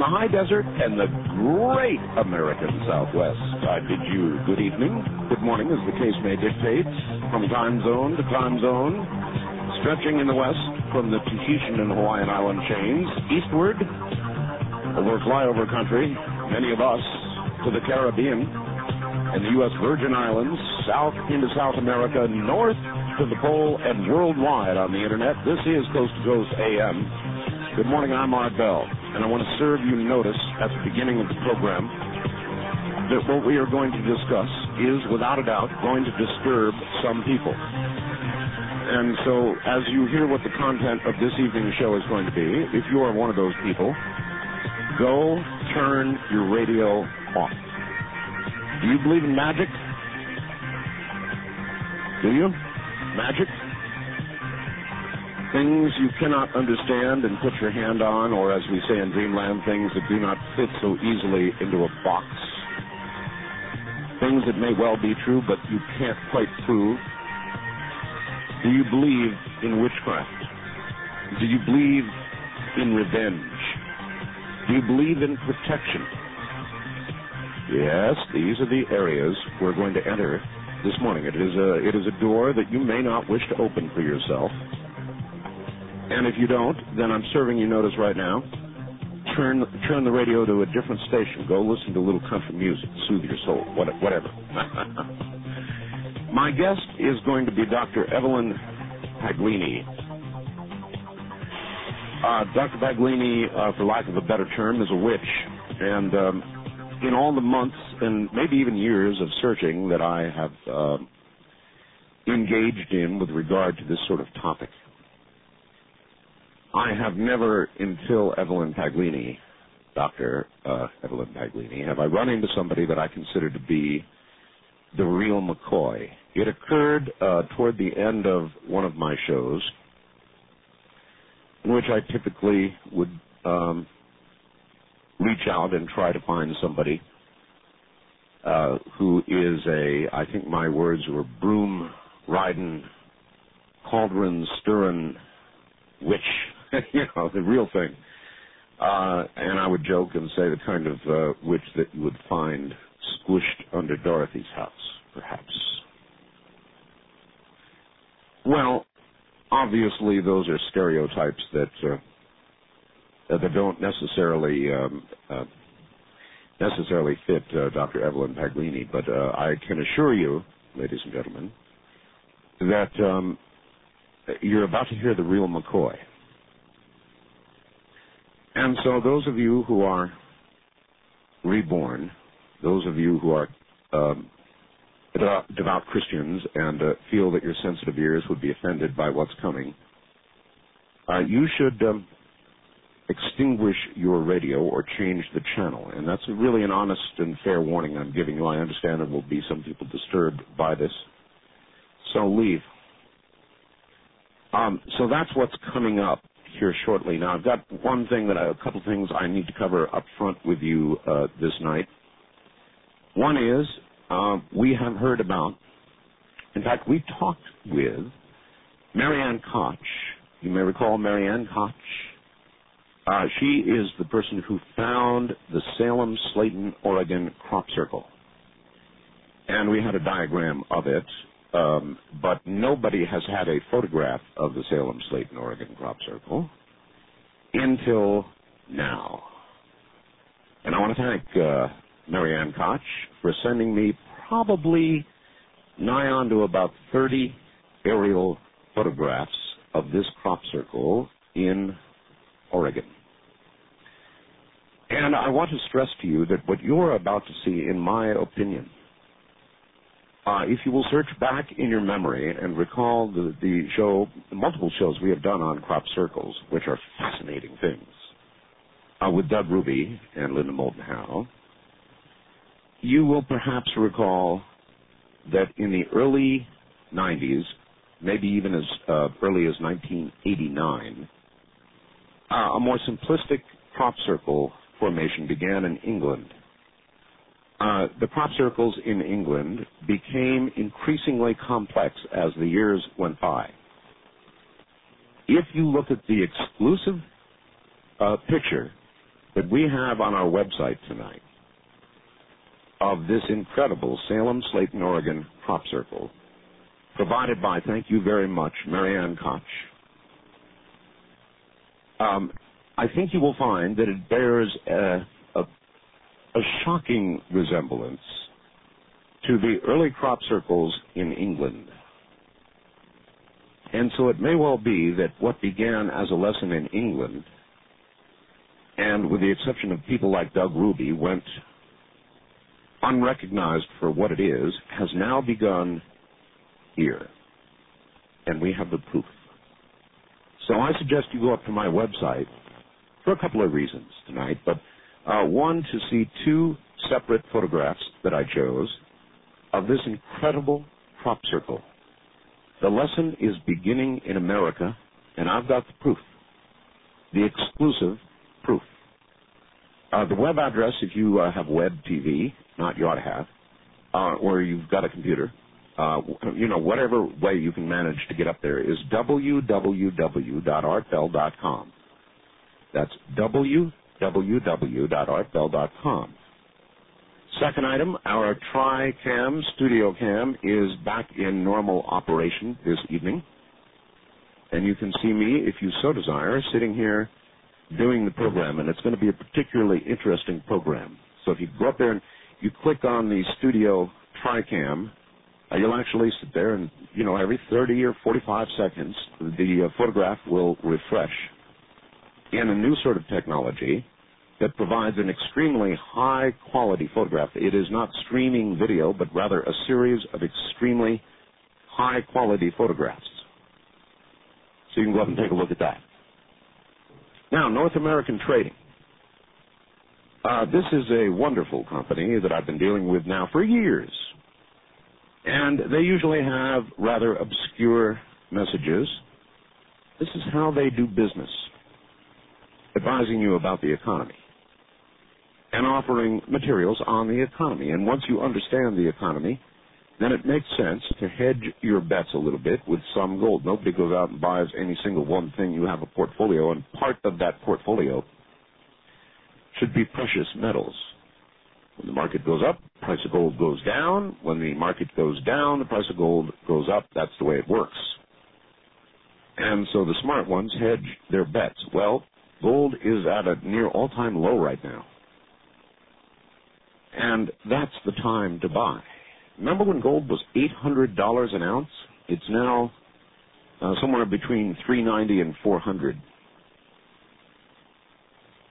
the high desert and the great American Southwest. I bid you good evening, good morning, as the case may dictate, from time zone to time zone, stretching in the west from the Tahitian and Hawaiian island chains eastward over flyover country, many of us to the Caribbean and the U.S. Virgin Islands, south into South America, north to the pole, and worldwide on the internet. This is Coast to Coast AM. Good morning, I'm Art Bell, and I want to serve you notice at the beginning of the program that what we are going to discuss is, without a doubt, going to disturb some people. And so, as you hear what the content of this evening's show is going to be, if you are one of those people, go turn your radio off. Do you believe in magic? Do you? Magic? Things you cannot understand and put your hand on, or as we say in Dreamland, things that do not fit so easily into a box. Things that may well be true, but you can't quite prove. Do you believe in witchcraft? Do you believe in revenge? Do you believe in protection? Yes, these are the areas we're going to enter this morning. It is a it is a door that you may not wish to open for yourself. And if you don't, then I'm serving you notice right now. Turn turn the radio to a different station. Go listen to a little country music, soothe your soul, whatever. My guest is going to be Dr. Evelyn Paglini. Uh, Dr. Paglini, uh, for lack of a better term, is a witch, and um, in all the months and maybe even years of searching that I have uh, engaged in with regard to this sort of topic, I have never, until Evelyn Paglini, Dr. Uh, Evelyn Paglini, have I run into somebody that I consider to be the real McCoy. It occurred uh, toward the end of one of my shows, in which I typically would um, reach out and try to find somebody uh, who is a, I think my words were broom riding, cauldron stirring witch, you know, the real thing. Uh, and I would joke and say the kind of uh, witch that you would find squished under Dorothy's house, perhaps. Well, obviously those are stereotypes that uh, that don't necessarily um, uh, necessarily fit uh, Dr. Evelyn Paglini, but uh, I can assure you, ladies and gentlemen, that um, you're about to hear the real McCoy. And so, those of you who are reborn, those of you who are um, devout Christians and uh, feel that your sensitive ears would be offended by what's coming, uh, you should um, extinguish your radio or change the channel. And that's really an honest and fair warning I'm giving you. I understand there will be some people disturbed by this. So leave. Um, so that's what's coming up here shortly. Now I've got one thing that I, a couple things I need to cover up front with you uh, this night. One is uh, we have heard about. In fact, we talked with Marianne Koch. You may recall Marianne Koch uh, she is the person who found the Salem Slayton, Oregon crop circle. And we had a diagram of it, um, but nobody has had a photograph of the Salem Slayton, Oregon crop circle until now. And I want to thank uh, Marianne Koch for sending me probably nigh on to about 30 aerial photographs of this crop circle in Oregon. And I want to stress to you that what you're about to see, in my opinion, uh, if you will search back in your memory and recall the, the show, the multiple shows we have done on crop circles, which are fascinating things, uh, with Doug Ruby and Linda Moulton Howe, you will perhaps recall that in the early 90s, maybe even as uh, early as 1989, uh, a more simplistic crop circle formation began in England. Uh, the crop circles in England became increasingly complex as the years went by. If you look at the exclusive uh, picture that we have on our website tonight of this incredible Salem Slayton, Oregon crop circle, provided by, thank you very much, Marianne Koch. Um, I think you will find that it bears a, a, shocking resemblance to the early crop circles in England. And so it may well be that what began as a lesson in England, and with the exception of people like Doug Ruby, went unrecognized for what it is, has now begun here. And we have the proof. So I suggest you go up to my website for a couple of reasons tonight, but uh, one, to see two separate photographs that I chose of this incredible crop circle. The lesson is beginning in America, and I've got the proof, the exclusive proof. Uh, the web address, if you uh, have web TV, not you ought to have, uh, or you've got a computer, uh, you know, whatever way you can manage to get up there is www.artbell.com. That's www.artbell.com. Second item, our TriCam Studio Cam is back in normal operation this evening. And you can see me, if you so desire, sitting here doing the program. And it's going to be a particularly interesting program. So if you go up there and you click on the Studio TriCam, uh, you'll actually sit there and, you know, every 30 or 45 seconds, the uh, photograph will refresh in a new sort of technology that provides an extremely high quality photograph. It is not streaming video, but rather a series of extremely high quality photographs. So you can go up and take a look at that. Now, North American Trading. Uh, this is a wonderful company that I've been dealing with now for years. And they usually have rather obscure messages. This is how they do business, advising you about the economy and offering materials on the economy. And once you understand the economy, then it makes sense to hedge your bets a little bit with some gold. Nobody goes out and buys any single one thing. You have a portfolio, and part of that portfolio should be precious metals. When the market goes up, the price of gold goes down. When the market goes down, the price of gold goes up. That's the way it works. And so the smart ones hedge their bets. Well, gold is at a near all-time low right now. And that's the time to buy. Remember when gold was $800 an ounce? It's now uh, somewhere between 390 and 400. It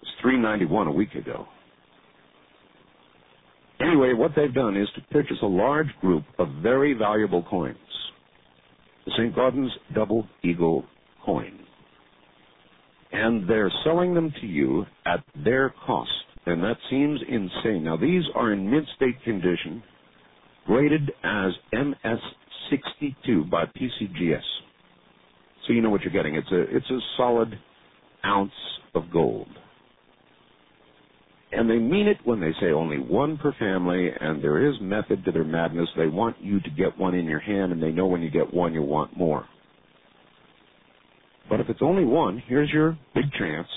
was 391 a week ago. Anyway, what they've done is to purchase a large group of very valuable coins. The St. Gaudens Double Eagle coin. And they're selling them to you at their cost and that seems insane. Now, these are in mint state condition, graded as MS62 by PCGS. So you know what you're getting. It's a it's a solid ounce of gold. And they mean it when they say only one per family, and there is method to their madness. They want you to get one in your hand, and they know when you get one, you want more. But if it's only one, here's your big chance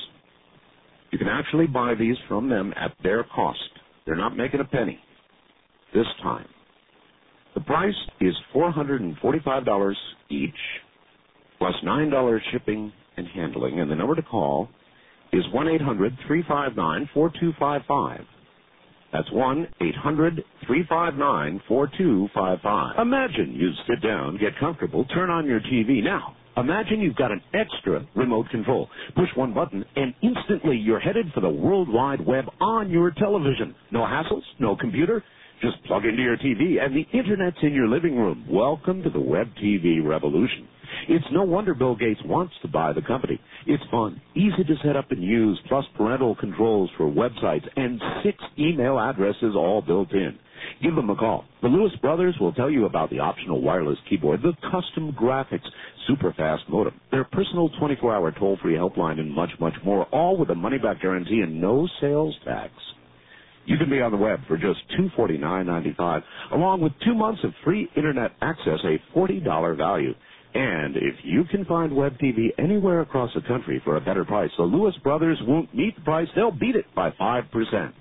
you can actually buy these from them at their cost. They're not making a penny this time. The price is $445 each, plus $9 shipping and handling, and the number to call is 1-800-359-4255. That's 1-800-359-4255. Imagine you sit down, get comfortable, turn on your TV. Now, Imagine you've got an extra remote control. Push one button and instantly you're headed for the World Wide Web on your television. No hassles, no computer. Just plug into your TV and the internet's in your living room. Welcome to the web TV revolution. It's no wonder Bill Gates wants to buy the company. It's fun, easy to set up and use, plus parental controls for websites and six email addresses all built in. Give them a call. The Lewis brothers will tell you about the optional wireless keyboard, the custom graphics, super fast modem, their personal 24-hour toll-free helpline, and much, much more, all with a money-back guarantee and no sales tax. You can be on the web for just $249.95, along with two months of free internet access, a $40 value. And if you can find web TV anywhere across the country for a better price, the Lewis brothers won't meet the price, they'll beat it by 5%.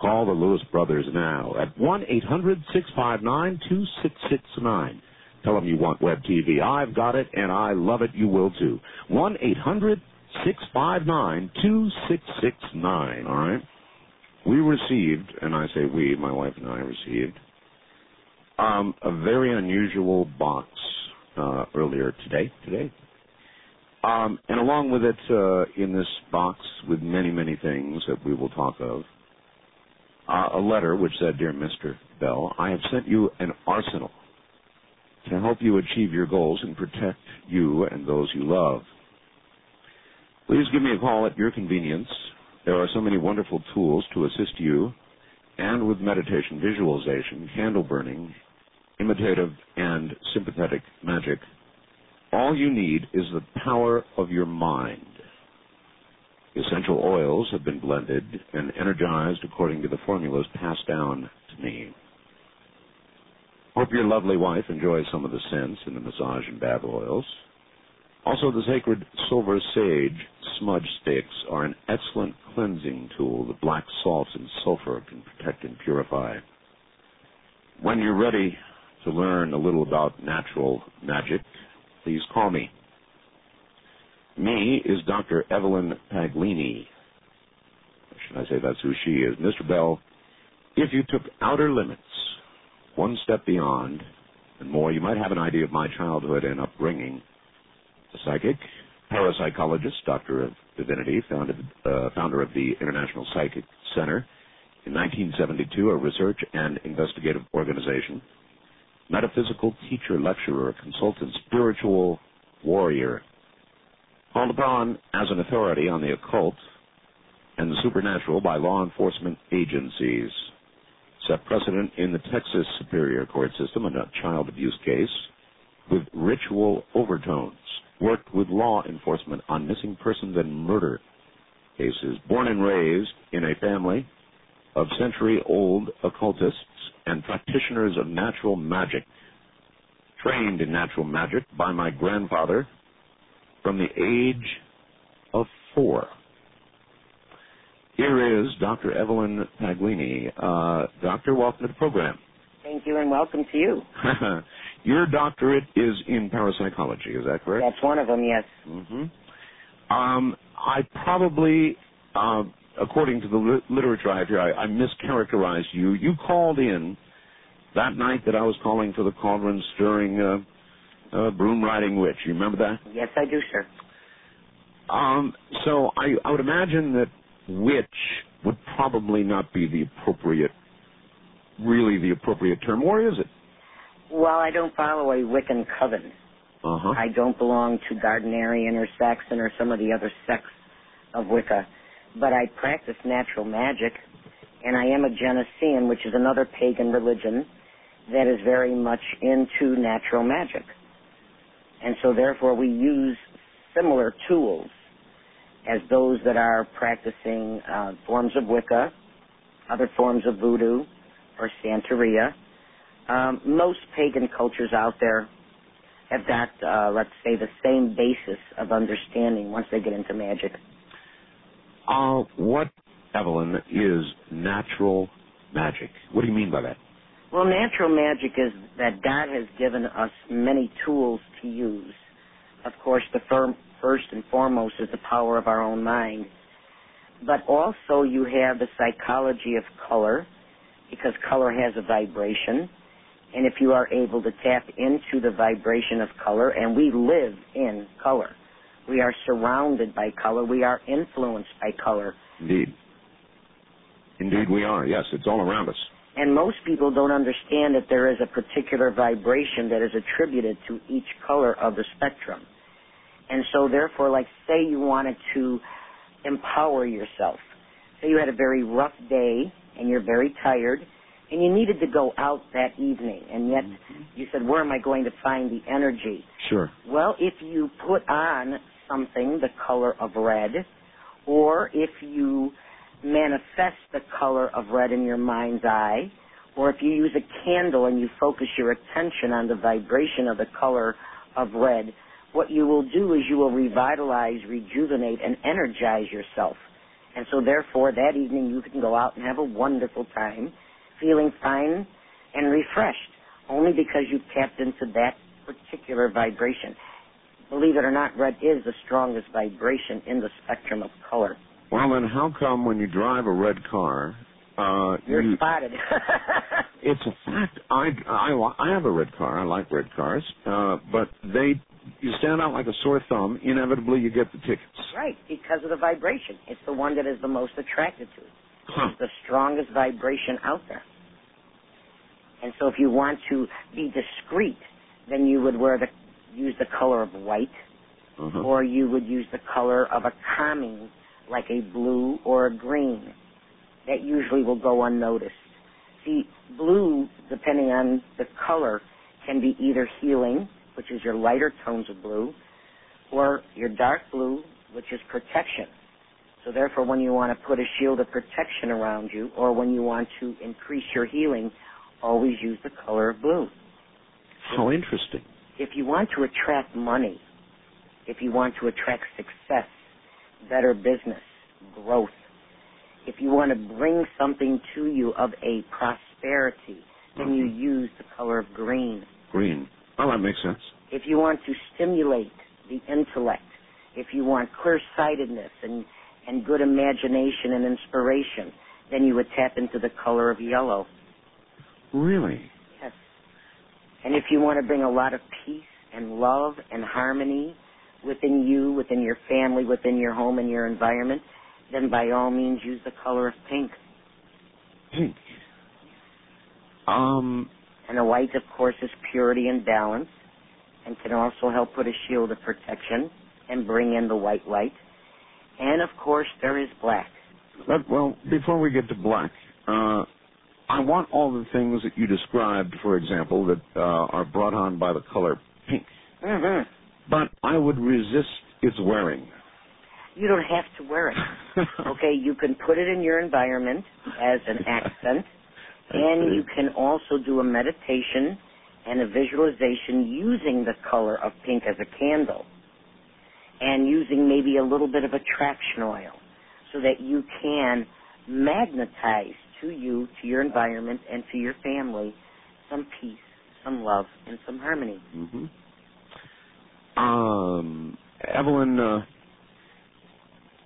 Call the Lewis brothers now at 1-800-659-2669. Tell them you want web TV. I've got it and I love it. You will too. 1-800-659-2669. All right? We received, and I say we, my wife and I received, um, a very unusual box uh, earlier today. Today, um, and along with it, uh, in this box, with many, many things that we will talk of, uh, a letter which said, "Dear Mr. Bell, I have sent you an arsenal to help you achieve your goals and protect you and those you love. Please give me a call at your convenience. There are so many wonderful tools to assist you, and with meditation, visualization, candle burning, imitative and sympathetic magic, all you need is the power of your mind. Essential oils have been blended and energized according to the formulas passed down to me. Hope your lovely wife enjoys some of the scents in the massage and bath oils. Also, the sacred silver sage smudge sticks are an excellent cleansing tool. The black salts and sulfur can protect and purify. When you're ready to learn a little about natural magic, please call me. Me is Dr. Evelyn Paglini. Should I say that's who she is? Mr. Bell, if you took outer limits, one step beyond, and more, you might have an idea of my childhood and upbringing. A psychic, parapsychologist, doctor of divinity, founded, uh, founder of the International Psychic Center in 1972, a research and investigative organization metaphysical teacher, lecturer, consultant, spiritual warrior, called upon as an authority on the occult and the supernatural by law enforcement agencies, set precedent in the Texas Superior Court system in a child abuse case with ritual overtones, worked with law enforcement on missing persons and murder cases, born and raised in a family of century-old occultists and practitioners of natural magic, trained in natural magic by my grandfather from the age of four. Here is Dr. Evelyn Paglini. Uh, doctor, welcome to the program. Thank you and welcome to you. Your doctorate is in parapsychology, is that correct? That's one of them, yes. Mm-hmm. Um, I probably, uh, according to the literature I have here, I, I mischaracterized you. You called in that night that I was calling for the cauldron stirring uh, uh, broom riding witch. You remember that? Yes, I do, sir. Um, so I, I would imagine that witch would probably not be the appropriate, really the appropriate term, or is it? Well, I don't follow a Wiccan coven. Uh-huh. I don't belong to Gardnerian or Saxon or some of the other sects of Wicca, but I practice natural magic, and I am a Genesian, which is another pagan religion that is very much into natural magic. And so therefore we use similar tools as those that are practicing uh, forms of Wicca, other forms of voodoo, or Santeria. Um, most pagan cultures out there have got, uh, let's say, the same basis of understanding once they get into magic. Uh, what, Evelyn, is natural magic? What do you mean by that? Well, natural magic is that God has given us many tools to use. Of course, the firm, first and foremost is the power of our own mind. But also you have the psychology of color, because color has a vibration. And if you are able to tap into the vibration of color, and we live in color, we are surrounded by color, we are influenced by color. Indeed. Indeed, we are. Yes, it's all around us. And most people don't understand that there is a particular vibration that is attributed to each color of the spectrum. And so therefore, like say you wanted to empower yourself. Say you had a very rough day and you're very tired and you needed to go out that evening and yet Mm-hmm. you said, where am I going to find the energy? Sure. Well, if you put on something the color of red or if you manifest the color of red in your mind's eye, or if you use a candle and you focus your attention on the vibration of the color of red, what you will do is you will revitalize, rejuvenate, and energize yourself. And so therefore that evening you can go out and have a wonderful time, feeling fine and refreshed, only because you've tapped into that particular vibration. Believe it or not, red is the strongest vibration in the spectrum of color. Well, then how come when you drive a red car, uh, You're you, spotted. it's a fact. I, I, I have a red car. I like red cars. Uh, but they, you stand out like a sore thumb. Inevitably, you get the tickets. right, because of the vibration. It's the one that is the most attracted to it. Huh. It's the strongest vibration out there. And so if you want to be discreet, then you would wear the use the color of white, Uh-huh. or you would use the color of a calming, like a blue or a green. That usually will go unnoticed. See, blue, depending on the color, can be either healing, which is your lighter tones of blue, or your dark blue, which is protection. So therefore, when you want to put a shield of protection around you, or when you want to increase your healing, always use the color of blue. How interesting. If you want to attract money, if you want to attract success, better business, growth, if you want to bring something to you of a prosperity, then you mm-hmm. use the color of green. Green. Well, that makes sense. If you want to stimulate the intellect, if you want clear-sightedness and, and good imagination and inspiration, then you would tap into the color of yellow. Really? And if you want to bring a lot of peace and love and harmony within you, within your family, within your home and your environment, then by all means use the color of pink. Pink. Um, And the white, of course, is purity and balance and can also help put a shield of protection and bring in the white light. And of course, there is black. but, well, before we get to black, uh, I want all the things that you described, for example, that uh, are brought on by the color pink. hmm But I would resist its wearing. You don't have to wear it. Okay, you can put it in your environment as an accent, and you can also do a meditation and a visualization using the color of pink as a candle, and using maybe a little bit of attraction oil, so that you can magnetize to you, to your environment, and to your family some peace, some love, and some harmony. hmm Um, Evelyn, uh,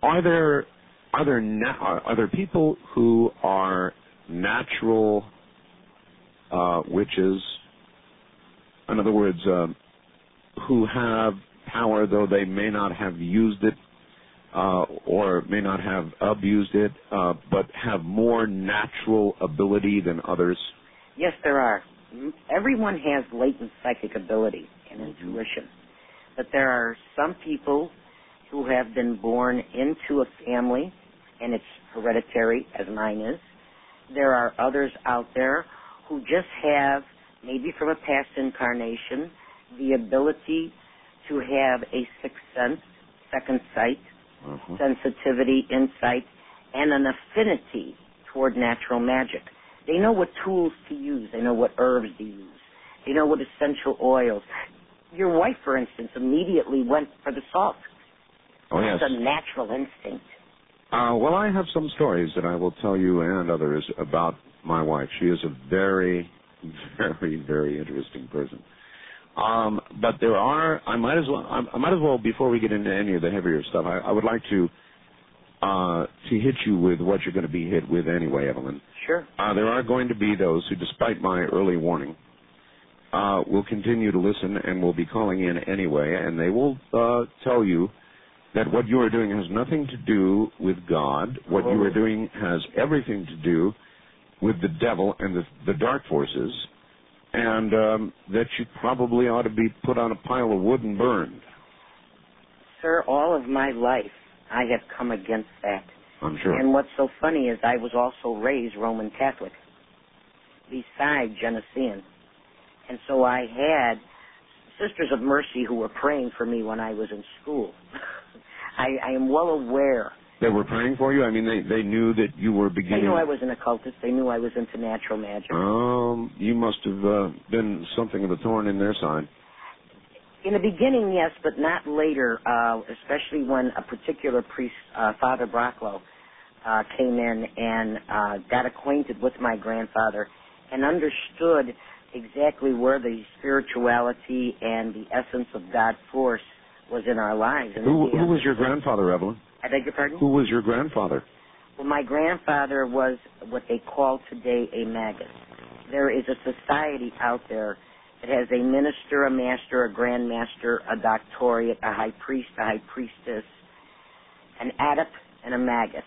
are there are there na- are, there people who are natural uh, witches? In other words, um, who have power though they may not have used it uh, or may not have abused it, uh, but have more natural ability than others. Yes, there are. Everyone has latent psychic ability and intuition. But there are some people who have been born into a family and it's hereditary, as mine is. There are others out there who just have, maybe from a past incarnation, the ability to have a sixth sense, second sight, Uh-huh. sensitivity, insight, and an affinity toward natural magic. They know what tools to use. They know what herbs to use. They know what essential oils. Your wife, for instance, immediately went for the salt. Oh yes. It's a natural instinct. Uh, well, I have some stories that I will tell you and others about my wife. She is a very, very, very interesting person. Um, but there are. I might as well. I, might as well before we get into any of the heavier stuff. I, I would like to uh, to hit you with what you're going to be hit with anyway, Evelyn. Sure. Uh, there are going to be those who, despite my early warning, uh, will continue to listen and will be calling in anyway, and they will uh, tell you that what you are doing has nothing to do with God. What you are doing has everything to do with the devil and the, the dark forces, and um, that you probably ought to be put on a pile of wood and burned. Sir, all of my life I have come against that. I'm sure. And what's so funny is I was also raised Roman Catholic, besides Genesene. And so I had Sisters of Mercy who were praying for me when I was in school. I, I am well aware. They were praying for you. I mean, they they knew that you were beginning. They knew I was an occultist. They knew I was into natural magic. Um, you must have uh, been something of a thorn in their side. In the beginning, yes, but not later, uh, especially when a particular priest, uh, Father Brocklow, uh, came in and uh, got acquainted with my grandfather and understood exactly where the spirituality and the essence of God force was in our lives. And Who, who was your grandfather, Evelyn? I beg your pardon? Who was your grandfather? Well, my grandfather was what they call today a magus. There is a society out there that has a minister, a master, a grand master, a doctorate, a high priest, a high priestess, an adept, and a magus.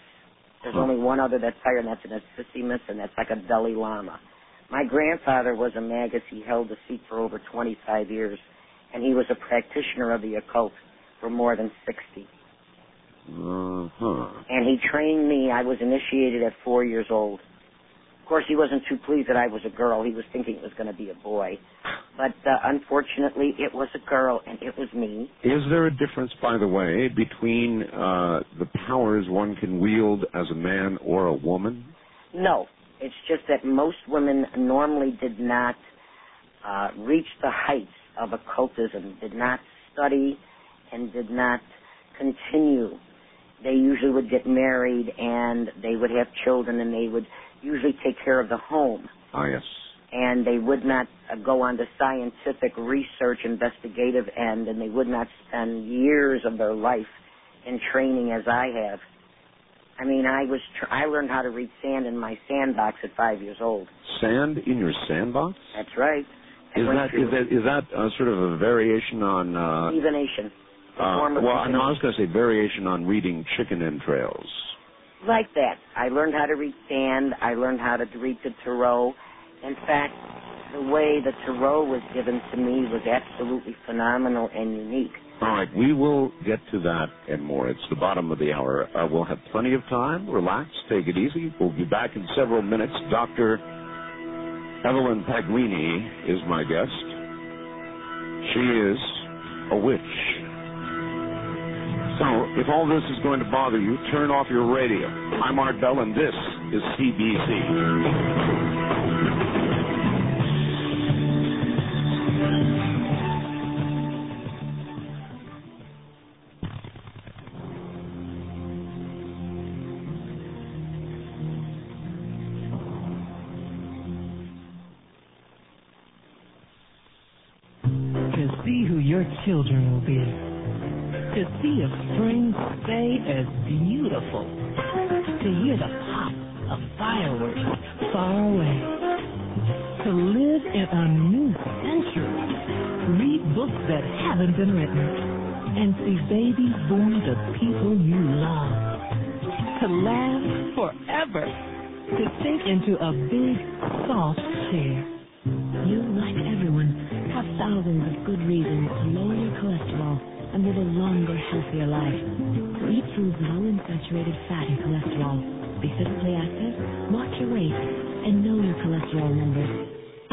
There's Huh. only one other that's higher, and that's an ipsissimus, and that's like a Dalai Lama. My grandfather was a magus. He held the seat for over 25 years, and he was a practitioner of the occult for more than 60. Uh-huh. And he trained me. I was initiated at four years old. Of course, he wasn't too pleased that I was a girl. He was thinking it was going to be a boy. But uh, unfortunately, it was a girl, and it was me. Is there a difference, by the way, between uh, the powers one can wield as a man or a woman? No, it's just that most women normally did not uh, reach the heights of occultism, did not study, and did not continue. They usually would get married and they would have children and they would usually take care of the home. Ah, yes. And they would not uh, go on to scientific research, investigative end, and they would not spend years of their life in training as I have. I mean, I was tr- I learned how to read sand in my sandbox at five years old. Sand in your sandbox? That's right. Is that is that is that uh, sort of a variation on? Uh, divination. Uh, well, no, I was going to say variation on reading chicken entrails. like that. I learned how to read sand. I learned how to read the tarot. In fact, the way the tarot was given to me was absolutely phenomenal and unique. All right, we will get to that and more. It's the bottom of the hour. Uh, we'll have plenty of time. Relax, take it easy. We'll be back in several minutes. Dr. Evelyn Paglini is my guest. She is a witch. So, if all this is going to bother you, turn off your radio. I'm Art Bell, and this is CBC. children will be, see a spring day as beautiful, to hear the pop of fireworks far away, to live in a new century, read books that haven't been written, and see babies born to people you love, to laugh forever, to sink into a big, soft chair. You, like everyone, have thousands of good reasons to lower your cholesterol and live a longer, healthier life. So eat foods low in saturated fat and cholesterol. Be physically active, watch your weight, and know your cholesterol numbers.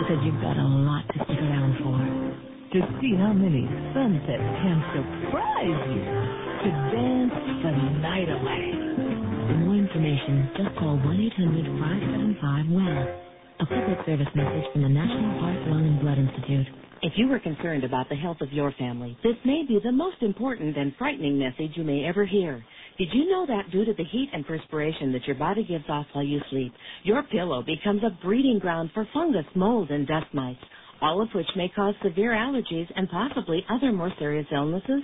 Because you've got a lot to stick around for. To see how many sunsets can surprise you. To dance the night away. For more information, just call 1-800-575-WELL. A public service message from the National Heart, Lung, and Blood Institute. If you were concerned about the health of your family, this may be the most important and frightening message you may ever hear. Did you know that due to the heat and perspiration that your body gives off while you sleep, your pillow becomes a breeding ground for fungus, mold, and dust mites, all of which may cause severe allergies and possibly other more serious illnesses?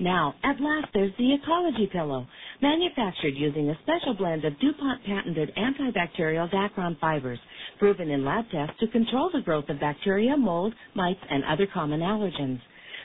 Now, at last, there's the Ecology Pillow, manufactured using a special blend of DuPont patented antibacterial Dacron fibers, proven in lab tests to control the growth of bacteria, mold, mites, and other common allergens.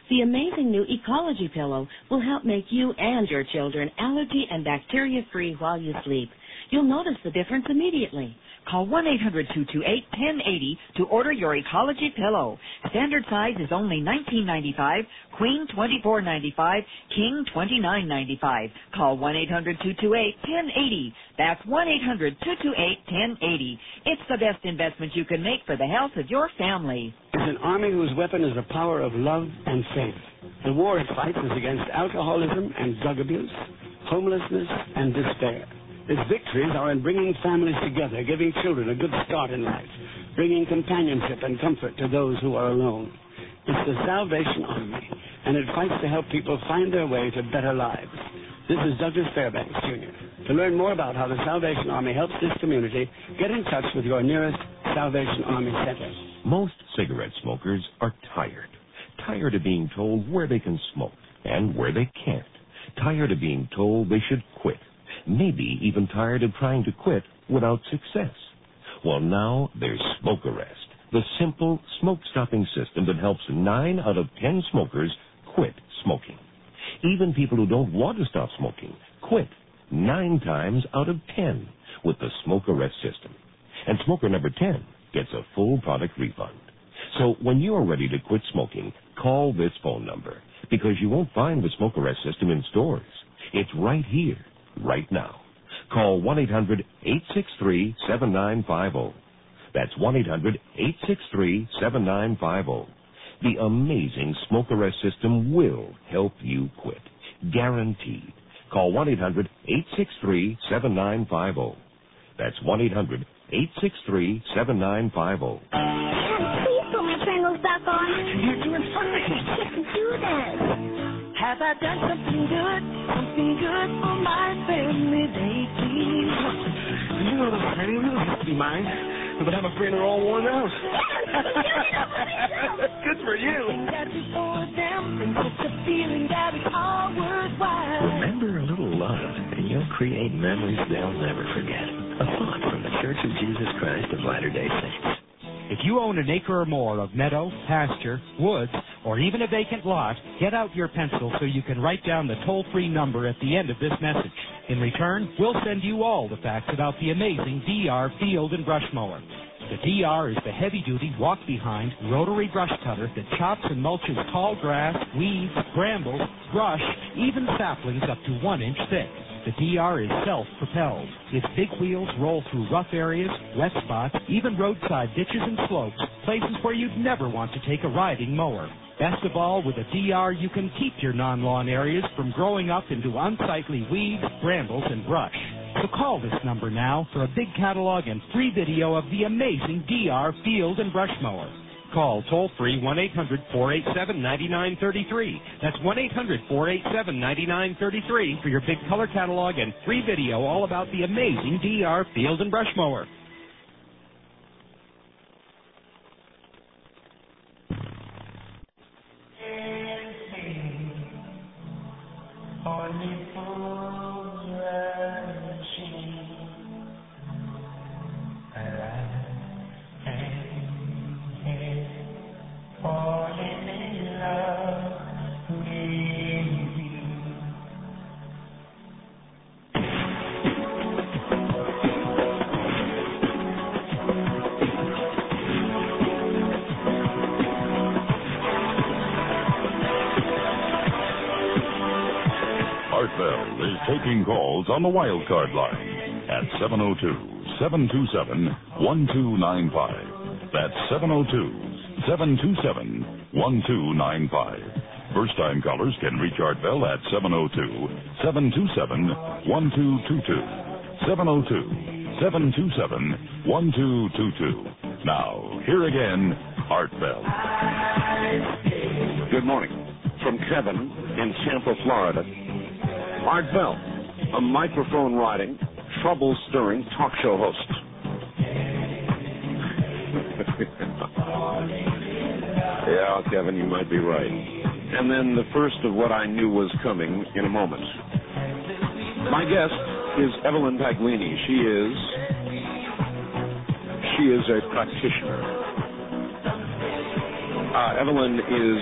The amazing new Ecology Pillow will help make you and your children allergy and bacteria free while you sleep. You'll notice the difference immediately. Call 1-800-228-1080 to order your Ecology pillow. Standard size is only $19.95, Queen $24.95, King $29.95. Call 1-800-228-1080. That's 1-800-228-1080. It's the best investment you can make for the health of your family. It's an army whose weapon is the power of love and faith. The war it fights is against alcoholism and drug abuse, homelessness and despair. Its victories are in bringing families together, giving children a good start in life, bringing companionship and comfort to those who are alone. It's the Salvation Army, and it fights to help people find their way to better lives. This is Douglas Fairbanks, Jr. To learn more about how the Salvation Army helps this community, get in touch with your nearest Salvation Army Center. Most cigarette smokers are tired. Tired of being told where they can smoke and where they can't. Tired of being told they should quit. Maybe even tired of trying to quit without success. Well, now there's Smoke Arrest, the simple smoke stopping system that helps 9 out of 10 smokers quit smoking. Even people who don't want to stop smoking quit 9 times out of 10 with the Smoke Arrest system. And smoker number 10 gets a full product refund. So when you're ready to quit smoking, call this phone number because you won't find the Smoke Arrest system in stores. It's right here, right now. Call 1-800-863-7950. That's 1-800-863-7950. The amazing Smoke Arrest system will help you quit. Guaranteed. Call 1-800-863-7950. That's 1-800-863-7950. Please put my triangles back on. You're doing fine. Yes, do that. Have I done something good? Something good for my family lately? You know the radio really used to be mine, but I'm afraid they're all worn out. Good for you. That before them, and it's a feeling that it's all worthwhile. Remember a little love, and you'll create memories they'll never forget. A thought from the Church of Jesus Christ of Latter-day Saints. If you own an acre or more of meadow, pasture, woods, or even a vacant lot, get out your pencil so you can write down the toll-free number at the end of this message. In return, we'll send you all the facts about the amazing DR Field and Brush Mower. The DR is the heavy-duty, walk-behind, rotary brush cutter that chops and mulches tall grass, weeds, brambles, brush, even saplings up to one inch thick. The DR is self-propelled. Its big wheels roll through rough areas, wet spots, even roadside ditches and slopes, places where you'd never want to take a riding mower. Best of all, with a DR, you can keep your non-lawn areas from growing up into unsightly weeds, brambles, and brush. So call this number now for a big catalog and free video of the amazing DR Field and Brush Mower. Call toll free 1 800 487 9933. That's 1 800 487 9933 for your big color catalog and free video all about the amazing DR Field and Brush Mower. Taking calls on the wild card line at 702-727-1295. That's 702-727-1295. First-time callers can reach Art Bell at 702-727-1222. 702-727-1222. Now, here again, Art Bell. Good morning. From Kevin in Tampa, Florida. Art Bell, a microphone riding, trouble stirring talk show host. yeah, Kevin, you might be right. And then the first of what I knew was coming in a moment. My guest is Evelyn Paglini. She is she is a practitioner. Uh, Evelyn is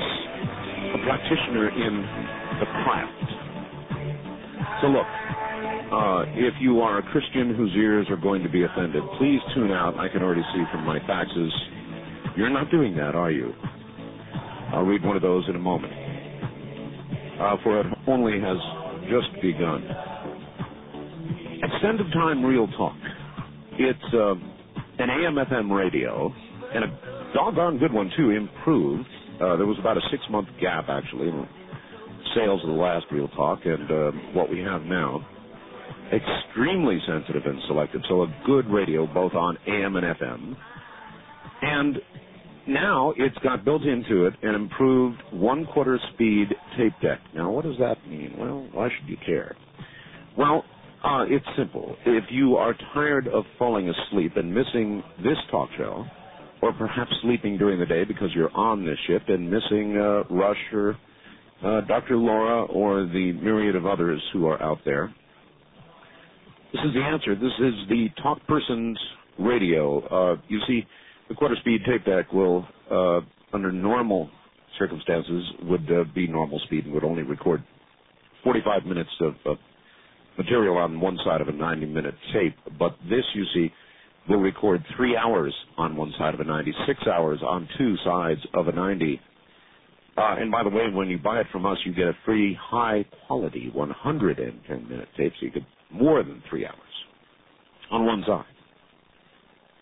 a practitioner in the craft. So look, uh, if you are a Christian whose ears are going to be offended, please tune out. I can already see from my faxes. You're not doing that, are you? I'll read one of those in a moment. Uh, for it only has just begun. Extended time real talk. It's uh, an AM FM radio, and a doggone good one too, improved. Uh, there was about a six month gap actually sales of the last real talk and uh, what we have now. Extremely sensitive and selective, so a good radio both on AM and FM. And now it's got built into it an improved one quarter speed tape deck. Now, what does that mean? Well, why should you care? Well, uh, it's simple. If you are tired of falling asleep and missing this talk show, or perhaps sleeping during the day because you're on this ship and missing uh, Rush or uh, Dr. Laura or the myriad of others who are out there, this is the answer. This is the Talk Person's radio. Uh, you see, the quarter speed tape deck will, uh, under normal circumstances, would uh, be normal speed and would only record 45 minutes of, of material on one side of a 90 minute tape. But this, you see, will record three hours on one side of a 90, six hours on two sides of a 90. Uh, and by the way, when you buy it from us, you get a free high quality 110 minute tape, so you get more than three hours on one side.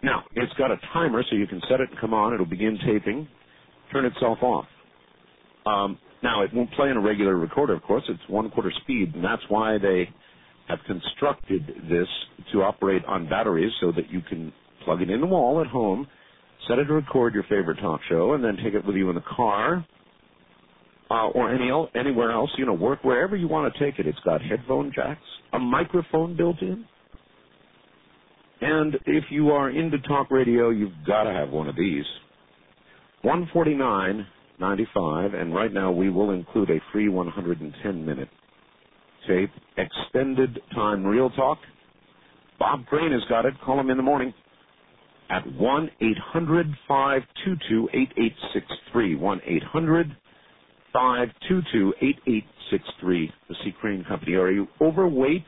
Now, it's got a timer, so you can set it and come on. It'll begin taping, turn itself off. Um, now, it won't play in a regular recorder, of course. It's one quarter speed, and that's why they have constructed this to operate on batteries so that you can plug it in the wall at home, set it to record your favorite talk show, and then take it with you in the car uh, or any anywhere else. You know, work wherever you want to take it. It's got headphone jacks, a microphone built in. And if you are into talk radio, you've got to have one of these. 149.95, and right now we will include a free 110 minute tape, extended time real talk. Bob Crane has got it. Call him in the morning at 1 800 522 8863. 1 800 522 8863. The C. Crane Company. Are you overweight?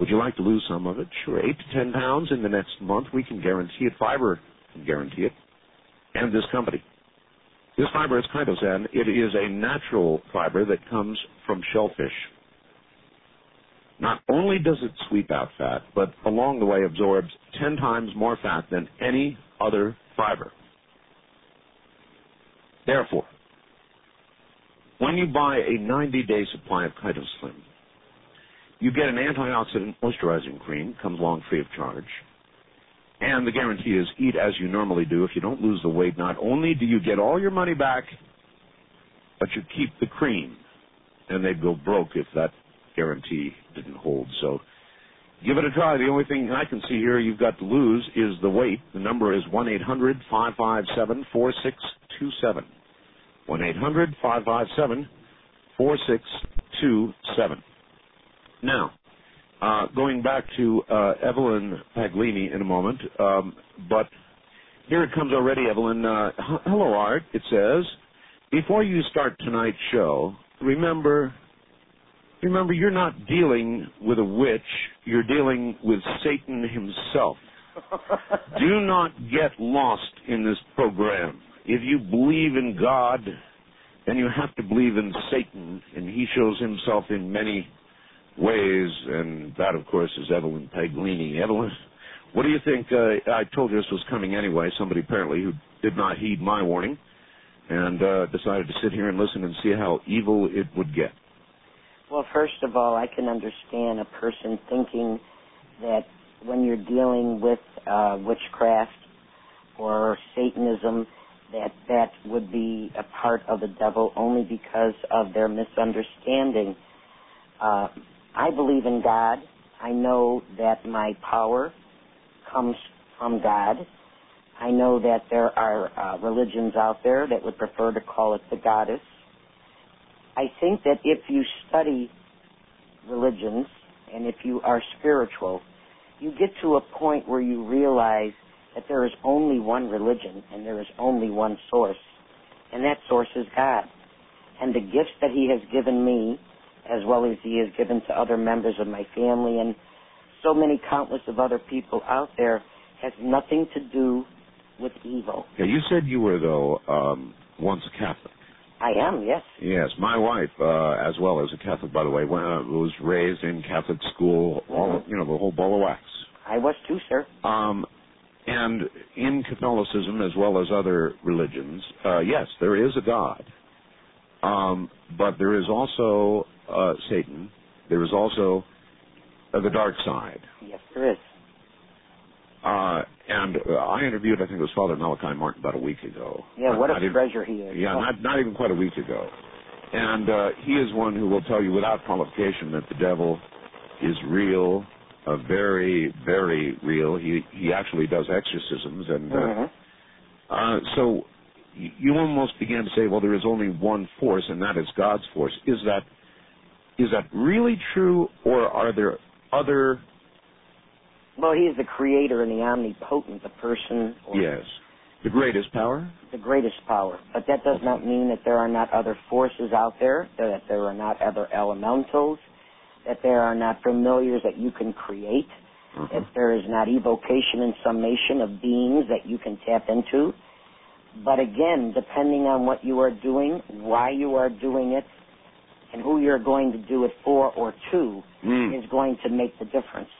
Would you like to lose some of it? Sure, 8 to 10 pounds in the next month. We can guarantee it. Fiber can guarantee it. And this company. This fiber is chitosan. It is a natural fiber that comes from shellfish. Not only does it sweep out fat, but along the way absorbs 10 times more fat than any other fiber. Therefore, when you buy a 90-day supply of Chitoslim, you get an antioxidant moisturizing cream, comes along free of charge. And the guarantee is eat as you normally do. If you don't lose the weight, not only do you get all your money back, but you keep the cream. And they'd go broke if that guarantee didn't hold. So give it a try. The only thing I can see here you've got to lose is the weight. The number is 1 800 557 4627. 1 800 557 4627. Now, uh, going back to uh, Evelyn Paglini in a moment, um, but here it comes already, Evelyn. Uh, hello, Art. It says, before you start tonight's show, remember, remember you're not dealing with a witch. You're dealing with Satan himself. Do not get lost in this program. If you believe in God, then you have to believe in Satan, and he shows himself in many ways, and that, of course, is Evelyn Paglini. Evelyn, what do you think? Uh, I told you this was coming anyway. Somebody apparently who did not heed my warning and uh, decided to sit here and listen and see how evil it would get. Well, first of all, I can understand a person thinking that when you're dealing with uh, witchcraft or Satanism, that that would be a part of the devil only because of their misunderstanding. Uh, I believe in God. I know that my power comes from God. I know that there are uh, religions out there that would prefer to call it the goddess. I think that if you study religions and if you are spiritual, you get to a point where you realize that there is only one religion and there is only one source, and that source is God. And the gifts that He has given me as well as he has given to other members of my family and so many countless of other people out there has nothing to do with evil. Yeah, you said you were though um, once a Catholic. I am, yes. Yes, my wife, uh, as well as a Catholic, by the way, was raised in Catholic school. All you know, the whole ball of wax. I was too, sir. Um, and in Catholicism, as well as other religions, uh, yes, there is a God. Um, but there is also uh, Satan, there is also uh, the dark side. Yes, there is. Uh, And uh, I interviewed, I think it was Father Malachi Martin about a week ago. Yeah, what a treasure he is. Yeah, Oh. not not even quite a week ago. And uh, he is one who will tell you without qualification that the devil is real, uh, very, very real. He he actually does exorcisms, and uh, Mhm. uh, so y- you almost began to say, well, there is only one force, and that is God's force. Is that is that really true, or are there other? Well, he is the creator and the omnipotent, the person, or Yes, the greatest power. the greatest power. But that does not mean that there are not other forces out there, that there are not other elementals, that there are not familiars that you can create, Mm-hmm. that there is not evocation and summation of beings that you can tap into. But again, depending on what you are doing, why you are doing it, and who you're going to do it for or to, Mm. is going to make the difference.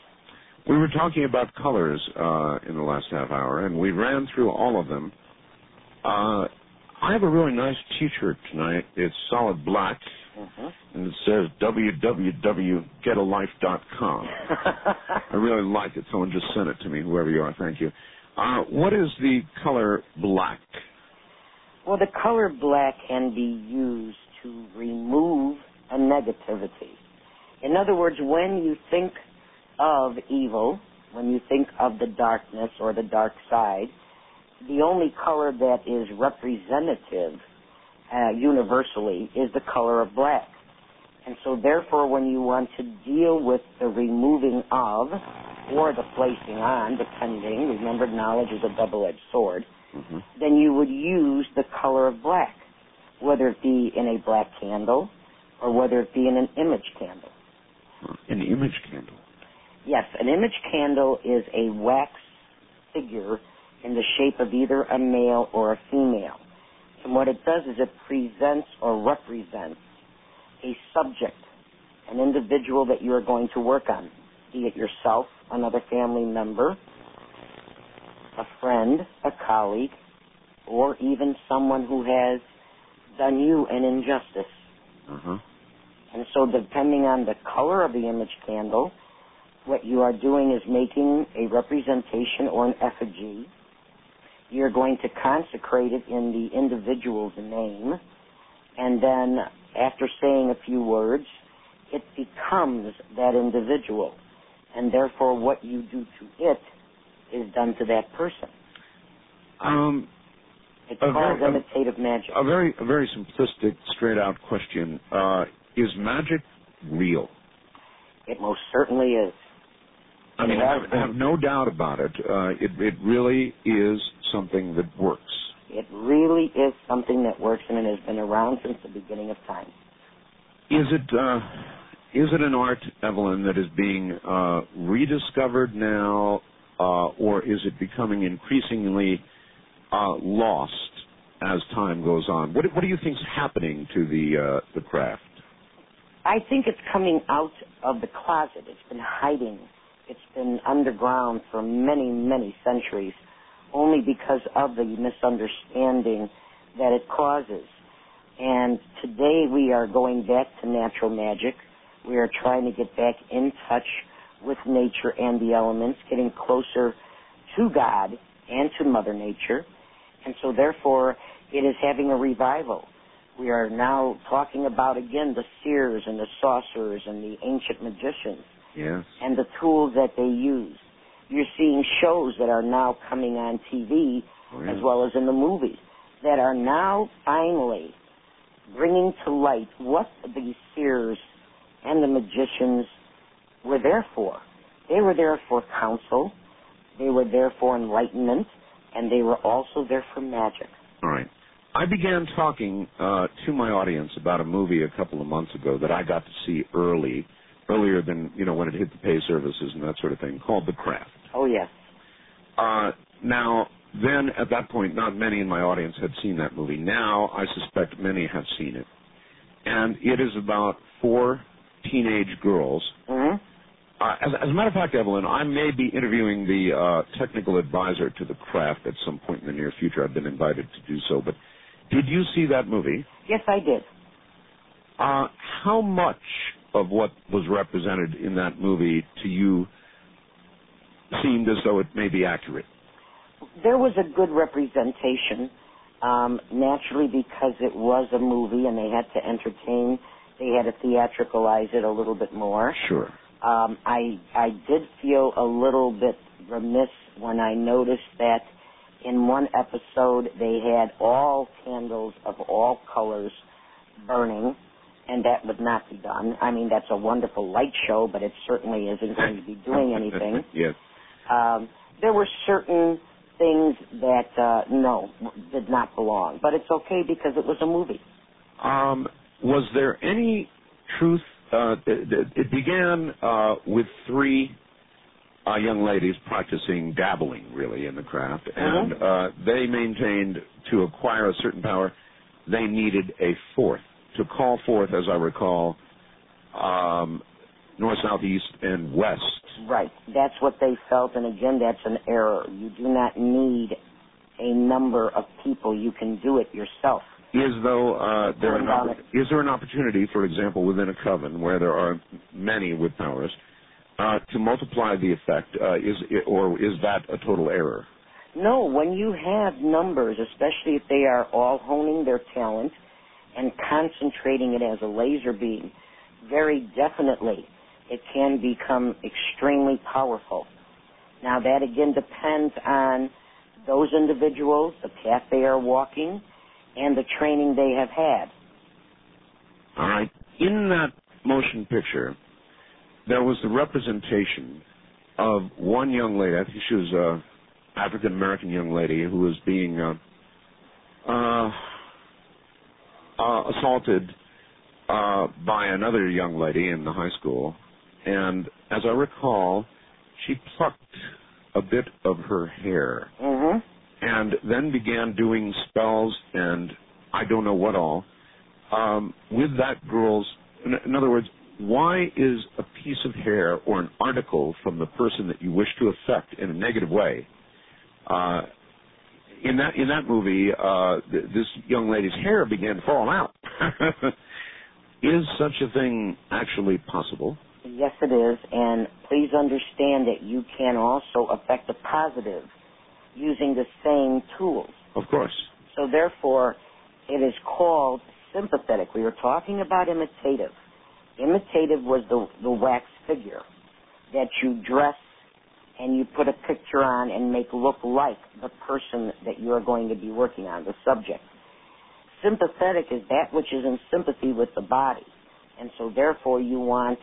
We were talking about colors uh, in the last half hour, and we ran through all of them. Uh, I have a really nice T-shirt tonight. It's solid black, Mhm. and it says www.getalife.com. I really like it. Someone just sent it to me, whoever you are. Thank you. Uh, what is the color black? Well, the color black can be used to remove a negativity. In other words, when you think of evil, when you think of the darkness or the dark side, the only color that is representative uh, universally is the color of black. And so therefore when you want to deal with the removing of or the placing on, depending, remember knowledge is a double-edged sword, Mm-hmm. then you would use the color of black, whether it be in a black candle or whether it be in an image candle. An image candle. Yes, an image candle is a wax figure in the shape of either a male or a female. And what it does is it presents or represents a subject, an individual that you are going to work on, be it yourself, another family member, a friend, a colleague, or even someone who has done you an injustice. Uh-huh. And so depending on the color of the image candle, what you are doing is making a representation or an effigy. You're going to consecrate it in the individual's name. And then after saying a few words, it becomes that individual. And therefore what you do to it is done to that person. Um, It's A called very- a- imitative magic. a very, a very simplistic, straight-out question: uh, Is magic real? It most certainly is. I mean, I have. I have no doubt about it. Uh, it. It really is something that works. It really is something that works and it has been around since the beginning of time. Is it? Uh, is it an art, Evelyn, that is being uh, rediscovered now, uh, or is it becoming increasingly uh, lost as time goes on? What, what do you think is happening to the uh, the craft? I think it's coming out of the closet. It's been hiding. It's been underground for many, many centuries, only because of the misunderstanding that it causes. And today we are going back to natural magic. We are trying to get back in touch with nature and the elements, getting closer to God and to Mother Nature. And so therefore it is having a revival. We are now talking about again the seers and the sorcerers and the ancient magicians Yes. and the tools that they use. You're seeing shows that are now coming on TV Oh, yeah. as well as in the movies that are now finally bringing to light what the seers and the magicians were there for. They were there for counsel, they were there for enlightenment, and they were also there for magic. All right. I began talking uh, to my audience about a movie a couple of months ago that I got to see early, earlier than you know when it hit the pay services and that sort of thing, called The Craft. Oh yes. Uh, now, then at that point, not many in my audience had seen that movie. Now, I suspect many have seen it, and it is about four teenage girls. hmm Uh, as, as a matter of fact, Evelyn, I may be interviewing the uh, technical advisor to the craft at some point in the near future. I've been invited to do so. But did you see that movie? Yes, I did. Uh, how much of what was represented in that movie to you seemed as though it may be accurate? there was a good representation. Um, naturally, because it was a movie and they had to entertain, they had to theatricalize it a little bit more. Sure. Um, I I did feel a little bit remiss when I noticed that in one episode they had all candles of all colors burning, and that would not be done. I mean, that's a wonderful light show, but it certainly isn't going to be doing anything. yes. Um, there were certain things that uh, no did not belong, but it's okay because it was a movie. Um, was there any truth? Uh, it, it began uh, with three uh, young ladies practicing dabbling, really, in the craft, and uh, they maintained to acquire a certain power, they needed a fourth to call forth, as I recall, um, north, south, east, and west. Right. That's what they felt, and again, that's an error. You do not need a number of people. You can do it yourself. Is though uh, there an oppor- is there an opportunity, for example, within a coven where there are many with powers, uh, to multiply the effect? Uh, is it, or is that a total error? No, when you have numbers, especially if they are all honing their talent and concentrating it as a laser beam, very definitely it can become extremely powerful. Now that again depends on those individuals, the path they are walking, and the training they have had. All right. In that motion picture, there was the representation of one young lady. I think she was a African American young lady who was being uh, uh, uh, assaulted uh, by another young lady in the high school, and as I recall, she plucked a bit of her hair Mm-hmm. and then began doing spells and I don't know what all um, with that girl's. In, in other words, why is a piece of hair or an article from the person that you wish to affect in a negative way? Uh, in that in that movie, uh, th- this young lady's hair began to fall out. is such a thing actually possible? Yes, it is. And please understand that you can also affect the positive using the same tools. Of course. So therefore, it is called sympathetic. We were talking about imitative. Imitative was the, the wax figure that you dress and you put a picture on and make look like the person that you are going to be working on, the subject. Sympathetic is that which is in sympathy with the body. And so therefore you want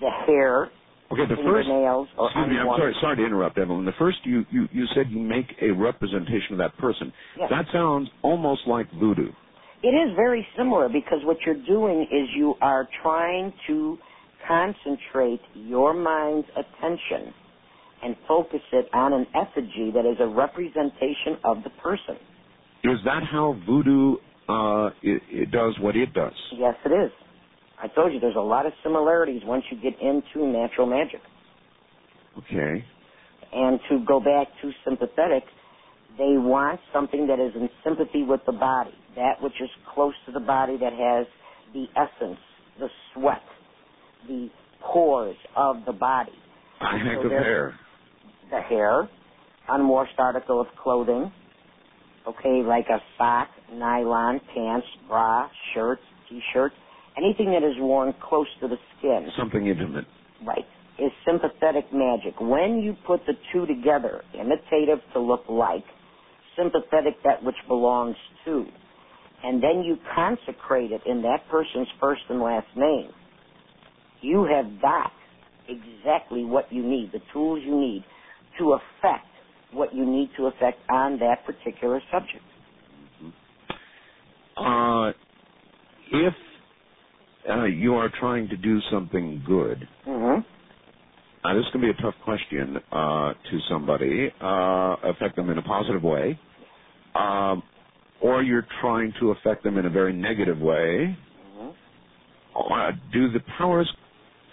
the hair, Okay, the first. Nails or Excuse me, I'm sorry, sorry to interrupt, Evelyn. The first, you, you, you said you make a representation of that person. Yes. That sounds almost like voodoo. It is very similar because what you're doing is you are trying to concentrate your mind's attention and focus it on an effigy that is a representation of the person. Is that how voodoo uh, it, it does what it does? Yes, it is. I told you there's a lot of similarities once you get into natural magic. Okay. And to go back to sympathetic, they want something that is in sympathy with the body, that which is close to the body that has the essence, the sweat, the pores of the body. Hank So of there- hair. The hair, unwashed article of clothing, okay, like a sock, nylon, pants, bra, shirts, t-shirt, anything that is worn close to the skin. Something intimate. Right. Is sympathetic magic. When you put the two together, imitative to look like, sympathetic that which belongs to, and then you consecrate it in that person's first and last name, you have got exactly what you need, the tools you need to affect what you need to affect on that particular subject. Uh, if uh, you are trying to do something good, Mm-hmm. uh, this can be a tough question uh, to somebody, uh, affect them in a positive way, um, or you're trying to affect them in a very negative way. Uh, do the powers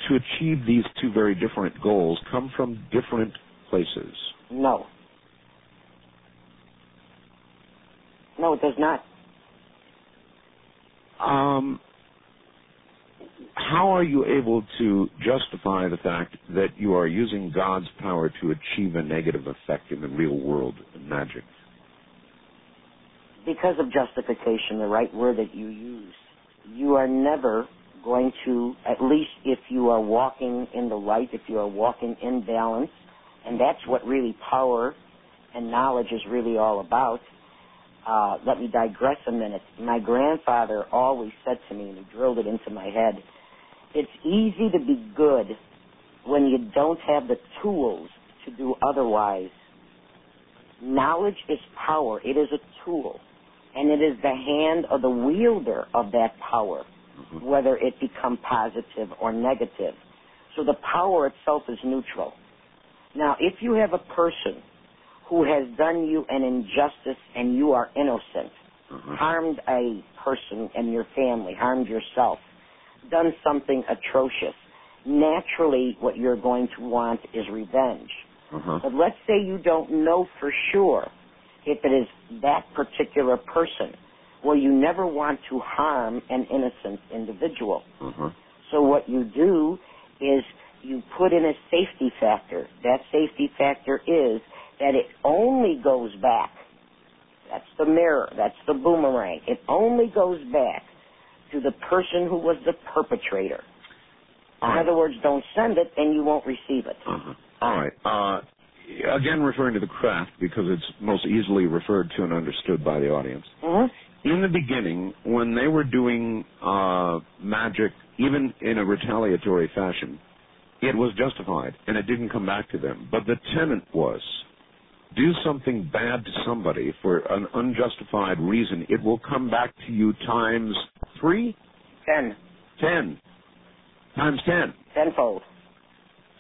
to achieve these two very different goals come from different places? No. No, it does not. Um, how are you able to justify the fact that you are using God's power to achieve a negative effect in the real world magic? Because of justification, the right word that you use, you are never going to, at least if you are walking in the light, if you are walking in balance, and that's what really power and knowledge is really all about. Uh, let me digress a minute. My grandfather always said to me, and he drilled it into my head, it's easy to be good when you don't have the tools to do otherwise. Knowledge is power. It is a tool. And it is the hand of the wielder of that power, mm-hmm. whether it become positive or negative. So the power itself is neutral. Now, if you have a person who has done you an injustice and you are innocent, mm-hmm. harmed a person and your family, harmed yourself, done something atrocious, naturally what you're going to want is revenge. Uh-huh. But let's say you don't know for sure if it is that particular person. Well, you never want to harm an innocent individual. Uh-huh. So what you do is you put in a safety factor. That safety factor is that it only goes back. That's the mirror. That's the boomerang. It only goes back to the person who was the perpetrator. In other words, don't send it and you won't receive it. Uh-huh. All right. Uh, again, referring to the craft because it's most easily referred to and understood by the audience. Mm-hmm. In the beginning, when they were doing uh, magic, even in a retaliatory fashion, it was justified and it didn't come back to them. But the tenant was do something bad to somebody for an unjustified reason, it will come back to you times three? Ten. Ten. Times ten. Tenfold.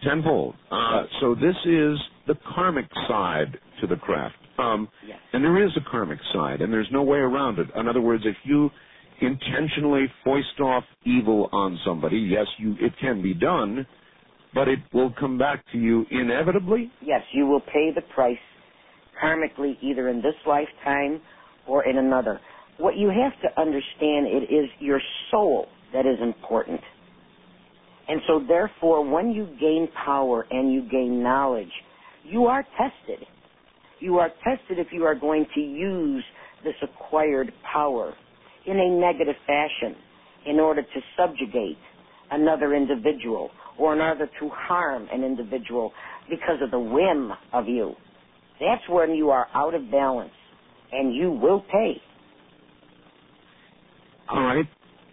Tenfold. Uh, so this is the karmic side to the craft. Um, yes. And there is a karmic side, and there's no way around it. In other words, if you intentionally foist off evil on somebody, yes, you it can be done, but it will come back to you inevitably. Yes, you will pay the price karmically either in this lifetime or in another. What you have to understand it is your soul that is important. And so therefore when you gain power and you gain knowledge, you are tested. You are tested if you are going to use this acquired power in a negative fashion in order to subjugate another individual or another to harm an individual because of the whim of you. That's when you are out of balance, and you will pay. All right.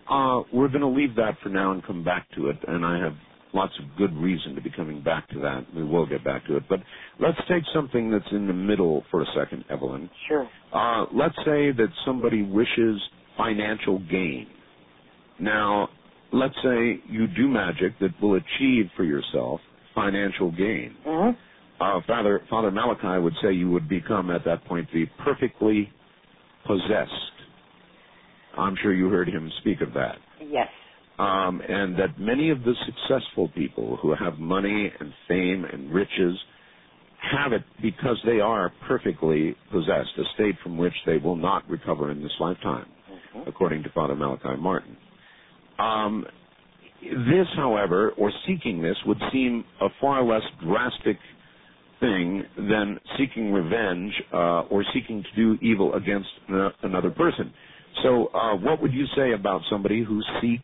Uh, we're going to leave that for now and come back to it, and I have lots of good reason to be coming back to that. We will get back to it, but let's take something that's in the middle for a second, Evelyn. Sure. Uh, let's say that somebody wishes financial gain. Now, let's say you do magic that will achieve for yourself financial gain. Mm-hmm uh, Father Father Malachi would say you would become at that point be perfectly possessed. I'm sure you heard him speak of that. Yes. Um, and that many of the successful people who have money and fame and riches have it because they are perfectly possessed, a state from which they will not recover in this lifetime, mm-hmm. according to Father Malachi Martin. Um, this, however, or seeking this, would seem a far less drastic thing than seeking revenge uh, or seeking to do evil against another person. So, uh, what would you say about somebody who seeks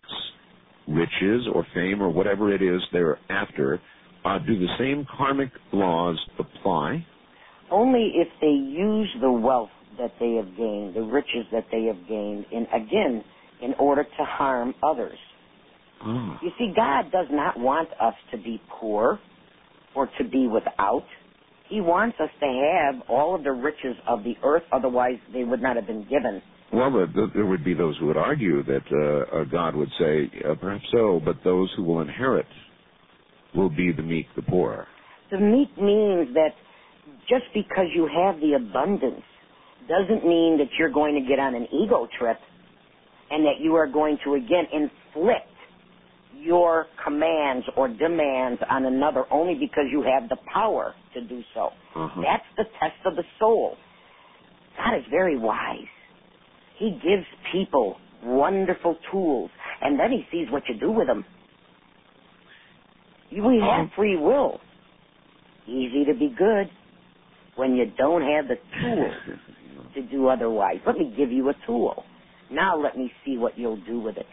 riches or fame or whatever it is they're after? Uh, do the same karmic laws apply? Only if they use the wealth that they have gained, the riches that they have gained, in again, in order to harm others. Oh. You see, God does not want us to be poor or to be without. He wants us to have all of the riches of the earth, otherwise they would not have been given. Well, there would be those who would argue that uh, God would say, uh, perhaps so, but those who will inherit will be the meek, the poor. The meek means that just because you have the abundance doesn't mean that you're going to get on an ego trip and that you are going to again inflict your commands or demands on another only because you have the power to do so. Uh-huh. That's the test of the soul. God is very wise. He gives people wonderful tools, and then he sees what you do with them. We have free will. Easy to be good when you don't have the tools to do otherwise. Let me give you a tool. Now let me see what you'll do with it.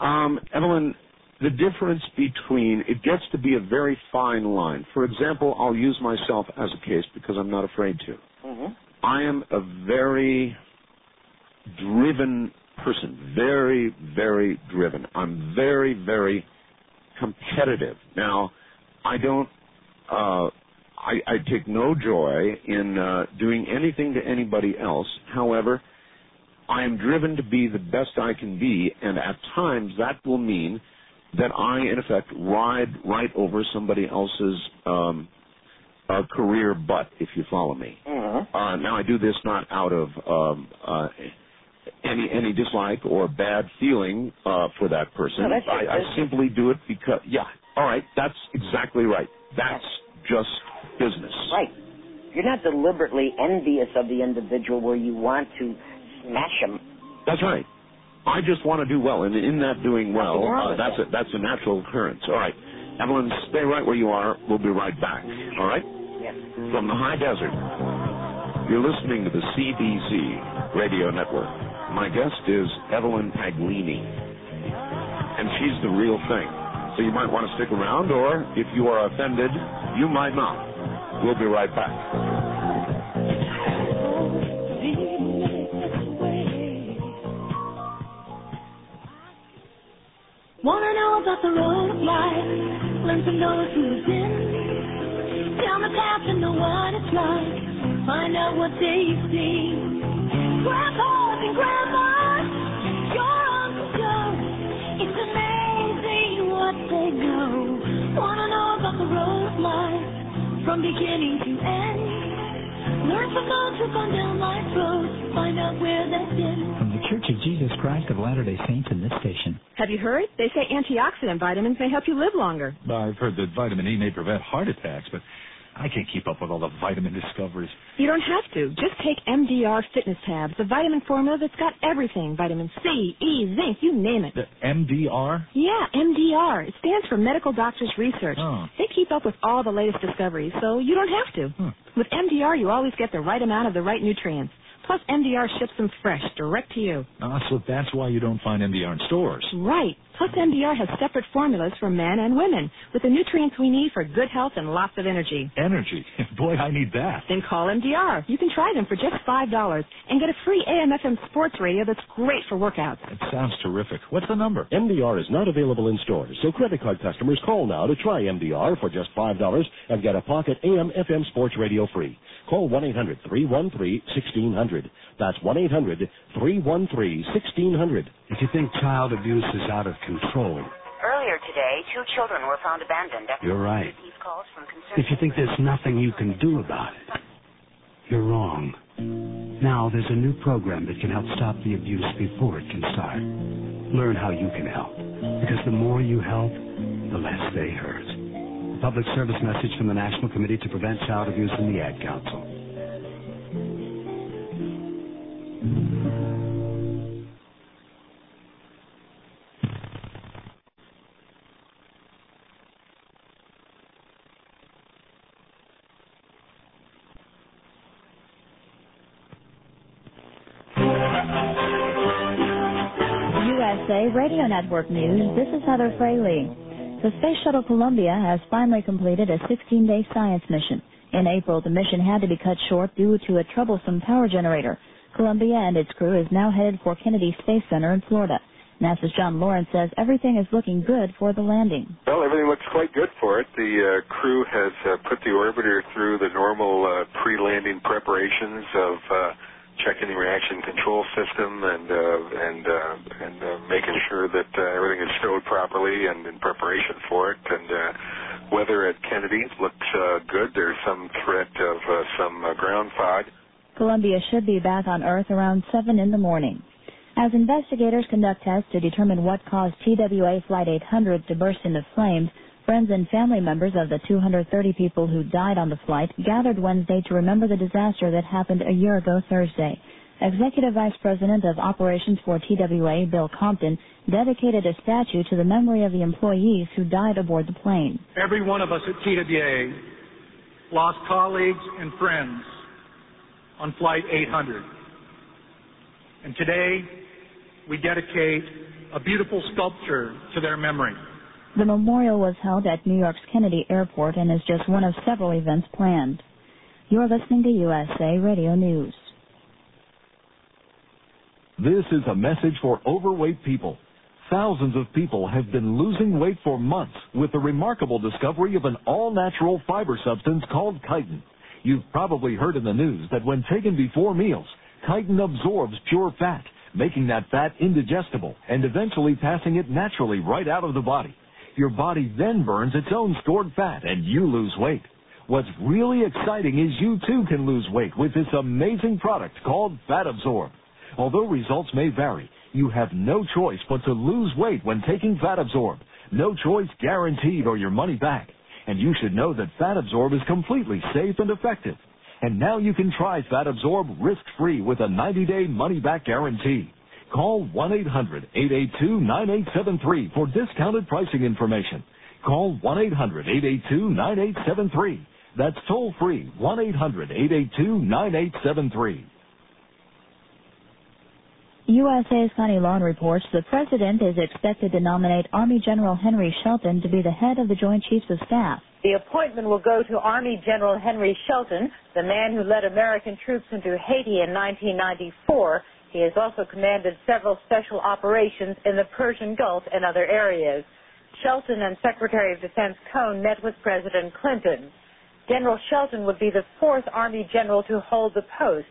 Um, Evelyn, the difference between it gets to be a very fine line. For example, I'll use myself as a case because I'm not afraid to. Mm-hmm. I am a very driven person, very, very driven. I'm very, very competitive. Now, I don't. Uh, I, I take no joy in uh, doing anything to anybody else. However, I am driven to be the best I can be, and at times that will mean that I, in effect, ride right over somebody else's um, uh, career butt, if you follow me. Mm-hmm. Uh, now, I do this not out of um, uh, any any dislike or bad feeling uh, for that person. No, I, I simply do it because, yeah, all right, that's exactly right. That's just business. Right. You're not deliberately envious of the individual where you want to smash him. That's right. I just want to do well, and in that doing well, uh, that's a, that's a natural occurrence. All right, Evelyn, stay right where you are. We'll be right back. All right. Yes. From the high desert, you're listening to the CBC Radio Network. My guest is Evelyn Paglini, and she's the real thing. So you might want to stick around, or if you are offended, you might not. We'll be right back. Wanna know about the road of life? Learn from those who've been down the path and know what it's like. Find out what they've seen. Grandpas and grandmas, your Uncle Joe. It's amazing what they know. Wanna know about the road of life from beginning to end? Learn from those who've gone down life's road. Find out where they've been. From the Church of Jesus Christ of Latter-day Saints in this station. Have you heard? They say antioxidant vitamins may help you live longer. I've heard that vitamin E may prevent heart attacks, but I can't keep up with all the vitamin discoveries. You don't have to. Just take MDR Fitness Tabs, the vitamin formula that's got everything. Vitamin C, E, zinc, you name it. The MDR? Yeah, MDR. It stands for Medical Doctors Research. Oh. They keep up with all the latest discoveries, so you don't have to. Hmm. With MDR, you always get the right amount of the right nutrients. Plus, MDR ships them fresh, direct to you. Ah, so that's why you don't find MDR in stores. Right. Plus, MDR has separate formulas for men and women with the nutrients we need for good health and lots of energy. Energy. Boy, I need that. Then call MDR. You can try them for just $5 and get a free AM/FM sports radio that's great for workouts. It sounds terrific. What's the number? MDR is not available in stores, so credit card customers call now to try MDR for just $5 and get a pocket AM FM sports radio free. Call 1-800-313-1600. That's 1-800-313-1600. If you think child abuse is out of control, Earlier today, two children were found abandoned You're right. calls from if you think there's nothing you can do about it, you're wrong. Now there's a new program that can help stop the abuse before it can start. Learn how you can help. Because the more you help, the less they hurt. A public service message from the National Committee to Prevent Child Abuse and the Ad Council. USA Radio Network News, this is Heather Fraley. The Space Shuttle Columbia has finally completed a 16-day science mission. In April, the mission had to be cut short due to a troublesome power generator. Columbia and its crew is now headed for Kennedy Space Center in Florida. NASA's John Lawrence says everything is looking good for the landing. Well, everything looks quite good for it. The uh, crew has uh, put the orbiter through the normal uh, pre-landing preparations of uh, checking the reaction control system and uh, and uh, and uh, making sure that everything is stowed properly and in preparation for it. And weather at Kennedy looks good. There's some threat of some ground fog. Columbia should be back on Earth around 7 in the morning. As investigators conduct tests to determine what caused TWA Flight 800 to burst into flames, friends and family members of the 230 people who died on the flight gathered Wednesday to remember the disaster that happened a year ago Thursday. Executive Vice President of Operations for TWA, Bill Compton, dedicated a statue to the memory of the employees who died aboard the plane. Every one of us at TWA lost colleagues and friends on Flight 800. And today, we dedicate a beautiful sculpture to their memory. The memorial was held at New York's Kennedy Airport and is just one of several events planned. You're listening to USA Radio News. This is a message for overweight people. Thousands of people have been losing weight for months with the remarkable discovery of an all-natural fiber substance called chitin. You've probably heard in the news that when taken before meals, chitin absorbs pure fat, making that fat indigestible and eventually passing it naturally right out of the body. Your body then burns its own stored fat and you lose weight. What's really exciting is you too can lose weight with this amazing product called Fat Absorb. Although results may vary, you have no choice but to lose weight when taking Fat Absorb. No choice guaranteed or your money back. And you should know that Fat Absorb is completely safe and effective. And now you can try Fat Absorb risk-free with a 90-day money-back guarantee. Call 1-800-882-9873 for discounted pricing information. Call 1-800-882-9873. That's toll free, 1-800-882-9873. USA's Connie Lawn reports the president is expected to nominate Army General Henry Shelton to be the head of the Joint Chiefs of Staff. The appointment will go to Army General Henry Shelton, the man who led American troops into Haiti in 1994. He has also commanded several special operations in the Persian Gulf and other areas. Shelton and Secretary of Defense Cohen met with President Clinton. General Shelton would be the fourth Army general to hold the post.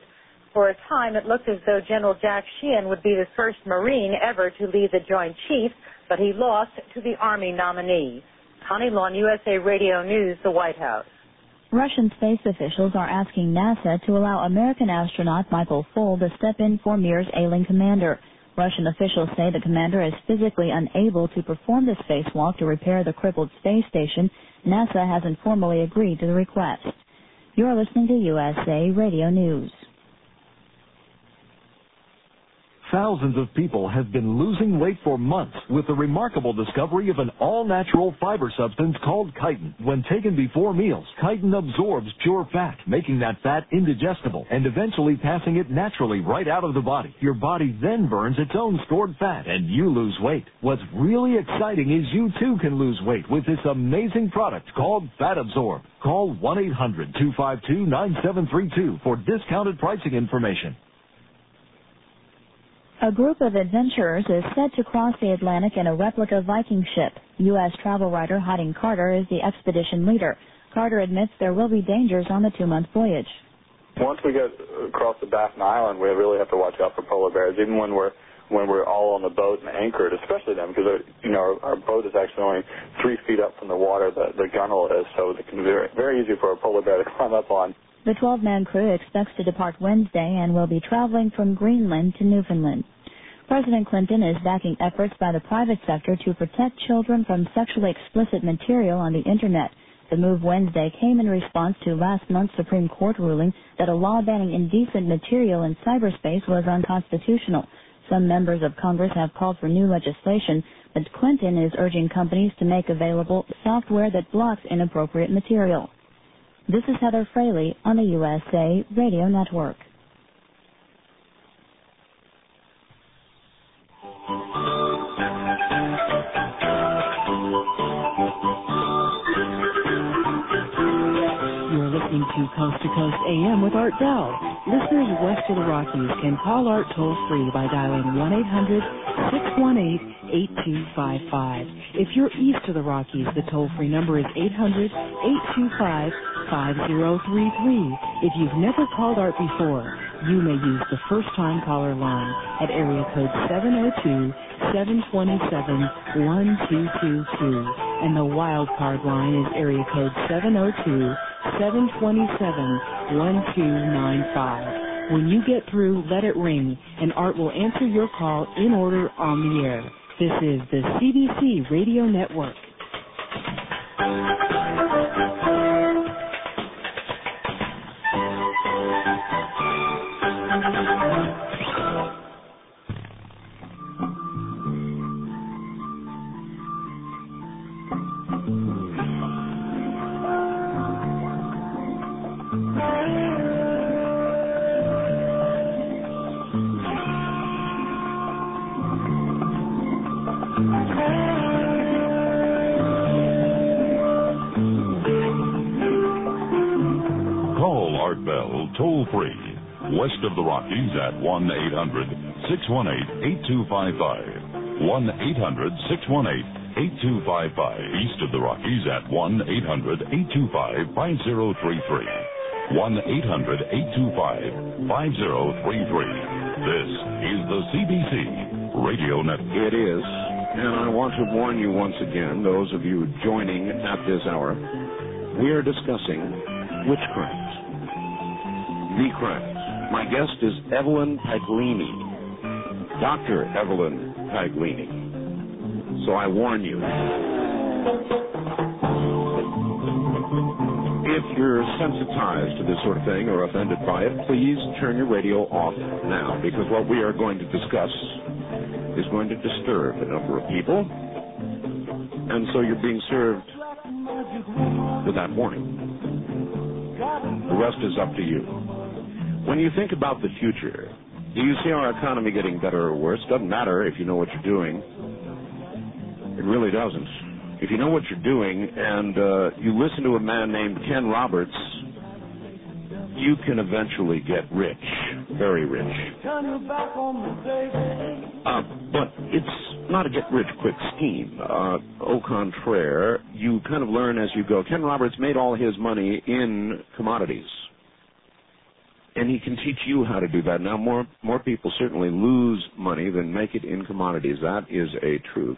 For a time, it looked as though General Jack Sheehan would be the first Marine ever to lead the Joint Chiefs, but he lost to the Army nominee. Connie Lawn, USA Radio News, the White House. Russian space officials are asking NASA to allow American astronaut Michael Foale to step in for Mir's ailing commander. Russian officials say the commander is physically unable to perform the spacewalk to repair the crippled space station. NASA hasn't formally agreed to the request. You're listening to USA Radio News. Thousands of people have been losing weight for months with the remarkable discovery of an all-natural fiber substance called chitin. When taken before meals, chitin absorbs pure fat, making that fat indigestible and eventually passing it naturally right out of the body. Your body then burns its own stored fat and you lose weight. What's really exciting is you too can lose weight with this amazing product called Fat Absorb. Call 1-800-252-9732 for discounted pricing information. A group of adventurers is set to cross the Atlantic in a replica Viking ship. U.S. travel writer Hodding Carter is the expedition leader. Carter admits there will be dangers on the two-month voyage. Once we get across the Baffin Island, we really have to watch out for polar bears, even when we're when we're all on the boat and anchored, especially them, because you know our, our boat is actually only three feet up from the water. The the gunwale is, so it can be very very easy for a polar bear to climb up on. The 12-man crew expects to depart Wednesday and will be traveling from Greenland to Newfoundland. President Clinton is backing efforts by the private sector to protect children from sexually explicit material on the Internet. The move Wednesday came in response to last month's Supreme Court ruling that a law banning indecent material in cyberspace was unconstitutional. Some members of Congress have called for new legislation, but Clinton is urging companies to make available software that blocks inappropriate material. This is Heather Fraley on the USA Radio Network. To Coast to Coast AM with Art Bell. Listeners west of the Rockies can call Art toll free by dialing 1-800-618-8255. If you're east of the Rockies, the toll free number is 800-825-5033. If you've never called Art before, you may use the first time caller line at area code 702-727-1222. And the wild card line is area code 702-727-1295. When you get through, let it ring, and Art will answer your call in order on the air. This is the CBC Radio Network. Toll free. West of the Rockies at 1 800 618 8255. 1 800 618 8255. East of the Rockies at 1 800 825 5033. 1 800 825 5033. This is the CBC Radio Network. It is. And I want to warn you once again, those of you joining at this hour, we are discussing witchcraft. The craft. My guest is Evelyn Paglini. Dr. Evelyn Paglini. So I warn you. If you're sensitized to this sort of thing or offended by it, please turn your radio off now because what we are going to discuss is going to disturb a number of people. And so you're being served with that warning. The rest is up to you. When you think about the future, do you see our economy getting better or worse? Doesn't matter if you know what you're doing. It really doesn't. If you know what you're doing and uh, you listen to a man named Ken Roberts, you can eventually get rich, very rich. Uh, but it's not a get rich quick scheme. Uh, au contraire, you kind of learn as you go. Ken Roberts made all his money in commodities. And he can teach you how to do that. Now, more more people certainly lose money than make it in commodities. That is a truth.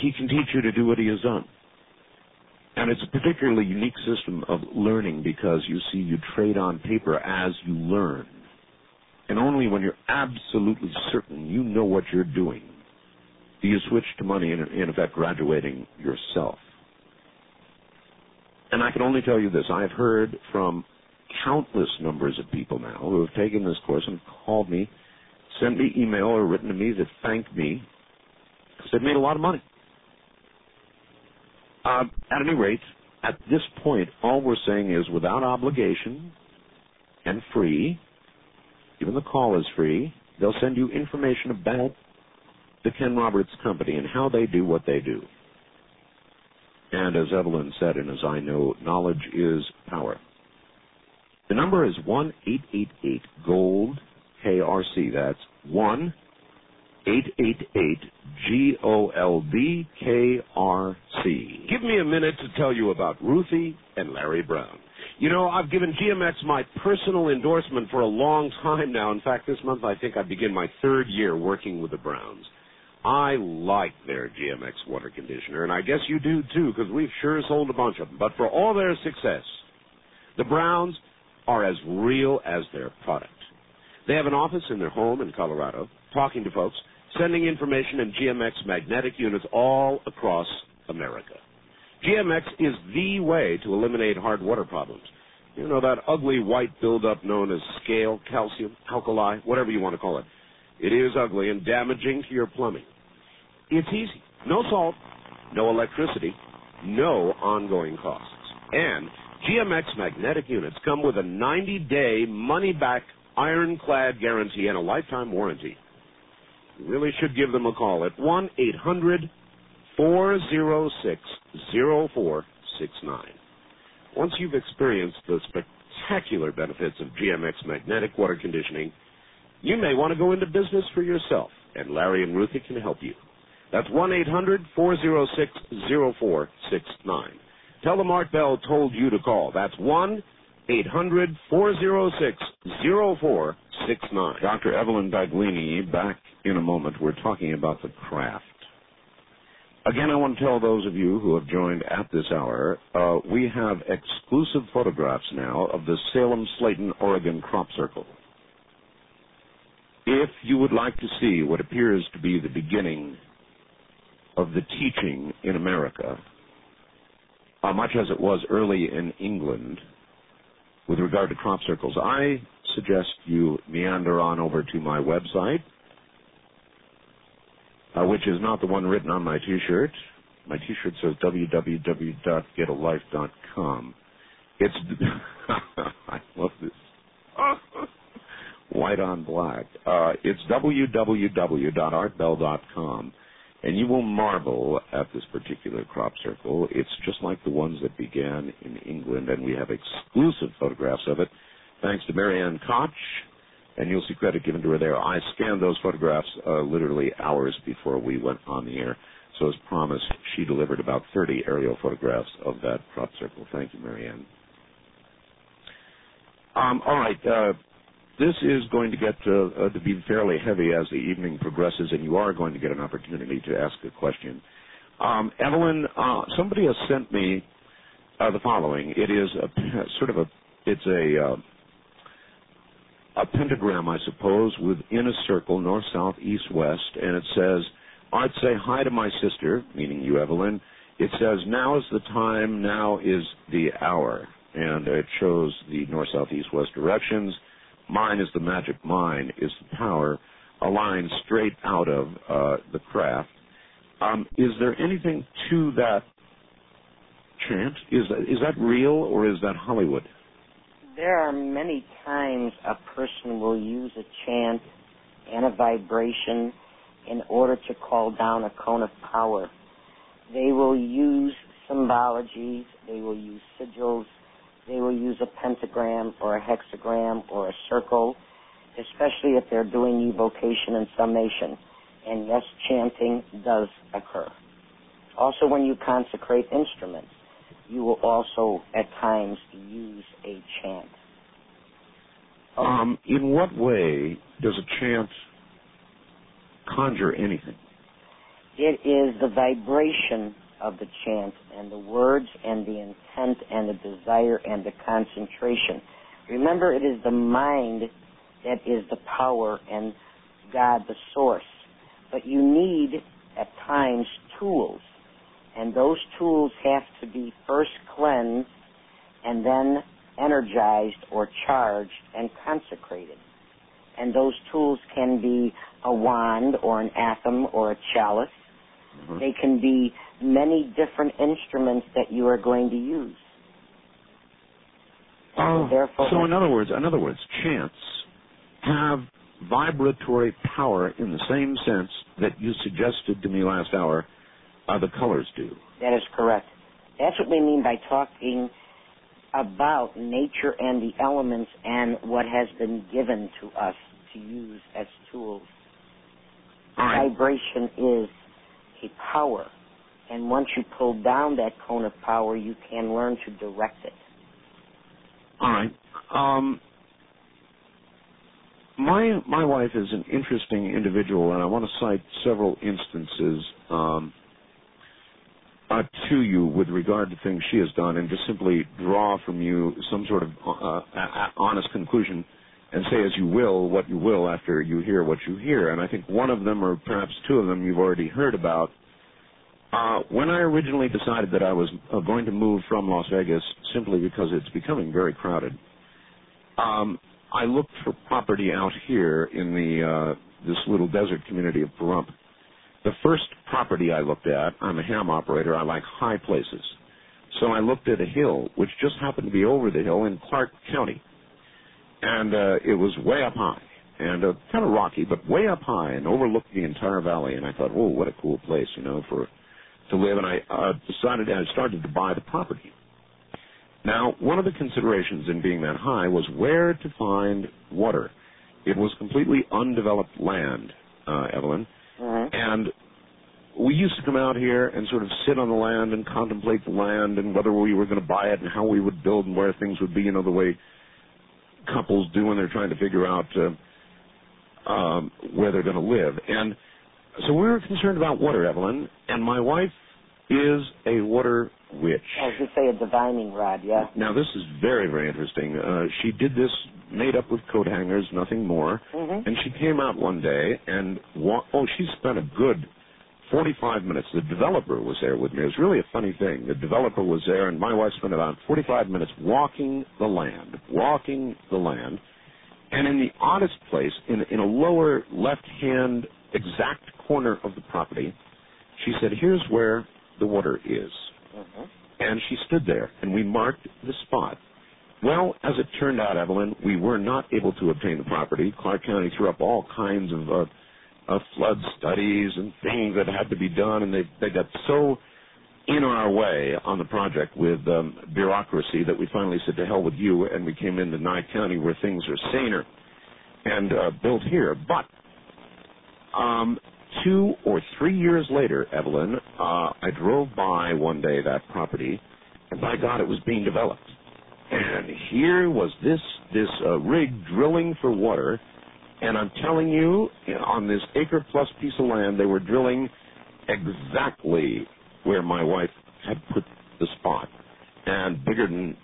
He can teach you to do what he has done. And it's a particularly unique system of learning because you see, you trade on paper as you learn. And only when you're absolutely certain you know what you're doing do you switch to money and, in effect, graduating yourself. And I can only tell you this I've heard from countless numbers of people now who have taken this course and called me, sent me email or written to me to thank me because they've made a lot of money. Uh, at any rate, at this point, all we're saying is without obligation and free, even the call is free, they'll send you information about the Ken Roberts Company and how they do what they do. And as Evelyn said, and as I know, knowledge is power. The number is 1 888 GOLD KRC. That's 1 888 G O L D K R C. Give me a minute to tell you about Ruthie and Larry Brown. You know, I've given GMX my personal endorsement for a long time now. In fact, this month I think I begin my third year working with the Browns. I like their GMX water conditioner, and I guess you do too, because we've sure sold a bunch of them. But for all their success, the Browns are as real as their product. They have an office in their home in Colorado, talking to folks, sending information in GMX magnetic units all across America. GMX is the way to eliminate hard water problems. You know, that ugly white buildup known as scale, calcium, alkali, whatever you want to call it. It is ugly and damaging to your plumbing. It's easy. No salt, no electricity, no ongoing costs. And GMX magnetic units come with a 90-day money-back ironclad guarantee and a lifetime warranty. You really should give them a call at 1 800 406 0469. Once you've experienced the spectacular benefits of GMX magnetic water conditioning, you may want to go into business for yourself, and Larry and Ruthie can help you. That's 1 800 406 0469. Tell them Art Bell told you to call. That's 1 800 406 0469. Dr. Evelyn Paglini, back in a moment. We're talking about the craft. Again, I want to tell those of you who have joined at this hour, uh, we have exclusive photographs now of the Salem Slayton, Oregon crop circle. If you would like to see what appears to be the beginning of the teaching in America, uh, much as it was early in England, with regard to crop circles, I suggest you meander on over to my website, uh, which is not the one written on my T-shirt. My T-shirt says www.getalife.com. It's I love this white on black. Uh, it's www.artbell.com. And you will marvel at this particular crop circle. It's just like the ones that began in England, and we have exclusive photographs of it, thanks to Marianne Koch. And you'll see credit given to her there. I scanned those photographs uh, literally hours before we went on the air. So, as promised, she delivered about 30 aerial photographs of that crop circle. Thank you, Marianne. Um, all right. Uh, this is going to get uh, uh, to be fairly heavy as the evening progresses, and you are going to get an opportunity to ask a question. Um, Evelyn, uh, somebody has sent me uh, the following. It is a sort of a it's a uh, a pentagram, I suppose, within a circle, north, south, east, west, and it says, "I'd say hi to my sister," meaning you, Evelyn. It says, "Now is the time. Now is the hour," and it shows the north, south, east, west directions Mine is the magic. Mine is the power. A line straight out of uh, the craft. Um, is there anything to that chant? Is that, is that real or is that Hollywood? There are many times a person will use a chant and a vibration in order to call down a cone of power. They will use symbologies, they will use sigils, they will use a pentagram or a hexagram or a circle, especially if they're doing evocation and summation. And yes, chanting does occur. Also, when you consecrate instruments, you will also at times use a chant. Um, in what way does a chant conjure anything? It is the vibration of the chant and the words and the intent and the desire and the concentration. Remember, it is the mind that is the power and God the source. But you need, at times, tools. And those tools have to be first cleansed and then energized or charged and consecrated. And those tools can be a wand or an athame or a chalice. Mm-hmm. They can be many different instruments that you are going to use. Oh, therefore, so in other words, in other words, chants have vibratory power in the same sense that you suggested to me last hour uh, the colors do. That is correct. That's what we mean by talking about nature and the elements and what has been given to us to use as tools. Right. Vibration is a power and once you pull down that cone of power, you can learn to direct it. All right. Um, my my wife is an interesting individual, and I want to cite several instances um, uh, to you with regard to things she has done, and just simply draw from you some sort of uh, honest conclusion, and say as you will what you will after you hear what you hear. And I think one of them, or perhaps two of them, you've already heard about. Uh, when I originally decided that I was uh, going to move from Las Vegas simply because it's becoming very crowded, um, I looked for property out here in the uh, this little desert community of Pahrump. The first property I looked at, I'm a ham operator. I like high places, so I looked at a hill which just happened to be over the hill in Clark County, and uh, it was way up high and uh, kind of rocky, but way up high and overlooked the entire valley. And I thought, whoa, what a cool place, you know, for to live, and I uh, decided I started to buy the property. Now, one of the considerations in being that high was where to find water. It was completely undeveloped land, uh, Evelyn, mm-hmm. and we used to come out here and sort of sit on the land and contemplate the land and whether we were going to buy it and how we would build and where things would be, you know, the way couples do when they're trying to figure out uh, um, where they're going to live. And so we were concerned about water, Evelyn, and my wife is a water witch. I was going to say a divining rod, yeah. Now this is very, very interesting. Uh, she did this made up with coat hangers, nothing more. Mm-hmm. And she came out one day and wa- oh, she spent a good 45 minutes. The developer was there with me. It was really a funny thing. The developer was there, and my wife spent about 45 minutes walking the land, walking the land. And in the oddest place, in, in a lower left-hand exact corner of the property, she said, Here's where the water is. Mm-hmm. And she stood there, and we marked the spot. Well, as it turned out, Evelyn, we were not able to obtain the property. Clark County threw up all kinds of uh, uh, flood studies and things that had to be done, and they they got so in our way on the project with um, bureaucracy that we finally said to hell with you, and we came into Nye County where things are saner and uh, built here. But um, two or three years later, Evelyn, uh, I drove by one day that property, and by God, it was being developed. And here was this this uh, rig drilling for water, and I'm telling you, on this acre plus piece of land, they were drilling exactly where my wife had put the spot, and bigger than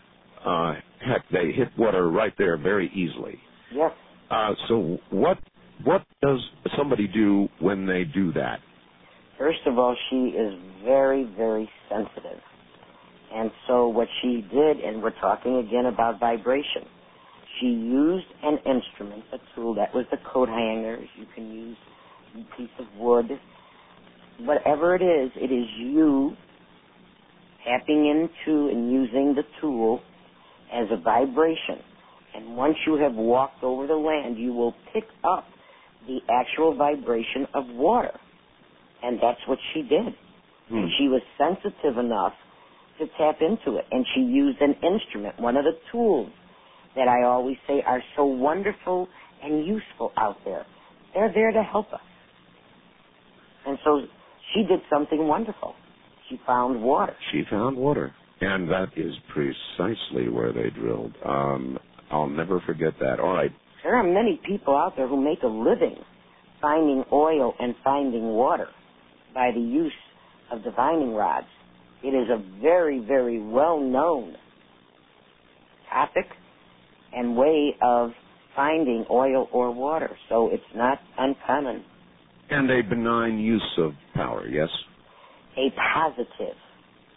uh, heck, they hit water right there very easily. Yes. Uh, so what what does somebody do when they do that? First of all, she is very, very sensitive. And so what she did, and we're talking again about vibration, she used an instrument, a tool that was the coat hangers. You can use a piece of wood. Whatever it is, it is you tapping into and using the tool as a vibration. And once you have walked over the land, you will pick up the actual vibration of water. And that's what she did. Hmm. She was sensitive enough to tap into it. And she used an instrument, one of the tools that I always say are so wonderful and useful out there. They're there to help us. And so she did something wonderful. She found water. She found water, and that is precisely where they drilled. Um, I'll never forget that. All right, There are many people out there who make a living finding oil and finding water by the use of divining rods. It is a very, very well known topic and way of finding oil or water. So it's not uncommon. and a benign use of power. Yes, A positive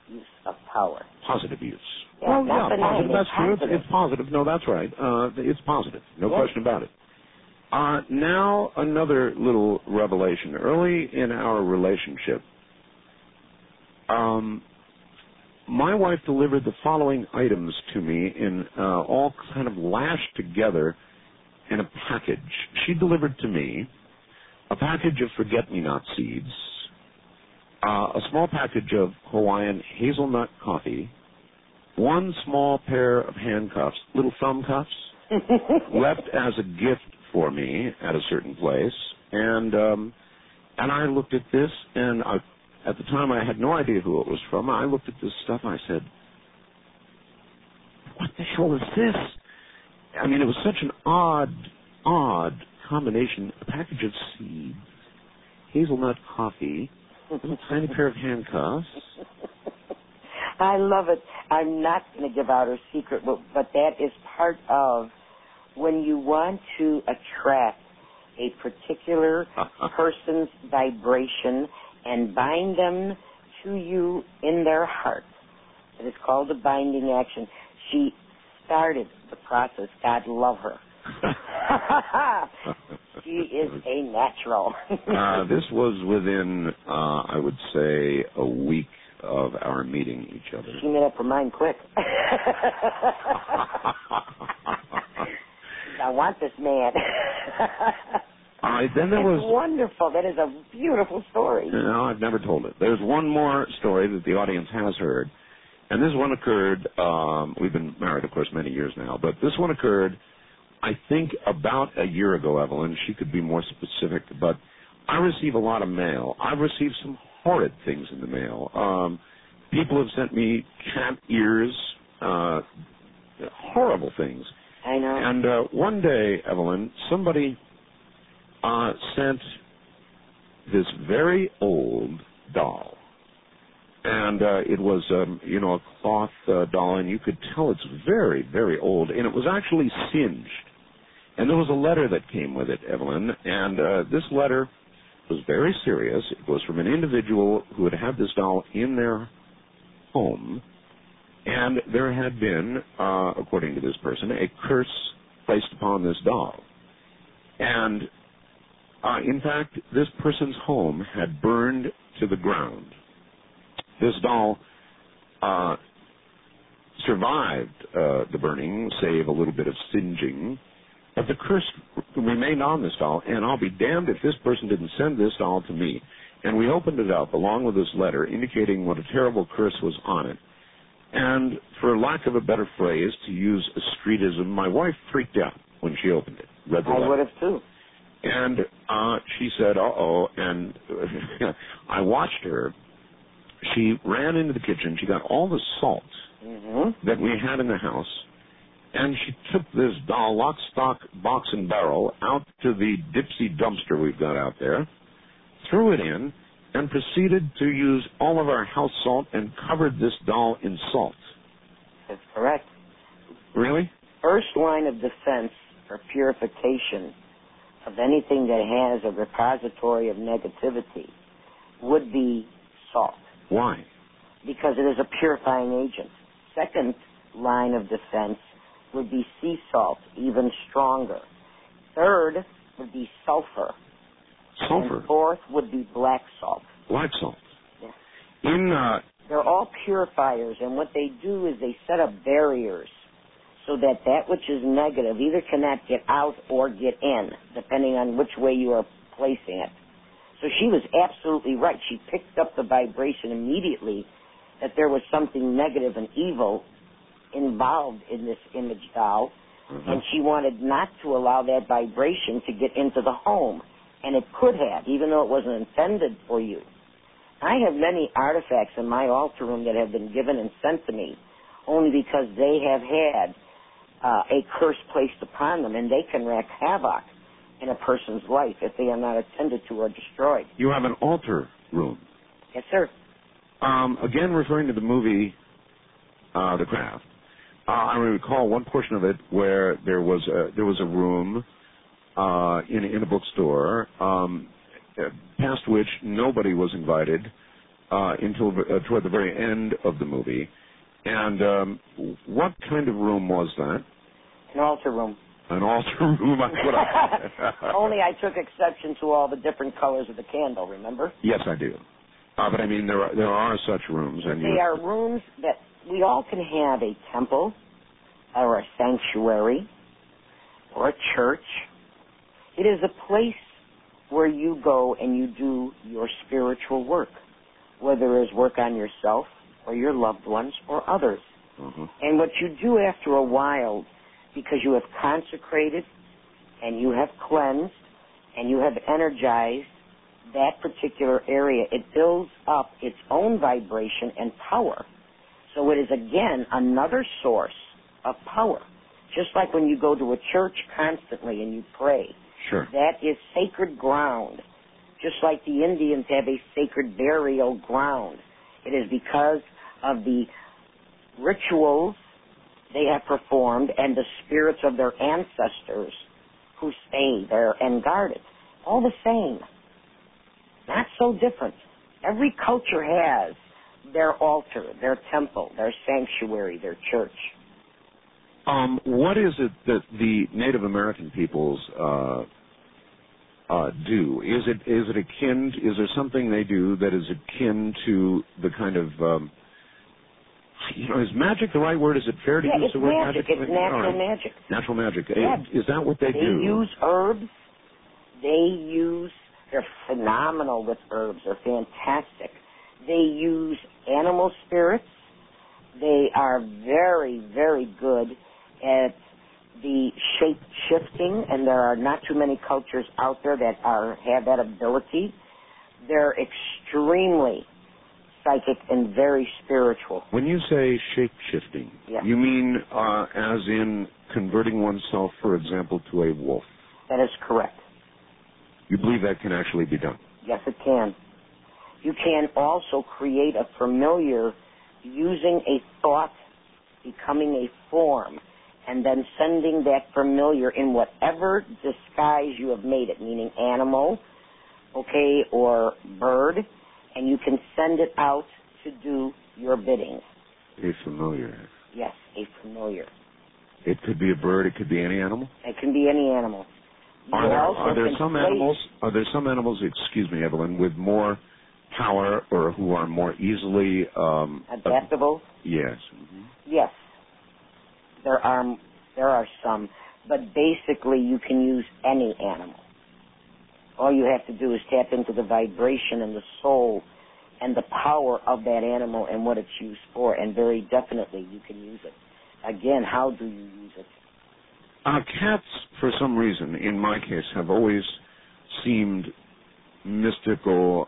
use of power. positive use. Yeah, well, yeah, positive. That's true. It's, positive. it's positive. No, that's right. Uh, it's positive. No question about it. Uh, now another little revelation. Early in our relationship, um, my wife delivered the following items to me in uh, all kind of lashed together in a package. She delivered to me a package of forget-me-not seeds, uh, a small package of Hawaiian hazelnut coffee, one small pair of handcuffs, little thumb cuffs, left as a gift for me at a certain place, and um, and I looked at this, and I, at the time I had no idea who it was from. I looked at this stuff, I said, "What the hell is this?" I mean, it was such an odd, odd combination. A package of seeds, hazelnut coffee, a tiny pair of handcuffs. I love it. I'm not going to give out her secret, but, but that is part of when you want to attract a particular person's vibration and bind them to you in their heart. It is called a binding action. She started the process. God love her. she is a natural. uh, this was within, uh, I would say, a week of our meeting each other. she made up her mind quick. I want this man. All right, then there was. wonderful. That is a beautiful story. No, I've never told it. There's one more story that the audience has heard, and this one occurred. Um, we've been married, of course, many years now, but this one occurred, I think, about a year ago. Evelyn, she could be more specific, but I receive a lot of mail. I've received some horrid things in the mail. Um, people have sent me cat ears, uh, horrible things. I know. And uh, one day, Evelyn, somebody uh, sent this very old doll, and uh, it was, um, you know, a cloth uh, doll, and you could tell it's very, very old, and it was actually singed. And there was a letter that came with it, Evelyn, and uh, this letter was very serious. It was from an individual who had had this doll in their home, and there had been, uh, according to this person, a curse placed upon this doll. And uh, in fact, this person's home had burned to the ground. This doll uh, survived uh, the burning, save a little bit of singeing, But the curse remained on this doll, and I'll be damned if this person didn't send this doll to me. And we opened it up along with this letter indicating what a terrible curse was on it. And for lack of a better phrase, to use a streetism, my wife freaked out when she opened it. Read the I letter. would have too. And uh, she said, "Uh oh," and I watched her. She ran into the kitchen. She got all the salt Mm-hmm. that we had in the house, and she took this doll, lock, stock, box, and barrel, out to the Dipsy dumpster we've got out there, threw it in, and proceeded to use all of our house salt and covered this doll in salt. That's correct. Really? First line of defense for purification of anything that has a repository of negativity would be salt Why? because it is a purifying agent. Second line of defense would be sea salt, even stronger. Third would be sulfur. Sulfur. And fourth would be black salt. Black salt. Yeah. In uh, They're all purifiers, and what they do is they set up barriers so that that which is negative either cannot get out or get in, depending on which way you are placing it. So she was absolutely right. She picked up the vibration immediately that there was something negative and evil involved in this image doll, Mm-hmm. and she wanted not to allow that vibration to get into the home. And it could have, even though it wasn't intended for you. I have many artifacts in my altar room that have been given and sent to me only because they have had uh, a curse placed upon them, and they can wreak havoc in a person's life if they are not attended to or destroyed. you have an altar room. Yes, sir. Um, again, referring to the movie uh, The Craft, uh, I recall one portion of it where there was a, there was a room uh, in in a bookstore um, past which nobody was invited uh, until uh, toward the very end of the movie. And um, what kind of room was that? An altar room. An altar room. I. Only I took exception to all the different colors of the candle, remember? yes, I do. Uh, but I mean, there are there are such rooms, and They are rooms that we all can have a temple or a sanctuary or a church. It is a place where you go and you do your spiritual work, whether it is work on yourself or your loved ones or others. Mhm. And what you do after a while, because you have consecrated and you have cleansed and you have energized that particular area, it builds up its own vibration and power. So it is again another source of power. Just like when you go to a church constantly and you pray, Sure. that is sacred ground. Just like the Indians have a sacred burial ground. It is because of the rituals they have performed and the spirits of their ancestors who stay there and guard it. All the same. Not so different. Every culture has their altar, their temple, their sanctuary, their church. Um, what is it that the Native American peoples uh, uh, do? Is it is it akin? Is there something they do that is akin to the kind of um, you know, is magic the right word? Is it fair to Yeah, use the word magic. magic? It's natural right. magic. Natural magic. Yeah. Is that what they, They do? use herbs. They use, they're phenomenal with herbs. They're fantastic. They use animal spirits. They are very, very good at the shape shifting, and there are not too many cultures out there that are have that ability. They're extremely psychic and very spiritual. When you say shape shifting, Yeah. you mean uh, as in converting oneself, for example, to a wolf. That is correct. You believe that can actually be done? Yes, it can. You can also create a familiar using a thought becoming a form and then sending that familiar in whatever disguise you have made it, meaning animal, okay, or bird, and you can send it out to do your bidding. A familiar. Yes, a familiar. It could be a bird. It could be any animal. It can be any animal. You Are there, are there some animals? Are there some animals? Excuse me, Evelyn, with more power or who are more easily um, adaptable? yes. Yes, there are there are some. but basically you can use any animal. All you have to do is tap into the vibration and the soul and the power of that animal and what it's used for, and very definitely you can use it. Again, how do you use it? Uh, cats, for some reason, in my case, have always seemed mystical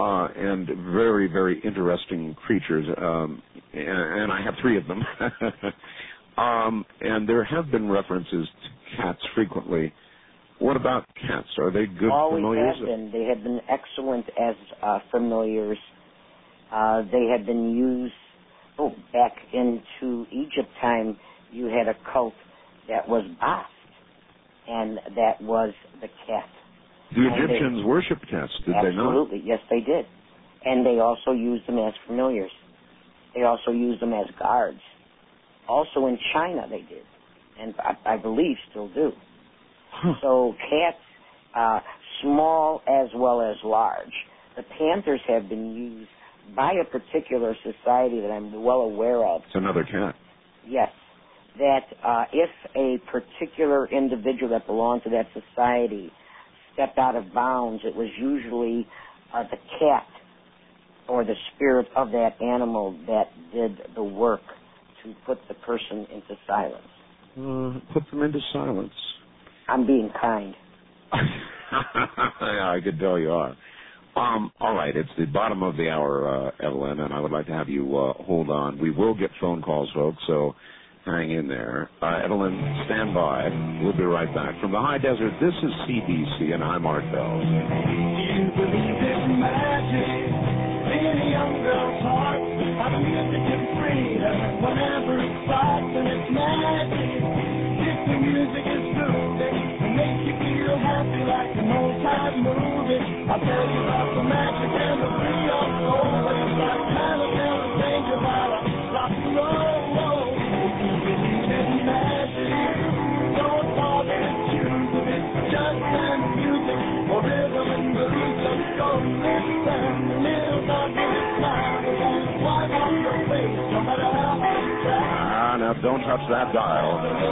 uh, and very, very interesting creatures. Um, and, and I have three of them. um, and there have been references to cats frequently. What about cats? Are they good Always familiars? have been. They have been excellent as uh, familiars. Uh, they have been used. Oh, back into Egypt time, you had a cult that was Bast, and that was the cat. The they- Egyptians worshipped cats, did they not? Absolutely, yes, they did. And they also used them as familiars. They also used them as guards. Also in China, they did, and I, I believe still do. So cats, uh, small as well as large. The panthers have been used by a particular society that I'm well aware of. It's another cat. Yes, that uh, if a particular individual that belonged to that society stepped out of bounds, it was usually uh, the cat or the spirit of that animal that did the work to put the person into silence. Uh, put them into silence. I'm being kind. yeah, I could tell you are. Um, all right, it's the bottom of the hour, uh, Evelyn, and I would like to have you uh, hold on. We will get phone calls, folks, so hang in there. Uh, Evelyn, stand by. We'll be right back. From the high desert, this is CBC, and I'm Art Bell. You believe there's magic in a young girl's heart. How the music can free her whenever it starts, and it's magic. If the music is moving, it makes you feel happy like an old time movie. I'll tell you about don't touch that dial.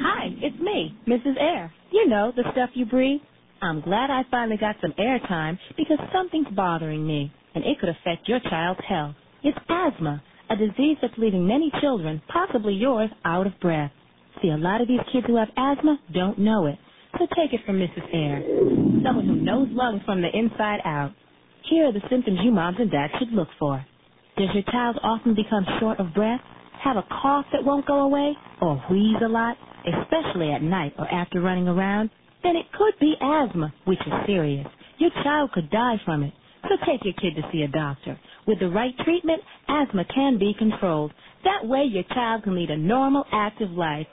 Hi, it's me, Mrs. Air. You know, the stuff you breathe. I'm glad I finally got some airtime because something's bothering me, and it could affect your child's health. It's asthma, a disease that's leaving many children, possibly yours, out of breath. See, a lot of these kids who have asthma don't know it. So take it from Mrs. Air, someone who knows lungs from the inside out. Here are the symptoms you moms and dads should look for. Does your child often become short of breath? Have a cough that won't go away? Or wheeze a lot, especially at night or after running around? Then it could be asthma, which is serious. Your child could die from it. So take your kid to see a doctor. With the right treatment, asthma can be controlled. That way your child can lead a normal, active life.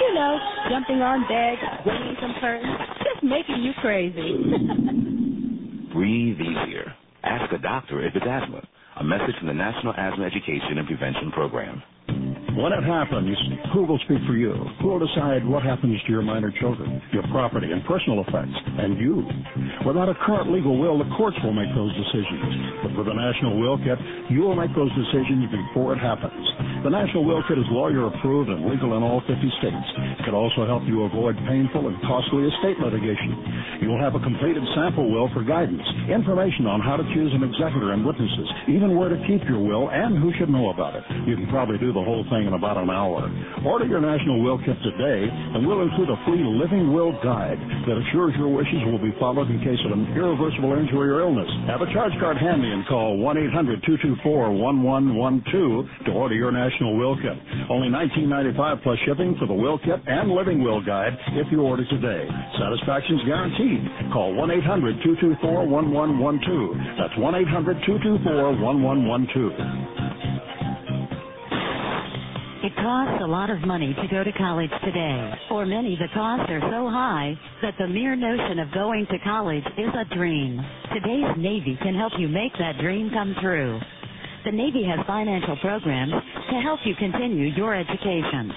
You know, jumping on beds, swinging some curtains, just making you crazy. Breathe easier. Ask a doctor if it's asthma. A message from the National Asthma Education and Prevention Program. When it happens, who will speak for you? Who will decide what happens to your minor children, your property and personal effects, and you? Without a current legal will, the courts will make those decisions. But with a National Will Kit, you will make those decisions before it happens. The National Will Kit is lawyer approved and legal in all 50 states. It can also help you avoid painful and costly estate litigation. You will have a completed sample will for guidance, information on how to choose an executor and witnesses, even where to keep your will and who should know about it. You can probably do the whole thing in about an hour. Order your National Will Kit today, and we'll include a free living will guide that assures your wishes will be followed in case of an irreversible injury or illness. Have a charge card handy and call 1-800-224-1112 to order your National Will Kit. Only $19.95 plus shipping for the Will Kit and Living Will Guide if you order today. Satisfaction's guaranteed. Call 1-800-224-1112. That's 1-800-224-1112. It costs a lot of money to go to college today. For many, the costs are so high that the mere notion of going to college is a dream. Today's Navy can help you make that dream come true. The Navy has financial programs to help you continue your education.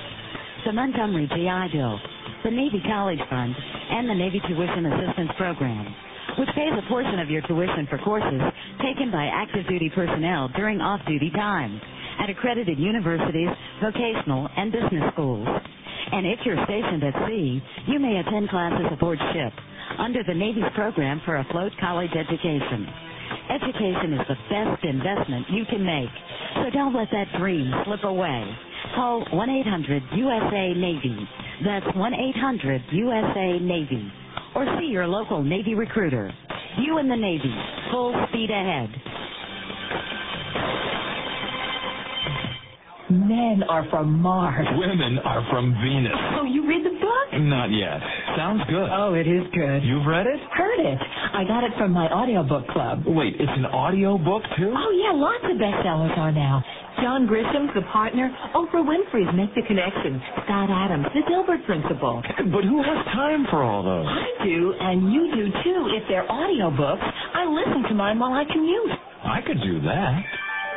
The Montgomery GI Bill, the Navy College Fund, and the Navy Tuition Assistance Program, which pays a portion of your tuition for courses taken by active duty personnel during off-duty time at accredited universities, vocational, and business schools. And if you're stationed at sea, you may attend classes aboard ship under the Navy's program for a float college education. Education is the best investment you can make, so don't let that dream slip away. Call 1-800-USA-NAVY. That's 1-800-USA-NAVY. Or see your local Navy recruiter. You and the Navy, full speed ahead. Men are from Mars. Women are from Venus. Oh, you read the book? Not yet. Sounds good. Oh, it is good. You've read it? Heard it. I got it from my audiobook club. Wait, it's an audio book too? Oh, yeah, lots of bestsellers are now. John Grisham's The Partner, Oprah Winfrey's Make the Connection, Scott Adams, The Dilbert Principle. But who has time for all those? I do, and you do too if they're audiobooks. I listen to mine while I commute. I could do that.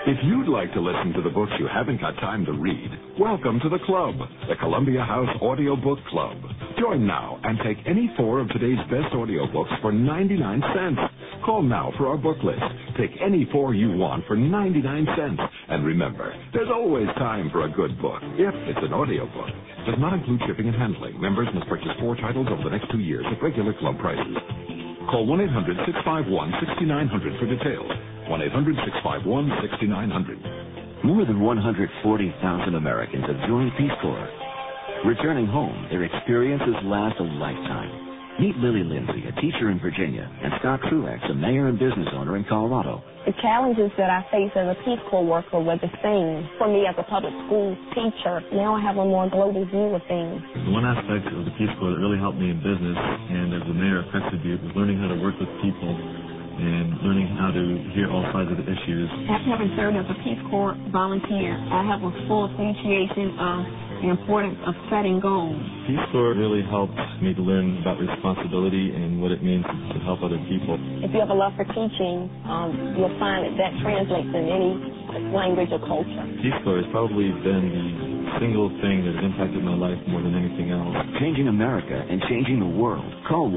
If you'd like to listen to the books you haven't got time to read, welcome to the club, the Columbia House Audiobook Club. Join now and take any four of today's best audiobooks for 99 cents. Call now for our book list. Take any four you want for 99 cents. And remember, there's always time for a good book, if it's an audiobook. Does not include shipping and handling. Members must purchase four titles over the next two years at regular club prices. Call 1-800-651-6900 for details. 1-800-651-6900. More than 140,000 Americans have joined Peace Corps. Returning home, their experiences last a lifetime. Meet Lily Lindsay, a teacher in Virginia, and Scott Truex, a mayor and business owner in Colorado. The challenges that I face as a Peace Corps worker were the same for me as a public school teacher. Now I have a more global view of things. One aspect of the Peace Corps that really helped me in business and as a mayor of Crested Butte was learning how to work with people and learning how to hear all sides of the issues. After having served as a Peace Corps volunteer, I have a full appreciation of the importance of setting goals. Peace Corps really helped me to learn about responsibility and what it means to help other people. If you have a love for teaching, um, you'll find that that translates in any language or culture. Peace Corps has probably been the single thing that has impacted my life more than anything else. Changing America and changing the world. Call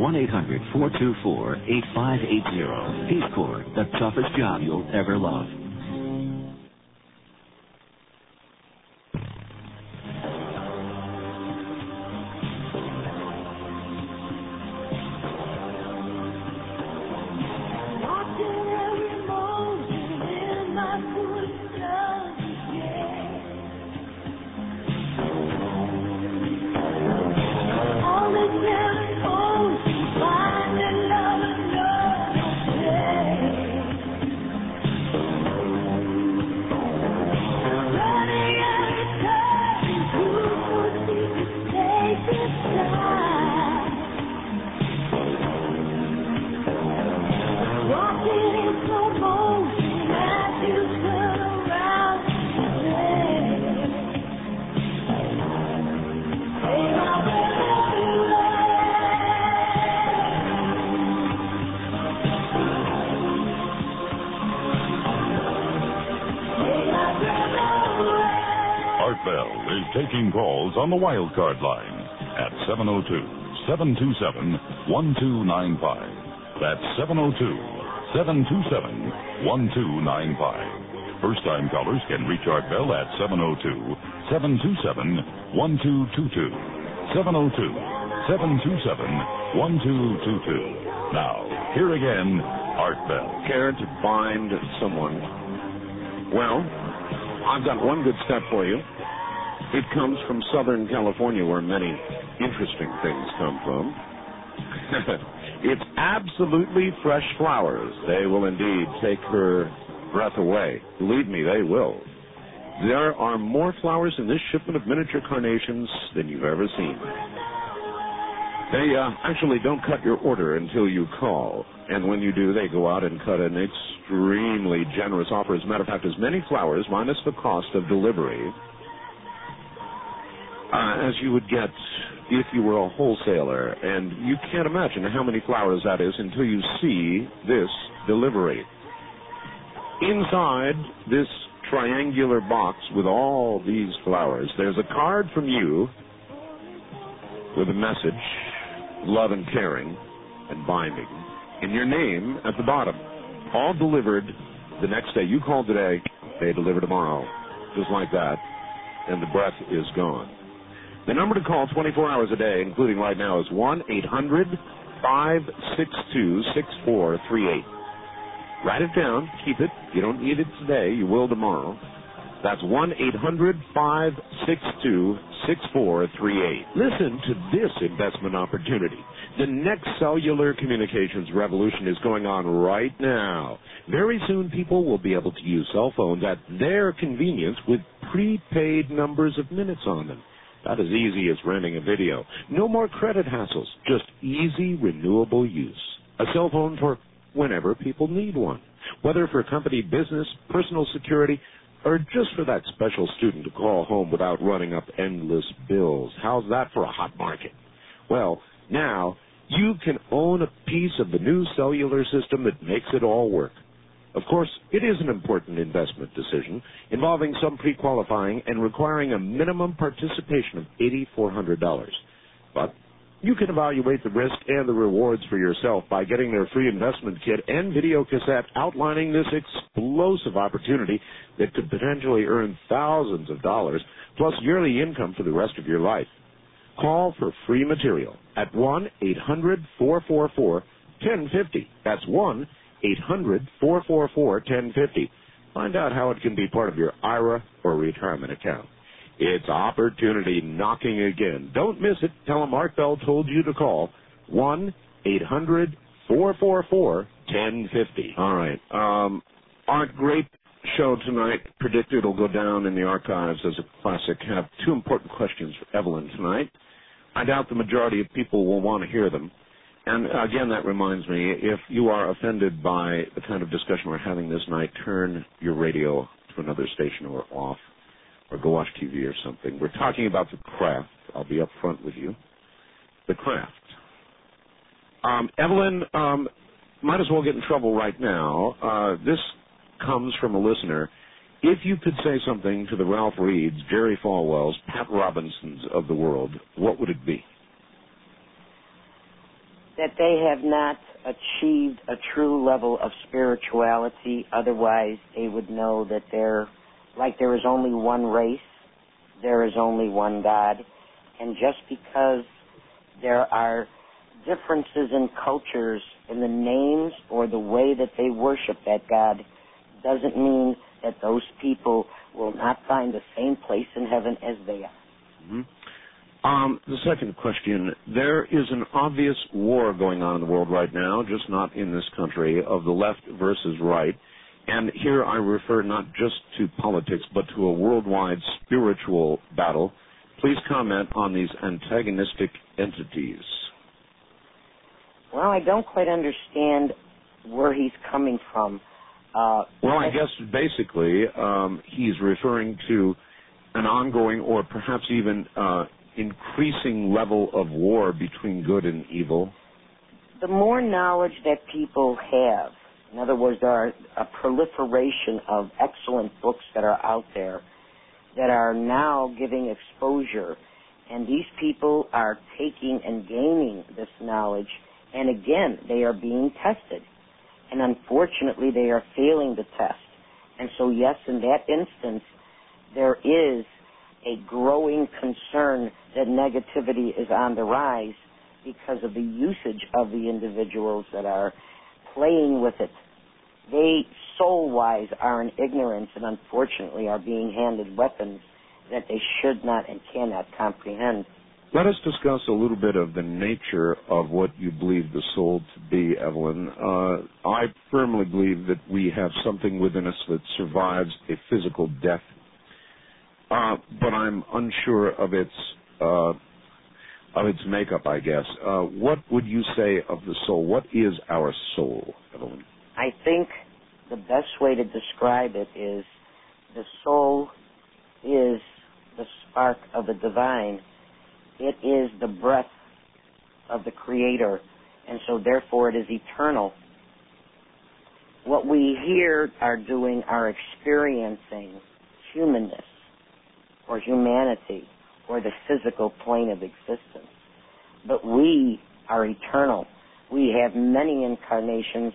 1-800-424-8580. Peace Corps, the toughest job you'll ever love. On the wild card line at 702-727-1295. That's 702-727-1295. First time callers can reach Art Bell at 702-727-1222. 702-727-1222. Now, here again, Art Bell. Care to find someone? Well, I've got one good step for you. It comes from Southern California, where many interesting things come from. it's absolutely fresh flowers. They will indeed take her breath away. Believe me, they will. There are more flowers in this shipment of miniature carnations than you've ever seen. They uh, actually don't cut your order until you call. And when you do, they go out and cut an extremely generous offer. As a matter of fact, as many flowers minus the cost of delivery uh, as you would get if you were a wholesaler. And you can't imagine how many flowers that is until you see this delivery. Inside this triangular box with all these flowers, there's a card from you with a message, love and caring and binding, and your name at the bottom. All delivered the next day. You call today, they deliver tomorrow. Just like that. And the breath is gone. The number to call 24 hours a day, including right now, is 1 800 562 6438. Write it down. Keep it. You don't need it today. You will tomorrow. That's 1 800 562 6438. Listen to this investment opportunity. The next cellular communications revolution is going on right now. Very soon, people will be able to use cell phones at their convenience with prepaid numbers of minutes on them. About as easy as renting a video. No more credit hassles, just easy, renewable use. A cell phone for whenever people need one. Whether for company business, personal security, or just for that special student to call home without running up endless bills. How's that for a hot market? Well, now you can own a piece of the new cellular system that makes it all work. Of course, it is an important investment decision involving some pre-qualifying and requiring a minimum participation of $8,400. But you can evaluate the risk and the rewards for yourself by getting their free investment kit and video cassette outlining this explosive opportunity that could potentially earn thousands of dollars plus yearly income for the rest of your life. Call for free material at 1 800 444 1050. That's 1 800 444 1050. Find out how it can be part of your IRA or retirement account. It's opportunity knocking again. Don't miss it. Tell them Art Bell told you to call 1 800 444 1050. All right. Um, great show tonight. Predict it'll go down in the archives as a classic. Have two important questions for Evelyn tonight. I doubt the majority of people will want to hear them. And again, that reminds me, if you are offended by the kind of discussion we're having this night, turn your radio to another station or off, or go watch TV or something. We're talking about the craft. I'll be up front with you. The craft. Um, Evelyn, um, might as well get in trouble right now. Uh, this comes from a listener. If you could say something to the Ralph Reeds, Jerry Falwells, Pat Robinsons of the world, what would it be? That they have not achieved a true level of spirituality, otherwise they would know that they're like there is only one race, there is only one God, and just because there are differences in cultures in the names or the way that they worship that God doesn't mean that those people will not find the same place in heaven as they are. Mm-hmm. Um, the second question there is an obvious war going on in the world right now, just not in this country, of the left versus right. And here I refer not just to politics, but to a worldwide spiritual battle. Please comment on these antagonistic entities. Well, I don't quite understand where he's coming from. Uh, well, I guess basically um, he's referring to an ongoing or perhaps even uh, increasing level of war between good and evil. The more knowledge that people have, in other words, there are a proliferation of excellent books that are out there that are now giving exposure, and these people are taking and gaining this knowledge, and again, they are being tested and unfortunately they are failing the test. And so yes, in that instance, there is a growing concern that negativity is on the rise because of the usage of the individuals that are playing with it. They soul-wise are in ignorance and unfortunately are being handed weapons that they should not and cannot comprehend. Let us discuss a little bit of the nature of what you believe the soul to be, Evelyn. Uh, I firmly believe that we have something within us that survives a physical death, uh, but I'm unsure of its uh, of its makeup. I guess. Uh, what would you say of the soul? What is our soul, Evelyn? I think the best way to describe it is the soul is the spark of the divine. It is the breath of the Creator, and so therefore it is eternal. What we here are doing are experiencing humanness or humanity or the physical plane of existence. But we are eternal. We have many incarnations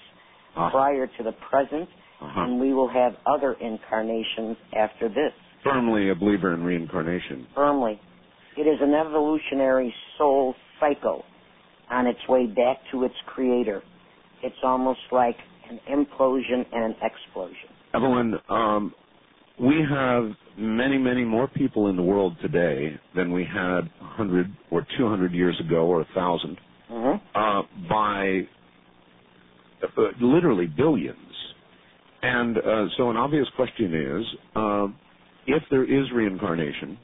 Ah. prior to the present, Uh-huh. and we will have other incarnations after this. Firmly a believer in reincarnation. Firmly. It is an evolutionary soul cycle on its way back to its creator. It's almost like an implosion and an explosion. Evelyn, um, we have many, many more people in the world today than we had 100 or 200 years ago or 1,000 Mhm. uh, by uh, literally billions. And uh, so an obvious question is, uh, if there is reincarnation,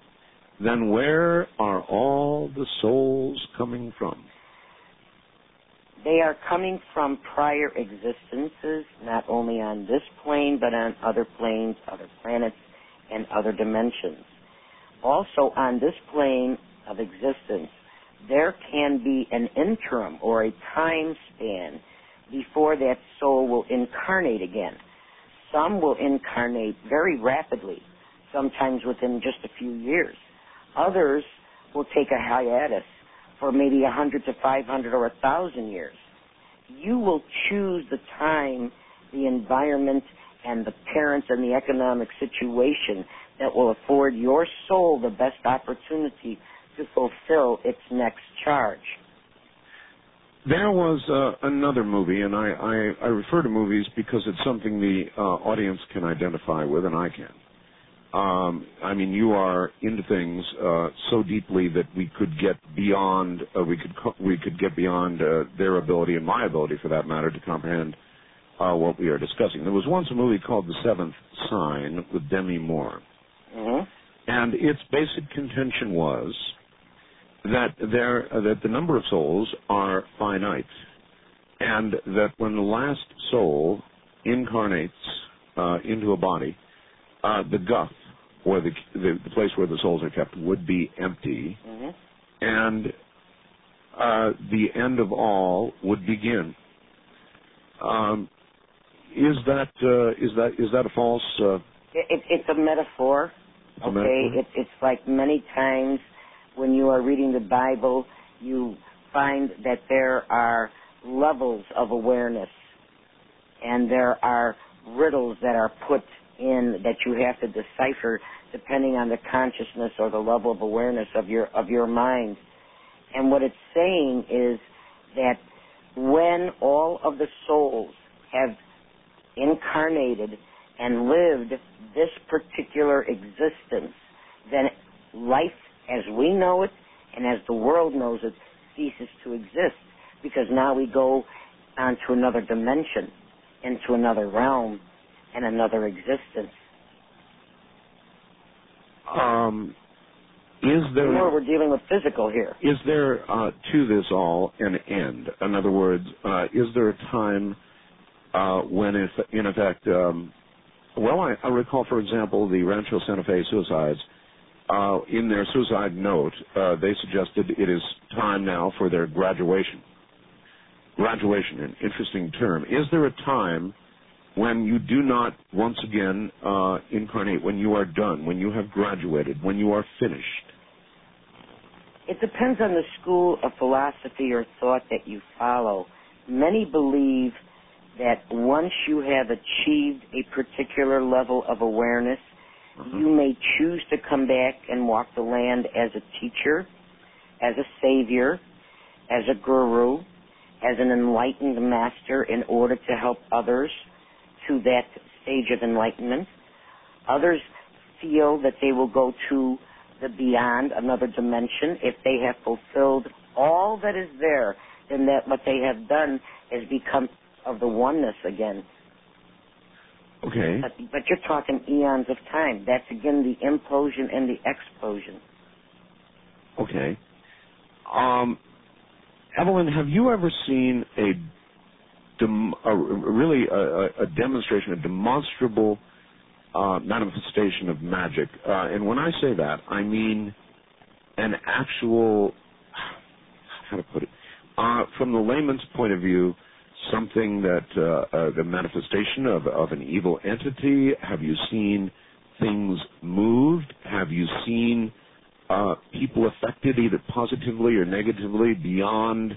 then where are all the souls coming from? They are coming from prior existences, not only on this plane, but on other planes, other planets, and other dimensions. Also, on this plane of existence, there can be an interim or a time span before that soul will incarnate again. Some will incarnate very rapidly, sometimes within just a few years. Others will take a hiatus for maybe a hundred to five hundred or a thousand years. You will choose the time, the environment, and the parents and the economic situation that will afford your soul the best opportunity to fulfill its next charge. There was uh, another movie, and I, I, I refer to movies because it's something the uh, audience can identify with, and I can. Um, I mean, you are into things uh, so deeply that we could get beyond, uh, we could co- we could get beyond uh, their ability and my ability, for that matter, to comprehend uh, what we are discussing. There was once a movie called The Seventh Sign with Demi Moore, Mm-hmm. and its basic contention was that there uh, that the number of souls are finite, and that when the last soul incarnates uh, into a body, uh, the Guf or the, the the place where the souls are kept would be empty, Mm-hmm. and uh, the end of all would begin. Um, is that uh, is that is that a false? Uh, It, it, it's a metaphor. a Okay, metaphor? it, it's like many times when you are reading the Bible, you find that there are levels of awareness, and there are riddles that are put in that you have to decipher depending on the consciousness or the level of awareness of your of your mind. And what it's saying is that when all of the souls have incarnated and lived this particular existence, then life as we know it and as the world knows it ceases to exist because now we go on to another dimension, into another realm and another existence. um, is there Remember, we're dealing with physical here. Is there uh, to this all an end? In other words, uh, is there a time when, if, in effect, um, well, I, I recall, for example, the Rancho Santa Fe suicides. Uh, in their suicide note, uh, they suggested it is time now for their graduation. Graduation, an interesting term. Is there a time when you do not once again uh, incarnate, when you are done, when you have graduated, when you are finished? It depends on the school of philosophy or thought that you follow. Many believe that once you have achieved a particular level of awareness, mm-hmm. you may choose to come back and walk the land as a teacher, as a savior, as a guru, as an enlightened master in order to help others to that stage of enlightenment. Others feel that they will go to the beyond, another dimension, if they have fulfilled all that is there, then that what they have done has become of the oneness again. Okay. But, but you're talking eons of time. That's again the implosion and the explosion. Okay. Um, Evelyn, have you ever seen a, dem- a really a, a- demonstration, a demonstrable uh, manifestation of magic. Uh, and when I say that, I mean an actual, how to put it, uh, from the layman's point of view, something that uh, uh, the manifestation of, of an evil entity? Have you seen things moved? Have you seen uh, people affected either positively or negatively beyond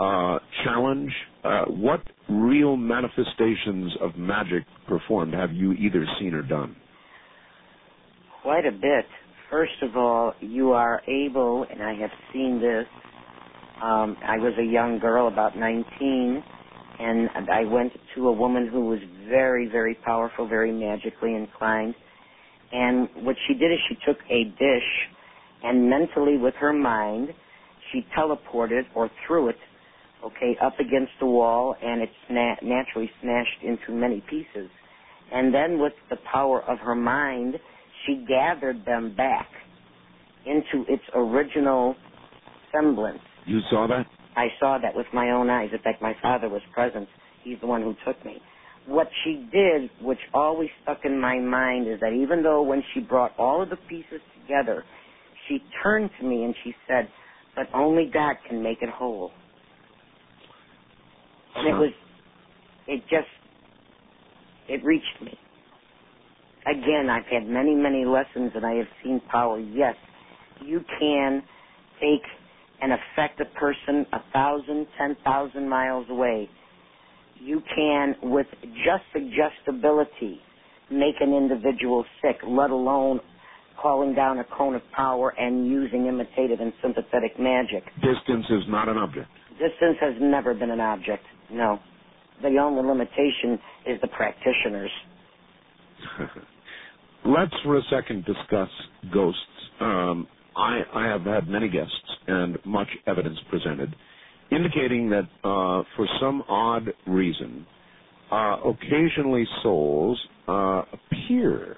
uh, challenge? Uh, what real manifestations of magic performed have you either seen or done? Quite a bit. First of all, you are able, and I have seen this. Um, I was a young girl, about 19, and I went to a woman who was very, very powerful, very magically inclined. And what she did is she took a dish and mentally with her mind, she teleported or threw it, okay, up against the wall and it sna- naturally smashed into many pieces. And then with the power of her mind, she gathered them back into its original semblance. You saw that? I saw that with my own eyes. In fact, my father was present. He's the one who took me. What she did, which always stuck in my mind, is that even though when she brought all of the pieces together, she turned to me and she said, but only God can make it whole. And it was, it just, it reached me. Again, I've had many, many lessons and I have seen power. Yes, you can take and affect a person a thousand, ten thousand miles away. You can, with just suggestibility, make an individual sick, let alone calling down a cone of power and using imitative and sympathetic magic. Distance is not an object. Distance has never been an object. No. The only limitation is the practitioners. Let's for a second discuss ghosts. Um, I, I have had many guests and much evidence presented indicating that uh, for some odd reason, uh, occasionally souls uh, appear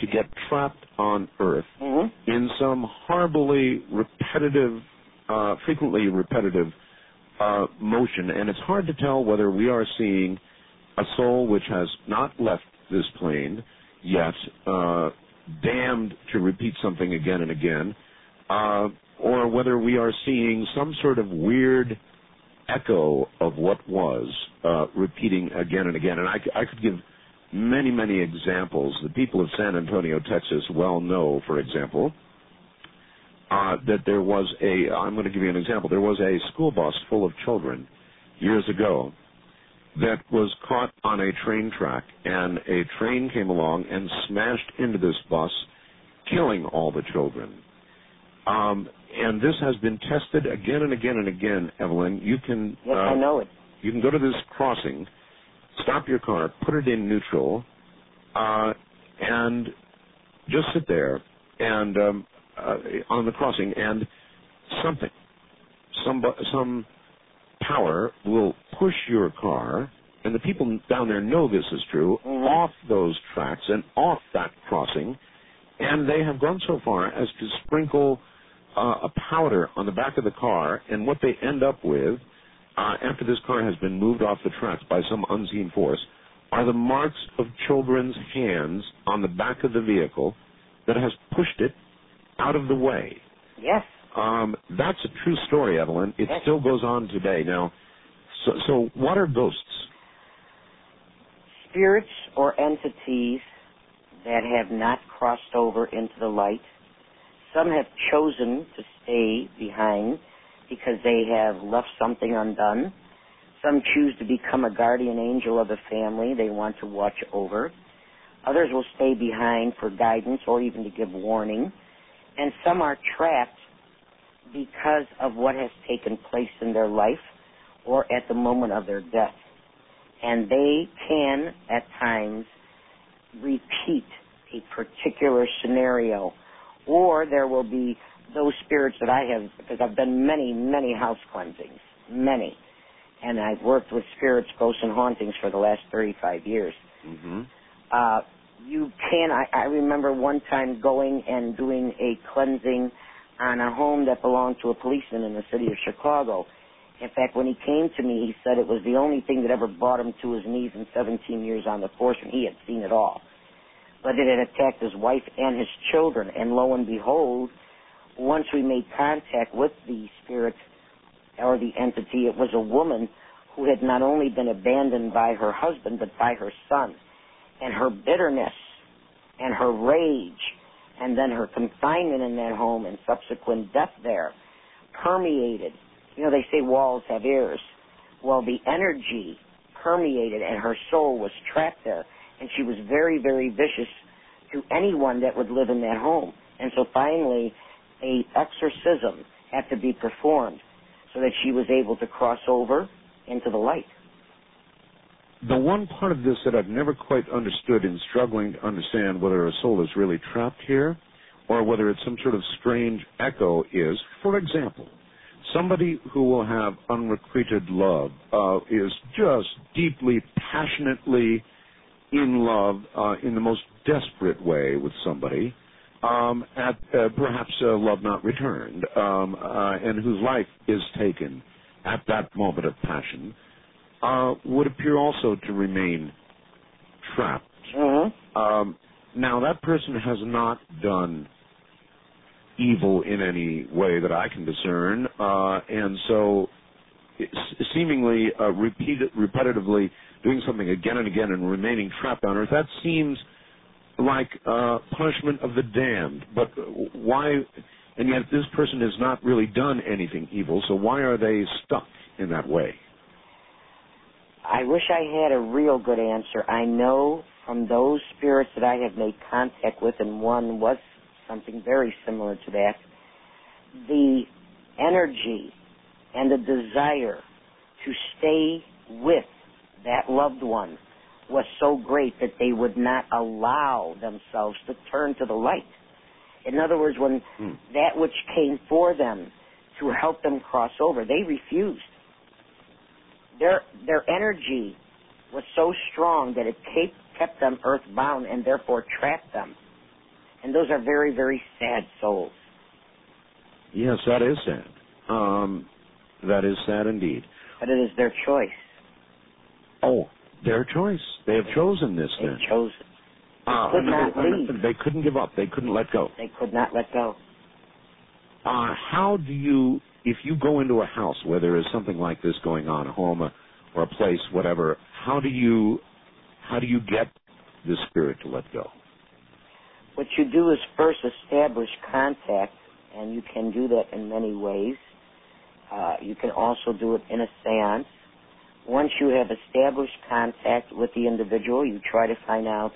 to get trapped on Earth mm-hmm. in some horribly repetitive, uh, frequently repetitive uh, motion, and it's hard to tell whether we are seeing a soul which has not left this plane yet, uh, damned to repeat something again and again, or whether we are seeing some sort of weird echo of what was uh, repeating again and again. And I, I could give many, many examples. The people of San Antonio, Texas, well know, for example, uh, that there was a. I'm going to give you an example. There was a school bus full of children years ago that was caught on a train track, and a train came along and smashed into this bus, killing all the children. Um, and this has been tested again and again and again, Evelyn. You can. Yes, uh, I know it. You can go to this crossing, stop your car, put it in neutral, uh, and just sit there and um, uh, on the crossing, and something, some some power will push your car, and the people down there know this is true, Mm-hmm. off those tracks and off that crossing, and they have gone so far as to sprinkle a powder on the back of the car, and what they end up with uh, after this car has been moved off the tracks by some unseen force are the marks of children's hands on the back of the vehicle that has pushed it out of the way. Yes. Um, that's a true story, Evelyn. It Yes. still goes on today. Now, so, so what are ghosts? Spirits or entities that have not crossed over into the light. Some have chosen to stay behind because they have left something undone. Some choose to become a guardian angel of the family they want to watch over. Others will stay behind for guidance or even to give warning. And some are trapped because of what has taken place in their life or at the moment of their death. And they can, at times, repeat a particular scenario. Or there will be those spirits that I have, because I've done many, many house cleansings, many. And I've worked with spirits, ghosts, and hauntings for the last 35 years. Mm-hmm. Uh, you can, I, I remember one time going and doing a cleansing on a home that belonged to a policeman in the city of Chicago. In fact, when he came to me, he said it was the only thing that ever brought him to his knees in 17 years on the force, and he had seen it all. But it had attacked his wife and his children. And lo and behold, once we made contact with the spirit or the entity, it was a woman who had not only been abandoned by her husband, but by her son. And her bitterness and her rage and then her confinement in that home and subsequent death there permeated. You know, they say walls have ears. Well, the energy permeated and her soul was trapped there. And she was very, very vicious to anyone that would live in that home. And so finally, a exorcism had to be performed so that she was able to cross over into the light. The one part of this that I've never quite understood in struggling to understand whether a soul is really trapped here or whether it's some sort of strange echo is, for example, somebody who will have unrequited love uh, is just deeply, passionately in love uh, in the most desperate way with somebody, um, at uh, perhaps uh, love not returned, um, uh, and whose life is taken at that moment of passion, uh, would appear also to remain trapped. Mm-hmm. Um, now, that person has not done evil in any way that I can discern, uh, and so seemingly uh, repeat, repetitively doing something again and again and remaining trapped on earth, that seems like uh, punishment of the damned. But why? And yet this person has not really done anything evil, so why are they stuck in that way? I wish I had a real good answer. I know from those spirits that I have made contact with, and one was something very similar to that, the energy and the desire to stay with that loved one was so great that they would not allow themselves to turn to the light. In other words, when Hmm. that which came for them to help them cross over, they refused. Their their energy was so strong that it kept kept them earthbound and therefore trapped them. And those are very very sad souls. Yes, that is sad. Um, that is sad indeed. But it is their choice. Oh, their choice. They have chosen this They then. chose it. They Uh, could not they- leave. They couldn't give up. They couldn't let go. They could not let go. Uh, how do you, if you go into a house where there is something like this going on, a home or a place, whatever, how do you, how do you get the spirit to let go? What you do is first establish contact, and you can do that in many ways. Uh, you can also do it in a seance. Once you have established contact with the individual, you try to find out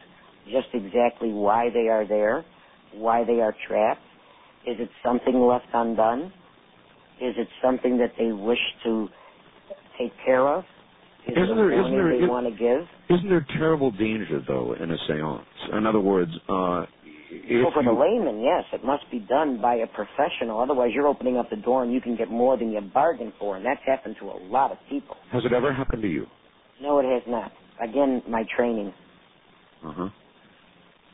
just exactly why they are there, why they are trapped. Is it something left undone? Is it something that they wish to take care of? Is Isn't there- isn't there- they is- want to give? Isn't there terrible danger though in a séance? In other words, uh, if So for the layman, yes, it must be done by a professional. Otherwise, you're opening up the door and you can get more than you bargained for, and that's happened to a lot of people. has it ever happened to you? No, it has not. Again, my training. Uh huh.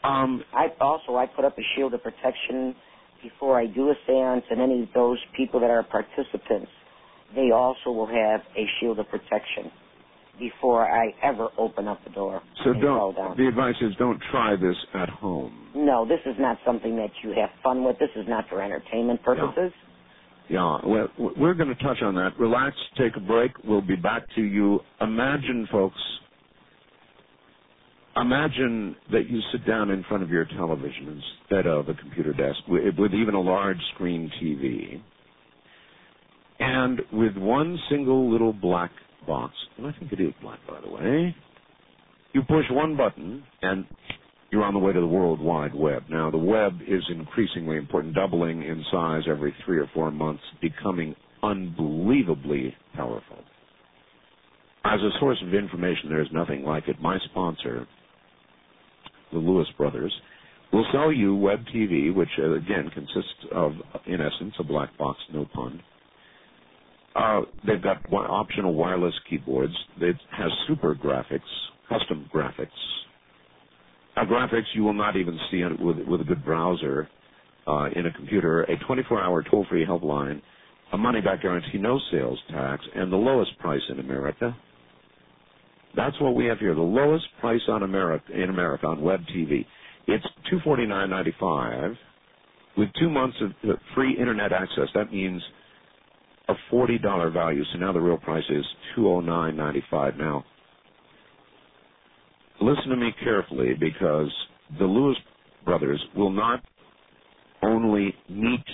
Um, I also I put up a shield of protection before I do a séance, and any of those people that are participants, they also will have a shield of protection before I ever open up the door. so don't. The advice is don't try this at home. No, this is not something that you have fun with. This is not for entertainment purposes. Yeah, well, we're going to touch on that. Relax, take a break. We'll be back to you. Imagine, folks, imagine that you sit down in front of your television instead of a computer desk with, with even a large screen TV. And with one single little black box, and I think it is black, by the way, you push one button and you're on the way to the World Wide Web. Now, the web is increasingly important, doubling in size every three or four months, becoming unbelievably powerful. As a source of information, there is nothing like it. My sponsor, the Lewis Brothers, will sell you Web TV, which uh, again consists of, in essence, a black box, no pun. Uh, they've got wi- optional wireless keyboards. It has super graphics, custom graphics. Uh, graphics you will not even see with, with a good browser uh, in a computer. A 24-hour toll-free helpline, a money-back guarantee, no sales tax, and the lowest price in America. That's what we have here. The lowest price on America in America on web TV. ninety five with two months of uh, free internet access. That means a forty dollar value. So now the real price is two oh nine ninety five. Now, listen to me carefully because the Lewis brothers will not only meet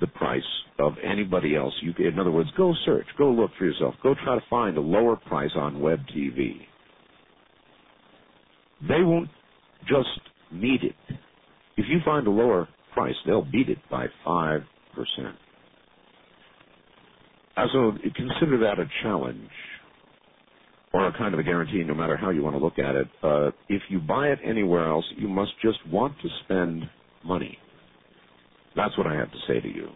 the price of anybody else. You, in other words, go search, go look for yourself, go try to find a lower price on web TV. They won't just meet it. If you find a lower price, they'll beat it by five percent. So consider that a challenge or a kind of a guarantee, no matter how you want to look at it. Uh, if you buy it anywhere else, you must just want to spend money. That's what I have to say to you.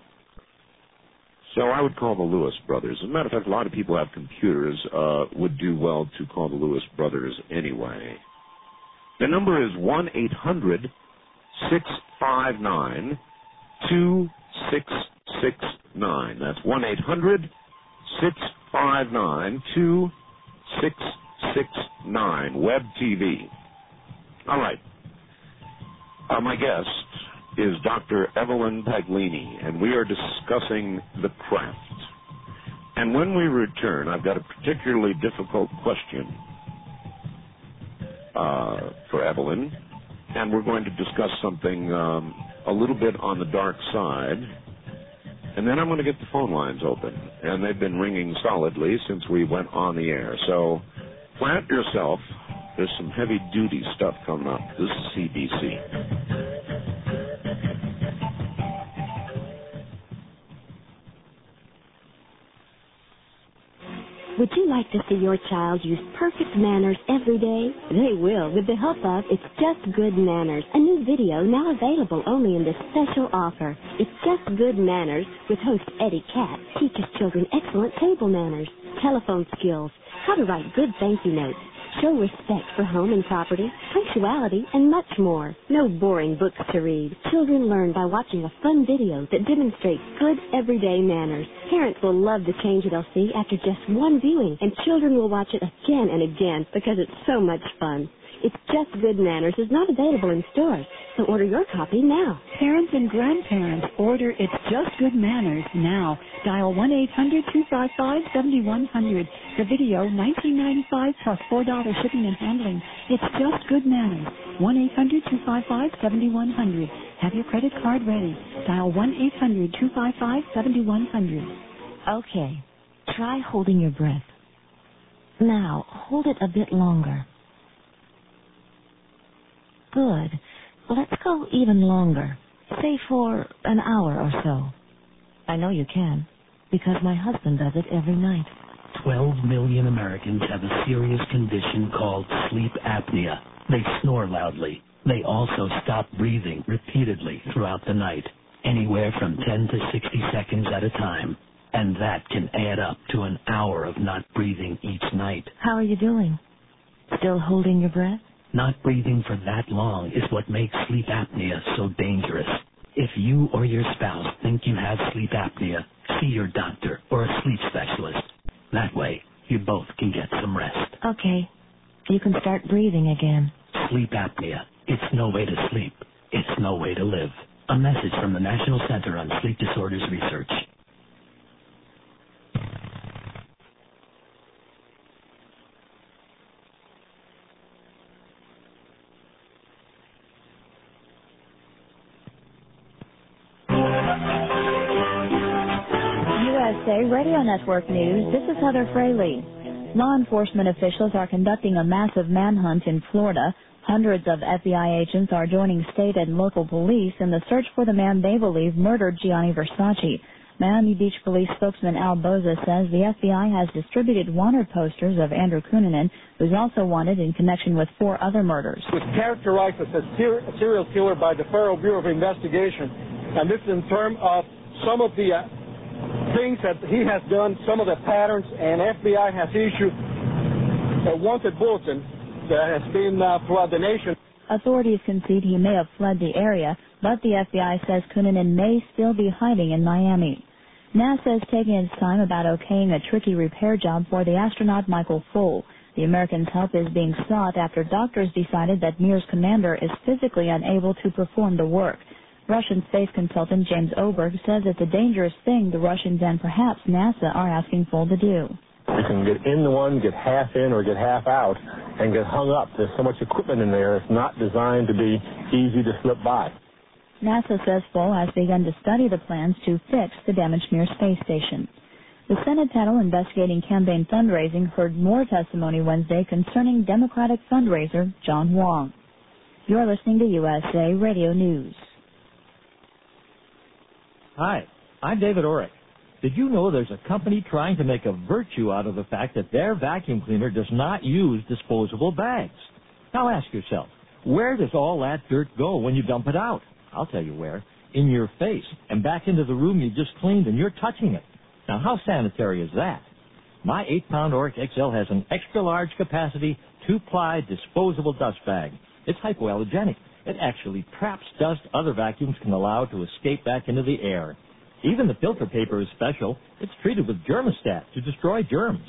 So I would call the Lewis brothers. As a matter of fact, a lot of people have computers, uh, would do well to call the Lewis brothers anyway. The number is 1 800 659 2669. That's 1 800 659 2669. Web TV. All right. Uh, my guest is Dr. Evelyn Paglini, and we are discussing the craft. And when we return, I've got a particularly difficult question uh, for Evelyn, and we're going to discuss something um, a little bit on the dark side. And then I'm going to get the phone lines open, and they've been ringing solidly since we went on the air. So plant yourself. There's some heavy duty stuff coming up. This is CBC. Would you like to see your child use perfect manners every day? They will with the help of It's Just Good Manners, a new video now available only in this special offer. It's Just Good Manners with host Eddie Cat teaches children excellent table manners, telephone skills, how to write good thank you notes, show respect for home and property, punctuality, and much more. No boring books to read. Children learn by watching a fun video that demonstrates good everyday manners. Parents will love the change they'll see after just one viewing, and children will watch it again and again because it's so much fun. It's Just Good Manners is not available in stores, so order your copy now. Parents and grandparents, order It's Just Good Manners now. Dial 1-800-255-7100. The video, 1995 plus $4 shipping and handling. It's Just Good Manners. 1-800-255-7100. Have your credit card ready. Dial 1-800-255-7100. Okay. Try holding your breath. Now, hold it a bit longer. Good. Let's go even longer. Say for an hour or so. I know you can, because my husband does it every night. 12 million Americans have a serious condition called sleep apnea. They snore loudly. They also stop breathing repeatedly throughout the night, anywhere from 10 to 60 seconds at a time. And that can add up to an hour of not breathing each night. How are you doing? Still holding your breath? Not breathing for that long is what makes sleep apnea so dangerous. If you or your spouse think you have sleep apnea, see your doctor or a sleep specialist. That way, you both can get some rest. Okay. You can start breathing again. Sleep apnea. It's no way to sleep. It's no way to live. A message from the National Center on Sleep Disorders Research. USA Radio Network News, this is Heather Fraley. Law enforcement officials are conducting a massive manhunt in Florida. Hundreds of FBI agents are joining state and local police in the search for the man they believe murdered Gianni Versace. Miami Beach Police spokesman Al Boza says the FBI has distributed wanted posters of Andrew Cunanan, who's also wanted in connection with four other murders. Was characterized as a serial killer by the Federal Bureau of Investigation, and this in terms of some of the uh, things that he has done, some of the patterns, and FBI has issued a wanted bulletin that has been uh, throughout the nation. Authorities concede he may have fled the area, but the FBI says Cunanan may still be hiding in Miami. NASA is taking its time about okaying a tricky repair job for the astronaut Michael Foale. The Americans' help is being sought after doctors decided that Mir's commander is physically unable to perform the work. Russian space consultant James Oberg says it's a dangerous thing the Russians and perhaps NASA are asking Foale to do. You can get in the one, get half in, or get half out, and get hung up. There's so much equipment in there, it's not designed to be easy to slip by. NASA says Foale has begun to study the plans to fix the damaged Mir space station. The Senate panel investigating campaign fundraising heard more testimony Wednesday concerning Democratic fundraiser John Huang. You're listening to USA Radio News. Hi, I'm David Oreck. Did you know there's a company trying to make a virtue out of the fact that their vacuum cleaner does not use disposable bags? Now ask yourself, where does all that dirt go when you dump it out? I'll tell you where. In your face and back into the room you just cleaned and you're touching it. Now how sanitary is that? My 8-pound Oreck XL has an extra large capacity, two-ply disposable dust bag. It's hypoallergenic. It actually traps dust other vacuums can allow to escape back into the air. Even the filter paper is special. It's treated with germostat to destroy germs.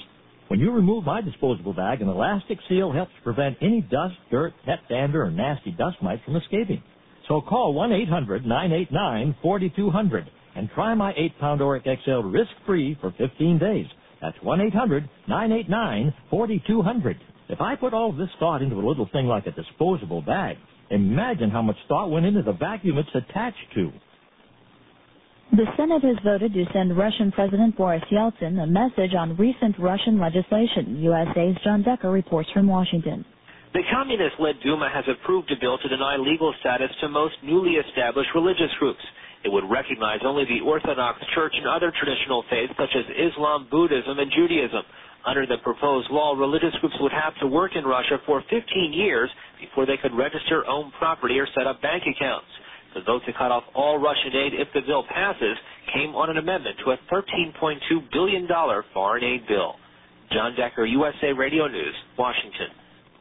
When you remove my disposable bag, an elastic seal helps prevent any dust, dirt, pet dander, or nasty dust mites from escaping. So call 1-800-989-4200 and try my 8-pound Oreck XL risk-free for 15 days. That's 1-800-989-4200. If I put all this thought into a little thing like a disposable bag, imagine how much thought went into the vacuum it's attached to. The Senate has voted to send Russian President Boris Yeltsin a message on recent Russian legislation. USA's John Decker reports from Washington. The communist-led Duma has approved a bill to deny legal status to most newly established religious groups. It would recognize only the Orthodox Church and other traditional faiths such as Islam, Buddhism, and Judaism. Under the proposed law, religious groups would have to work in Russia for 15 years before they could register, own property, or set up bank accounts. The vote to cut off all Russian aid if the bill passes came on an amendment to a $13.2 billion foreign aid bill. John Decker, USA Radio News, Washington.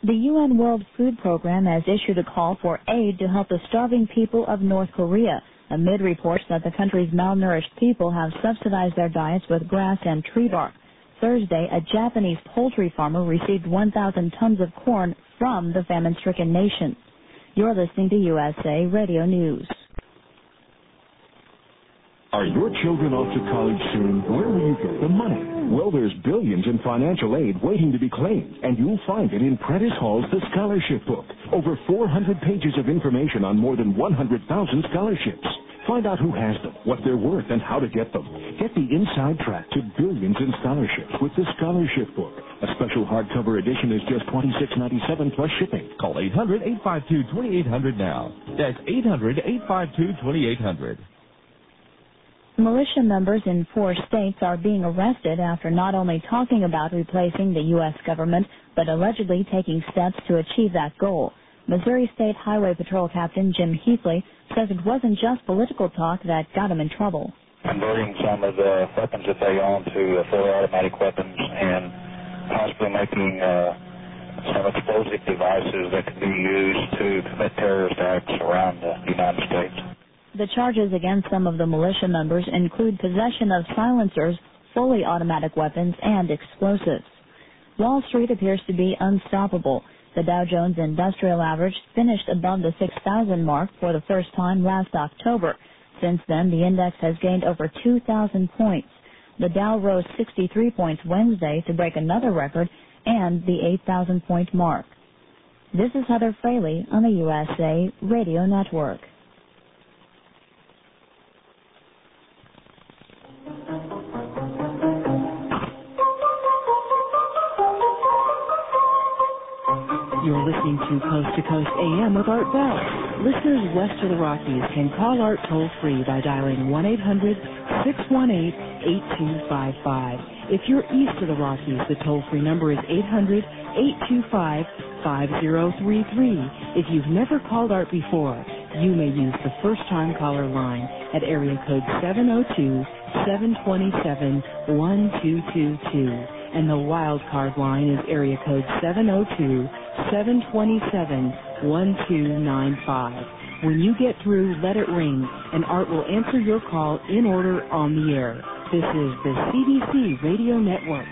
The UN World Food Program has issued a call for aid to help the starving people of North Korea amid reports that the country's malnourished people have subsidized their diets with grass and tree bark. Thursday, a Japanese poultry farmer received 1,000 tons of corn from the famine-stricken nation. You're listening to USA Radio News. Are your children off to college soon? Where will you get the money? Well, there's billions in financial aid waiting to be claimed, and you'll find it in Prentice Hall's The Scholarship Book. Over 400 pages of information on more than 100,000 scholarships. Find out who has them, what they're worth, and how to get them. Get the inside track to billions in scholarships with The Scholarship Book. A special hardcover edition is just $26.97 plus shipping. Call 800-852-2800 now. That's 800-852-2800. Militia members in four states are being arrested after not only talking about replacing the U.S. government, but allegedly taking steps to achieve that goal. Missouri State Highway Patrol Captain Jim Heatley says it wasn't just political talk that got him in trouble. Converting some of the weapons that they own to uh, fully automatic weapons and possibly making uh, some explosive devices that could be used to commit terrorist acts around the United States. The charges against some of the militia members include possession of silencers, fully automatic weapons, and explosives. Wall Street appears to be unstoppable. The Dow Jones Industrial Average finished above the 6,000 mark for the first time last October. Since then, the index has gained over 2,000 points. The Dow rose 63 points Wednesday to break another record and the 8,000 point mark. This is Heather Fraley on the USA Radio Network. Listening to Coast to Coast AM with Art Bell. Listeners west of the Rockies can call Art toll free by dialing 1 800 618 8255. If you're east of the Rockies, the toll free number is 800 825 5033. If you've never called Art before, you may use the first time caller line at area code 702 727 1222 and the wild card line is area code oh 702-727-1295. When you get through, let it ring, and Art will answer your call in order on the air. This is the CBC Radio Network.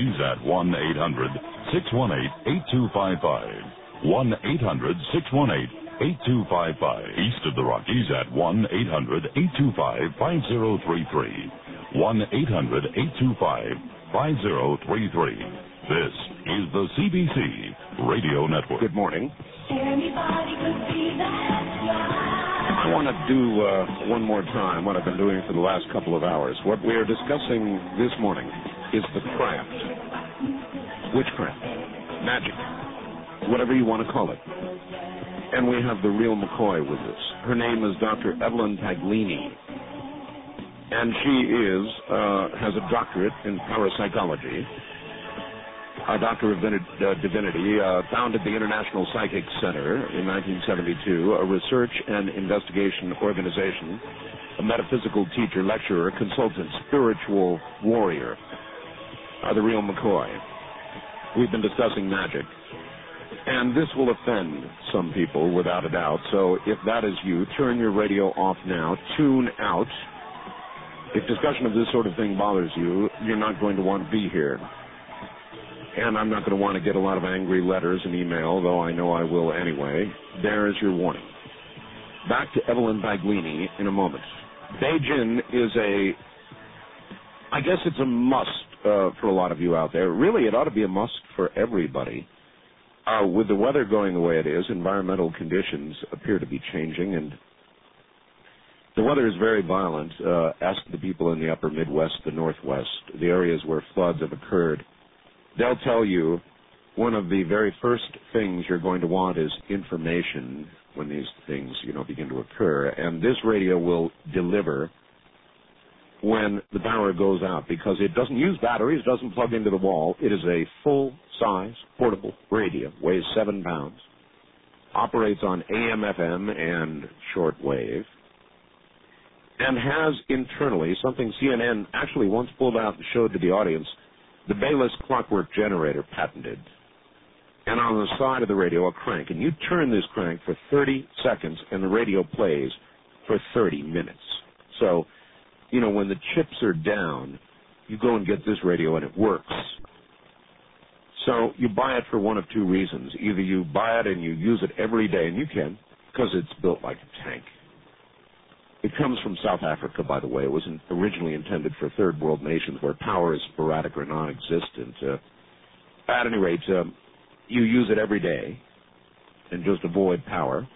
Of the Rockies at 1 800 618 8255. 1 800 618 8255. East of the Rockies at 1 800 825 5033. 1 800 825 5033. This is the CBC Radio Network. Good morning. I want to do uh, one more time what I've been doing for the last couple of hours. What we are discussing this morning is the craft, witchcraft, magic, whatever you want to call it. And we have the real McCoy with us. Her name is Dr. Evelyn Paglini, and she is uh, has a doctorate in parapsychology a doctor of uh, divinity, uh, founded the International Psychic Center in 1972, a research and investigation organization, a metaphysical teacher, lecturer, consultant, spiritual warrior, uh, the real McCoy. We've been discussing magic. And this will offend some people without a doubt. So if that is you, turn your radio off now. Tune out. If discussion of this sort of thing bothers you, you're not going to want to be here and I'm not going to want to get a lot of angry letters and email, though I know I will anyway. There is your warning. Back to Evelyn Paglini in a moment. Baygen is a, I guess it's a must uh, for a lot of you out there. Really, it ought to be a must for everybody. Uh, with the weather going the way it is, environmental conditions appear to be changing, and the weather is very violent. Uh, ask the people in the upper Midwest, the Northwest, the areas where floods have occurred they'll tell you one of the very first things you're going to want is information when these things, you know, begin to occur. And this radio will deliver when the power goes out because it doesn't use batteries, doesn't plug into the wall. It is a full size portable radio, weighs seven pounds, operates on AM, FM, and shortwave, and has internally something CNN actually once pulled out and showed to the audience the Baylis clockwork generator patented, and on the side of the radio a crank, and you turn this crank for 30 seconds, and the radio plays for 30 minutes. So, you know, when the chips are down, you go and get this radio, and it works. So you buy it for one of two reasons. Either you buy it and you use it every day, and you can, because it's built like a tank. It comes from South Africa, by the way. It was originally intended for third world nations where power is sporadic or non-existent. Uh, at any rate, um, you use it every day and just avoid power.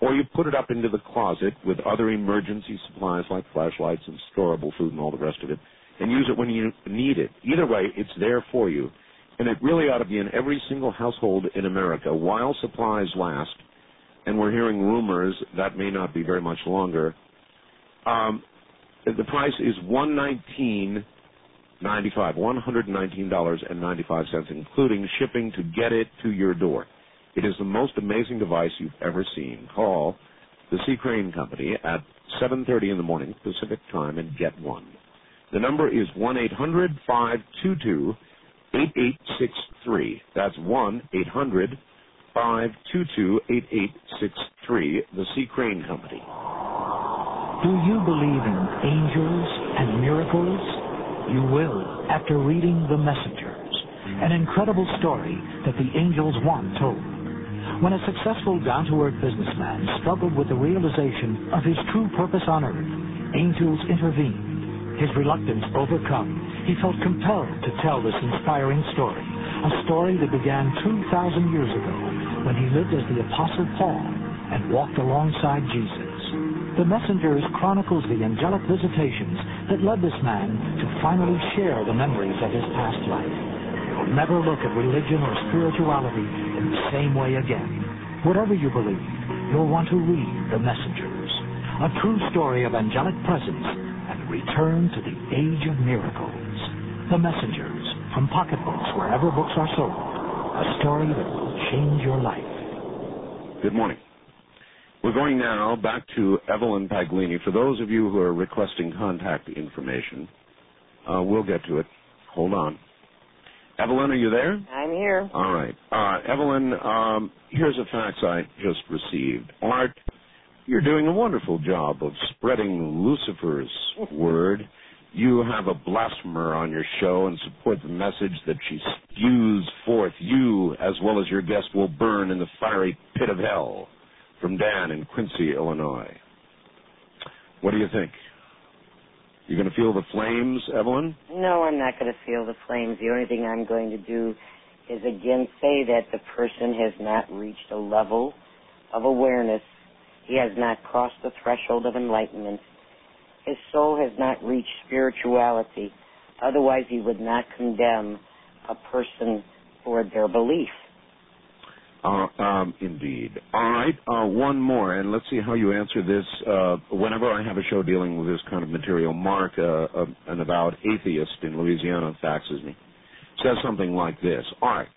Or you put it up into the closet with other emergency supplies like flashlights and storable food and all the rest of it, and use it when you need it. Either way, it's there for you. And it really ought to be in every single household in America while supplies last and we're hearing rumors that may not be very much longer. Um, the price is one nineteen ninety five, one hundred nineteen dollars and ninety five cents, including shipping to get it to your door. It is the most amazing device you've ever seen. Call the C. Crane Company at 7:30 in the morning Pacific time and get one. The number is 1-800-522-8863. That's one eight hundred 522-8863, the C. Crane Company. Do you believe in angels and miracles? You will after reading The Messengers, an incredible story that the angels want told. When a successful down-to-earth businessman struggled with the realization of his true purpose on earth, angels intervened. His reluctance overcome, he felt compelled to tell this inspiring story, a story that began 2,000 years ago when he lived as the Apostle Paul and walked alongside Jesus. The Messengers chronicles the angelic visitations that led this man to finally share the memories of his past life. Never look at religion or spirituality in the same way again. Whatever you believe, you'll want to read The Messengers, a true story of angelic presence and return to the age of miracles. The Messengers, from Pocket Books wherever books are sold. A story that will change your life. Good morning. We're going now back to Evelyn Paglini. For those of you who are requesting contact information, uh, we'll get to it. Hold on. Evelyn, are you there? I'm here. All right. Uh, Evelyn, um, here's a fax I just received. Art, you're doing a wonderful job of spreading Lucifer's word you have a blasphemer on your show and support the message that she spews forth, you, as well as your guest, will burn in the fiery pit of hell. From Dan in Quincy, Illinois. What do you think? You going to feel the flames, Evelyn? No, I'm not going to feel the flames. The only thing I'm going to do is again say that the person has not reached a level of awareness. He has not crossed the threshold of enlightenment. His soul has not reached spirituality. Otherwise, he would not condemn a person for their belief. Uh, um, indeed. All right, uh, one more, and let's see how you answer this. Uh, whenever I have a show dealing with this kind of material, Mark, uh, uh, an avowed atheist in Louisiana, faxes me, says something like this. All right,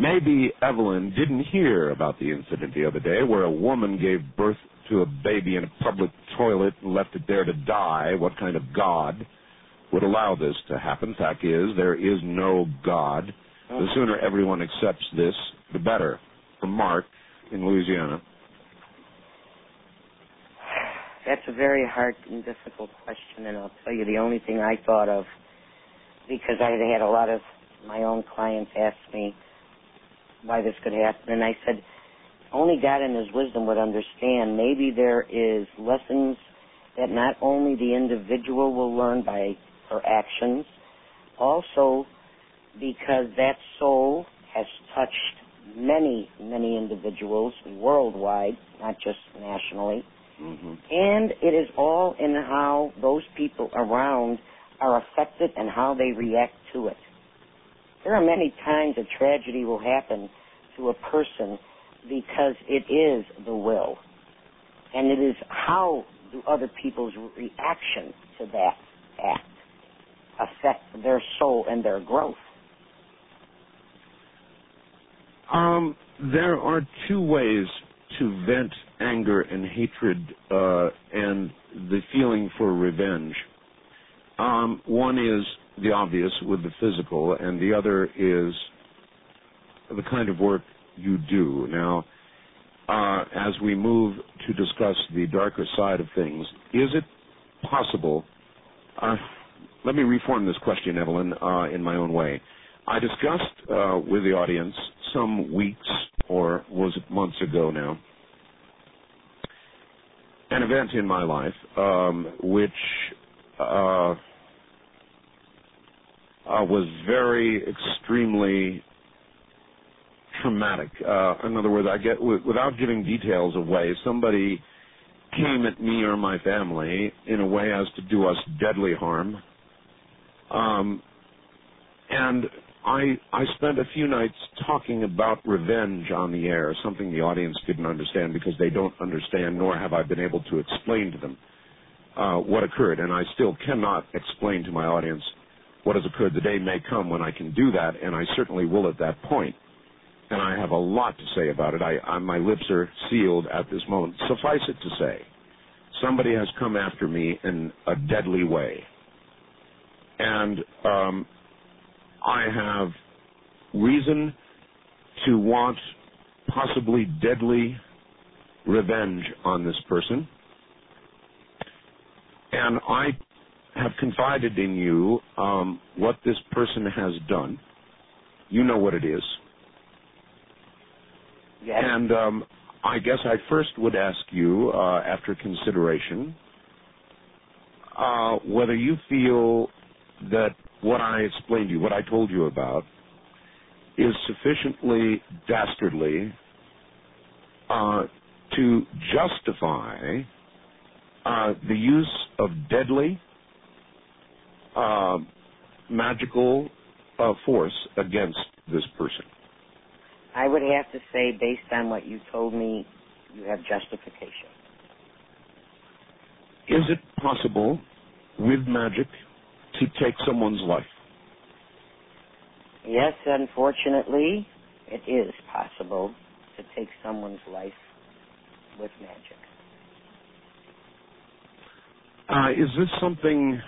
maybe Evelyn didn't hear about the incident the other day where a woman gave birth to a baby in a public toilet and left it there to die. What kind of God would allow this to happen? Fact is, there is no God. The sooner everyone accepts this, the better. From Mark in Louisiana. That's a very hard and difficult question, and I'll tell you the only thing I thought of, because I had a lot of my own clients ask me why this could happen, and I said, only God in His wisdom would understand. Maybe there is lessons that not only the individual will learn by her actions, also because that soul has touched many, many individuals worldwide, not just nationally. Mm-hmm. And it is all in how those people around are affected and how they react to it. There are many times a tragedy will happen to a person because it is the will. And it is how do other people's reaction to that act affect their soul and their growth. Um, there are two ways to vent anger and hatred uh, and the feeling for revenge. Um, one is the obvious with the physical, and the other is the kind of work you do. Now, uh, as we move to discuss the darker side of things, is it possible? Uh, let me reform this question, Evelyn, uh, in my own way. I discussed uh, with the audience some weeks, or was it months ago now, an event in my life um, which uh, uh, was very extremely traumatic. Uh, in other words, I get without giving details away, somebody came at me or my family in a way as to do us deadly harm. Um, and I I spent a few nights talking about revenge on the air, something the audience didn't understand because they don't understand, nor have I been able to explain to them uh, what occurred. And I still cannot explain to my audience what has occurred. The day may come when I can do that, and I certainly will at that point. And I have a lot to say about it. I, I my lips are sealed at this moment. Suffice it to say, somebody has come after me in a deadly way, and um, I have reason to want possibly deadly revenge on this person. And I have confided in you um, what this person has done. You know what it is. Yes. And um, I guess I first would ask you, uh, after consideration, uh, whether you feel that what I explained to you, what I told you about, is sufficiently dastardly uh, to justify uh, the use of deadly uh, magical uh, force against this person. I would have to say, based on what you told me, you have justification. Is it possible with magic to take someone's life? Yes, unfortunately, it is possible to take someone's life with magic. Uh, is this something?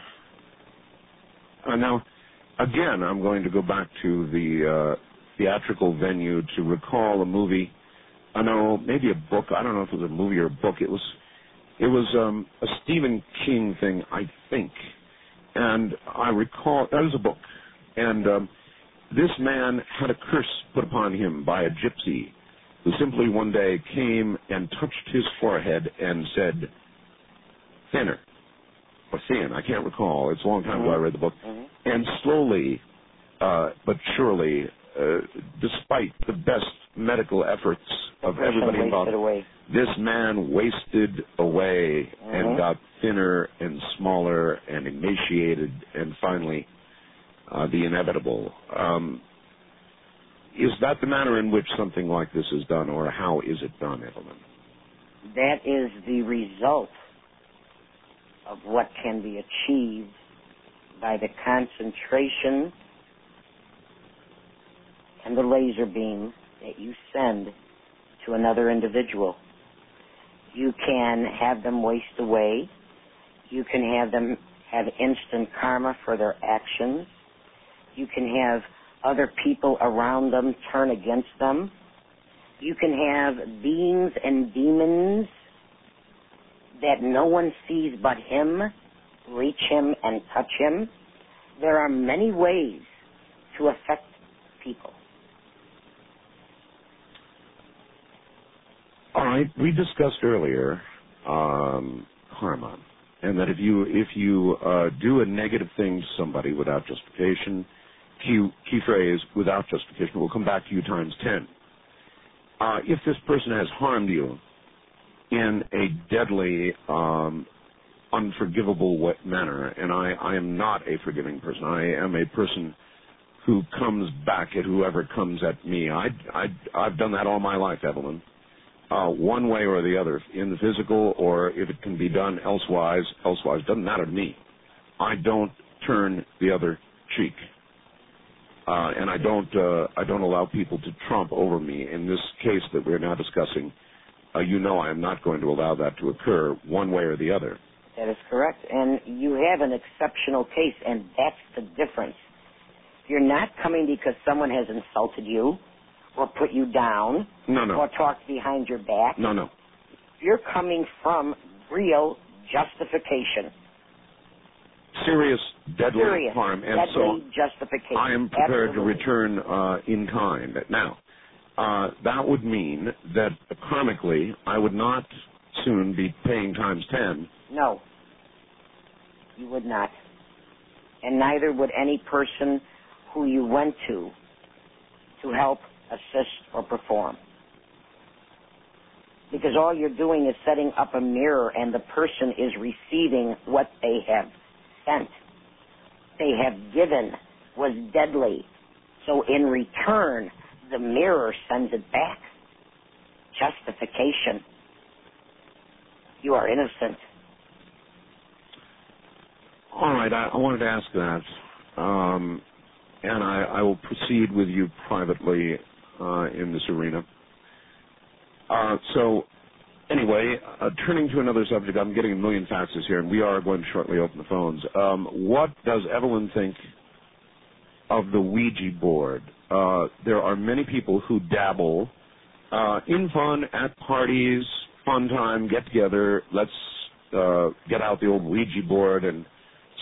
Uh, now, again, I'm going to go back to the uh, theatrical venue to recall a movie. I know maybe a book. I don't know if it was a movie or a book. It was it was um, a Stephen King thing, I think And I recall that was a book, and um, this man had a curse put upon him by a gypsy, who simply one day came and touched his forehead and said, "Thinner." Or thin, I can't recall. It's a long time ago I read the book. And slowly, uh, but surely, uh, despite the best medical efforts of everybody involved. This man wasted away and Mhm. got thinner and smaller and emaciated and finally uh, the inevitable. Um, is that the manner in which something like this is done, or how is it done, Evelyn? That is the result of what can be achieved by the concentration and the laser beam that you send to another individual. You can have them waste away. You can have them have instant karma for their actions. You can have other people around them turn against them. You can have beings and demons that no one sees but him reach him and touch him. There are many ways to affect people. All right, we discussed earlier um, karma, and that if you if you uh, do a negative thing to somebody without justification, key key phrase without justification We'll come back to you times ten. Uh, if this person has harmed you in a deadly, um, unforgivable manner, and I, I am not a forgiving person. I am a person who comes back at whoever comes at me. I, I, I've done that all my life, Evelyn uh, one way or the other, in the physical or if it can be done elsewise, elsewise doesn't matter to me. I don't turn the other cheek, uh, and I don't uh, I don't allow people to trump over me. In this case that we're now discussing, uh, you know I am not going to allow that to occur one way or the other. That is correct. And you have an exceptional case, and that's the difference. You're not coming because someone has insulted you or put you down No, no, or talk behind your back. no, no. You're coming from real justification. Serious, deadly Serious, harm, and deadly so justification. I am prepared Absolutely. to return uh, in kind. Now, uh, that would mean that karmically, I would not soon be paying times ten. No. You would not. And neither would any person who you went to to help, assist, or perform. Because all you're doing is setting up a mirror and the person is receiving what they have sent. They have given was deadly. So in return, the mirror sends it back. Justification. You are innocent. All right, I, I wanted to ask that, um, and I, I will proceed with you privately in this arena. Uh, so, anyway, uh, turning to another subject, I'm getting a million faxes here, and we are going to shortly open the phones. Um, what does Evelyn think of the Ouija board? Uh, there are many people who dabble uh, in fun at parties, fun time, get together. Let's uh, get out the old Ouija board and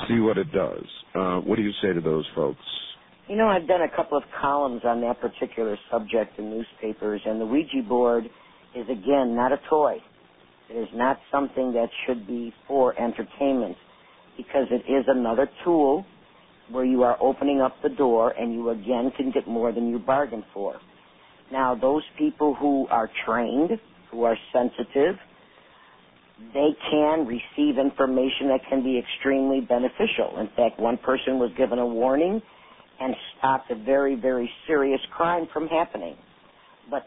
see what it does. Uh, what do you say to those folks? You know, I've done a couple of columns on that particular subject in newspapers, and the Ouija board is, again, not a toy. It is not something that should be for entertainment because it is another tool where you are opening up the door and you, again, can get more than you bargained for. Now, those people who are trained, who are sensitive, they can receive information that can be extremely beneficial. In fact, one person was given a warning and stopped a very, very serious crime from happening. But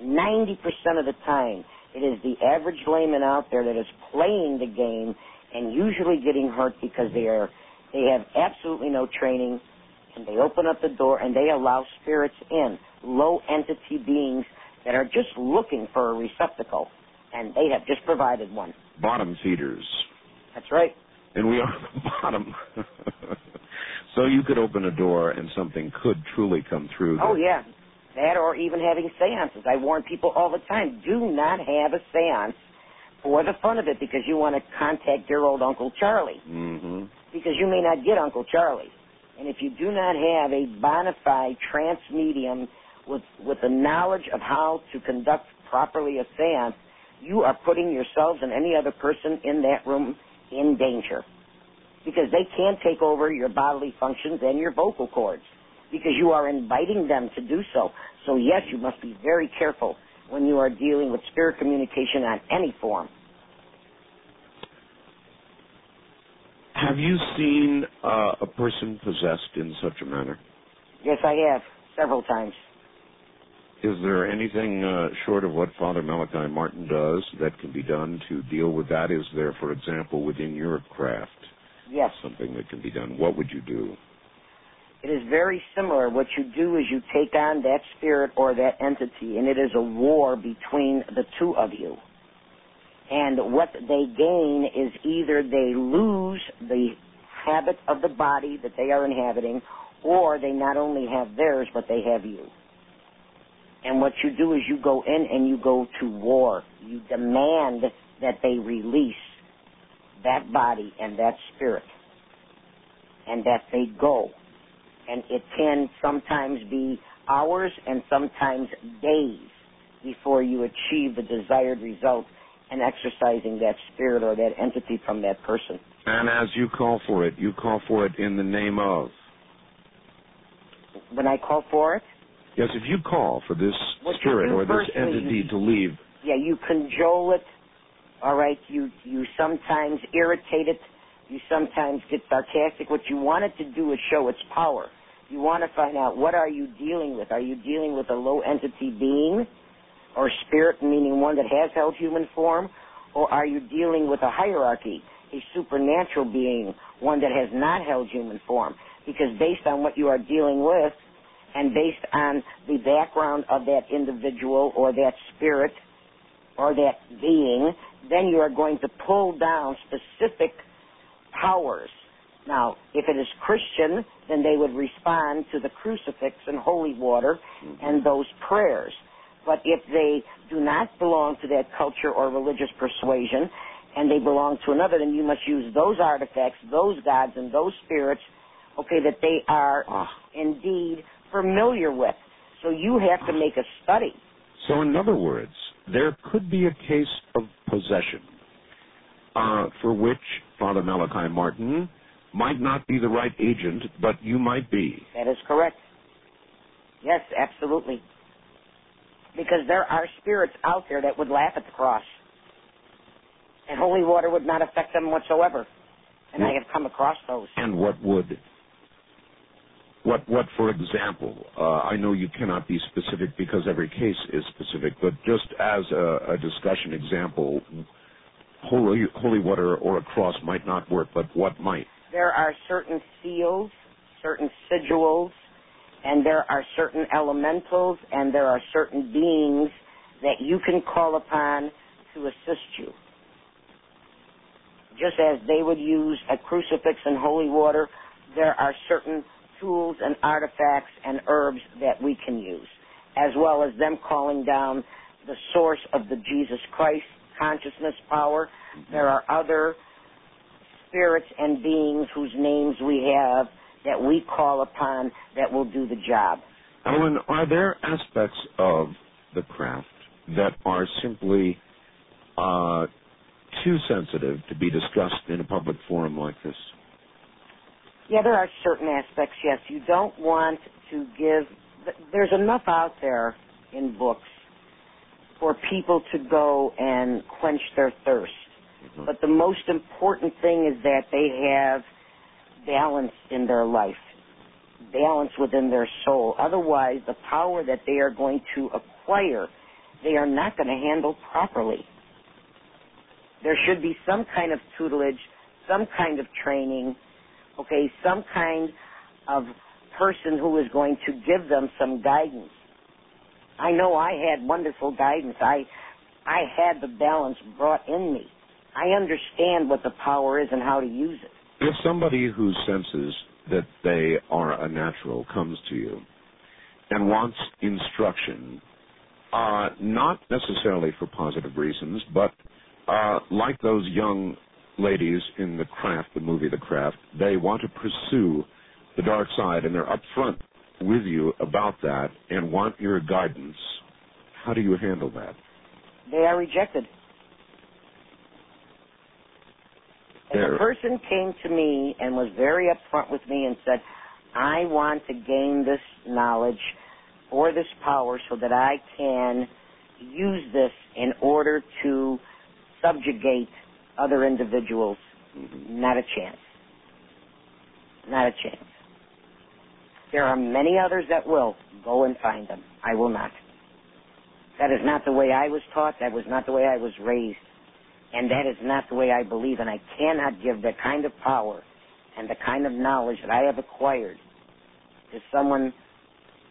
90% of the time, it is the average layman out there that is playing the game and usually getting hurt because they are they have absolutely no training and they open up the door and they allow spirits in, low entity beings that are just looking for a receptacle and they have just provided one. Bottom feeders. That's right. And we are the bottom. so you could open a door and something could truly come through. Oh yeah, that or even having seances. I warn people all the time: do not have a seance for the fun of it because you want to contact your old Uncle Charlie. Mm-hmm. because you may not get Uncle Charlie. And if you do not have a bona fide trance medium with, with the knowledge of how to conduct properly a seance, you are putting yourselves and any other person in that room in danger. Because they can take over your bodily functions and your vocal cords. Because you are inviting them to do so. So yes, you must be very careful when you are dealing with spirit communication on any form. Have you seen uh, a person possessed in such a manner? Yes, I have several times. Is there anything uh, short of what Father Malachi Martin does that can be done to deal with that? Is there, for example, within your craft, Yes. something that can be done? What would you do? It is very similar. What you do is you take on that spirit or that entity, and it is a war between the two of you. And what they gain is either they lose the habit of the body that they are inhabiting, or they not only have theirs, but they have you. And what you do is you go in and you go to war. You demand that they release that body and that spirit, and that they go. And it can sometimes be hours and sometimes days before you achieve the desired result in exorcising that spirit or that entity from that person. And as you call for it, you call for it in the name of. When I call for it, Yes, if you call for this you spirit or this entity to leave, yeah, you cajole it. All right, you you sometimes irritate it. You sometimes get sarcastic. What you want it to do is show its power. You want to find out what are you dealing with. Are you dealing with a low entity being, or spirit, meaning one that has held human form, or are you dealing with a hierarchy, a supernatural being, one that has not held human form? Because based on what you are dealing with, and based on the background of that individual or that spirit or that being, then you are going to pull down specific powers. Now, if it is Christian, then they would respond to the crucifix and holy water mm-hmm. and those prayers. But if they do not belong to that culture or religious persuasion, and they belong to another, then you must use those artifacts, those gods, and those spirits, okay, that they are ah. indeed familiar with. So you have to ah. make a study. So, in other words, there could be a case of possession uh, for which Father Malachi Martin might not be the right agent, but you might be. That is correct. Yes, absolutely. Because there are spirits out there that would laugh at the cross. And holy water would not affect them whatsoever. And I have come across those. And what would? What, what, for example, uh, I know you cannot be specific because every case is specific, but just as a, a discussion example, holy, holy water or a cross might not work, but what might? There are certain seals, certain sigils, and there are certain elementals, and there are certain beings that you can call upon to assist you. Just as they would use a crucifix and holy water, there are certain tools and artifacts and herbs that we can use, as well as them calling down the source of the Jesus Christ consciousness power. There are other spirits and beings whose names we have that we call upon that will do the job. Ellen, are there aspects of the craft that are simply uh, too sensitive to be discussed in a public forum like this? Yeah, there are certain aspects, yes. You don't want to give, there's enough out there in books for people to go and quench their thirst. Mm-hmm. But the most important thing is that they have balance in their life, balance within their soul. Otherwise, the power that they are going to acquire, they are not going to handle properly. There should be some kind of tutelage, some kind of training, okay, some kind of person who is going to give them some guidance. I know I had wonderful guidance. I I had the balance brought in me. I understand what the power is and how to use it. If somebody who senses that they are a natural comes to you and wants instruction, uh, not necessarily for positive reasons, but uh, like those young ladies in the craft, the movie The Craft, they want to pursue the dark side and they're upfront with you about that and want your guidance. How do you handle that? They are rejected. If a person came to me and was very upfront with me and said, I want to gain this knowledge or this power so that I can use this in order to subjugate other individuals, not a chance. Not a chance. There are many others that will. Go and find them. I will not. That is not the way I was taught. That was not the way I was raised. And that is not the way I believe. And I cannot give the kind of power and the kind of knowledge that I have acquired to someone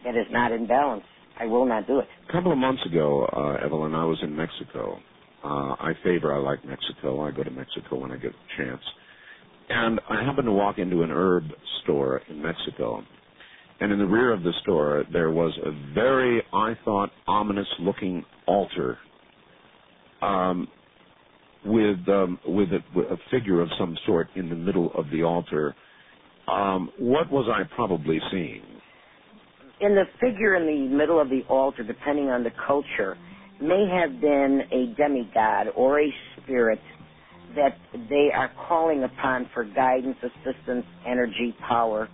that is not in balance. I will not do it. A couple of months ago, uh, Evelyn, I was in Mexico. Uh, I favor, I like Mexico. I go to Mexico when I get a chance. And I happened to walk into an herb store in Mexico. And in the rear of the store, there was a very, I thought, ominous looking altar um, with, um, with, a, with a figure of some sort in the middle of the altar. Um, what was I probably seeing? in the figure in the middle of the altar, depending on the culture, may have been a demigod or a spirit that they are calling upon for guidance, assistance, energy, power,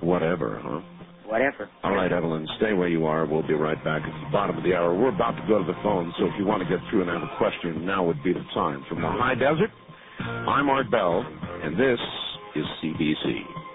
Whatever, huh? whatever. All right, Evelyn, stay where you are. We'll be right back at the bottom of the hour. We're about to go to the phone, so if you want to get through and have a question, now would be the time. From the high desert, I'm Art Bell, and this is CBC.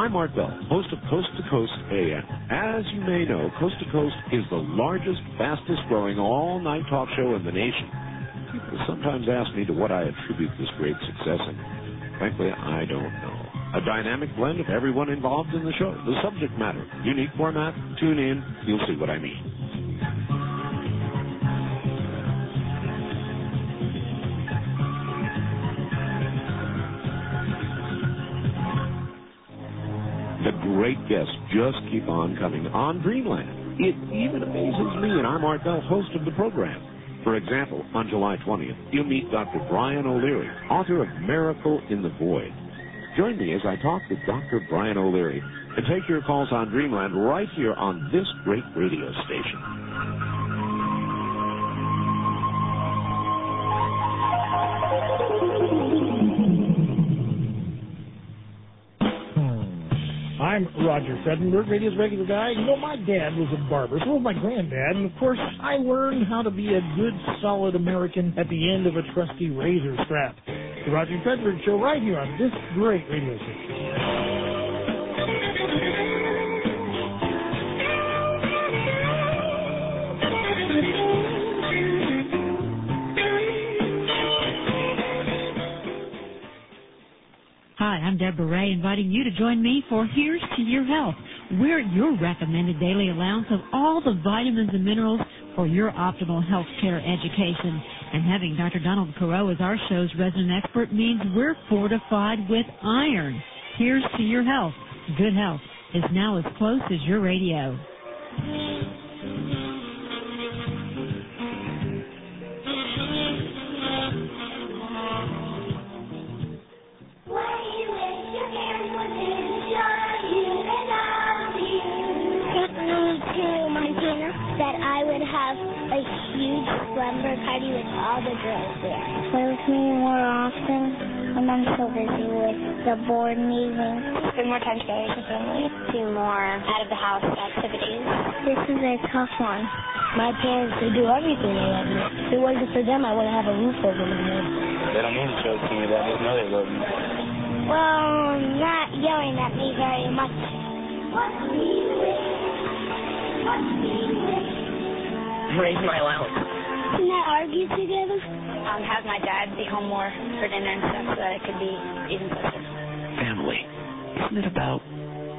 I'm Art Bell, host of Coast to Coast AM. As you may know, Coast to Coast is the largest, fastest growing all night talk show in the nation. People sometimes ask me to what I attribute this great success, and frankly, I don't know. A dynamic blend of everyone involved in the show, the subject matter, unique format, tune in, you'll see what I mean. Great guests just keep on coming on Dreamland. It even amazes me, and I'm Art Bell, host of the program. For example, on July 20th, you'll meet Dr. Brian O'Leary, author of Miracle in the Void. Join me as I talk with Dr. Brian O'Leary and take your calls on Dreamland right here on this great radio station. I'm Roger Fredinburg, radio's regular guy. You know, my dad was a barber, so was my granddad, and of course, I learned how to be a good, solid American at the end of a trusty razor strap. The Roger Fredinburg Show right here on this great radio station. Hi, I'm Deborah Ray, inviting you to join me for Here's to Your Health. We're your recommended daily allowance of all the vitamins and minerals for your optimal health care education. And having Dr. Donald Careau as our show's resident expert means we're fortified with iron. Here's to Your Health. Good health is now as close as your radio. That I would have a huge slumber party with all the girls there. Play with me more often when I'm so busy with the board meeting. Spend more time together with the family. Do more out of the house activities. This is a tough one. My parents, they do everything they love me. If it wasn't for them, I wouldn't have a roof over my head. They don't mean to show to me, but I just know they love me. Well, not yelling at me very much. Raise my allowance. Can I argue together? Um, have my dad be home more for dinner and stuff so that it could be even closer. Family. Isn't it about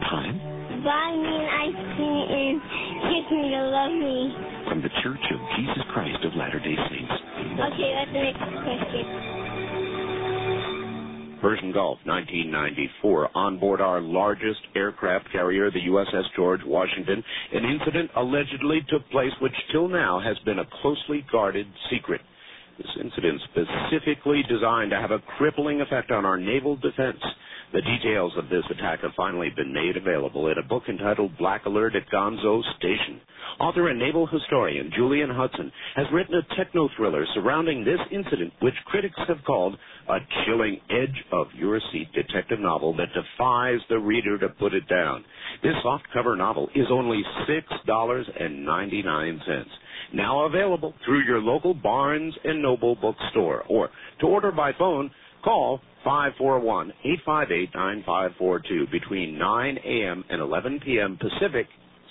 time? Buy me an ice cream and kiss me to love me. From the Church of Jesus Christ of Latter-day Saints. Okay, that's the next question. Persian Gulf, 1994. On board our largest aircraft carrier, the USS George Washington, an incident allegedly took place which till now has been a closely guarded secret. This incident specifically designed to have a crippling effect on our naval defense. The details of this attack have finally been made available in a book entitled Black Alert at Gonzo Station. Author and naval historian Julian Hudson has written a techno thriller surrounding this incident, which critics have called a chilling edge of your seat detective novel that defies the reader to put it down. This softcover novel is only $6.99. Now available through your local Barnes and Noble bookstore or to order by phone, call 541-858-9542 between 9 a.m. and 11 p.m. Pacific,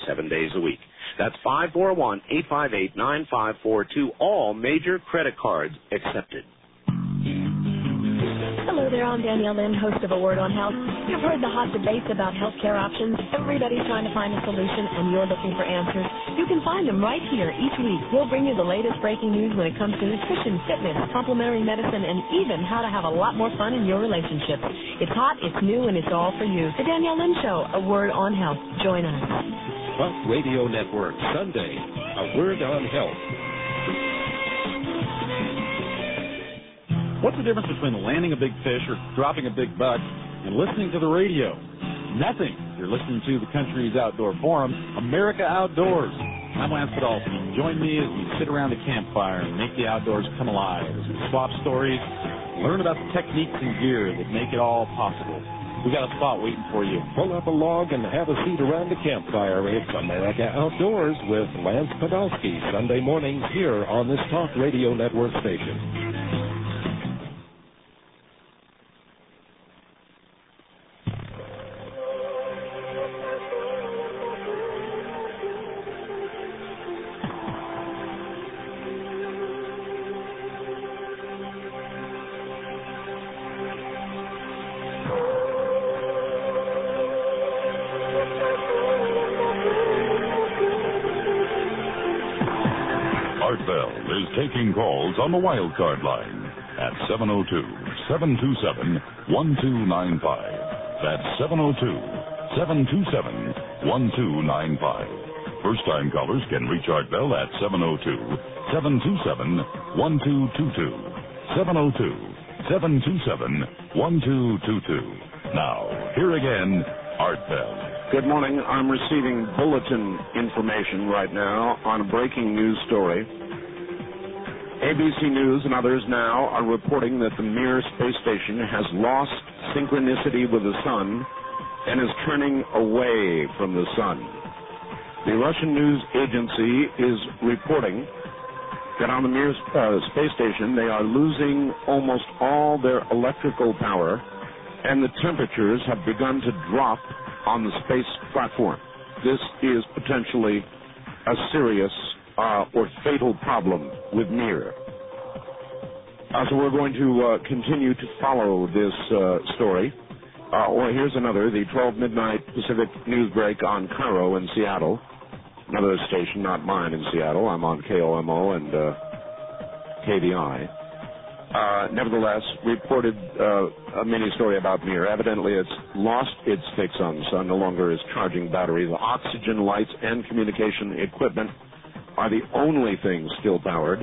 seven days a week. That's 541-858-9542. All major credit cards accepted. Hello there, I'm Danielle Lynn, host of A Word on Health. You've heard the hot debates about healthcare options. Everybody's trying to find a solution, and you're looking for answers. You can find them right here each week. We'll bring you the latest breaking news when it comes to nutrition, fitness, complementary medicine, and even how to have a lot more fun in your relationship. It's hot, it's new, and it's all for you. The Danielle Lynn Show, A Word on Health. Join us. Buck Radio Network, Sunday, A Word on Health. What's the difference between landing a big fish or dropping a big buck and listening to the radio? Nothing. You're listening to the country's outdoor forum, America Outdoors. I'm Lance Podolsky. Join me as we sit around the campfire and make the outdoors come alive as we swap stories, learn about the techniques and gear that make it all possible. We got a spot waiting for you. Pull up a log and have a seat around the campfire. It's America Outdoors with Lance Podolsky, Sunday mornings here on this Talk Radio Network station. On the wild card line at 702-727-1295. That's 702-727-1295. First-time callers can reach Art Bell at 702-727-1222. 702-727-1222. Now, here again, Art Bell. Good morning. I'm receiving bulletin information right now on a breaking news story. ABC News and others now are reporting that the Mir space station has lost synchronicity with the sun and is turning away from the sun. The Russian news agency is reporting that on the Mir uh, space station they are losing almost all their electrical power and the temperatures have begun to drop on the space platform. This is potentially a serious uh, or fatal problem with Mir. Uh, so we're going to uh, continue to follow this uh, story. Uh, or here's another, the 12 midnight Pacific news break on KIRO in Seattle. Another station, not mine in Seattle. I'm on KOMO and uh, KVI. Nevertheless, reported a mini story about Mir. Evidently, it's lost its fix on the sun, no longer is charging batteries. Oxygen lights and communication equipment are the only things still powered.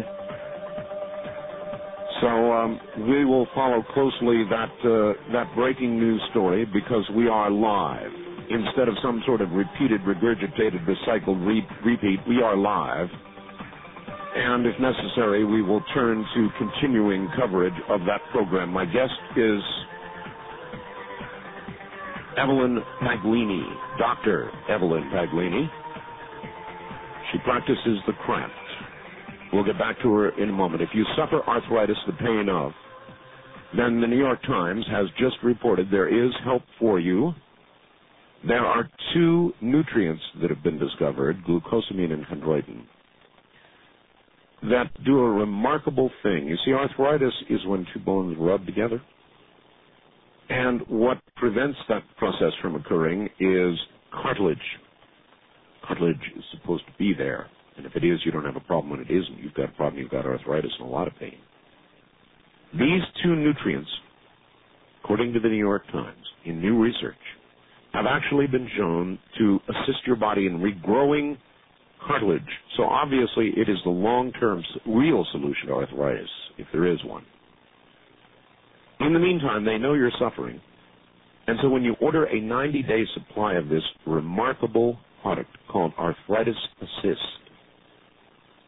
So um, we will follow closely that uh, that breaking news story because we are live. Instead of some sort of repeated, regurgitated, recycled re- repeat, we are live. And if necessary, we will turn to continuing coverage of that program. My guest is Evelyn Paglini, Dr. Evelyn Paglini. She practices the craft. We'll get back to her in a moment. If you suffer arthritis, the pain of, then the New York Times has just reported there is help for you. There are two nutrients that have been discovered, glucosamine and chondroitin. that do a remarkable thing. You see, arthritis is when two bones rub together. And what prevents that process from occurring is cartilage. Cartilage is supposed to be there. And if it is, you don't have a problem. When it isn't, you've got a problem. You've got arthritis and a lot of pain. These two nutrients, according to the New York Times, in new research, have actually been shown to assist your body in regrowing cartilage. So obviously, it is the long-term real solution to arthritis, if there is one. In the meantime, they know you're suffering. And so when you order a 90-day supply of this remarkable product called Arthritis Assist,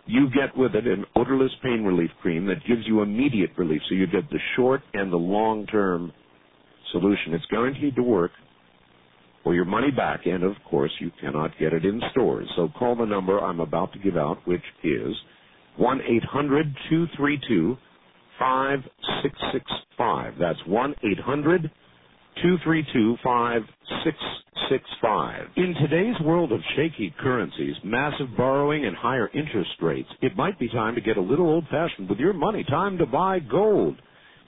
you get with it an odorless pain relief cream that gives you immediate relief. So you get the short and the long-term solution. It's guaranteed to work for your money back, and of course, you cannot get it in stores. So call the number I'm about to give out, which is 1 800 232 5665. That's 1 800 232 5665. In today's world of shaky currencies, massive borrowing, and higher interest rates, it might be time to get a little old fashioned with your money. Time to buy gold.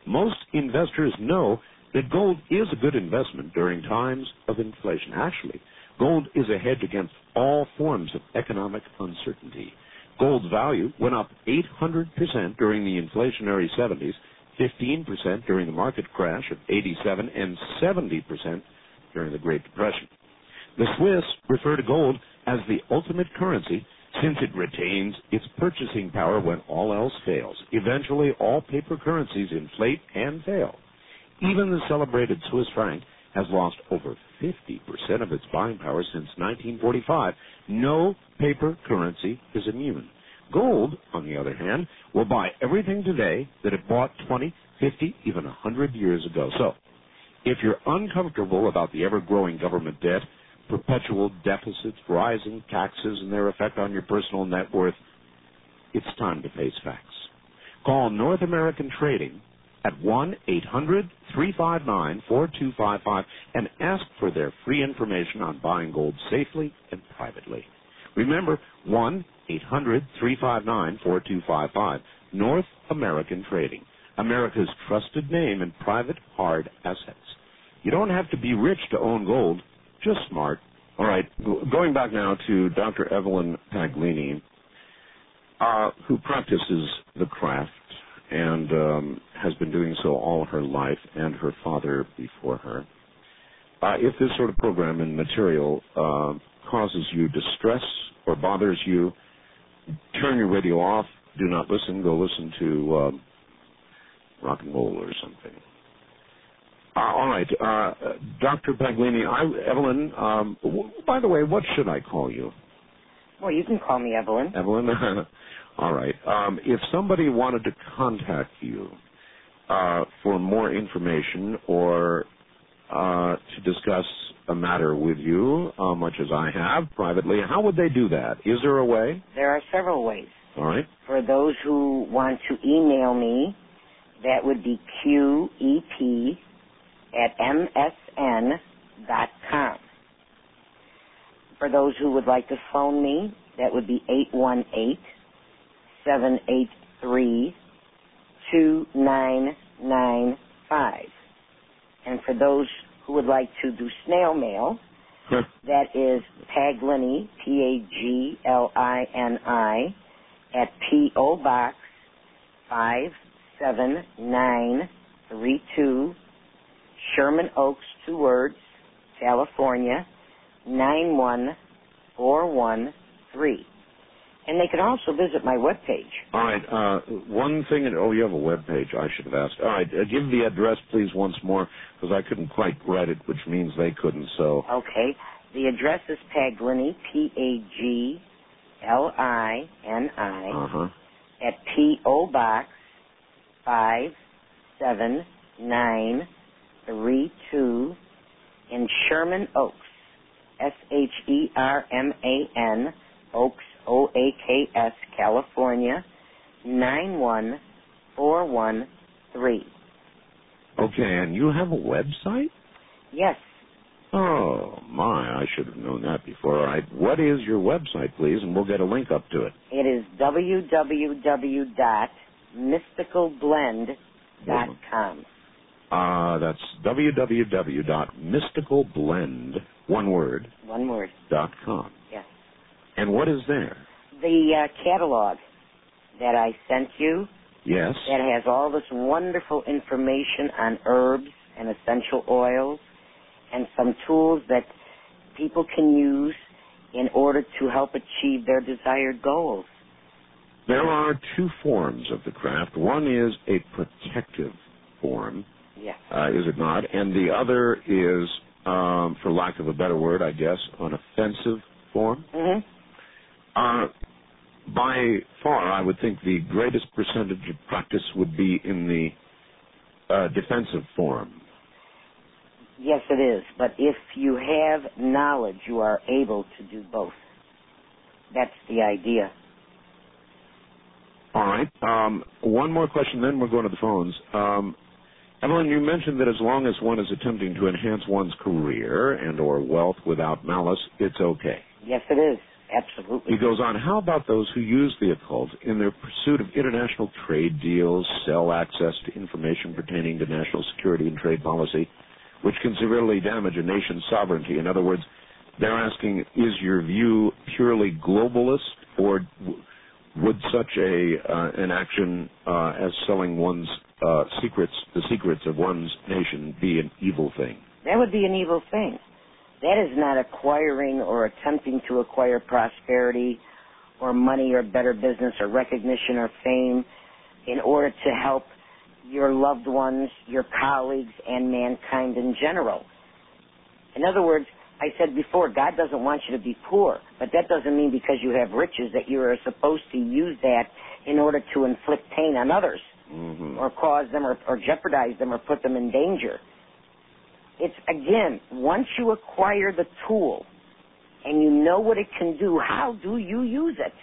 Most investors know that gold is a good investment during times of inflation. Actually, gold is a hedge against all forms of economic uncertainty. Gold's value went up 800% during the inflationary 70s, 15% during the market crash of 87, and 70% during the Great Depression. The Swiss refer to gold as the ultimate currency since it retains its purchasing power when all else fails. Eventually, all paper currencies inflate and fail. Even the celebrated Swiss franc has lost over 50% of its buying power since 1945. No paper currency is immune. Gold, on the other hand, will buy everything today that it bought 20, 50, even 100 years ago. So, if you're uncomfortable about the ever-growing government debt, perpetual deficits, rising taxes, and their effect on your personal net worth, it's time to face facts. Call North American Trading at 1 800 359 4255 and ask for their free information on buying gold safely and privately. Remember 1 800 359 4255. North American Trading, America's trusted name in private hard assets. You don't have to be rich to own gold, just smart. All right, going back now to Dr. Evelyn Paglini, uh, who practices the craft and um, has been doing so all her life, and her father before her. Uh, if this sort of program and material uh, causes you distress or bothers you, turn your radio off. Do not listen. Go listen to um, rock and roll or something. Uh, all right, uh, Dr. Paglini. I, Evelyn. Um, w- by the way, what should I call you? Well, you can call me Evelyn. Evelyn. All right. Um, if somebody wanted to contact you uh, for more information or uh, to discuss a matter with you, uh, much as I have privately, how would they do that? Is there a way? There are several ways. All right. For those who want to email me, that would be qep at msn dot com. For those who would like to phone me, that would be 818 783 2995. And for those who would like to do snail mail, that is Paglini, P-A-G-L-I-N-I, at P.O. Box 57932, Sherman Oaks, two words, California, 91413. And they can also visit my webpage. All right. Uh, one thing. Oh, you have a web page. I should have asked. All right. Uh, give the address, please, once more, because I couldn't quite write it, which means they couldn't. So. Okay. The address is Paglini, P-A-G-L-I-N-I, Uh-huh. at P.O. Box 57932 in Sherman Oaks, S-H-E-R-M-A-N, Oaks, O-A-K-S, California, 91413. Okay. And you have a website? Yes, Oh, my, I should have known that before. All right. What is your website, please? And we'll get a link up to it. It is www.mysticalblend.com. Uh, that's www.mysticalblend, one word, One word. dot com. And what is there? The uh, catalog that I sent you Yes. that has all this wonderful information on herbs and essential oils and some tools that people can use in order to help achieve their desired goals. There are two forms of the craft. One is a protective form, Yes. uh, is it not? And the other is, um, for lack of a better word, I guess, an offensive form. hmm Uh, by far, I would think the greatest percentage of practice would be in the uh, defensive form. Yes, it is. But if you have knowledge, you are able to do both. That's the idea. All right. Um, one more question, then we're going to the phones. Um, Evelyn, you mentioned that as long as one is attempting to enhance one's career and or wealth without malice, it's okay. Yes, it is. Absolutely. He goes on, how about those who use the occult in their pursuit of international trade deals, sell access to information pertaining to national security and trade policy, which can severely damage a nation's sovereignty? In other words, they're asking, is your view purely globalist, or would such a uh, an action uh, as selling one's uh, secrets, the secrets of one's nation, be an evil thing? That would be an evil thing. That is not acquiring or attempting to acquire prosperity or money or better business or recognition or fame in order to help your loved ones, your colleagues, and mankind in general. In other words, I said before, God doesn't want you to be poor, but that doesn't mean because you have riches that you are supposed to use that in order to inflict pain on others Mm-hmm. or cause them or, or jeopardize them or put them in danger. It's again, once you acquire the tool and you know what it can do, how do you use it?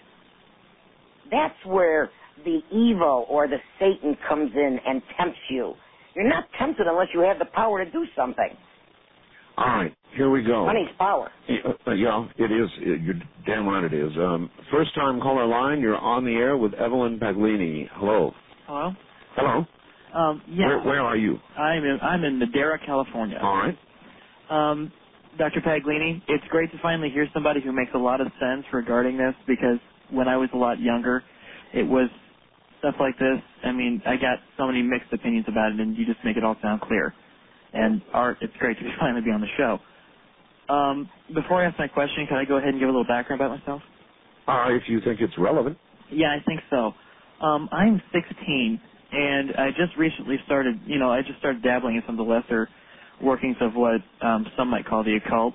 That's where the evil or the Satan comes in and tempts you. You're not tempted unless you have the power to do something. All right, here we go. Money's power. Yeah, uh, it is. You're damn right it is. Um, first time caller line, you're on the air with Evelyn Paglini. Hello. Hello. Hello. Um, yeah. Where, where are you? I'm in I'm in Madera, California. All right. Um, Dr. Paglini, it's great to finally hear somebody who makes a lot of sense regarding this because when I was a lot younger, it was stuff like this. I mean, I got so many mixed opinions about it, and you just make it all sound clear. And Art, it's great to finally be on the show. Um, before I ask my question, can I go ahead and give a little background about myself? Uh, if you think it's relevant. Yeah, I think so. Um, I'm 16, and I just recently started, you know, I just started dabbling in some of the lesser workings of what um, some might call the occult,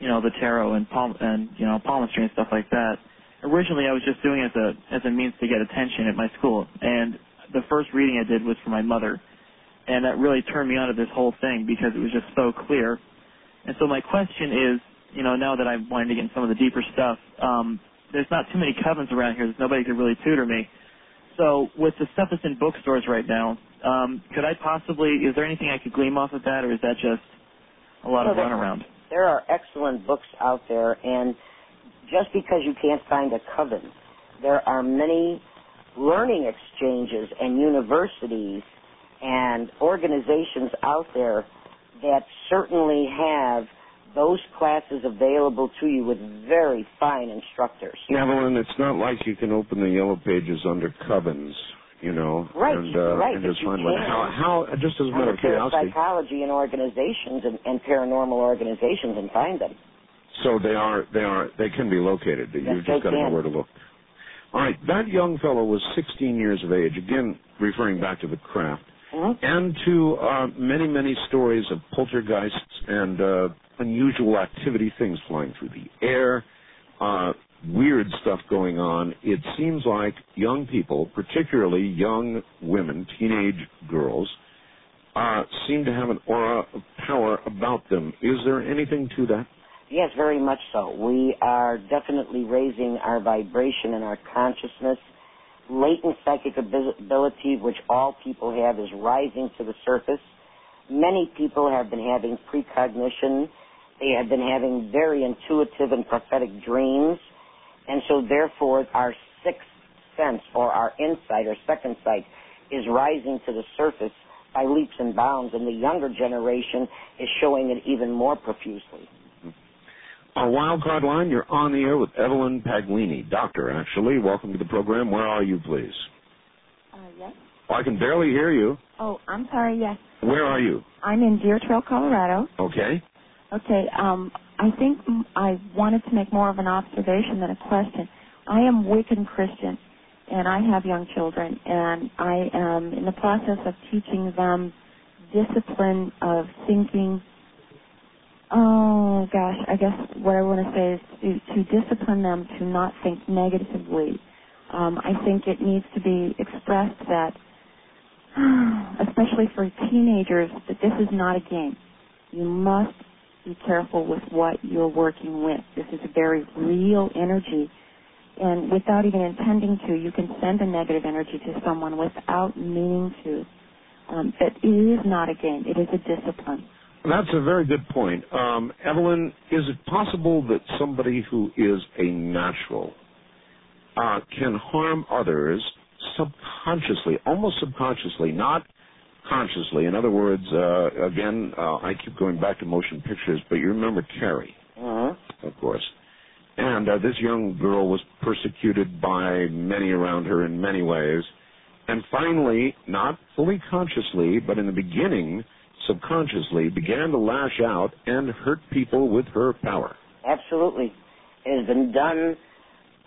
you know, the tarot and palm and you know palmistry and stuff like that. Originally, I was just doing it as a as a means to get attention at my school, and the first reading I did was for my mother, and that really turned me on to this whole thing because it was just so clear. And so my question is, you know, now that I'm wanting to get in some of the deeper stuff, um, there's not too many covens around here. There's nobody could really tutor me. So with the stuff that's in bookstores right now, um, could I possibly? Is there anything I could glean off of that, or is that just a lot of No, that- runaround? There are excellent books out there, and just because you can't find a coven, there are many learning exchanges and universities and organizations out there that certainly have those classes available to you with very fine instructors. Evelyn, it's not like you can open the yellow pages under covens, you know, Right, and, uh, right, and just find can. How, how, just as a matter of curiosity, psychology and organizations and, and paranormal organizations and find them. so they are, they are, they can be located. Yes, You've just got to know where to look. All right, that young fellow was 16 years of age. Again, referring back to the craft. Mm-hmm. and to uh, many, many stories of poltergeists and uh, unusual activity, things flying through the air, uh, weird stuff going on. It seems like young people, particularly young women, teenage girls, uh, seem to have an aura of power about them. Is there anything to that? Yes, very much so. We are definitely raising our vibration and our consciousness. Latent psychic ability, which all people have, is rising to the surface. Many people have been having precognition They have been having very intuitive and prophetic dreams. And so therefore our sixth sense or our insight or second sight is rising to the surface by leaps and bounds, and the younger generation is showing it even more profusely. Our wild card line, you're on the air with Evelyn Paglini. Doctor, actually. Welcome to the program. Where are you, please? Uh, yes. Oh, I can barely hear you. Oh, I'm sorry. Yes. Where are you? I'm in Deer Trail, Colorado. Okay. Okay. Um, I think I wanted to make more of an observation than a question. I am Wiccan Christian, and I have young children, and I am in the process of teaching them discipline of thinking. Oh gosh, I guess what I want to say is to, to discipline them to not think negatively. Um, I think it needs to be expressed that, especially for teenagers, that this is not a game. You must be careful with what you're working with. This is a very real energy. And without even intending to, you can send a negative energy to someone without meaning to. Um, that it is not a game. It is a discipline. That's a very good point. Um, Evelyn, is it possible that somebody who is a natural uh, can harm others subconsciously, almost subconsciously, not consciously? In other words, uh, again, uh, I keep going back to motion pictures, but you remember Carrie, Uh-huh. of course. And uh, this young girl was persecuted by many around her in many ways. And finally, not fully consciously, but in the beginning, subconsciously, began to lash out and hurt people with her power. Absolutely. It has been done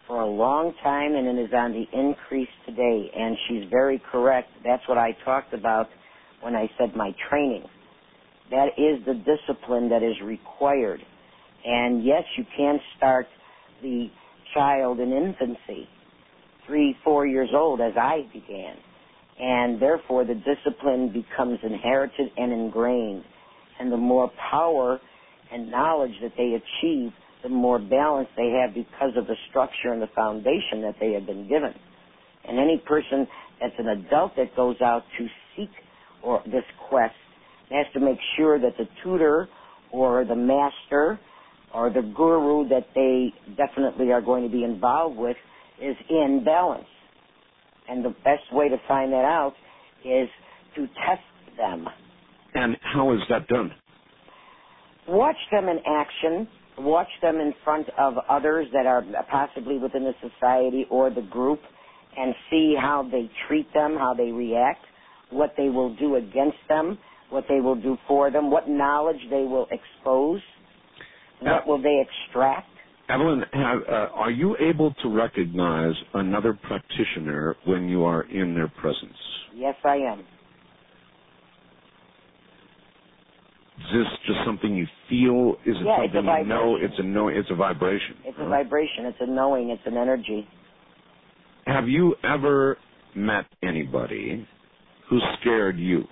for a long time and it is on the increase today. And she's very correct. That's what I talked about when I said my training. That is the discipline that is required. And yes, you can start the child in infancy, three, four years old, as I began. And therefore, the discipline becomes inherited and ingrained. And the more power and knowledge that they achieve, the more balance they have because of the structure and the foundation that they have been given. And any person that's an adult that goes out to seek or this quest has to make sure that the tutor or the master or the guru that they definitely are going to be involved with is in balance. And the best way to find that out is to test them. And how is that done? Watch them in action. Watch them in front of others that are possibly within the society or the group and see how they treat them, how they react, what they will do against them, what they will do for them, what knowledge they will expose, what will they extract. Evelyn, have, uh, are you able to recognize another practitioner when you are in their presence? Yes, I am. Is this just something you feel? Is it Yeah, something you know? It's a know. It's a vibration. It's a vibration, it's a knowing, it's an energy. Have you ever met anybody who scared you?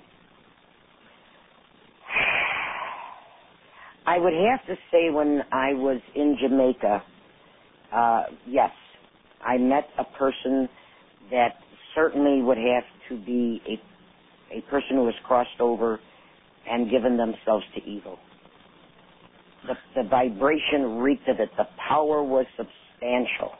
I would have to say when I was in Jamaica, uh, yes, I met a person that certainly would have to be a, a person who has crossed over and given themselves to evil. The, the vibration reeked of it. The power was substantial.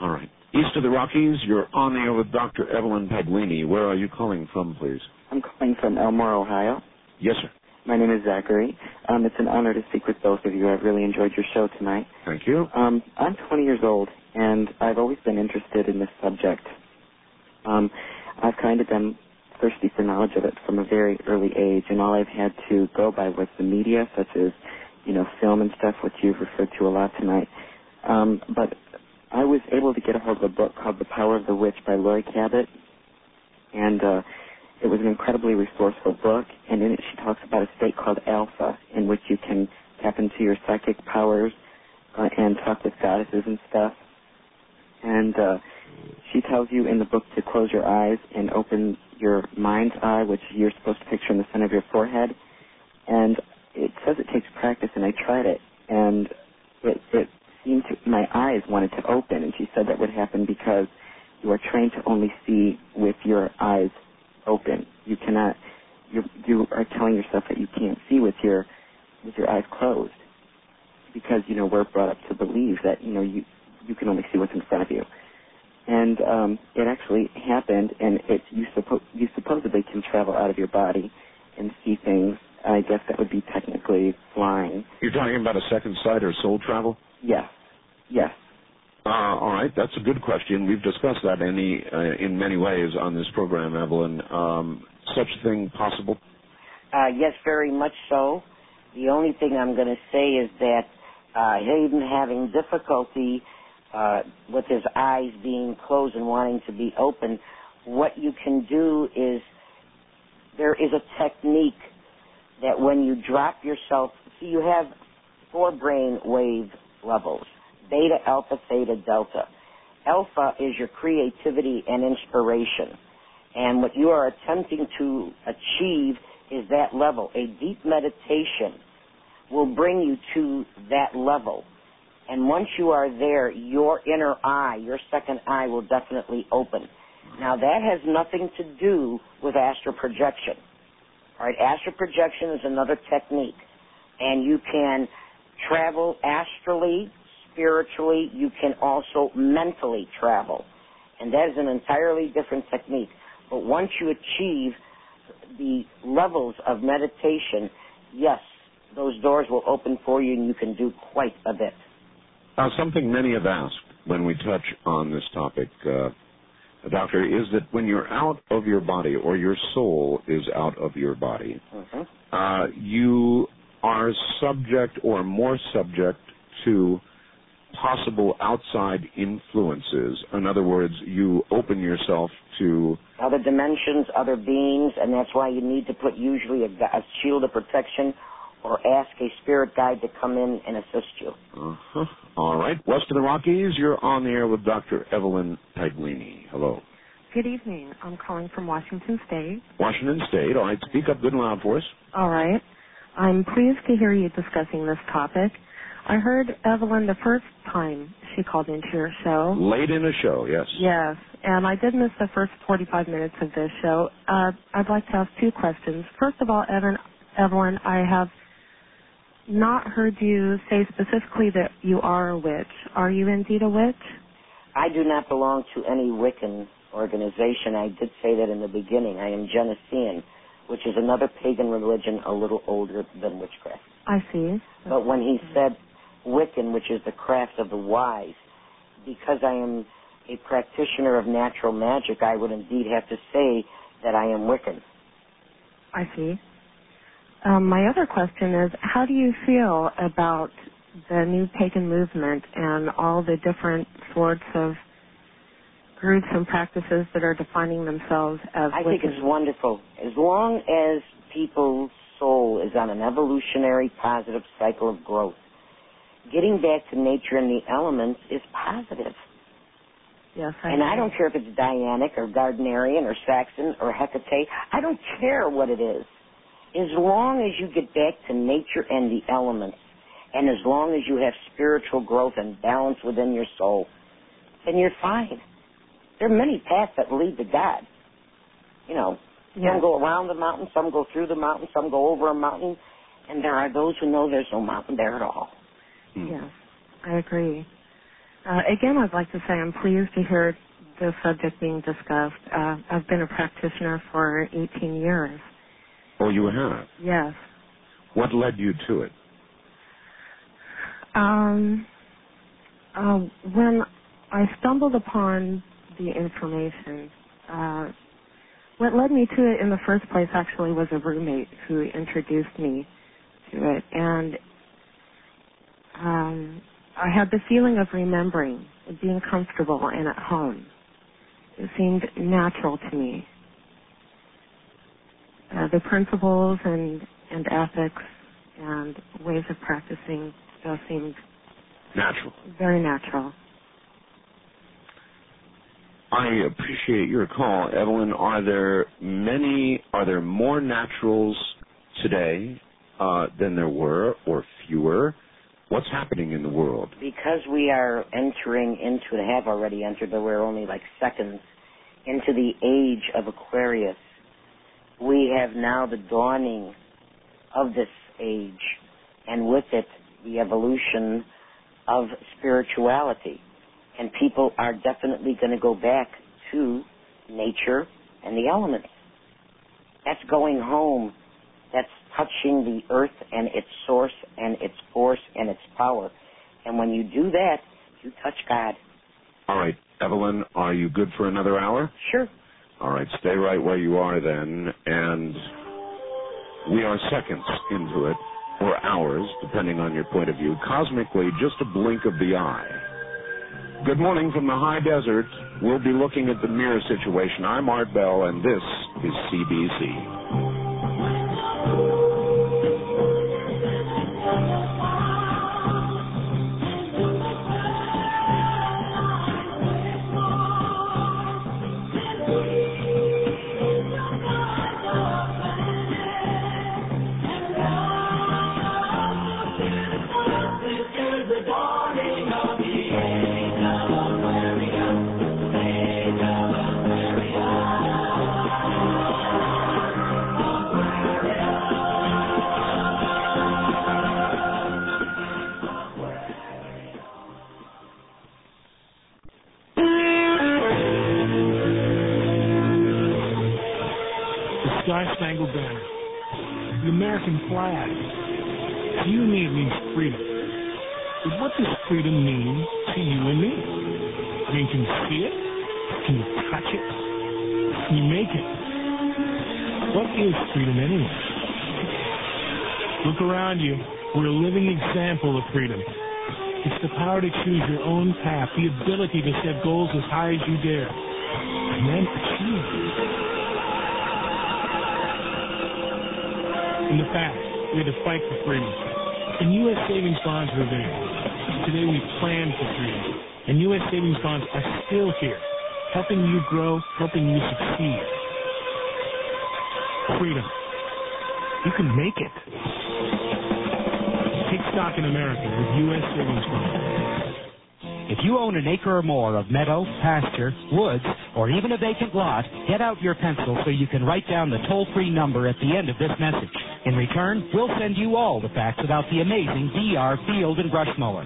All right. East of the Rockies, you're on the air with Dr. Evelyn Paglini. Where are you calling from, please? I'm calling from Elmore, Ohio. Yes, sir. My name is Zachary. Um, it's an honor to speak with both of you. I've really enjoyed your show tonight. Thank you. Um, I'm 20 years old, and I've always been interested in this subject. Um, I've kind of been thirsty for knowledge of it from a very early age, and all I've had to go by was the media, such as, you know, film and stuff, which you've referred to a lot tonight. Um, but I was able to get a hold of a book called The Power of the Witch by Laurie Cabot, and uh, it was an incredibly resourceful book, and in it she talks about a state called alpha, in which you can tap into your psychic powers uh, and talk with goddesses and stuff. And uh, she tells you in the book to close your eyes and open your mind's eye, which you're supposed to picture in the center of your forehead. And it says it takes practice, and I tried it, and it, it seemed to, my eyes wanted to open, and she said that would happen because you are trained to only see with your eyes open. You cannot. You you are telling yourself that you can't see with your with your eyes closed. because you know we're brought up to believe that you know you you can only see what's in front of you, and um, it actually happened, and it you suppo- you supposedly can travel out of your body and see things. I guess that would be technically flying. You're talking about a second sight or soul travel? Yes, yes. Uh, all right, that's a good question. We've discussed that any uh, in many ways on this program, Evelyn. Um, such a thing possible? Uh, yes, very much so. The only thing I'm going to say is that uh, Hayden having difficulty uh, with his eyes being closed and wanting to be open, what you can do is there is a technique that when you drop yourself, see, you have four brain wave levels beta, alpha, theta, delta. Alpha is your creativity and inspiration. And what you are attempting to achieve is that level. A deep meditation will bring you to that level. And once you are there, your inner eye, your second eye will definitely open. Now that has nothing to do with astral projection. Alright, astral projection is another technique. And you can travel astrally, spiritually, you can also mentally travel. And that is an entirely different technique. But once you achieve the levels of meditation, yes, those doors will open for you and you can do quite a bit. Uh, something many have asked when we touch on this topic, uh, Doctor, is that when you're out of your body or your soul is out of your body, Mhm. uh, you are subject or more subject to possible outside influences. In other words, you open yourself to Other dimensions, other beings, and that's why you need to put usually a, a shield of protection or ask a spirit guide to come in and assist you. Uh-huh. All right. West of the Rockies, you're on the air with Dr. Evelyn Paglini. Hello. Good evening. I'm calling from Washington State. Washington State. All right. Speak up good and loud for us. All right. I'm pleased to hear you discussing this topic. I heard Evelyn the first time she called into your show. Late in the show, yes. Yes, and I did miss the first 45 minutes of this show. Uh, I'd like to ask two questions. First of all, Evan, Evelyn, I have not heard you say specifically that you are a witch. Are you indeed a witch? I do not belong to any Wiccan organization. I did say that in the beginning. I am Genesene, which is another pagan religion a little older than witchcraft. I see. But when he said Wiccan, which is the craft of the wise, because I am a practitioner of natural magic, I would indeed have to say that I am Wiccan. I see. Um, my other question is, how do you feel about the new pagan movement and all the different sorts of groups and practices that are defining themselves as I think Wiccan? it's wonderful. As long as people's soul is on an evolutionary positive cycle of growth, getting back to nature and the elements is positive. Yes, I And I don't care if it's Dianic or Gardnerian or Saxon or Hecate. I don't care what it is. As long as you get back to nature and the elements, and as long as you have spiritual growth and balance within your soul, then you're fine. There are many paths that lead to God. You know, Yeah. some go around the mountain, some go through the mountain, some go over a mountain, and there are those who know there's no mountain there at all. Yes, I agree. Uh, again, I'd like to say I'm pleased to hear the subject being discussed. Uh, I've been a practitioner for 18 years. Oh, you have. Yes. What led you to it? Um, uh, when I stumbled upon the information, uh, what led me to it in the first place actually was a roommate who introduced me to it, and um, I had the feeling of remembering, being comfortable and at home. It seemed natural to me. Uh, the principles and, and ethics and ways of practicing still seemed Natural. very natural. I appreciate your call, Evelyn. Are there many, are there more naturals today uh, than there were, or fewer? What's happening in the world? because we are entering into and have already entered, but we're only like seconds into the age of Aquarius, we have now the dawning of this age, and with it, the evolution of spirituality. And people are definitely going to go back to nature and the elements. That's going home. That's touching the earth and its source and its force and its power. And when you do that, you touch God. All right, Evelyn, are you good for another hour? Sure. All right, stay right where you are then. And we are seconds into it, or hours, depending on your point of view. Cosmically, just a blink of the eye. Good morning from the high desert. We'll be looking at the Mir situation. I'm Art Bell, and this is CBC. American flag. You and me, freedom. But what does freedom mean to you and me? I mean, can you see it? Can you touch it? Can you make it? What is freedom anyway? Look around you. We're a living example of freedom. It's the power to choose your own path, the ability to set goals as high as you dare, and then achieve In the past, we had to fight for freedom. And U.S. savings bonds were there. Today we plan for freedom. And U.S. savings bonds are still here, helping you grow, helping you succeed. Freedom. You can make it. Take stock in America with U.S. savings bonds. If you own an acre or more of meadow, pasture, woods, or even a vacant lot, get out your pencil so you can write down the toll-free number at the end of this message. In return, we'll send you all the facts about the amazing DR Field and Brush Mower.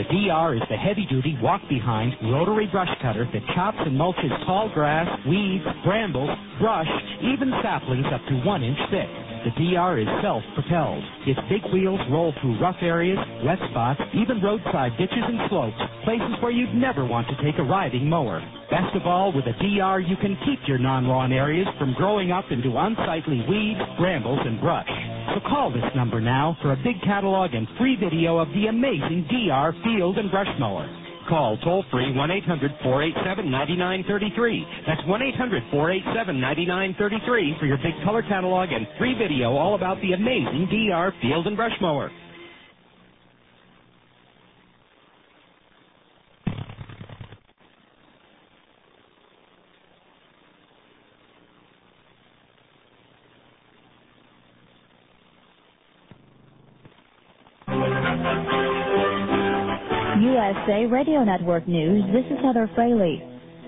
The DR is the heavy-duty, walk-behind, rotary brush cutter that chops and mulches tall grass, weeds, brambles, brush, even saplings up to one inch thick. The DR is self-propelled. Its big wheels roll through rough areas, wet spots, even roadside ditches and slopes, places where you'd never want to take a riding mower. Best of all, with a DR, you can keep your non-lawn areas from growing up into unsightly weeds, brambles, and brush. So call this number now for a big catalog and free video of the amazing DR Field and Brush Mower. Call toll free 1 800 487 9933. That's 1 800 487 9933 for your big color catalog and free video all about the amazing DR Field and Brush Mower. USA Radio Network News, this is Heather Fraley.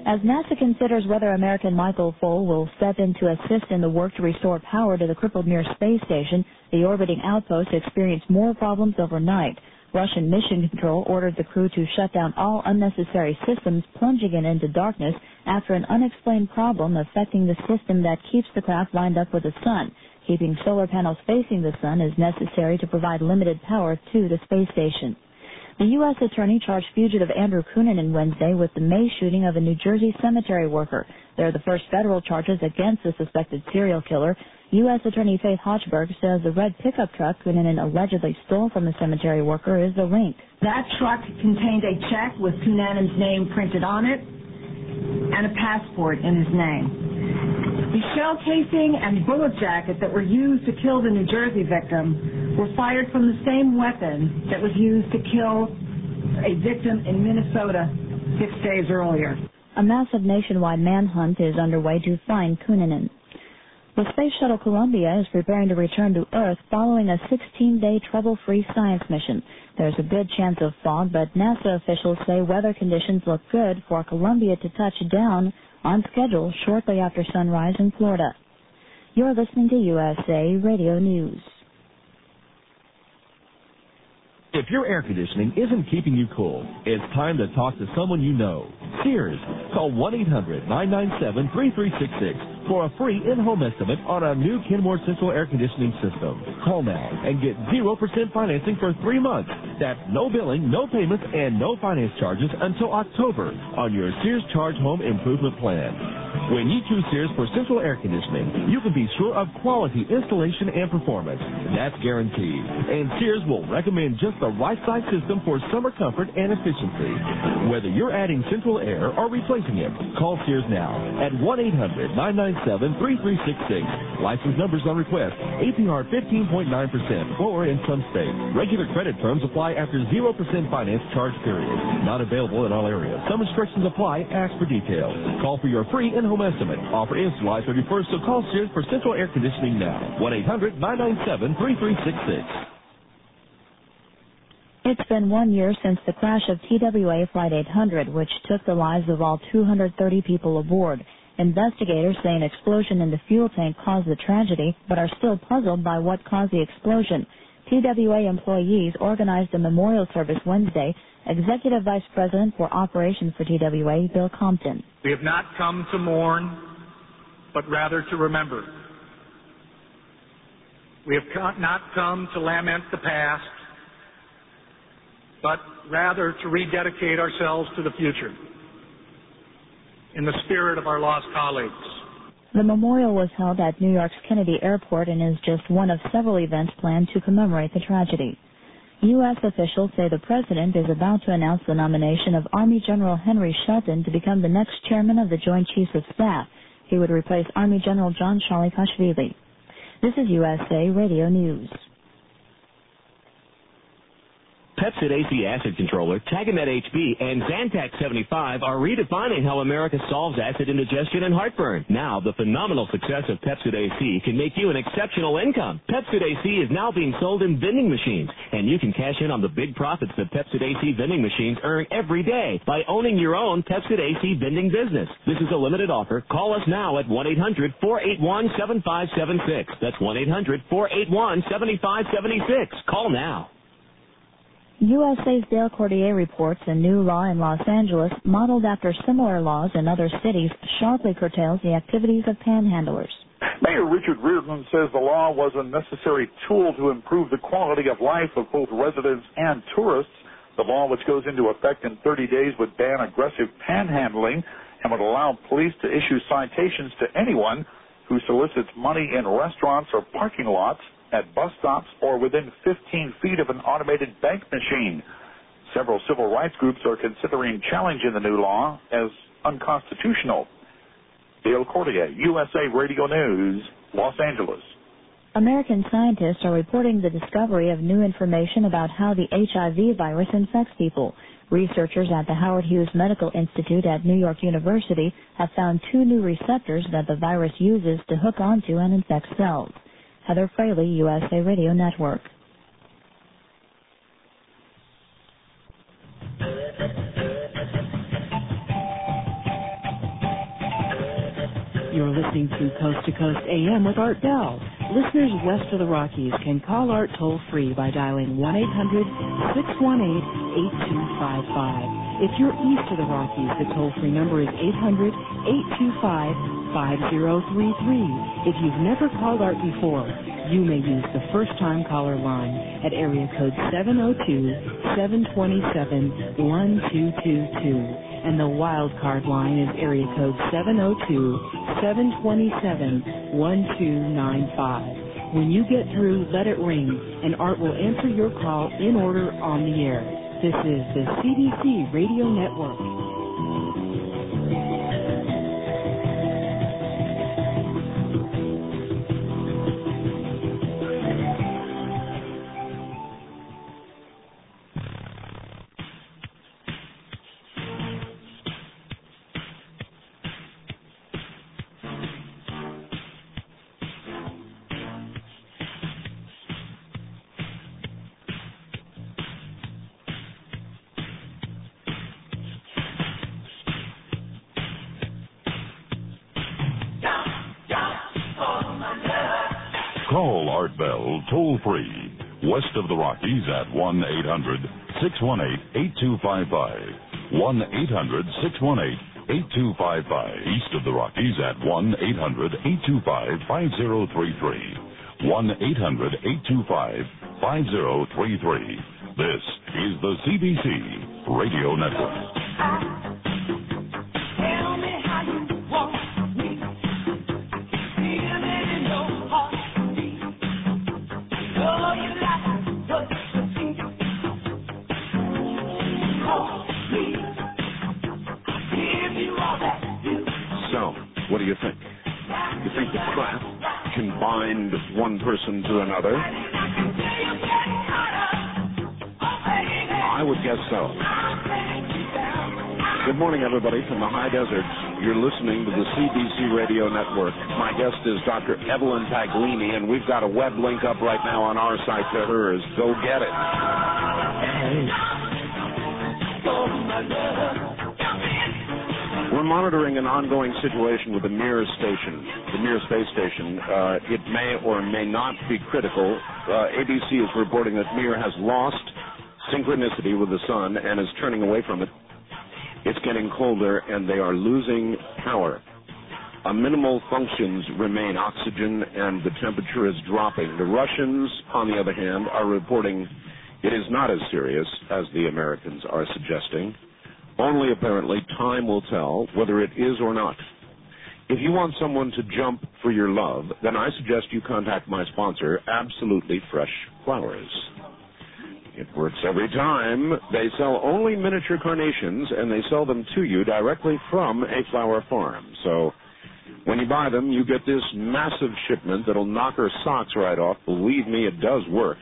As NASA considers whether American Michael Foale will step in to assist in the work to restore power to the crippled Mir space station, the orbiting outpost experienced more problems overnight. Russian Mission Control ordered the crew to shut down all unnecessary systems, plunging it into darkness after an unexplained problem affecting the system that keeps the craft lined up with the sun. Keeping solar panels facing the sun is necessary to provide limited power to the space station. The U.S. attorney charged fugitive Andrew Cunanan Wednesday with the May shooting of a New Jersey cemetery worker. They're the first federal charges against the suspected serial killer. U.S. Attorney Faith Hochberg says the red pickup truck Cunanan allegedly stole from the cemetery worker is the link. That truck contained a check with Cunanan's name printed on it and a passport in his name. The shell casing and bullet jacket that were used to kill the New Jersey victim were fired from the same weapon that was used to kill a victim in Minnesota six days earlier. A massive nationwide manhunt is underway to find Cunanan. The Space Shuttle Columbia is preparing to return to Earth following a 16-day trouble-free science mission. There's a good chance of fog, but NASA officials say weather conditions look good for Columbia to touch down on schedule shortly after sunrise in Florida. You're listening to USA Radio News. If your air conditioning isn't keeping you cool, it's time to talk to someone you know. Sears. Call 1-800-997-3366 for a free in-home estimate on a new Kenmore Central air conditioning system. Call now and get 0% financing for three months. That's no billing, no payments, and no finance charges until October on your Sears Charge Home Improvement Plan. When you choose Sears for central air conditioning, you can be sure of quality installation and performance. That's guaranteed. And Sears will recommend just the right size system for summer comfort and efficiency. Whether you're adding central air or replacing it, call Sears now at 1-800-997-3366. License numbers on request. APR 15.9% or in some states. Regular credit terms apply after 0% finance charge period. Not available in all areas. Some restrictions apply. Ask for details. Call for your free in-home estimate. Offer ends July 31st, so call Sears for central air conditioning now. 1-800-997-3366. It's been one year since the crash of TWA Flight 800, which took the lives of all 230 people aboard. Investigators say an explosion in the fuel tank caused the tragedy, but are still puzzled by what caused the explosion. TWA employees organized a memorial service Wednesday. Executive Vice President for Operations for TWA, Bill Compton. We have not come to mourn, but rather to remember. We have not come to lament the past, but rather to rededicate ourselves to the future in the spirit of our lost colleagues. The memorial was held at New York's Kennedy Airport and is just one of several events planned to commemorate the tragedy. U.S. officials say the president is about to announce the nomination of Army General Henry Shelton to become the next chairman of the Joint Chiefs of Staff. He would replace Army General John Shalikashvili. This is USA Radio News. Pepcid AC Acid Controller, Tagamet HB, and Zantac 75 are redefining how America solves acid indigestion and heartburn. Now, the phenomenal success of Pepcid AC can make you an exceptional income. Pepcid AC is now being sold in vending machines, and you can cash in on the big profits that Pepcid AC vending machines earn every day by owning your own Pepcid AC vending business. This is a limited offer. Call us now at 1-800-481-7576. That's 1-800-481-7576. Call now. USA's Dale Cordier reports a new law in Los Angeles, modeled after similar laws in other cities, sharply curtails the activities of panhandlers. Mayor Richard Riordan says the law was a necessary tool to improve the quality of life of both residents and tourists. The law, which goes into effect in 30 days, would ban aggressive panhandling and would allow police to issue citations to anyone who solicits money in restaurants or parking lots at bus stops or within 15 feet of an automated bank machine. Several civil rights groups are considering challenging the new law as unconstitutional. Dale Cordier, USA Radio News, Los Angeles. American scientists are reporting the discovery of new information about how the HIV virus infects people. Researchers at the Howard Hughes Medical Institute at New York University have found two new receptors that the virus uses to hook onto and infect cells. Heather Fraley, USA Radio Network. You're listening to Coast to Coast AM with Art Bell. Listeners west of the Rockies can call Art toll free by dialing 1 800 618 8255. If you're east of the Rockies, the toll free number is 800 825 5033. If you've never called Art before, you may use the first time caller line at area code 702-727-1222. And the wild card line is area code 702-727-1295. When you get through, let it ring, and Art will answer your call in order on the air. This is the CBC Radio Network. Toll free West of the Rockies at 1 800 618 8255. 1 800 618 8255. East of the Rockies at 1 800 825 5033. 1 800 825 5033. This is the CBC Radio Network. One person to another? I would guess so. Good morning, everybody, from the high desert. You're listening to the CBC Radio Network. My guest is Dr. Evelyn Paglini, and we've got a web link up right now on our site to hers. Go get it. We're monitoring an ongoing situation with the Mir station, the Mir space station. Uh, it may or may not be critical. Uh, ABC is reporting that Mir has lost synchronicity with the sun and is turning away from it. It's getting colder and they are losing power. Uh, minimal functions remain oxygen and the temperature is dropping. The Russians, on the other hand, are reporting it is not as serious as the Americans are suggesting. Only apparently time will tell whether it is or not. If you want someone to jump for your love, then I suggest you contact my sponsor, Absolutely Fresh Flowers. It works every time. They sell only miniature carnations and they sell them to you directly from a flower farm. So when you buy them, you get this massive shipment that'll knock her socks right off. Believe me, it does work.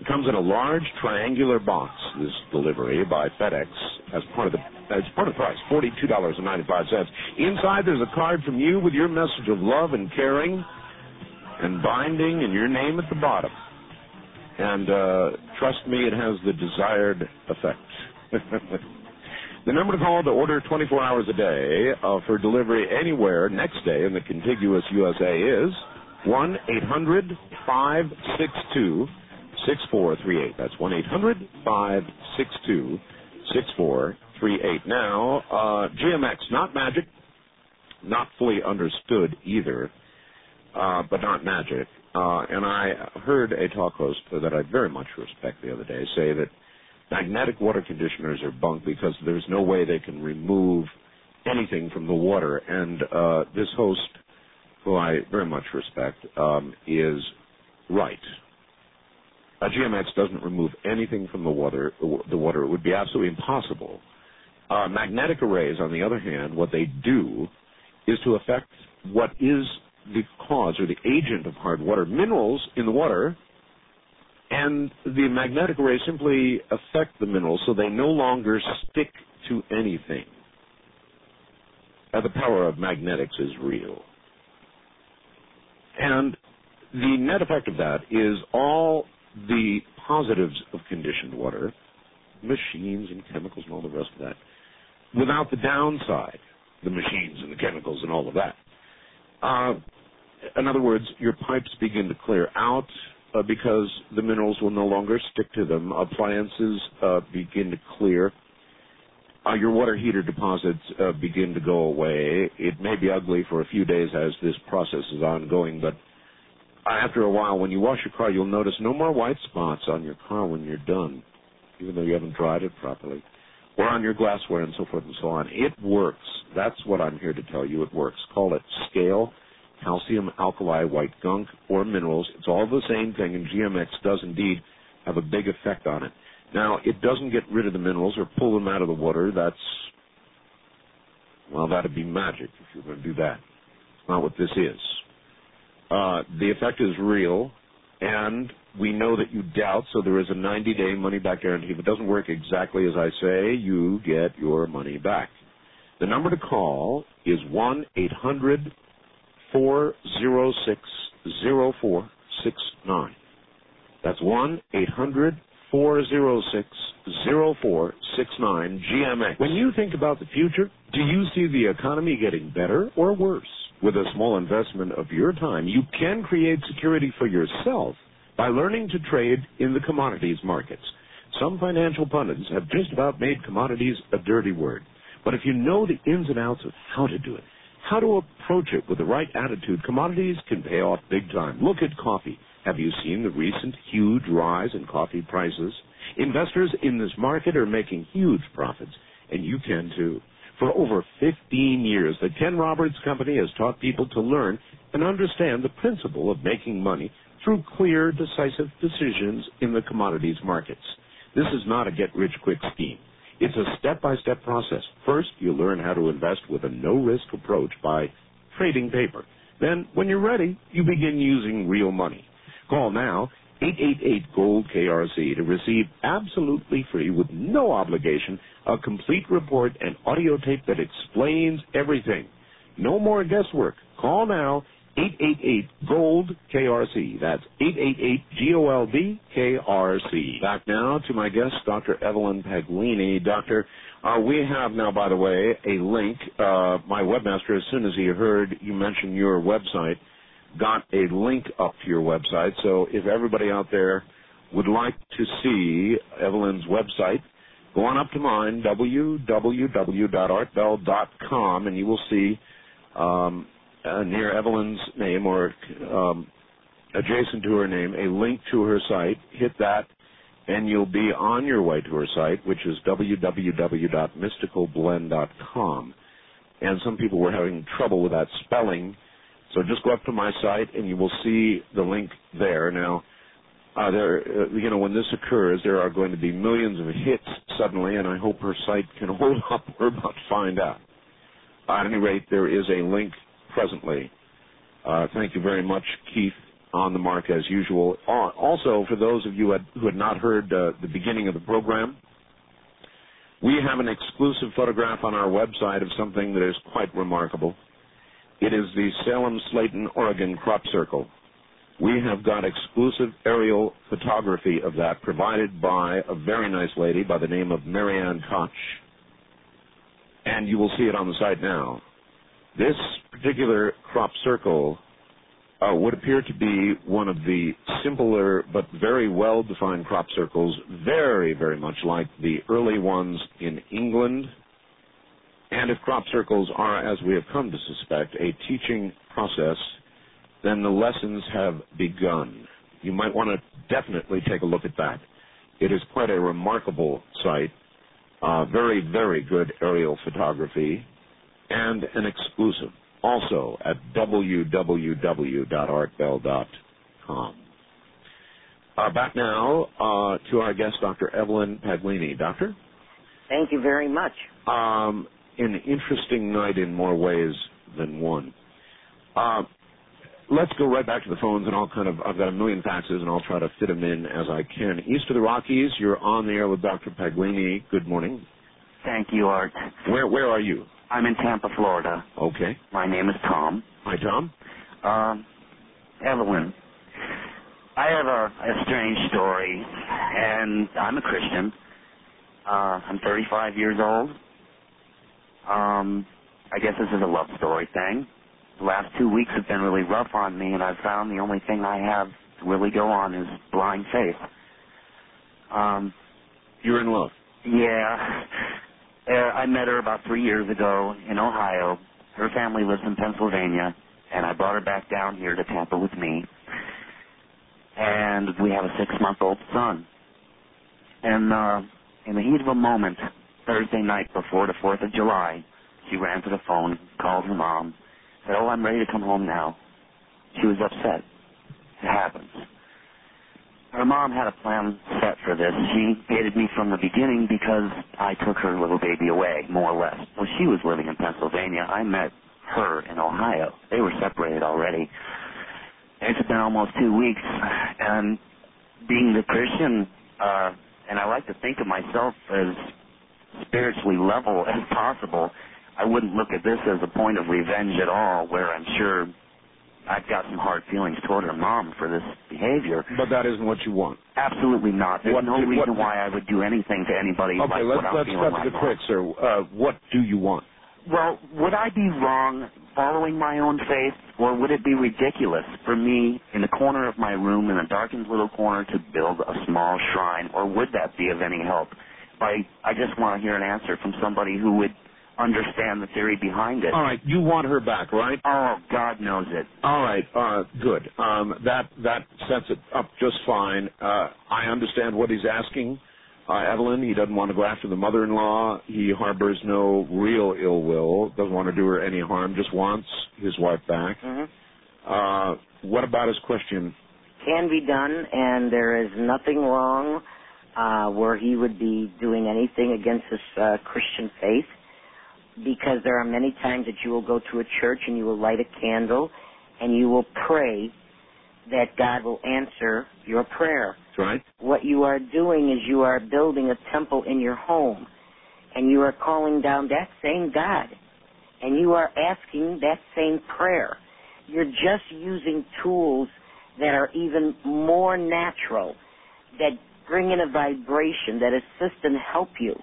It comes in a large triangular box, this delivery by FedEx, as part of the as part of the price, forty-two dollars and ninety-five cents. Inside there's a card from you with your message of love and caring and binding and your name at the bottom. And uh, trust me, it has the desired effect. the number to call to order 24 hours a day uh, for delivery anywhere next day in the contiguous USA is 1 800 562 6438. That's 1 800 562 6438. Now, uh, GMX, not magic, not fully understood either, uh, but not magic. Uh, and I heard a talk host that I very much respect the other day say that magnetic water conditioners are bunk because there's no way they can remove anything from the water. And uh, this host, who I very much respect, um, is right. A GMX doesn't remove anything from the water. The water it would be absolutely impossible. Uh, magnetic arrays, on the other hand, what they do is to affect what is the cause or the agent of hard water, minerals in the water, and the magnetic arrays simply affect the minerals so they no longer stick to anything. Uh, the power of magnetics is real. And the net effect of that is all the positives of conditioned water, machines and chemicals and all the rest of that, without the downside, the machines and the chemicals and all of that. Uh, in other words, your pipes begin to clear out uh, because the minerals will no longer stick to them. Appliances uh, begin to clear. Uh, your water heater deposits uh, begin to go away. It may be ugly for a few days as this process is ongoing, but after a while, when you wash your car, you'll notice no more white spots on your car when you're done, even though you haven't dried it properly, or on your glassware and so forth and so on. It works. That's what I'm here to tell you. It works. Call it scale, calcium alkali, white gunk, or minerals. It's all the same thing, and GMX does indeed have a big effect on it. Now, it doesn't get rid of the minerals or pull them out of the water. That's, well, that'd be magic if you're going to do that. It's not what this is. Uh, the effect is real, and we know that you doubt, so there is a 90 day money back guarantee. If it doesn't work exactly as I say, you get your money back. The number to call is 1 800 406 0469. That's 1 800 406 0469 GMX. When you think about the future, do you see the economy getting better or worse? With a small investment of your time, you can create security for yourself by learning to trade in the commodities markets. Some financial pundits have just about made commodities a dirty word. But if you know the ins and outs of how to do it, how to approach it with the right attitude, commodities can pay off big time. Look at coffee. Have you seen the recent huge rise in coffee prices? Investors in this market are making huge profits, and you can too. For over 15 years, the Ken Roberts Company has taught people to learn and understand the principle of making money through clear, decisive decisions in the commodities markets. This is not a get-rich-quick scheme. It's a step-by-step process. First, you learn how to invest with a no-risk approach by trading paper. Then, when you're ready, you begin using real money. Call now 888-GOLD-KRC to receive absolutely free, with no obligation, a complete report and audio tape that explains everything. No more guesswork. Call now 888-GOLD-KRC. That's 888-G-O-L-D-K-R-C. Back now to my guest, Dr. Evelyn Paglini. Doctor, uh, we have now, by the way, a link. Uh, my webmaster, as soon as he heard you mention your website, got a link up to your website. So if everybody out there would like to see Evelyn's website, go on up to mine, www.artbell.com, and you will see um, uh, near Evelyn's name or um, adjacent to her name a link to her site. Hit that, and you'll be on your way to her site, which is www.mysticalblend.com. And some people were having trouble with that spelling, so just go up to my site and you will see the link there. Now, uh, there, uh, you know, when this occurs, there are going to be millions of hits suddenly, and I hope her site can hold up. We're about to find out. At any rate, there is a link presently. Uh, thank you very much, Keith, on the mark as usual. Also, for those of you who had not heard uh, the beginning of the program, we have an exclusive photograph on our website of something that is quite remarkable. It is the Salem Stayton, Oregon crop circle. We have got exclusive aerial photography of that provided by a very nice lady by the name of Marianne Koch. And you will see it on the site now. This particular crop circle uh, would appear to be one of the simpler but very well defined crop circles, very, very much like the early ones in England. And if crop circles are, as we have come to suspect, a teaching process, then the lessons have begun. You might want to definitely take a look at that. It is quite a remarkable site. Uh, very, very good aerial photography and an exclusive also at www.artbell.com. Uh, back now uh, to our guest, Dr. Evelyn Paglini. Doctor? Thank you very much. Um, an interesting night in more ways than one. Uh, let's go right back to the phones, and I'll kind of, I've got a million faxes, and I'll try to fit them in as I can. East of the Rockies, you're on the air with Dr. Paglini. Good morning. Thank you, Art. Where, where are you? I'm in Tampa, Florida. Okay. My name is Tom. Hi, Tom. Um, Evelyn, I have a, a strange story, and I'm a Christian. Uh, I'm 35 years old. Um, I guess this is a love story thing. The last two weeks have been really rough on me, and I've found the only thing I have to really go on is blind faith. Um, You're in love. yeah. Uh, I met her about three years ago in Ohio. Her family lives in Pennsylvania, and I brought her back down here to Tampa with me. And we have a six-month-old son. And uh, in the heat of a moment, Thursday night before the Fourth of July, she ran to the phone, called her mom, said, "Oh, I'm ready to come home now." She was upset. It happens her mom had a plan set for this. She hated me from the beginning because I took her little baby away, more or less. Well, she was living in Pennsylvania. I met her in Ohio. They were separated already. It's been almost two weeks, and being the Christian, uh, and I like to think of myself as spiritually level as possible, I wouldn't look at this as a point of revenge at all, where I'm sure I've got some hard feelings toward her mom for this behavior. But that isn't what you want. Absolutely not. There's What no do- reason why I would do anything to anybody Okay, like let's let's cut to the quick, sir. Uh, what do you want? Well, would I be wrong following my own faith, or would it be ridiculous for me in the corner of my room, in a darkened little corner, to build a small shrine, or would that be of any help? I, I just want to hear an answer from somebody who would understand the theory behind it. All right, you want her back, right? Oh, God knows it. All right, uh, good. Um, that that sets it up just fine. Uh, I understand what he's asking. Uh, Evelyn, he doesn't want to go after the mother-in-law. He harbors no real ill will. Doesn't want to do her any harm. Just wants his wife back. Mm-hmm. Uh, what about his question? Can be done, and there is nothing wrong uh, where he would be doing anything against his uh, Christian faith, because there are many times that you will go to a church and you will light a candle, and you will pray that God will answer your prayer. That's right. What you are doing is you are building a temple in your home, and you are calling down that same God, and you are asking that same prayer. You're just using tools that are even more natural, that bring in a vibration, that assist and help you.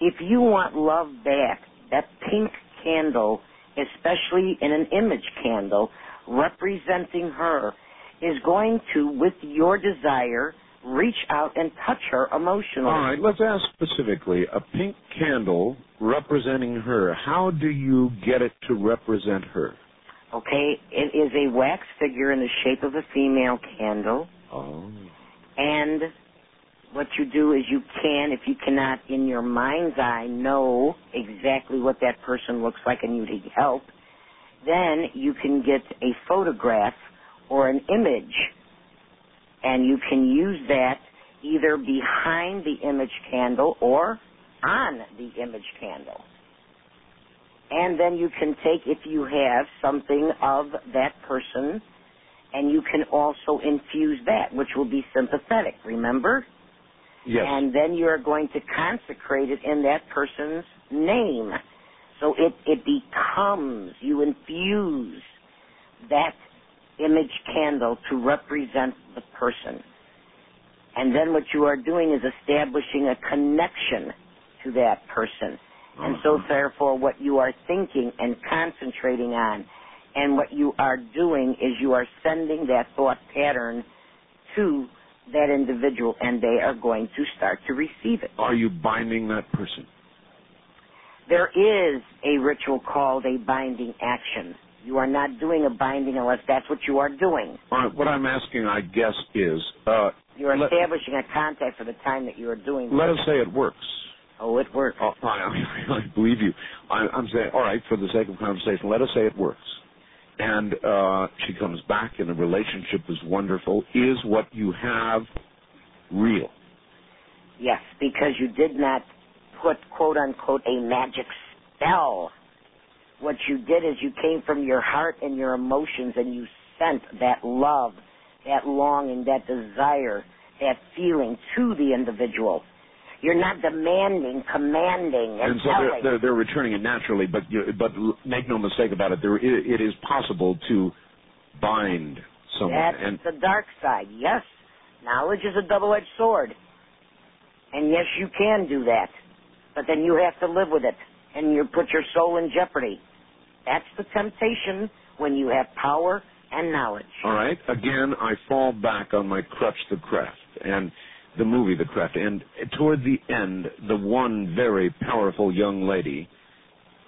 If you want love back, that pink candle, especially in an image candle, representing her, is going to, with your desire, reach out and touch her emotionally. All right, let's ask specifically a pink candle representing her. How do you get it to represent her? Okay, it is a wax figure in the shape of a female candle. Oh. And what you do is you can, if you cannot in your mind's eye know exactly what that person looks like and you need help, then you can get a photograph or an image and you can use that either behind the image candle or on the image candle. And then you can take, if you have something of that person, and you can also infuse that, which will be sympathetic, remember? Yes. And then you are going to consecrate it in that person's name. So it, it becomes, you infuse that image candle to represent the person. And then what you are doing is establishing a connection to that person. And so mm-hmm. therefore what you are thinking and concentrating on and what you are doing is you are sending that thought pattern to that individual and they are going to start to receive it. Are you binding that person? There is a ritual called a binding action. You are not doing a binding unless that's what you are doing. All right, what I'm asking, I guess, is uh, You are let, establishing a contact for the time that you are doing let this. us say it works. Oh, it works. Oh, I, I believe you. I, I'm saying, all right, for the sake of conversation, let us say it works. And uh, she comes back, and the relationship is wonderful. Is what you have real? Yes, because you did not put quote unquote a magic spell. What you did is you came from your heart and your emotions and you sent that love, that longing, that desire, that feeling to the individual. You're not demanding, commanding, and, And so they're, they're, they're returning it naturally, but you, but make no mistake about it. There, it, it is possible to bind someone. That's and the dark side. Yes, knowledge is a double-edged sword. And yes, you can do that. But then you have to live with it. And you put your soul in jeopardy. That's the temptation when you have power and knowledge. all right, again, I fall back on my crutch, the craft, and the movie, the craft. And toward the end, the one very powerful young lady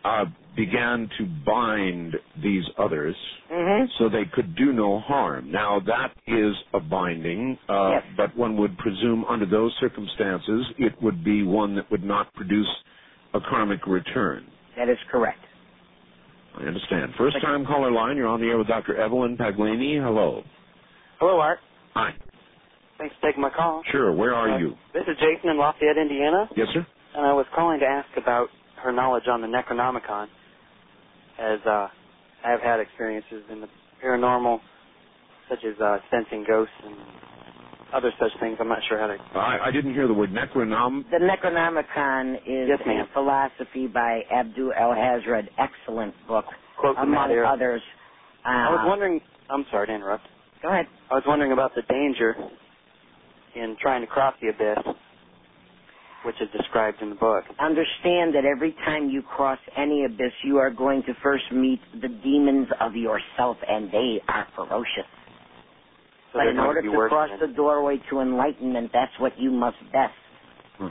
uh, began to bind these others Mm-hmm. so they could do no harm. Now that is a binding, uh, Yes. but one would presume under those circumstances it would be one that would not produce a karmic return. That is correct. I understand. First time caller line, you're on the air with Dr. Evelyn Paglini. Hello. Hello, Art. Hi. Thanks for taking my call. Sure, where are Uh, you? This is Jason in Lafayette, Indiana, Yes, sir? and I was calling to ask about her knowledge on the Necronomicon, as uh, I have had experiences in the paranormal, such as uh, sensing ghosts and other such things. I'm not sure how to. I, I didn't hear the word necronom. The Necronomicon is Yes, a philosophy by Abdul Alhazred. Excellent book, Quote from among others. Uh, I was wondering. I'm sorry to interrupt. Go ahead. I was wondering about the danger in trying to cross the abyss, which is described described in the book. Understand that every time you cross any abyss, you are going to first meet the demons of yourself, and they are ferocious. So but in order to to cross the doorway to enlightenment, that's what you must best. Hmm.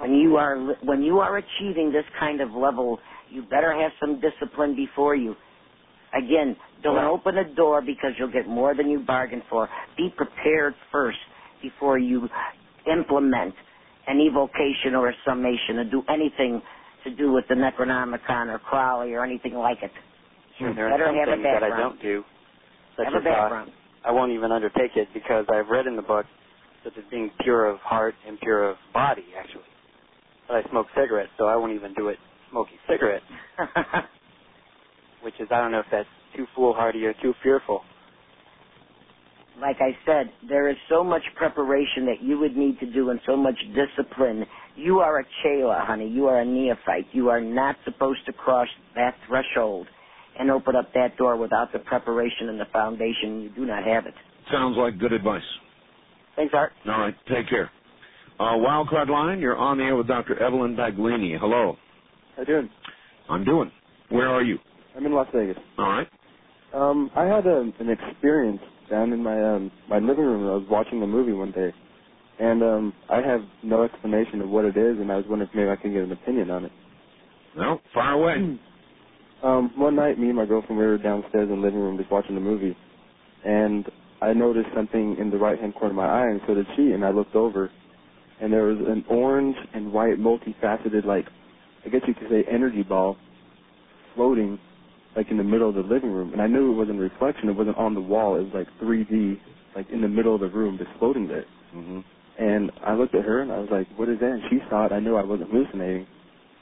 When you are when you are achieving this kind of level, you better have some discipline before you. Again, don't Right. open a door because you'll get more than you bargained for. Be prepared first before you implement an evocation or a summation and do anything to do with the Necronomicon or Crowley or anything like it. Sure, there are better some have a things that I don't do. Such Have a as, uh. I won't even undertake it because I've read in the book such as being pure of heart and pure of body, actually. But I smoke cigarettes, so I won't even do it smoking cigarettes, which is, I don't know if that's too foolhardy or too fearful. Like I said, there is so much preparation that you would need to do and so much discipline. You are a chela, honey. You are a neophyte. You are not supposed to cross that threshold and open up that door without the preparation and the foundation. You do not have it. Sounds like good advice. Thanks, Art. All right, take care. Uh, Wildcard Line, you're on the air with Dr. Evelyn Paglini. Hello. How you doing? I'm doing. Where are you? I'm in Las Vegas. All right. Um, I had a, an experience down in my um, my living room. I was watching a movie one day, and um, I have no explanation of what it is, and I was wondering if maybe I could get an opinion on it. No, far away. Um, one night, me and my girlfriend we were downstairs in the living room just watching the movie, and I noticed something in the right hand corner of my eye, and so did she. And I looked over, and there was an orange and white, multifaceted, like I guess you could say, energy ball floating, like in the middle of the living room. And I knew it wasn't a reflection; it wasn't on the wall. It was like 3D, like in the middle of the room, just floating there. Mm-hmm. And I looked at her and I was like, "What is that?" And she saw it. I knew I wasn't hallucinating,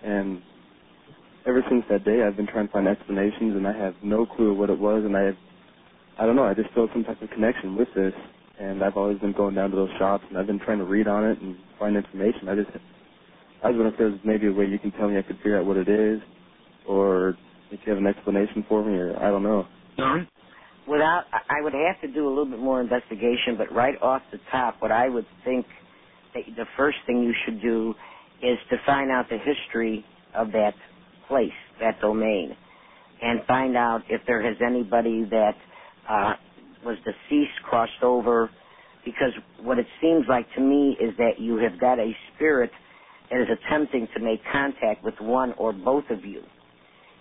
and ever since that day, I've been trying to find explanations, and I have no clue what it was. And I have, I don't know. I just feel some type of connection with this, and I've always been going down to those shops, and I've been trying to read on it and find information. I just, I was wondering if there's maybe a way you can tell me I could figure out what it is, or if you have an explanation for me, or I don't know. All right. Without, I I would have to do a little bit more investigation, but right off the top, what I would think that the first thing you should do is to find out the history of that place, that domain, and find out if there has anybody that uh, was deceased crossed over. Because what it seems like to me is that you have got a spirit that is attempting to make contact with one or both of you.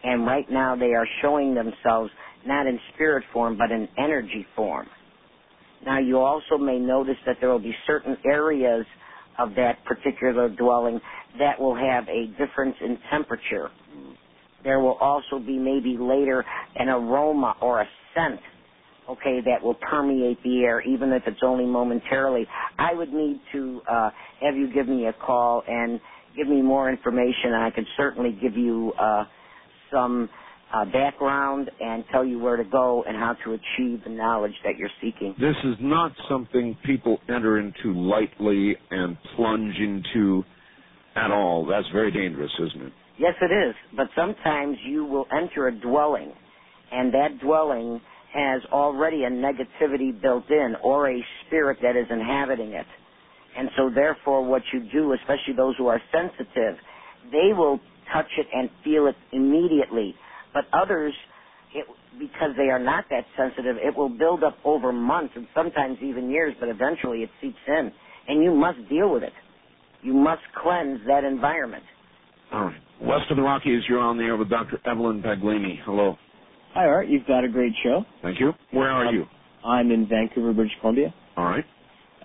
And right now they are showing themselves not in spirit form, but in energy form. Now you also may notice that there will be certain areas of that particular dwelling that will have a difference in temperature. There will also be maybe later an aroma or a scent, okay, that will permeate the air, even if it's only momentarily. I would need to uh, have you give me a call and give me more information, and I could certainly give you uh, some uh, background and tell you where to go and how to achieve the knowledge that you're seeking. This is not something people enter into lightly and plunge into at all. That's very dangerous, isn't it? Yes, it is. But sometimes you will enter a dwelling, and that dwelling has already a negativity built in or a spirit that is inhabiting it. And so, therefore, what you do, especially those who are sensitive, they will touch it and feel it immediately. But others, it, because they are not that sensitive, it will build up over months and sometimes even years, but eventually it seeps in. And you must deal with it. You must cleanse that environment. All right. West of the Rockies, you're on the air with Dr. Evelyn Paglini. Hello. Hi, Art. You've got a great show. Thank you. Where are Um, you? I'm in Vancouver, British Columbia. All right.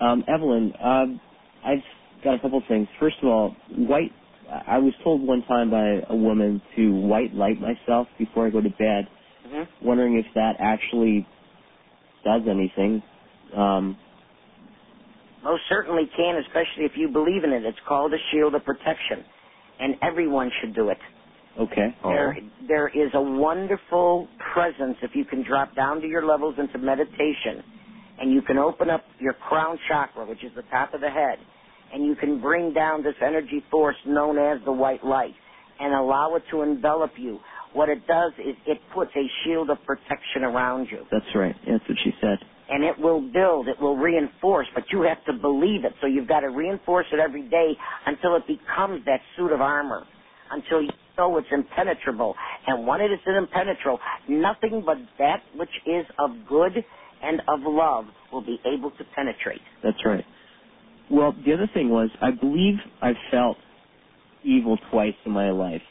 Um, Evelyn, um, I've got a couple things. First of all, white. I was told one time by a woman to white light myself before I go to bed. Mm-hmm. Wondering if that actually does anything. Um, Most certainly can, especially if you believe in it. It's called a shield of protection, and everyone should do it. okay. There, there is a wonderful presence if you can drop down to your levels into meditation, and you can open up your crown chakra, which is the top of the head, and you can bring down this energy force known as the white light, and allow it to envelop you. What it does is it puts a shield of protection around you. That's right. That's what she said. and it will build, it will reinforce, but you have to believe it. So you've got to reinforce it every day until it becomes that suit of armor, until you know it's impenetrable. And when it is impenetrable, nothing but that which is of good and of love will be able to penetrate. That's right. Well, the other thing was, I believe I felt evil twice in my life.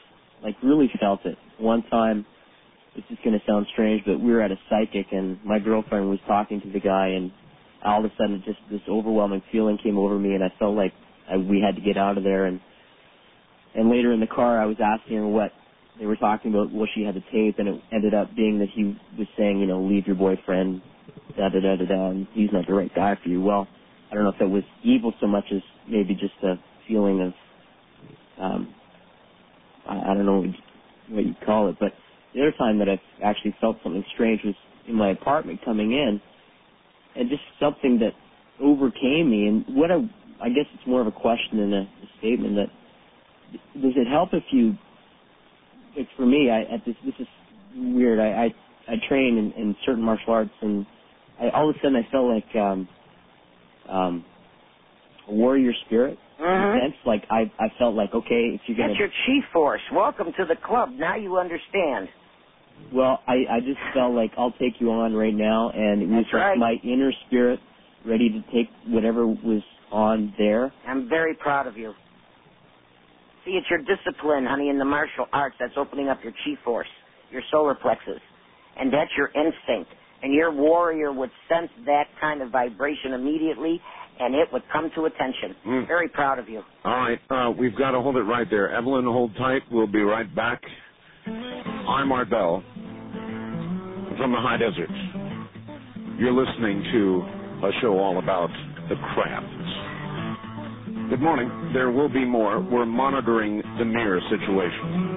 Like, really felt it. One time, this is going to sound strange, but we were at a psychic, and my girlfriend was talking to the guy, and all of a sudden, just this overwhelming feeling came over me, and I felt like I, we had to get out of there. And and later in the car, I was asking her what they were talking about, what she had to tape, and it ended up being that he was saying, you know, leave your boyfriend, da da da da da, and he's not the right guy for you. Well, I don't know if that was evil so much as maybe just a feeling of, um, I, I don't know what you call it, but the other time that I actually felt something strange was in my apartment coming in, and just something that overcame me. And what I, I guess it's more of a question than a, a statement. That does it help if you? Like for me, I at this this is weird. I I, I train in, in certain martial arts, and I, all of a sudden I felt like um, um, warrior spirit. Mhm. sense, like I I felt like okay, if you're gonna That's your chi force. Welcome to the club. Now you understand. Well, I, I just felt like I'll take you on right now, and it was right. my inner spirit ready to take whatever was on there. I'm very proud of you. See, it's your discipline, honey, in the martial arts that's opening up your chi force, your solar plexus. And that's your instinct. And your warrior would sense that kind of vibration immediately, and it would come to attention. Mm. Very proud of you. All right, uh, we've got to hold it right there. Evelyn, hold tight. We'll be right back. I'm Art Bell from the High Desert. You're listening to a show all about the crafts. Good morning. There will be more. We're monitoring the Mir situation.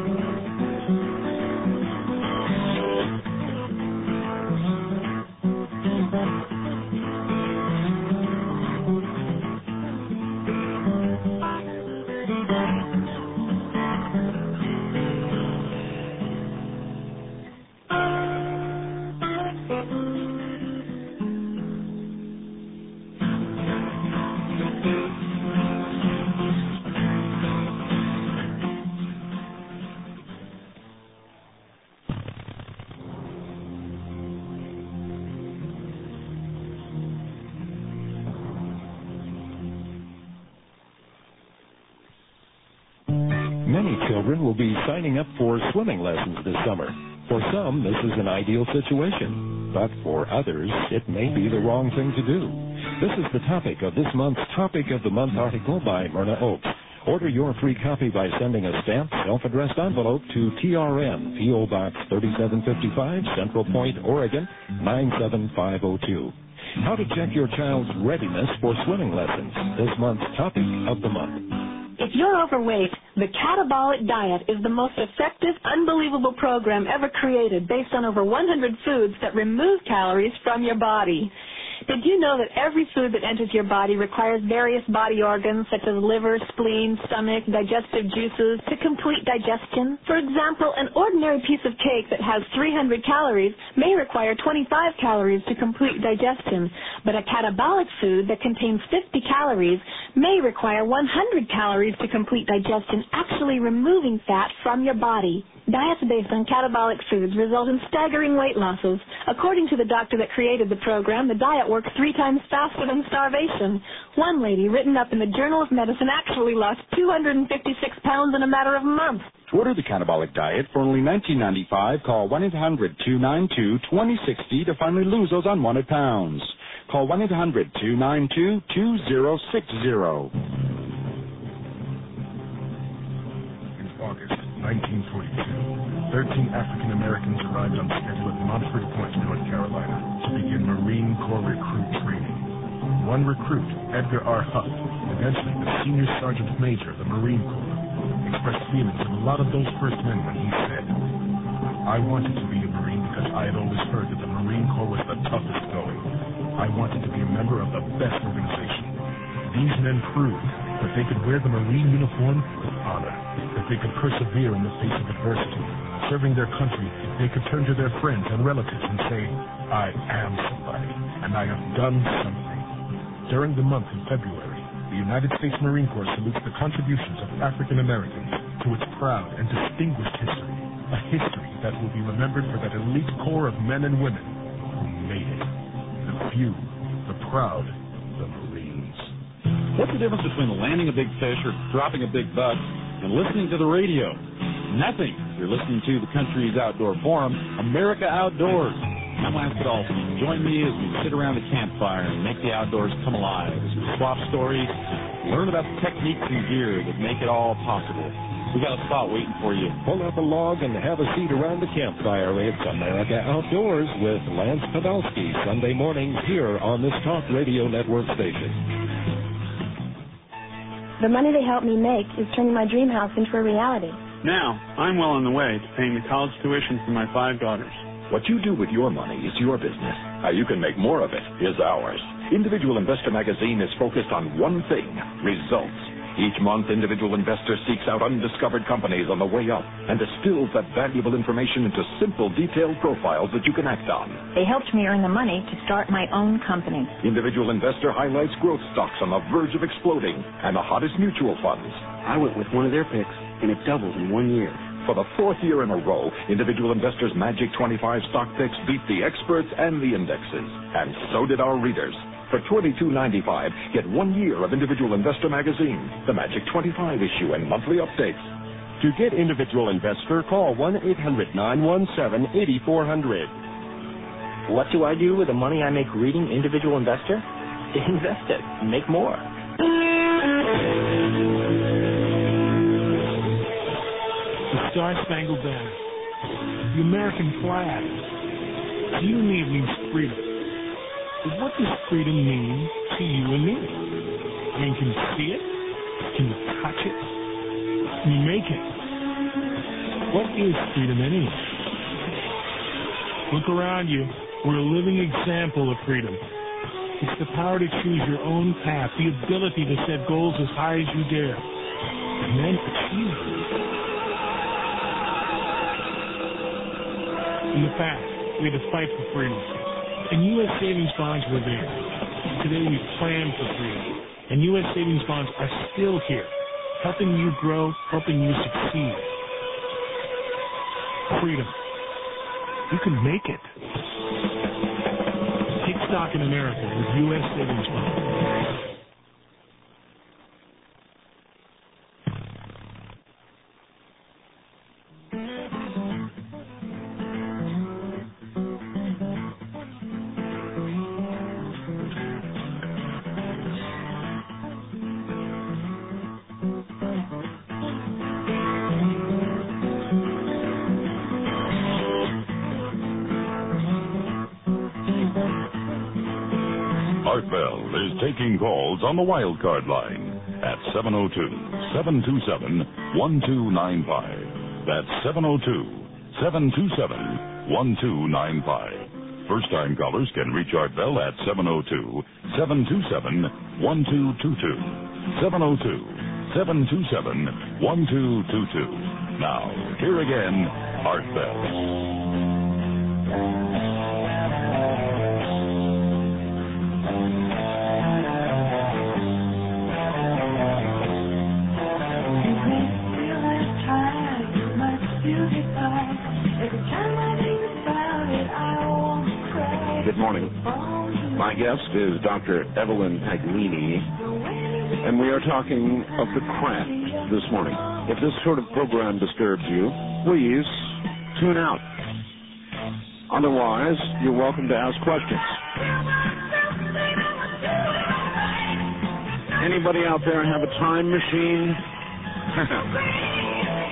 An ideal situation, but for others, it may be the wrong thing to do. This is the topic of this month's Topic of the Month article by Myrna Oakes. Order your free copy by sending a stamped, self-addressed envelope to TRN, P.O. Box 3755, Central Point, Oregon, 97502. How to check your child's readiness for swimming lessons. This month's Topic of the Month. If you're overweight, the Catabolic Diet is the most effective, unbelievable program ever created based on over 100 foods that remove calories from your body. Did you know that every food that enters your body requires various body organs such as liver, spleen, stomach, digestive juices to complete digestion? For example, an ordinary piece of cake that has 300 calories may require 25 calories to complete digestion, but a catabolic food that contains 50 calories may require 100 calories to complete digestion, actually removing fat from your body. Diets based on catabolic foods result in staggering weight losses. According to the doctor that created the program, the diet works three times faster than starvation. One lady, written up in the Journal of Medicine, actually lost 256 pounds in a matter of months. To order the Catabolic Diet for only $19.95, call 1-800-292-2060 to finally lose those unwanted pounds. Call 1-800-292-2060. In August 1942, 13 African Americans arrived on schedule at Montford Point, North Carolina, to begin Marine Corps recruit training. One recruit, Edgar R. Huff, eventually the Senior Sergeant Major of the Marine Corps, expressed feelings of a lot of those first men when he said, I wanted to be a Marine because I had always heard that the Marine Corps was the toughest going. I wanted to be a member of the best organization. These men proved that they could wear the Marine uniform with honor, that they could persevere in the face of adversity. Serving their country, they could turn to their friends and relatives and say, I am somebody. and I have done something. During the month of February, the United States Marine Corps salutes the contributions of African Americans to its proud and distinguished history, a history that will be remembered for that elite corps of men and women who made it. The few, the proud, the Marines. What's the difference between landing a big fish or dropping a big buck and listening to the radio? Nothing. You're listening to the country's outdoor forum, America Outdoors. I'm Lance Godolphin. Join me as we sit around the campfire and make the outdoors come alive as we swap stories, learn about the techniques and gear that make it all possible. We got a spot waiting for you. Pull up a log and have a seat around the campfire. It's America Outdoors with Lance Podolsky, Sunday mornings here on this Talk Radio Network station. The money they help me make is turning my dream house into a reality. Now, I'm well on the way to paying the college tuition for my five daughters. What you do with your money is your business. How you can make more of it is ours. Individual Investor Magazine is focused on one thing results. Each month, Individual Investor seeks out undiscovered companies on the way up and distills that valuable information into simple, detailed profiles that you can act on. They helped me earn the money to start my own company. Individual Investor highlights growth stocks on the verge of exploding and the hottest mutual funds. I went with one of their picks, and it doubled in one year. For the fourth year in a row, Individual Investors' Magic 25 stock picks beat the experts and the indexes. And so did our readers. For $22.95, get one year of Individual Investor Magazine, the Magic 25 issue, and monthly updates. To get Individual Investor, call 1-800-917-8400. What do I do with the money I make reading Individual Investor? Invest it. Make more. The Star Spangled Banner, the American flag. You and me, means freedom. But what does freedom mean to you and me? I mean, can you see it? Can you touch it? Can you make it? What is freedom anyway? Look around you. We're a living example of freedom. It's the power to choose your own path, the ability to set goals as high as you dare, and then achieve them. In the past, we had to fight for freedom, and U.S. savings bonds were there. Today, we plan for freedom, and U.S. savings bonds are still here, helping you grow, helping you succeed. Freedom. You can make it. Take stock in America with U.S. savings bonds. Art Bell is taking calls on the wild card line at 702-727-1295. That's 702-727-1295. First-time callers can reach Art Bell at 702-727-1222. 702-727-1222. Now, here again, Art Good morning. My guest is Dr. Evelyn Paglini, and we are talking of the craft this morning. If this sort of program disturbs you, please tune out. Otherwise, you're welcome to ask questions. Anybody out there have a time machine?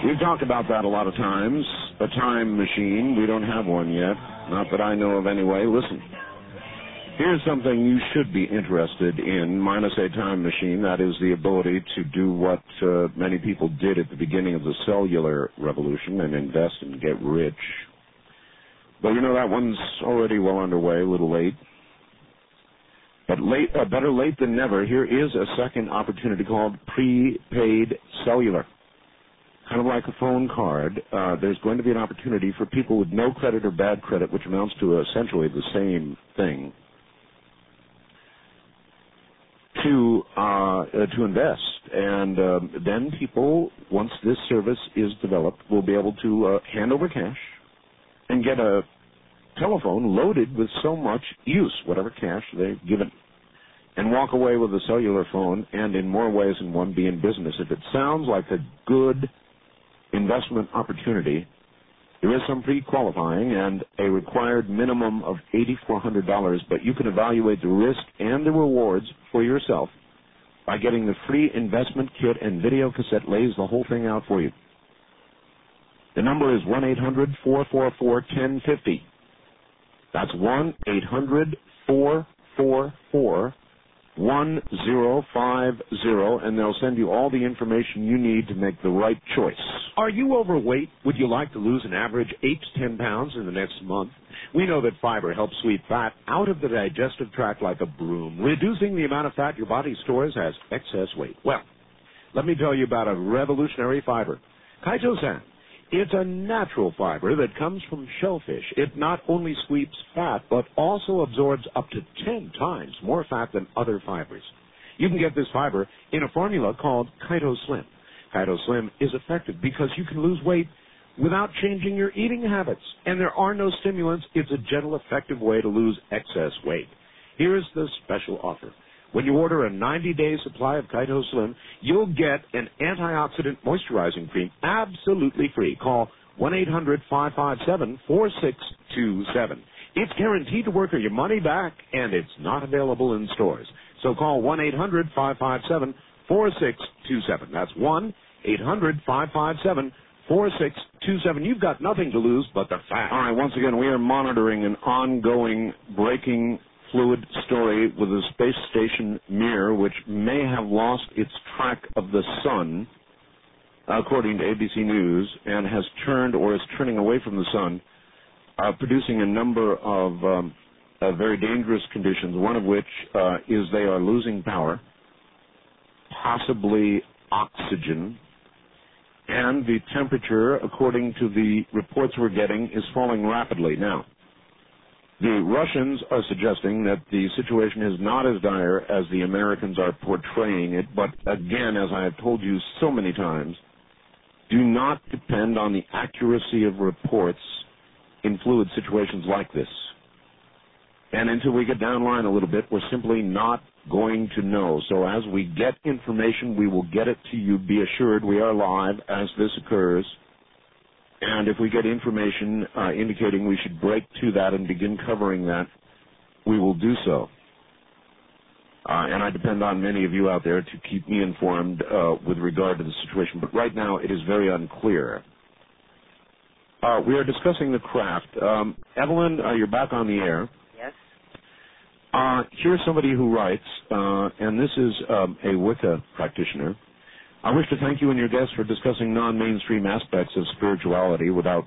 We've talked about that a lot of times. A time machine. We don't have one yet. Not that I know of anyway. Listen. Here's something you should be interested in, minus a time machine. That is the ability to do what uh, many people did at the beginning of the cellular revolution and invest and get rich. But you know that one's already well underway, a little late. But late, uh, better late than never. Here is a second opportunity called prepaid cellular kind of like a phone card, uh, there's going to be an opportunity for people with no credit or bad credit, which amounts to essentially the same thing, to uh, uh, to invest, and um, then people, once this service is developed, will be able to uh, hand over cash and get a telephone loaded with so much use, whatever cash they've given, and walk away with a cellular phone, and in more ways than one, be in business. If it sounds like a good investment opportunity, there is some pre-qualifying and a required minimum of $8,400, but you can evaluate the risk and the rewards for yourself by getting the free investment kit and video cassette lays the whole thing out for you. The number is 1-800-444-1050. That's 1-800-444 1050 and they'll send you all the information you need to make the right choice. Are you overweight? Would you like to lose an average 8 to 10 pounds in the next month? We know that fiber helps sweep fat out of the digestive tract like a broom, reducing the amount of fat your body stores as excess weight. Well, let me tell you about a revolutionary fiber. Chitosan it's a natural fiber that comes from shellfish. It not only sweeps fat, but also absorbs up to 10 times more fat than other fibers. You can get this fiber in a formula called Chito Slim. Chito Slim is effective because you can lose weight without changing your eating habits. And there are no stimulants. It's a gentle, effective way to lose excess weight. Here's the special offer. When you order a 90-day supply of Chito Slim, you'll get an antioxidant moisturizing cream absolutely free. Call 1-800-557-4627. It's guaranteed to work or your money back, and it's not available in stores. So call 1-800-557-4627. That's 1-800-557-4627. You've got nothing to lose but the fat. All right, once again, we are monitoring an ongoing breaking fluid story with a space station Mir, which may have lost its track of the sun, according to ABC News, and has turned or is turning away from the sun, uh, producing a number of um, uh, very dangerous conditions, one of which uh, is they are losing power, possibly oxygen, and the temperature, according to the reports we're getting, is falling rapidly. Now, the Russians are suggesting that the situation is not as dire as the Americans are portraying it, but again, as I have told you so many times, do not depend on the accuracy of reports in fluid situations like this. And until we get down line a little bit, we're simply not going to know. So as we get information, we will get it to you. Be assured we are live as this occurs. And if we get information uh, indicating we should break to that and begin covering that, we will do so. Uh, and I depend on many of you out there to keep me informed uh, with regard to the situation. But right now, it is very unclear. Uh, we are discussing the craft. Um, Evelyn, uh, you're back on the air. Yes. Uh, here's somebody who writes, uh, and this is um, a Wicca practitioner. I wish to thank you and your guests for discussing non-mainstream aspects of spirituality without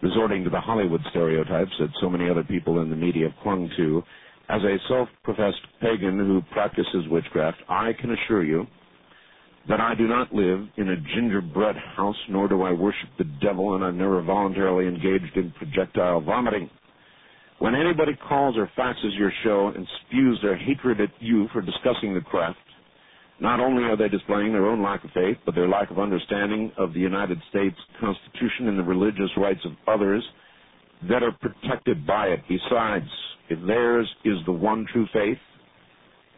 resorting to the Hollywood stereotypes that so many other people in the media clung to. As a self-professed pagan who practices witchcraft, I can assure you that I do not live in a gingerbread house, nor do I worship the devil, and I've never voluntarily engaged in projectile vomiting. When anybody calls or faxes your show and spews their hatred at you for discussing the craft, not only are they displaying their own lack of faith, but their lack of understanding of the United States Constitution and the religious rights of others that are protected by it. Besides, if theirs is the one true faith,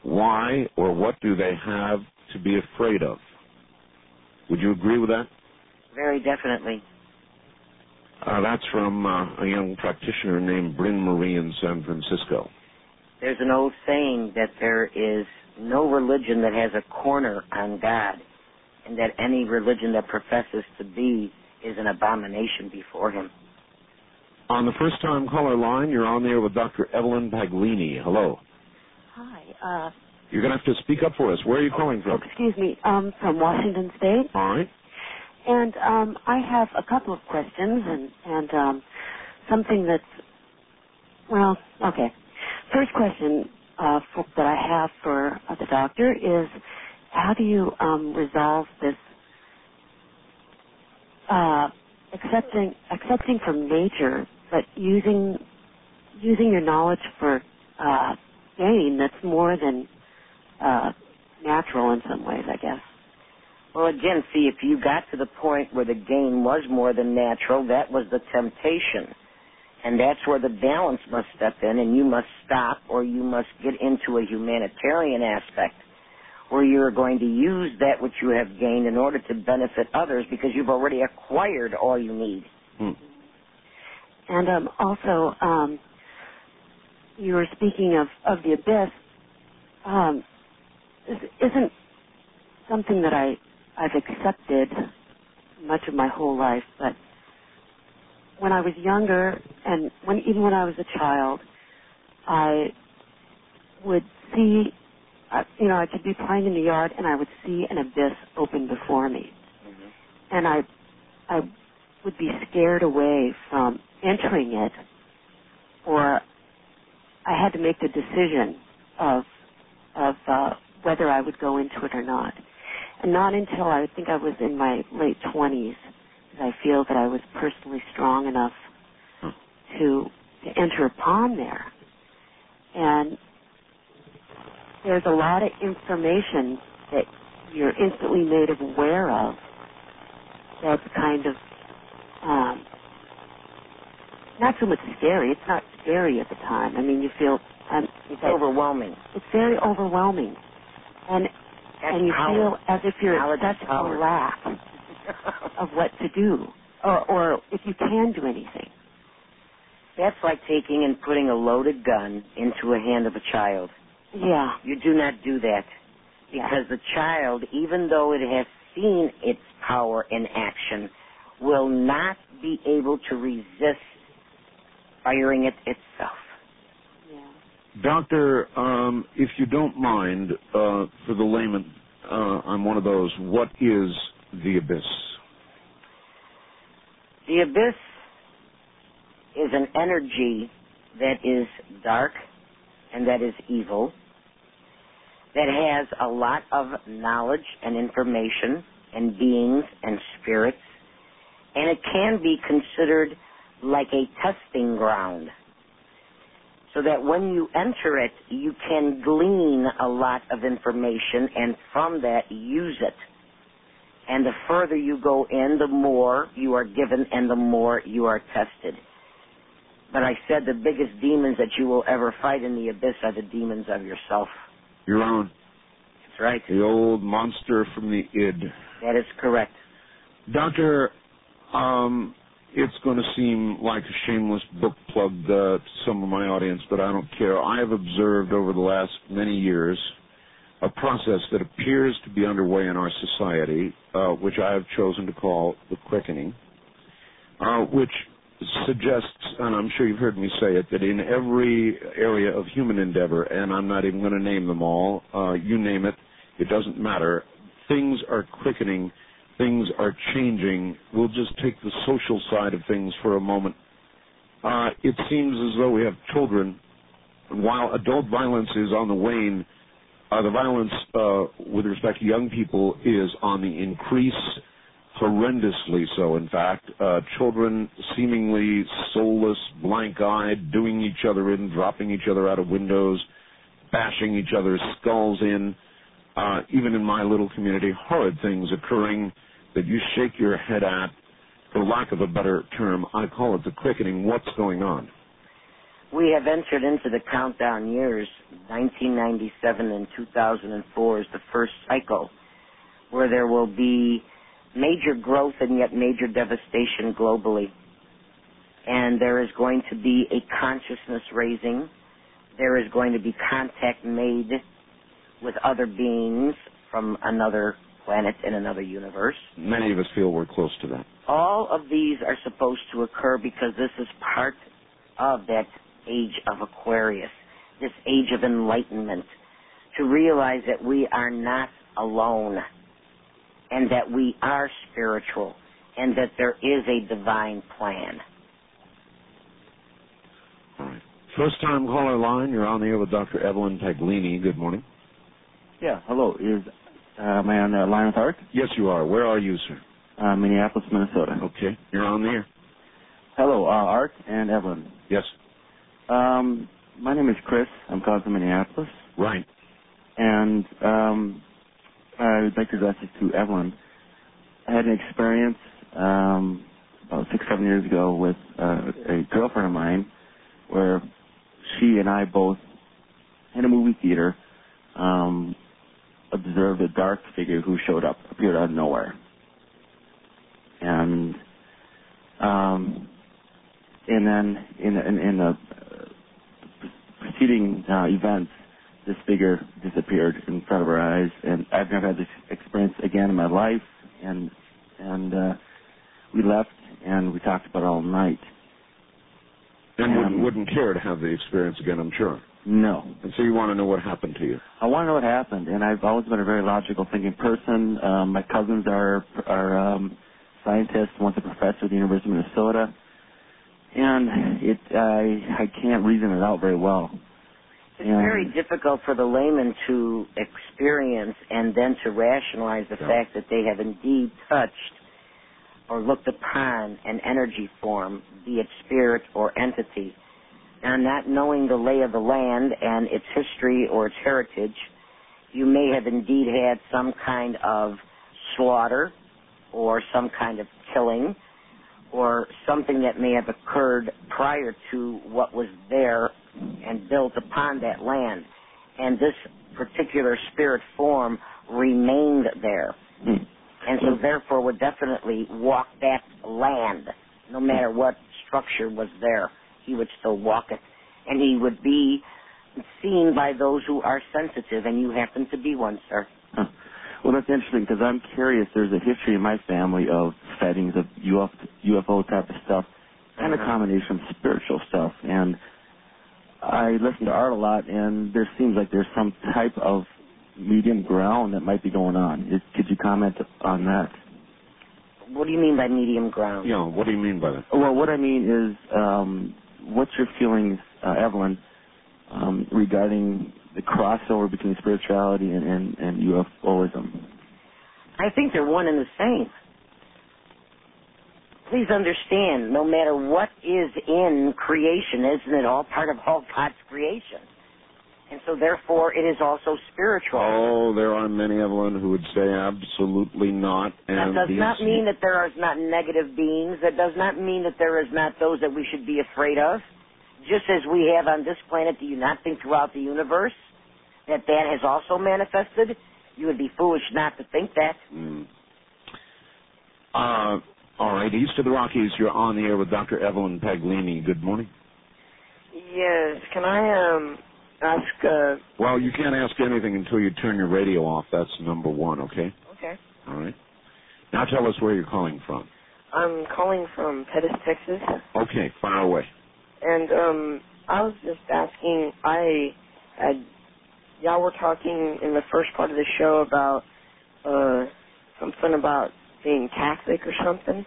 why or what do they have to be afraid of? Would you agree with that? Very definitely. Uh, that's from uh, a young practitioner named Bryn Marie in San Francisco. There's an old saying that there is no religion that has a corner on God, and that any religion that professes to be is an abomination before Him. On the first time caller line, you're on there with Dr. Evelyn Paglini. Hello. Hi. Uh, you're going to have to speak up for us. Where are you calling from? Excuse me. Um, from Washington State. All right. And um, I have a couple of questions and and um, something that's well, okay. First question: uh, for, that I have for uh, the doctor is how do you um, resolve this uh, accepting accepting from nature, but using using your knowledge for uh, gain that's more than uh, natural in some ways, I guess. Well, again, see, if you got to the point where the gain was more than natural, that was the temptation. And that's where the balance must step in, and you must stop, or you must get into a humanitarian aspect where you're going to use that which you have gained in order to benefit others because you've already acquired all you need. Hmm. And um, also, um, you were speaking of, of the abyss. Um, is- isn't something that I I've accepted much of my whole life, but when I was younger, and when even when I was a child, I would see, uh, you know, I could be playing in the yard, and I would see an abyss open before me, and I I would be scared away from entering it, or I had to make the decision of of uh, whether I would go into it or not. And not until I think I was in my late twenties did I feel that I was personally strong enough to to enter upon there. And there's a lot of information that you're instantly made aware of that's kind of um, not so much scary. It's not scary at the time. I mean, you feel um, It's overwhelming. It's very overwhelming, and That's and you power. feel as if you're Knowledge at such a lack of what to do, or or if you can do anything. That's like taking and putting a loaded gun into a hand of a child. Yeah. You do not do that because the child, even though it has seen its power in action, will not be able to resist firing it itself. Doctor, um, if you don't mind, uh, for the layman, uh, I'm one of those. What is the abyss? The abyss is an energy that is dark and that is evil, that has a lot of knowledge and information and beings and spirits, and it can be considered like a testing ground. So that when you enter it, you can glean a lot of information and from that use it. And the further you go in, the more you are given and the more you are tested. But I said the biggest demons that you will ever fight in the abyss are the demons of yourself. Your own. That's right. The old monster from the id. That is correct. Doctor, um, it's going to seem like a shameless book plug uh, to some of my audience, but I don't care. I have observed over the last many years a process that appears to be underway in our society, uh, which I have chosen to call the quickening, uh, which suggests, and I'm sure you've heard me say it, that in every area of human endeavor, and I'm not even going to name them all, uh, you name it, it doesn't matter, things are quickening, things are changing. We'll just take the social side of things for a moment. Uh, it seems as though we have children, while adult violence is on the wane, the violence uh, with respect to young people is on the increase, horrendously so, in fact. Uh, children seemingly soulless, blank eyed, doing each other in, dropping each other out of windows, bashing each other's skulls in. Uh, even in my little community, horrid things occurring that you shake your head at. For lack of a better term, I call it the quickening. What's going on? We have entered into the countdown years. 1997 and 2004 is the first cycle where there will be major growth and yet major devastation globally. And there is going to be a consciousness raising. There is going to be contact made with other beings from another planet in another universe. Many of us feel we're close to that. All of these are supposed to occur because this is part of that age of Aquarius, this age of enlightenment, to realize that we are not alone and that we are spiritual and that there is a divine plan. All right. First time caller line, you're on the air with Dr. Evelyn Paglini. Good morning. Yeah, hello. Is uh, am I on the line with Art? Yes, you are. Where are you, sir? Uh, Minneapolis, Minnesota. Okay, you're on the air. Hello, uh, Art and Evelyn. Yes. Um, my name is Chris. I'm calling from Minneapolis. Right. and um, I would like to address it to Evelyn. I had an experience um, about six, seven years ago with uh, a girlfriend of mine where she and I both in a movie theater um, observed a dark figure who showed up, appeared out of nowhere. And um, and then in in, in the preceding uh, events, this figure disappeared in front of our eyes, and I've never had this experience again in my life. And and uh, we left, and we talked about it all night. And wouldn't, wouldn't care to have the experience again, I'm sure. No. And so you want to know what happened to you. I want to know what happened, and I've always been a very logical thinking person. Um, my cousins are are um, scientists. One's a professor at the University of Minnesota, and it I I can't reason it out very well. It's very difficult for the layman to experience and then to rationalize the Yeah. fact that they have indeed touched or looked upon an energy form, be it spirit or entity, and not knowing the lay of the land and its history or its heritage, you may have indeed had some kind of slaughter or some kind of killing or something that may have occurred prior to what was there and built upon that land. And this particular spirit form remained there. Hmm. And so therefore would definitely walk that land, no matter what structure was there. He would still walk it. And he would be seen by those who are sensitive, and you happen to be one, sir. Huh. Well, that's interesting because I'm curious. There's a history in my family of sightings of UFO, UFO type of stuff and a Uh-huh. combination of spiritual stuff. And I listen to art a lot, and there seems like there's some type of medium ground that might be going on. Is, could you comment on that? What do you mean by medium ground? Yeah, what do you mean by that? Well, what I mean is, um, what's your feelings, uh, Evelyn, um, regarding the crossover between spirituality and, and, and UFOism? I think they're one and the same. Please understand, no matter what is in creation, isn't it all part of all God's creation? And so therefore it is also spiritual. Oh, there are many, Evelyn, who would say absolutely not. That does these- not mean that there are not negative beings. That does not mean that there is not those that we should be afraid of. Just as we have on this planet, do you not think throughout the universe that that has also manifested? You would be foolish not to think that. Mm. Uh, all right, east of the Rockies, you're on the air with Dr. Evelyn Paglini. Good morning. Yes. Can I um ask? Uh, Well, you can't ask anything until you turn your radio off. That's number one, okay? okay. All right. Now tell us where you're calling from. I'm calling from Pettus, Texas, Okay, far away. And um I was just asking. I had y'all were talking in the first part of the show about uh something about being Catholic or something.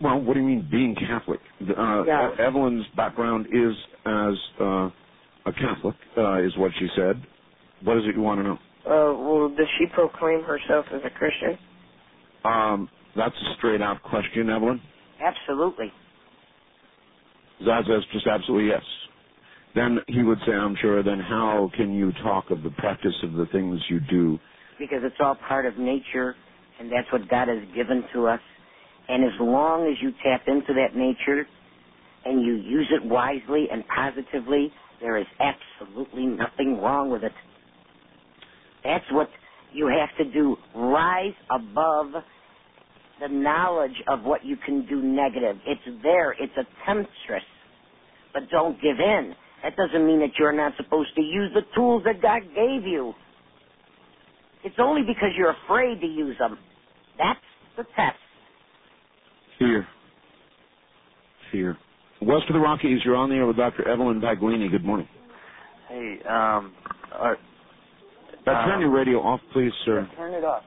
Well, what do you mean being Catholic? Uh, Yeah. Evelyn's background is as uh, a Catholic, uh, is what she said. What is it you want to know? Uh, well, does she proclaim herself as a Christian? Um, that's a straight out question, Evelyn. Absolutely. Zaz says just absolutely yes. Then he would say, I'm sure, then how can you talk of the practice of the things you do? because it's all part of nature and that's what God has given to us. And as long as you tap into that nature and you use it wisely and positively, there is absolutely nothing wrong with it. That's what you have to do. Rise above the knowledge of what you can do negative. It's there. It's a temptress. But don't give in. That doesn't mean that you're not supposed to use the tools that God gave you. It's only because you're afraid to use them. That's the test. Fear. Fear. West of the Rockies, you're on the air with Dr. Evelyn Paglini. Good morning. Hey, um, uh, Uh, turn your radio off, please, sir. turn it off.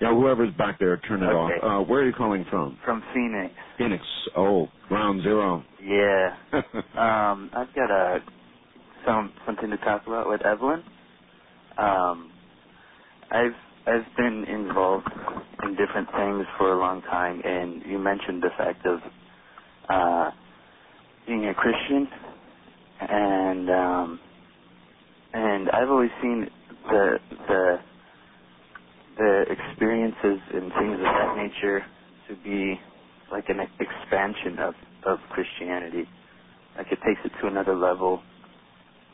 Yeah, whoever's back there, turn it Okay. off. Uh, where are you calling from? From Phoenix. Phoenix. Oh, ground zero. Yeah. um, I've got a some something to talk about with Evelyn. Um, I've I've been involved in different things for a long time, and you mentioned the fact of uh, being a Christian, and um, and I've always seen the the the experiences and things of that nature to be like an expansion of of Christianity. Like it takes it to another level.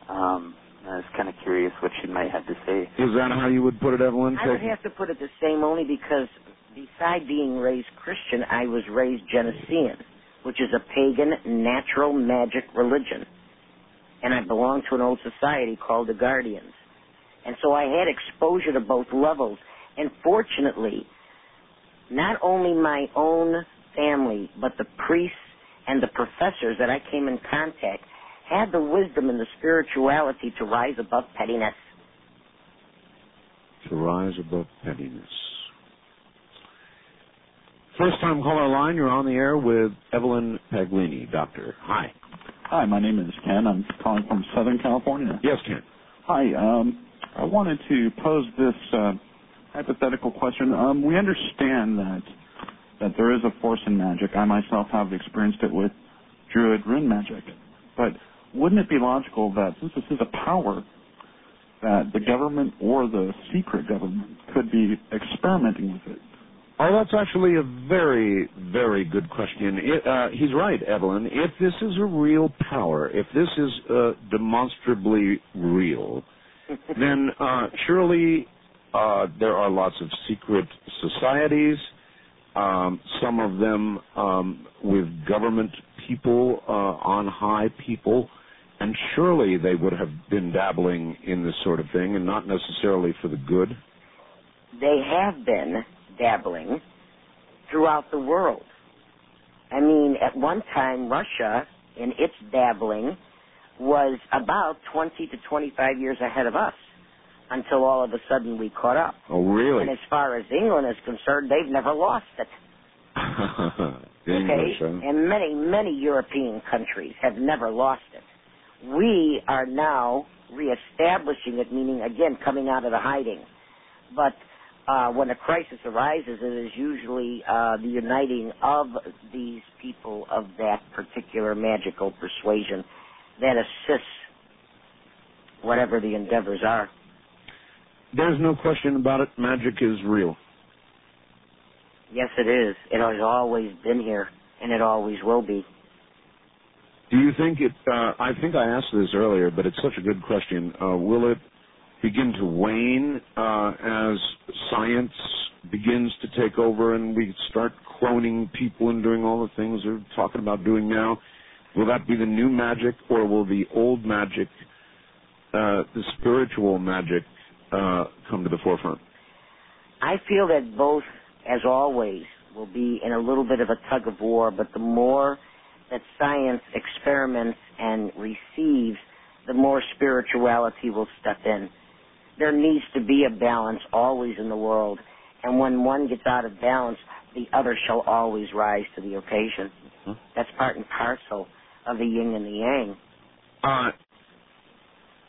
Um, I was kind of curious what you might have to say. Is that how you would put it, Evelyn? I would have to put it the same only because beside being raised Christian, I was raised Genesian, which is a pagan natural magic religion. And I belonged to an old society called the Guardians. And so I had exposure to both levels. And fortunately, not only my own family, but the priests and the professors that I came in contact had the wisdom and the spirituality to rise above pettiness. To rise above pettiness. First time caller line, you're on the air with Evelyn Paglini, doctor. Hi. Hi, my name is Ken. I'm calling from Southern California. Yes, Ken. Hi. Um, I wanted to pose this uh, hypothetical question. Um, we understand that that there is a force in magic. I myself have experienced it with Druid rune magic. But wouldn't it be logical that since this is a power, that the government or the secret government could be experimenting with it? Oh, that's actually a very, very good question. It, uh, he's right, Evelyn. If this is a real power, if this is uh, demonstrably real, then uh, surely uh, there are lots of secret societies, um, some of them um, with government people uh, on high people, and surely they would have been dabbling in this sort of thing, and not necessarily for the good. They have been dabbling throughout the world. I mean, at one time, Russia, in its dabbling, was about 20 to 25 years ahead of us until all of a sudden we caught up. Oh, really? And as far as England is concerned, they've never lost it. English, huh? And many, many European countries have never lost it. We are now reestablishing it, meaning, again, coming out of the hiding. But uh, when a crisis arises, it is usually uh, the uniting of these people of that particular magical persuasion that assists whatever the endeavors are. There's no question about it. Magic is real. Yes, it is. It has always been here, and it always will be. Do you think it? Uh, I think I asked this earlier, but it's such a good question. Uh, will it begin to wane uh, as science begins to take over and we start cloning people and doing all the things they're talking about doing now? Will that be the new magic, or will the old magic, uh, the spiritual magic, uh, come to the forefront? I feel that both, as always, will be in a little bit of a tug of war, but the more that science experiments and receives, the more spirituality will step in. There needs to be a balance always in the world, and when one gets out of balance, the other shall always rise to the occasion. Mm-hmm. That's part and parcel of the yin and the yang. Uh,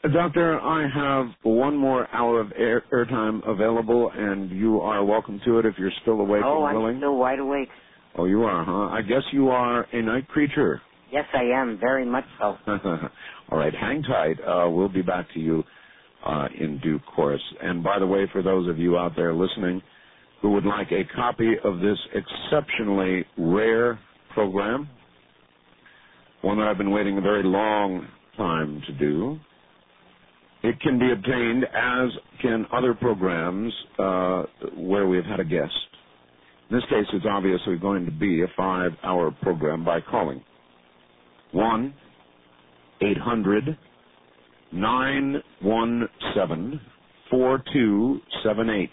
Doctor, I have one more hour of air airtime available, and you are welcome to it if you're still awake oh, and willing. Oh, I'm still wide awake. Oh, you are, huh? I guess you are a night creature. Yes, I am, very much so. All right, hang tight. Uh, we'll be back to you uh, in due course. And by the way, for those of you out there listening who would like a copy of this exceptionally rare program, one that I've been waiting a very long time to do, it can be obtained as can other programs uh, where we've had a guest. In this case, it's obviously going to be a five hour program by calling 1 800 917 4278.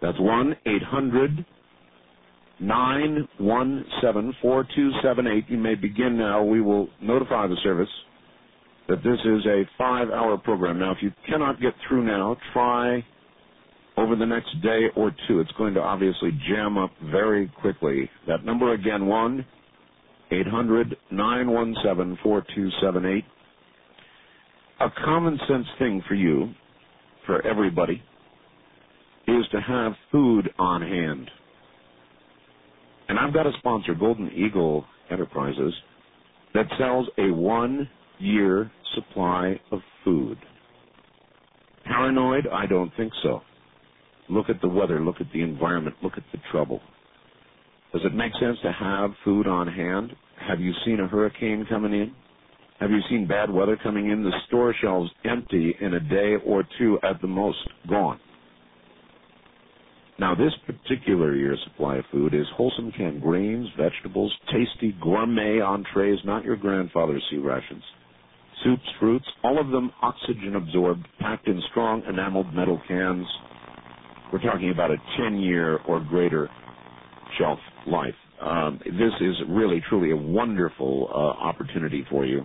That's 1 800 917 4278. You may begin now. We will notify the service that this is a five hour program. Now, if you cannot get through now, try over the next day or two. It's going to obviously jam up very quickly. That number again, 1 800 917 4278. A common sense thing for you, for everybody, is to have food on hand. And I've got a sponsor, Golden Eagle Enterprises, that sells a one year supply of food. Paranoid? I don't think so. Look at the weather, look at the environment, look at the trouble. Does it make sense to have food on hand? Have you seen a hurricane coming in? Have you seen bad weather coming in? The store shelves empty in a day or two at the most, gone. Now, this particular year's supply of food is wholesome canned grains, vegetables, tasty gourmet entrees, not your grandfather's C rations. Soups, fruits, all of them oxygen absorbed, packed in strong enameled metal cans. We're talking about a 10 year or greater shelf life. Um, this is really, truly a wonderful uh, opportunity for you.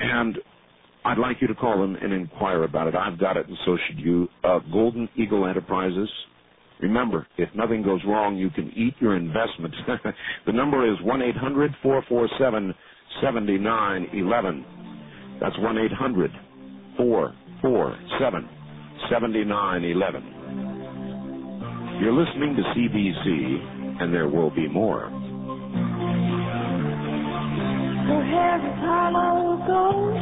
And I'd like you to call and, and inquire about it. I've got it, and so should you. Uh, Golden Eagle Enterprises. Remember, if nothing goes wrong, you can eat your investment. the number is 1 800 447 7911. That's 1 800 447 7911. You're listening to CBC, and there will be more. Time I will go,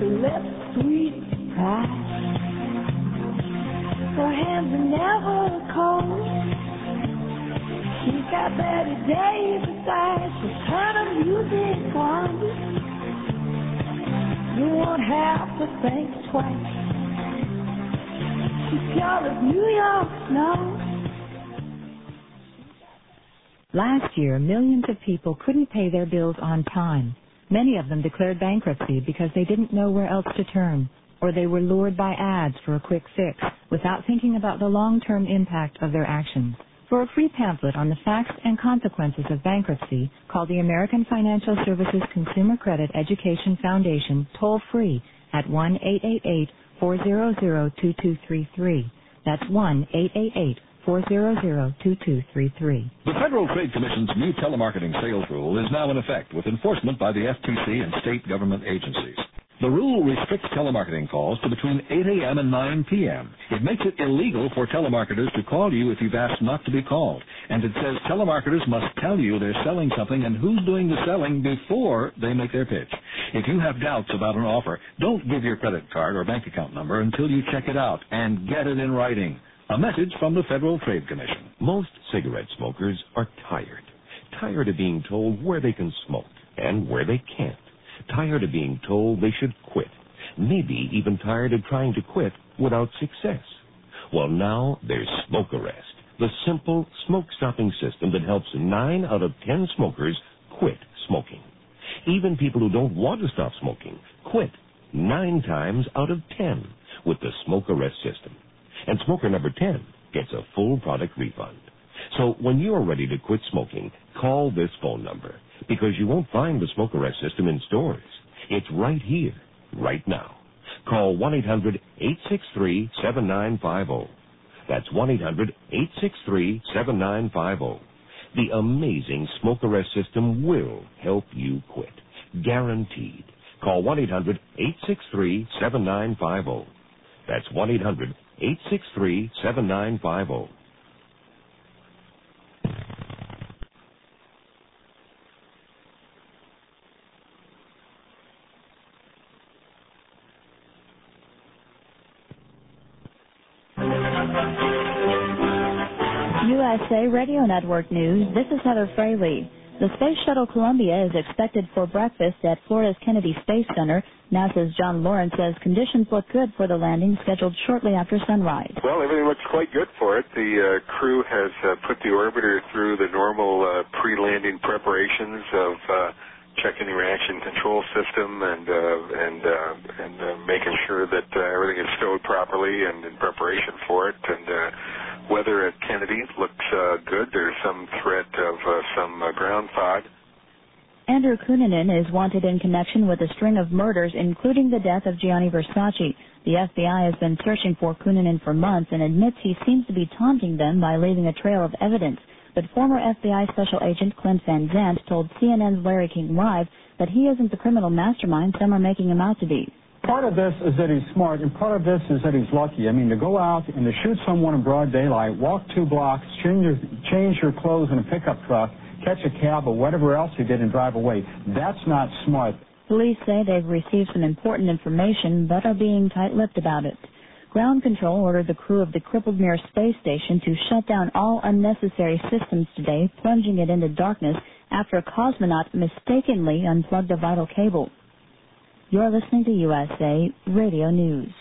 the left sweet hands are never cold. She's got better days besides. She'll turn the music on. You won't have to think twice. She's pure as New York snow. Last year, millions of people couldn't pay their bills on time. Many of them declared bankruptcy because they didn't know where else to turn, or they were lured by ads for a quick fix without thinking about the long-term impact of their actions. For a free pamphlet on the facts and consequences of bankruptcy, call the American Financial Services Consumer Credit Education Foundation toll free at 1-888-400-2233. That's 1-888 400-2233. The Federal Trade Commission's new telemarketing sales rule is now in effect with enforcement by the FTC and state government agencies. The rule restricts telemarketing calls to between 8 a.m. and 9 p.m. It makes it illegal for telemarketers to call you if you've asked not to be called. And it says telemarketers must tell you they're selling something and who's doing the selling before they make their pitch. If you have doubts about an offer, don't give your credit card or bank account number until you check it out and get it in writing. A message from the Federal Trade Commission. Most cigarette smokers are tired. Tired of being told where they can smoke and where they can't. Tired of being told they should quit. Maybe even tired of trying to quit without success. Well, now there's Smoke Arrest, the simple smoke stopping system that helps 9 out of 10 smokers quit smoking. Even people who don't want to stop smoking quit 9 times out of 10 with the Smoke Arrest system and smoker number 10 gets a full product refund. So when you're ready to quit smoking, call this phone number because you won't find the smoke arrest system in stores. It's right here, right now. Call 1-800-863-7950. That's 1-800-863-7950. The amazing smoke arrest system will help you quit. Guaranteed. Call 1-800-863-7950. That's 1-800 863 7950. USA Radio Network News. This is Heather Fraley. The Space Shuttle Columbia is expected for breakfast at Florida's Kennedy Space Center. NASA's John Lawrence says conditions look good for the landing scheduled shortly after sunrise. Well, everything looks quite good for it. The uh, crew has uh, put the orbiter through the normal uh, pre-landing preparations of uh, checking the reaction control system and uh, and uh, and making sure that everything is stowed properly and in preparation for it. And weather at Kennedy looks uh, good. There's some threat of uh, some uh, ground fog. Andrew Cunanan is wanted in connection with a string of murders, including the death of Gianni Versace. The FBI has been searching for Cunanan for months and admits he seems to be taunting them by leaving a trail of evidence. But former FBI Special Agent Clint Van Zandt told CNN's Larry King Live that he isn't the criminal mastermind some are making him out to be. Part of this is that he's smart, and part of this is that he's lucky. I mean, to go out and to shoot someone in broad daylight, walk two blocks, change your, change your clothes in a pickup truck, catch a cab or whatever else he did and drive away. That's not smart. Police say they've received some important information but are being tight-lipped about it. Ground Control ordered the crew of the crippled Mir space station to shut down all unnecessary systems today, plunging it into darkness after a cosmonaut mistakenly unplugged a vital cable. You're listening to USA Radio News.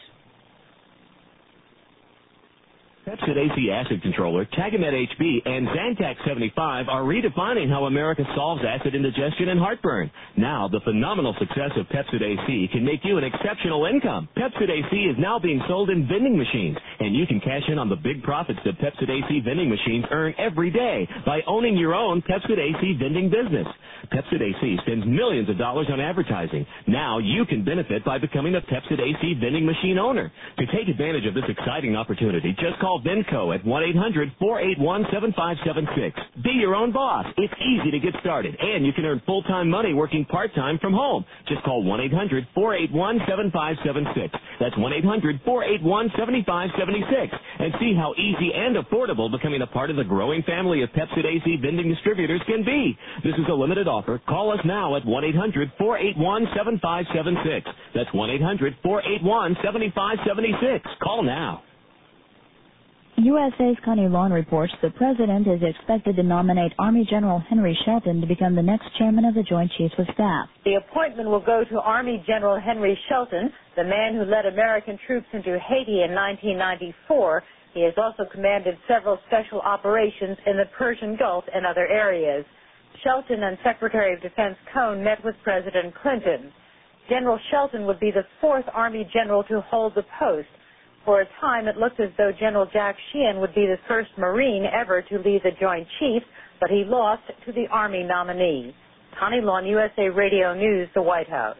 Pepcid AC Acid Controller, Tagamet HB, and Zantac 75 are redefining how America solves acid indigestion and heartburn. Now, the phenomenal success of Pepcid AC can make you an exceptional income. Pepcid AC is now being sold in vending machines, and you can cash in on the big profits that Pepcid AC vending machines earn every day by owning your own Pepcid AC vending business. Pepcid AC spends millions of dollars on advertising. Now you can benefit by becoming a Pepcid AC vending machine owner. To take advantage of this exciting opportunity, just call Venco at 1-800-481-7576. Be your own boss. It's easy to get started, and you can earn full-time money working part-time from home. Just call 1-800-481-7576. That's 1-800-481-7576 and see how easy and affordable becoming a part of the growing family of Pepcid AC vending distributors can be. This is a limited offer. Call us now at 1-800-481-7576. That's 1-800-481-7576. Call now. USA's Connie Lawn reports the president is expected to nominate Army General Henry Shelton to become the next chairman of the Joint Chiefs of Staff. The appointment will go to Army General Henry Shelton, the man who led American troops into Haiti in 1994. He has also commanded several special operations in the Persian Gulf and other areas. Shelton and Secretary of Defense Cohen met with President Clinton. General Shelton would be the fourth Army general to hold the post. For a time, it looked as though General Jack Sheehan would be the first Marine ever to lead the Joint Chiefs, but he lost to the Army nominee. Connie Lawn, USA Radio News, the White House.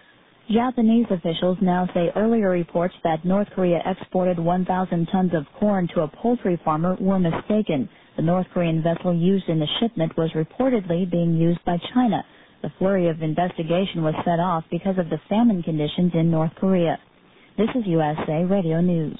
Japanese officials now say earlier reports that North Korea exported 1,000 tons of corn to a poultry farmer were mistaken. The North Korean vessel used in the shipment was reportedly being used by China. The flurry of investigation was set off because of the famine conditions in North Korea. This is USA Radio News.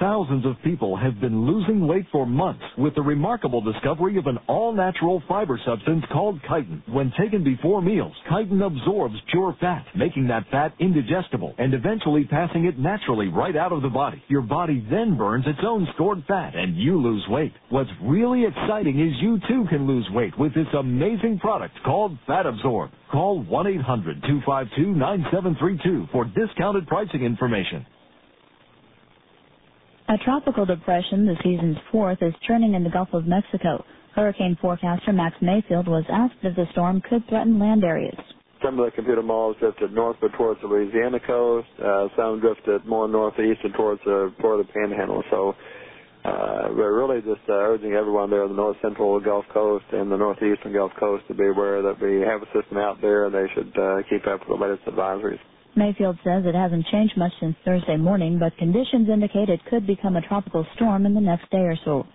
Thousands of people have been losing weight for months with the remarkable discovery of an all-natural fiber substance called chitin. When taken before meals, chitin absorbs pure fat, making that fat indigestible and eventually passing it naturally right out of the body. Your body then burns its own stored fat and you lose weight. What's really exciting is you too can lose weight with this amazing product called Fat Absorb. Call 1-800-252-9732 for discounted pricing information. A tropical depression, the season's fourth, is churning in the Gulf of Mexico. Hurricane forecaster Max Mayfield was asked if the storm could threaten land areas. Some of the computer models drifted northward towards the Louisiana coast. Uh, some drifted more northeast and towards the Florida Panhandle. So uh, we're really just uh, urging everyone there on the north central Gulf Coast and the northeastern Gulf Coast to be aware that we have a system out there and they should uh, keep up with the latest advisories. Mayfield says it hasn't changed much since Thursday morning, but conditions indicate it could become a tropical storm in the next day or so.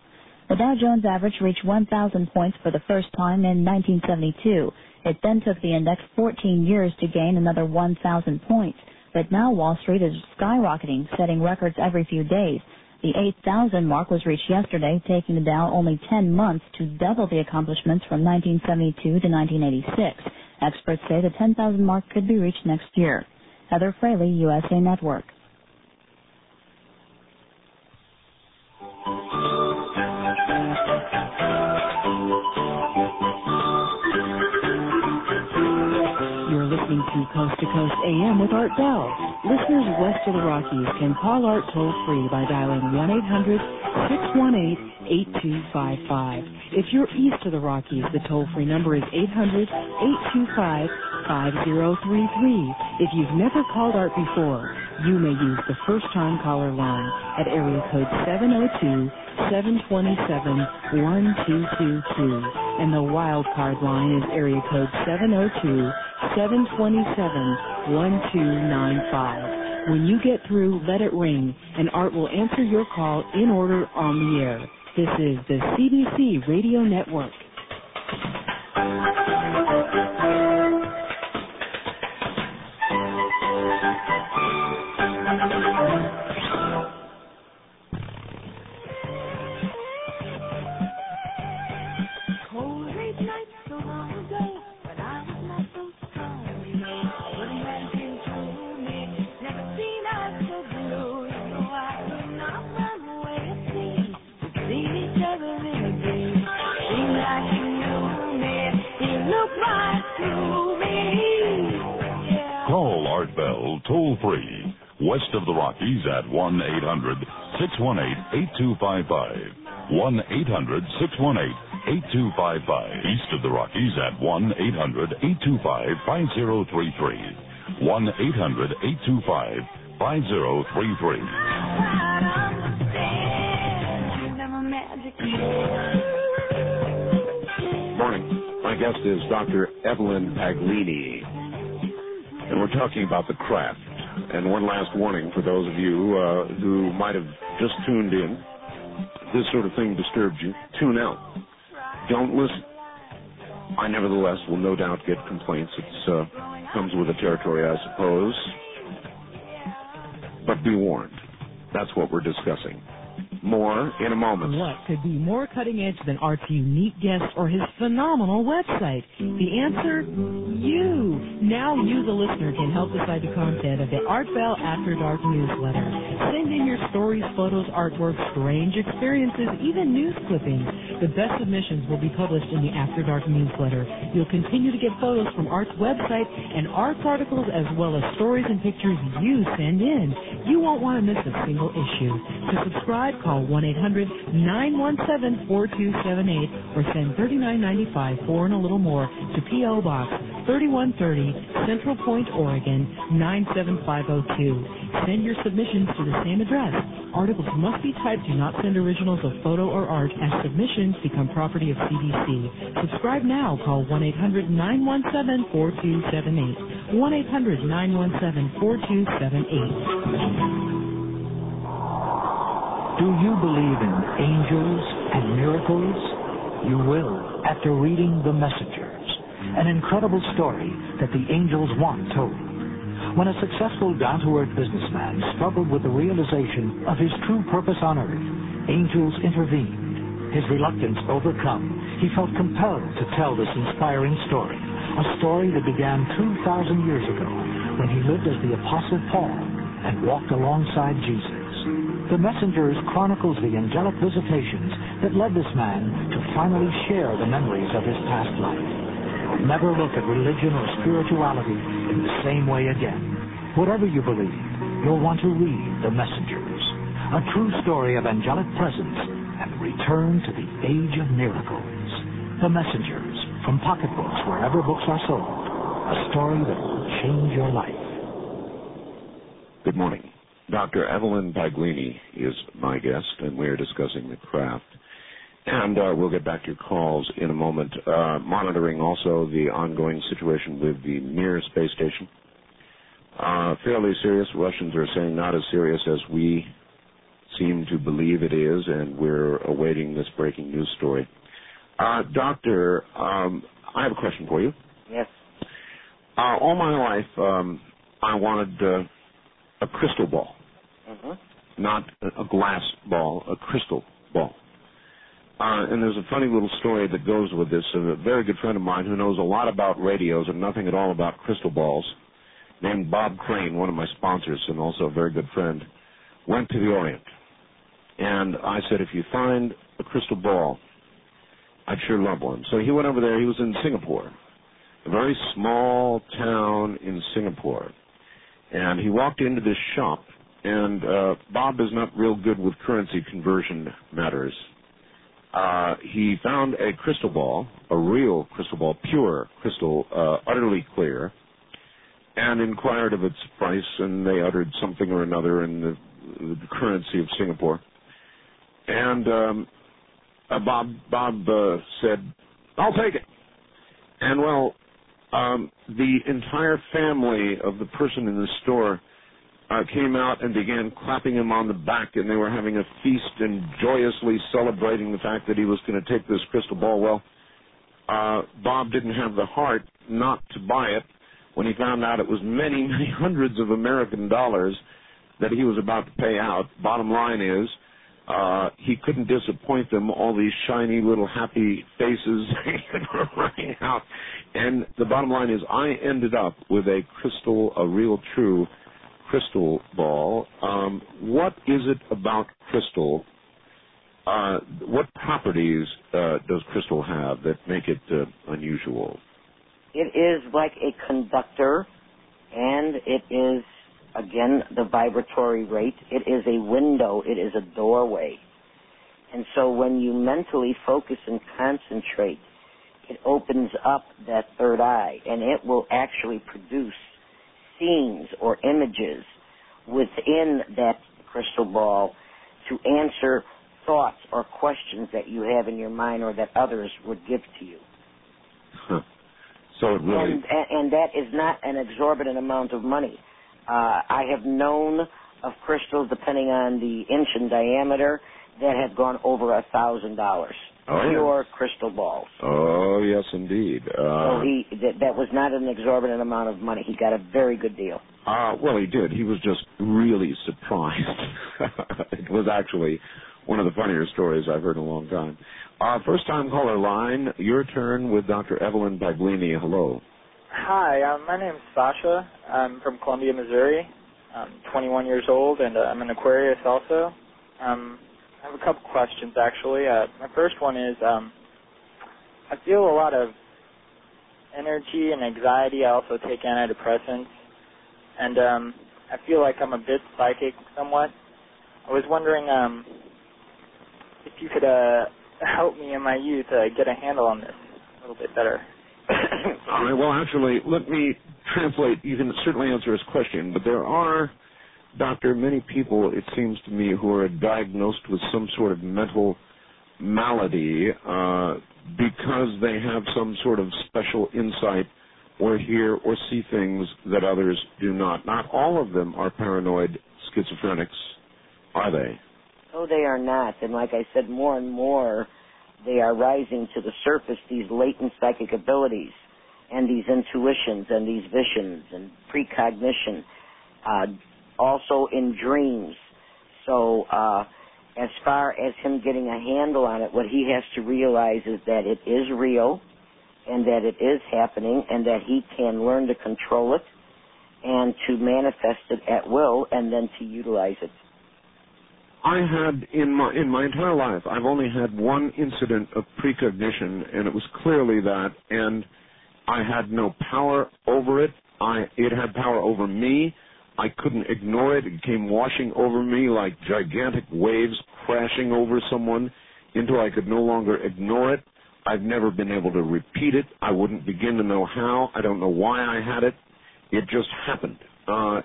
The Dow Jones average reached 1,000 points for the first time in 1972. It then took the index 14 years to gain another 1,000 points. But now Wall Street is skyrocketing, setting records every few days. The 8,000 mark was reached yesterday, taking the Dow only 10 months to double the accomplishments from 1972 to 1986. Experts say the 10,000 mark could be reached next year. Heather Fraley, USA Network. Coast to Coast AM with Art Bell. Listeners west of the Rockies can call Art toll free by dialing 1 800 618 8255. If you're east of the Rockies, the toll free number is 800 825 5033. If you've never called Art before, you may use the first time caller line at area code 702-727-1222. And the wild card line is area code oh 702-727-1295. When you get through, let it ring, and Art will answer your call in order on the air. This is the CBC Radio Network. Toll free. West of the Rockies at 1 800 618 8255. 1 800 618 8255. East of the Rockies at 1 800 825 5033. 1 800 825 5033. Morning. My guest is Dr. Evelyn Paglini, and we're talking about the craft. And one last warning for those of you uh, who might have just tuned in. This sort of thing disturbs you, tune out. Don't listen. I nevertheless will no doubt get complaints. It uh, comes with the territory, I suppose. But be warned. That's what we're discussing. More in a moment. What could be more cutting edge than Art's unique guest or his phenomenal website? The answer, you. Now you, the listener, can help decide the content of the Art Bell After Dark newsletter. Send in your stories, photos, artwork, strange experiences, even news clippings. The best submissions will be published in the After Dark newsletter. You'll continue to get photos from Art's website and Art's articles as well as stories and pictures you send in. You won't want to miss a single issue. To subscribe, call 1-800-917-4278 or send $39.95 for and a little more to P.O. Box 3130 Central Point, Oregon 97502. Send your submissions to the same address. Articles must be typed. Do not send originals of photo or art as submissions become property of CDC. Subscribe now. Call 1-800-917-4278. 1-800-917-4278. Do you believe in angels and miracles? You will after reading The Messengers, an incredible story that the angels want told. When a successful down-to-earth businessman struggled with the realization of his true purpose on earth, angels intervened. His reluctance overcome, he felt compelled to tell this inspiring story, a story that began 2,000 years ago when he lived as the Apostle Paul and walked alongside Jesus. The Messengers chronicles the angelic visitations that led this man to finally share the memories of his past life. Never look at religion or spirituality in the same way again. Whatever you believe, you'll want to read The Messengers, a true story of angelic presence and the return to the age of miracles. The Messengers, from Pocket Books wherever books are sold, a story that will change your life. Good morning. Dr. Evelyn Paglini is my guest, and we are discussing the craft. And uh, we'll get back to your calls in a moment. Uh, monitoring also the ongoing situation with the Mir space station. Uh, fairly serious. Russians are saying not as serious as we seem to believe it is, and we're awaiting this breaking news story. Uh, doctor, um, I have a question for you. Yes. Uh, all my life, um, I wanted uh, a crystal ball, Mm-hmm. not a glass ball, a crystal ball. Uh, and there's a funny little story that goes with this. A very good friend of mine who knows a lot about radios and nothing at all about crystal balls, named Bob Crane, one of my sponsors and also a very good friend, went to the Orient. And I said, if you find a crystal ball, I'd sure love one. So he went over there. He was in Singapore, a very small town in Singapore. And he walked into this shop, and uh, Bob is not real good with currency conversion matters. Uh, he found a crystal ball, a real crystal ball, pure crystal, uh, utterly clear, and inquired of its price, and they uttered something or another in the, the currency of Singapore. And um, uh, Bob Bob uh, said, "I'll take it." And well, um, the entire family of the person in the store uh, came out and began clapping him on the back, and they were having a feast and joyously celebrating the fact that he was going to take this crystal ball. Well, uh, Bob didn't have the heart not to buy it when he found out it was many, many hundreds of American dollars that he was about to pay out. Bottom line is, uh, he couldn't disappoint them, all these shiny little happy faces running out. And the bottom line is I ended up with a crystal, a real true crystal ball. Um, what is it about crystal? Uh, what properties uh, does crystal have that make it uh, unusual? It is like a conductor, and it is again, the vibratory rate. It is a window. It is a doorway. And so when you mentally focus and concentrate, it opens up that third eye and it will actually produce scenes or images within that crystal ball to answer thoughts or questions that you have in your mind or that others would give to you. Huh. So it really. And, and, and that is not an exorbitant amount of money. Uh, I have known of crystals, depending on the inch in diameter, that have gone over a thousand dollars. Oh, yeah. Pure crystal balls. Oh yes, indeed. Uh, so he that, that was not an exorbitant amount of money. He got a very good deal. Uh, well, he did. He was just really surprised. it was actually one of the funnier stories I've heard in a long time. Uh, first time caller line, your turn with Dr. Evelyn Paglini. Hello. Hi, um, my name's Sasha. I'm from Columbia, Missouri. I'm 21 years old, and uh, I'm an Aquarius also. Um, I have a couple questions, actually. Uh, my first one is um, I feel a lot of energy and anxiety. I also take antidepressants, and um, I feel like I'm a bit psychic somewhat. I was wondering um, if you could uh, help me in my youth uh, get a handle on this a little bit better. All right. Well, actually, let me translate. You can certainly answer his question, but there are, doctor, many people, it seems to me, who are diagnosed with some sort of mental malady uh, because they have some sort of special insight or hear or see things that others do not. Not all of them are paranoid schizophrenics, are they? No, they are not. And like I said, more and more they are rising to the surface, these latent psychic abilities and these intuitions and these visions and precognition, uh, also in dreams. So, uh, as far as him getting a handle on it, what he has to realize is that it is real and that it is happening and that he can learn to control it and to manifest it at will and then to utilize it. I had in my in my entire life, I've only had one incident of precognition, and it was clearly that, and I had no power over it. I it had power over me. I couldn't ignore it. It came washing over me like gigantic waves crashing over someone until I could no longer ignore it. I've never been able to repeat it. I wouldn't begin to know how. I don't know why I had it. It just happened. Uh,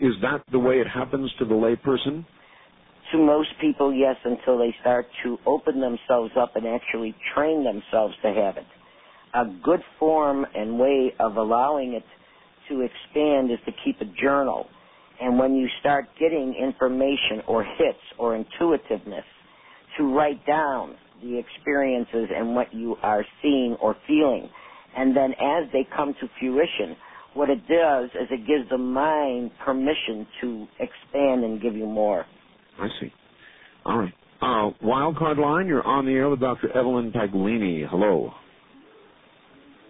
is that the way it happens to the layperson? To most people, yes, until they start to open themselves up and actually train themselves to have it. A good form and way of allowing it to expand is to keep a journal. And when you start getting information or hits or intuitiveness, to write down the experiences and what you are seeing or feeling. And then as they come to fruition, what it does is it gives the mind permission to expand and give you more. I see. All right. Uh, wildcard line, you're on the air with Dr. Evelyn Paglini. Hello.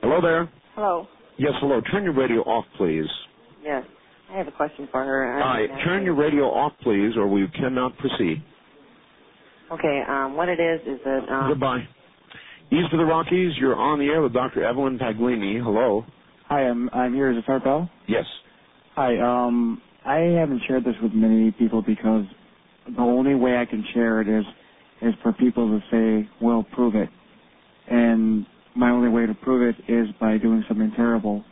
Hello there. Hello. Yes, hello. Turn your radio off, please. Yes. I have a question for her. All right. Turn your radio off, please, or we cannot proceed. Okay. Um, what it is is that. Um, Goodbye. East of the Rockies, you're on the air with Dr. Evelyn Paglini. Hello. Hi, I'm I'm here. Is it Art Bell? Yes. Hi. Um, I haven't shared this with many people because the only way I can share it is is for people to say, "Well, prove it," and my only way to prove it is by doing something terrible.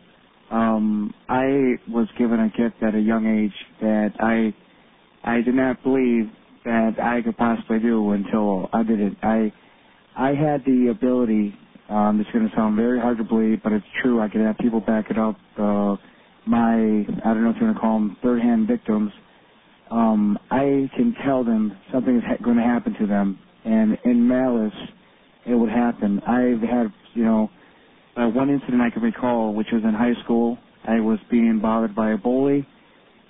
Um, I was given a gift at a young age that I I did not believe that I could possibly do until I did it. I I had the ability. Um, it's going to sound very hard to believe, but it's true. I could have people back it up. Uh, my I don't know if you want to call them third-hand victims. Um, I can tell them something is ha- going to happen to them, and in malice, it would happen. I've had you know uh, one incident I can recall, which was in high school. I was being bothered by a bully,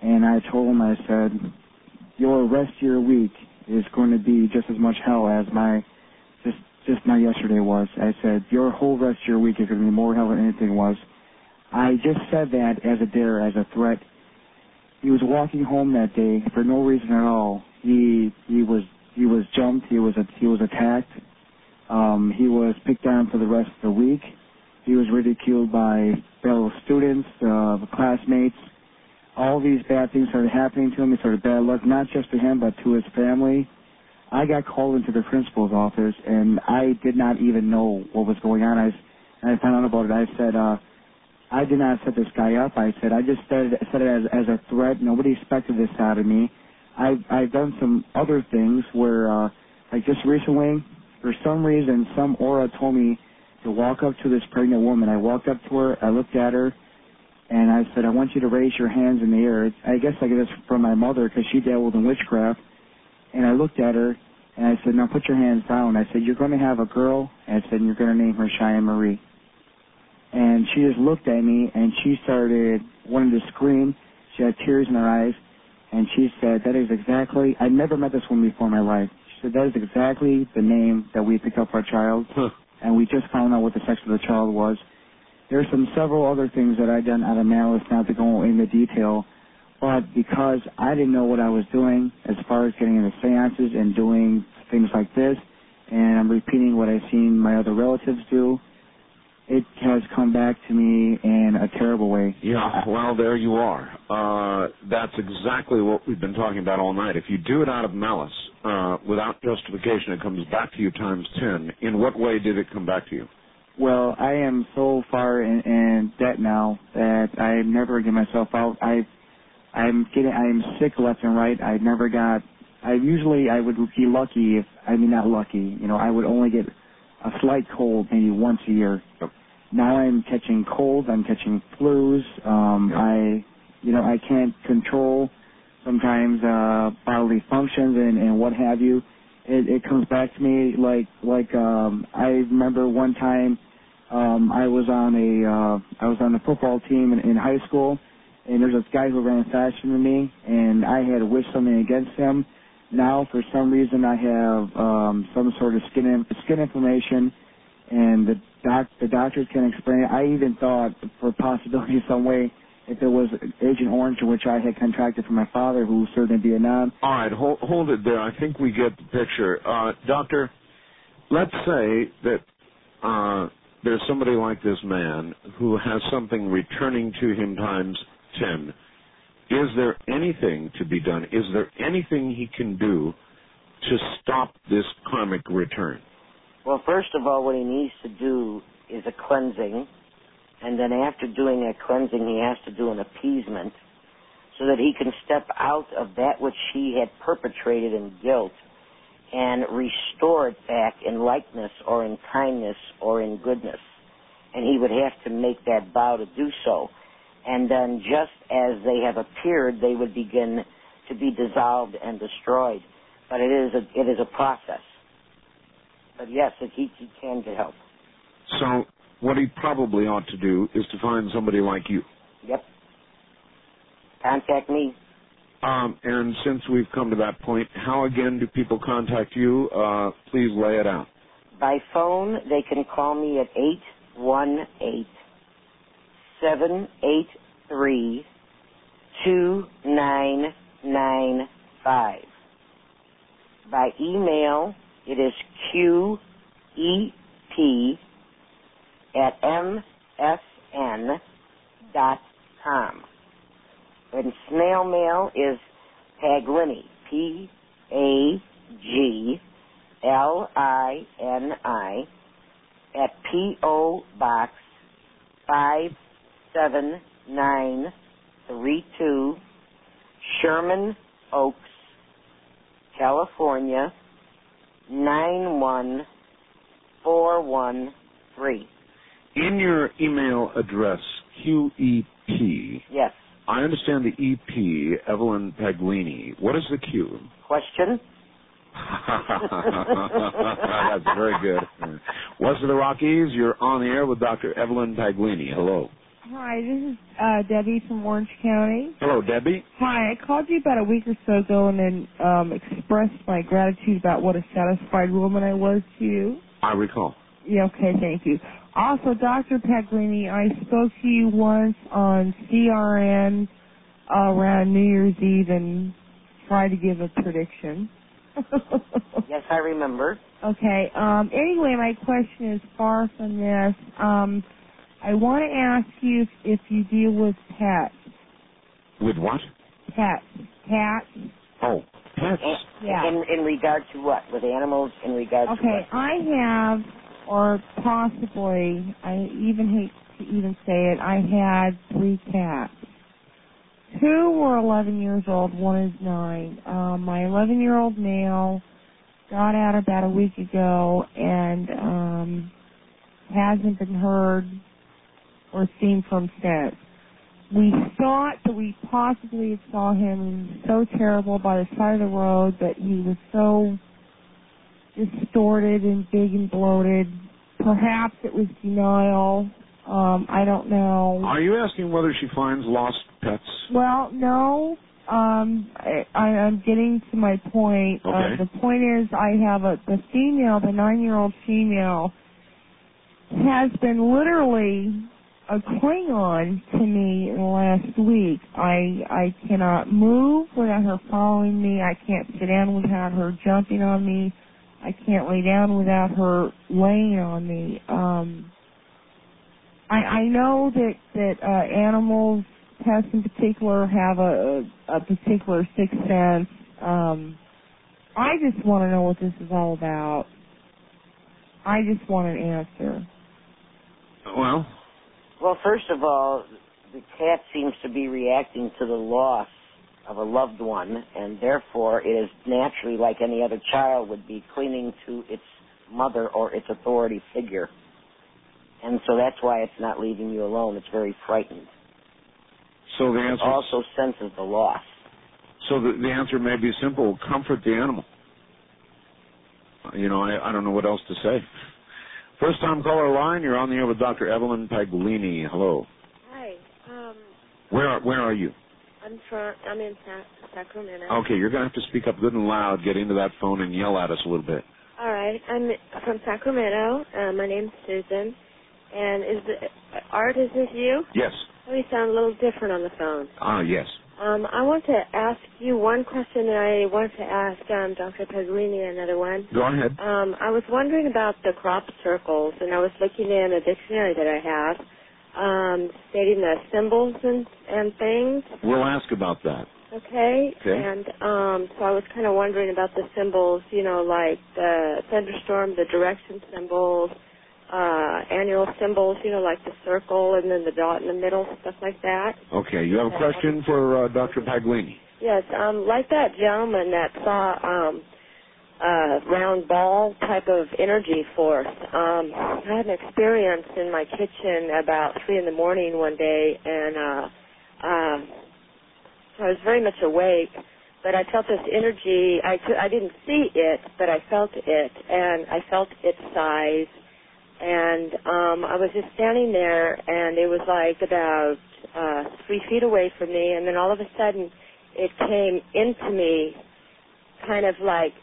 and I told him I said, "Your rest of your week is going to be just as much hell as my just just my yesterday was." I said, "Your whole rest of your week is going to be more hell than anything was." I just said that as a dare, as a threat. He was walking home that day for no reason at all. He he was he was jumped. He was he was attacked. Um, he was picked on for the rest of the week. He was ridiculed by fellow students, uh, classmates. All these bad things started happening to him, it's sort of bad luck, not just to him, but to his family. I got called into the principal's office, and I did not even know what was going on. I, I found out about it. I said, uh, I did not set this guy up. I said, I just said it, said it as, as a threat. Nobody expected this out of me. I've, I've done some other things where, uh, like just recently, for some reason, some aura told me to walk up to this pregnant woman. I walked up to her, I looked at her, and I said, I want you to raise your hands in the air. I guess I get this from my mother because she dabbled in witchcraft. And I looked at her, and I said, now put your hands down. I said, you're going to have a girl. And I said, you're going to name her Cheyenne Marie. And she just looked at me, and she started wanting to scream. She had tears in her eyes, and she said, that is exactly, I never met this woman before in my life. Said, that is exactly the name that we picked up for our child. And we just found out what the sex of the child was. There's some several other things that I've done out of malice, not to go into detail, but because I didn't know what I was doing as far as getting into seances and doing things like this, and I'm repeating what I've seen my other relatives do, it has come back to me in a terrible way. Yeah, well, there you are. Uh, that's exactly what we've been talking about all night. If you do it out of malice, uh, without justification, it comes back to you times ten. In what way did it come back to you? Well, I am so far in, in debt now that I never get myself out. I, I'm getting, I'm sick left and right. I never got. I usually I would be lucky if I mean not lucky. You know, I would only get a slight cold maybe once a year. Now I'm catching colds. I'm catching flus. Um, I, you know, I can't control sometimes uh, bodily functions and, and what have you. It, it comes back to me like like um, I remember one time um, I was on a uh, I was on the football team in, in high school, and there's this guy who ran faster than me, and I had wished something against him. Now, for some reason, I have um, some sort of skin in, skin inflammation, and the doc the doctors can explain. it. I even thought for possibility some way if there was Agent Orange, which I had contracted from my father, who served in Vietnam. All right, hold, hold it there. I think we get the picture. Uh, doctor, let's say that uh, there's somebody like this man who has something returning to him times 10. Is there anything to be done? Is there anything he can do to stop this karmic return? Well, first of all, what he needs to do is a cleansing, and then after doing a cleansing, he has to do an appeasement so that he can step out of that which he had perpetrated in guilt and restore it back in likeness or in kindness or in goodness. And he would have to make that vow to do so. And then just as they have appeared, they would begin to be dissolved and destroyed. But it is a, it is a process. But yes, it, he, he can get help. So, what he probably ought to do is to find somebody like you. Yep. Contact me. Um, and since we've come to that point, how again do people contact you? Uh, please lay it out. By phone, they can call me at 818 783 2995. By email, it is QEP at msn dot com. And snail mail is Paglini, P A G L I N I, at P.O. Box 57932, Sherman Oaks, California 91413. In your email address, QEP, Yes. I understand the EP, Evelyn Paglini. What is the Q? Question? That's very good. West of the Rockies, you're on the air with Dr. Evelyn Paglini. Hello. Hi, this is uh, Debbie from Orange County. Hello, Debbie. Hi, I called you about a week or so ago and then um, expressed my gratitude about what a satisfied woman I was to you. I recall. Yeah, okay, thank you. Also, Dr. Paglini, I spoke to you once on CRN around New Year's Eve and tried to give a prediction. Yes, I remember. Okay. Um, anyway, my question is far from this. Um, I want to ask you if, if you deal with pets. With what? Pets. cats. Oh, pets. Yeah. In in regard to what? With animals? In regard to Okay. I have, or possibly, I even hate to even say it, I had three cats. Two were 11 years old, one is nine. Um, my 11 year old male got out about a week ago and um, hasn't been heard or seen from since. We thought that we possibly saw him so terrible by the side of the road that he was so distorted and big and bloated. Perhaps it was denial. Um, I don't know. Are you asking whether she finds lost pets? Well, no. Um, I, I, I'm getting to my point. Okay. Uh, the point is, I have a the female, the nine-year-old female, has been literally a Klingon to me last week. I I cannot move without her following me. I can't sit down without her jumping on me. I can't lay down without her laying on me. Um, I I know that that uh, animals, pets in particular, have a a particular sixth sense. Um, I just want to know what this is all about. I just want an answer. Well, Well, first of all, the cat seems to be reacting to the loss of a loved one, and therefore it is naturally, like any other child, would be clinging to its mother or its authority figure. And so that's why it's not leaving you alone. It's very frightened. so the It answer. also senses the loss. So the, the answer may be simple: comfort the animal. You know, I, I don't know what else to say. First time caller line, you're on the air with Dr. Evelyn Paglini. Hello. Hi. Um, Where are, where are you? I'm from. I'm in Sa- Sacramento. Okay, you're going to have to speak up good and loud, get into that phone, and yell at us a little bit. All right. I'm from Sacramento. Uh, my name's Susan. And is the Art? Is this you? Yes. You sound a little different on the phone. Ah, yes. Um, I want to ask you one question, and I want to ask um, Dr. Paglini another one. Go ahead. Um, I was wondering about the crop circles, and I was looking in a dictionary that I have, um, stating the symbols and and things. We'll ask about that. Okay. Okay. And um, so I was kind of wondering about the symbols, you know, like the thunderstorm, the direction symbols, uh, annual symbols, you know, like the circle and then the dot in the middle, stuff like that. Okay, you have a question for uh, Dr. Paglini. Yes, um, like that gentleman that saw um, a round ball type of energy force. Um, I had an experience in my kitchen about three in the morning one day, and uh, uh, I was very much awake. But I felt this energy. I could, I didn't see it, but I felt it, and I felt its size. And um, I was just standing there, and it was like about uh, three feet away from me, and then all of a sudden, it came into me, kind of like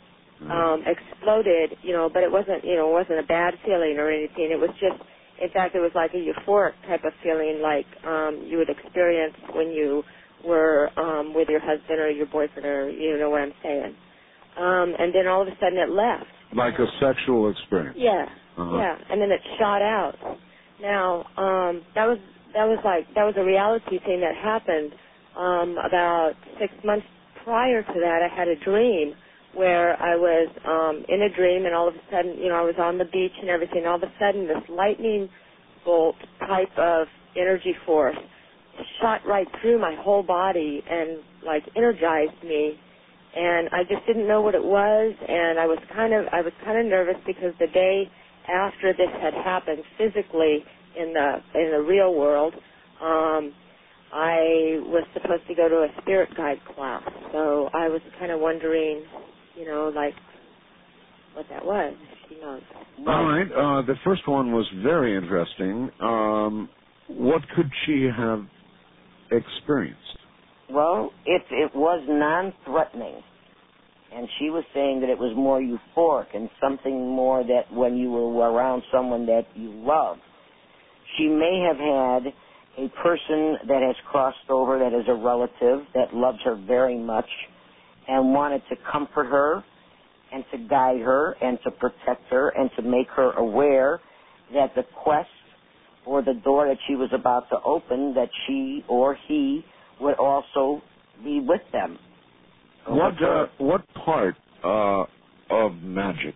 um, exploded, you know. But it wasn't, you know, it wasn't a bad feeling or anything. It was just, in fact, it was like a euphoric type of feeling, like um, you would experience when you were um, with your husband or your boyfriend, or you know what I'm saying. Um, and then all of a sudden, it left. Like a sexual experience. Yeah. Uh-huh. Yeah, and then it shot out. Now, um, that was that was like that was a reality thing that happened. Um, about six months prior to that, I had a dream where I was um, in a dream, and all of a sudden, you know, I was on the beach and everything. All of a sudden, this lightning bolt type of energy force shot right through my whole body and like energized me and I just didn't know what it was and I was kind of I was kind of nervous because the day after this had happened physically in the in the real world um I was supposed to go to a spirit guide class so I was kind of wondering you know like what that was she knows All right. Uh, the first one was very interesting. Um, what could she have experienced? Well, it it was non-threatening, and she was saying that it was more euphoric and something more that when you were around someone that you love. She may have had a person that has crossed over that is a relative that loves her very much and wanted to comfort her and to guide her and to protect her and to make her aware that the quest or the door that she was about to open that she or he would also be with them. What uh, what part uh, of magic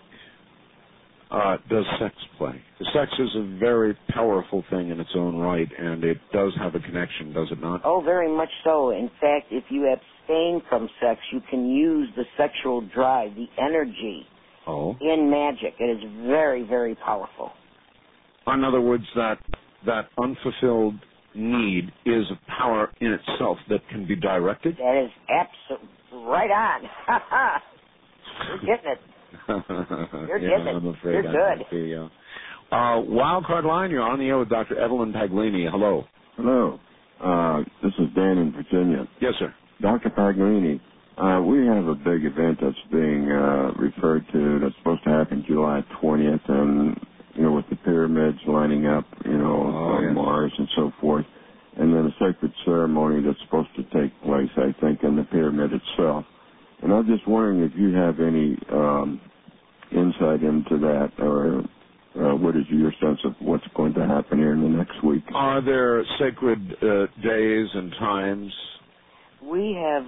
uh, does sex play? Sex is a very powerful thing in its own right, and it does have a connection, does it not? Oh, very much so. In fact, if you abstain from sex, you can use the sexual drive, the energy Oh. in magic. It is very, very powerful. In other words, that that unfulfilled need is a power in itself that can be directed. That is absolutely right on. You're getting it. You're getting it. I'm afraid You're I good. might be, uh, uh, wild card line, you're on the air with Dr. Evelyn Paglini. Hello. Hello. Uh, this is Dan in Virginia. Yes, sir. Dr. Paglini, uh, we have a big event that's being uh, referred to that's supposed to happen July 20th, and you know, with the pyramids lining up, you know, on Mars and so forth, and then a sacred ceremony that's supposed to take place, I think, in the pyramid itself. And I'm just wondering if you have any um, insight into that, or uh, what is your sense of what's going to happen here in the next week? Are there sacred uh, days and times? We have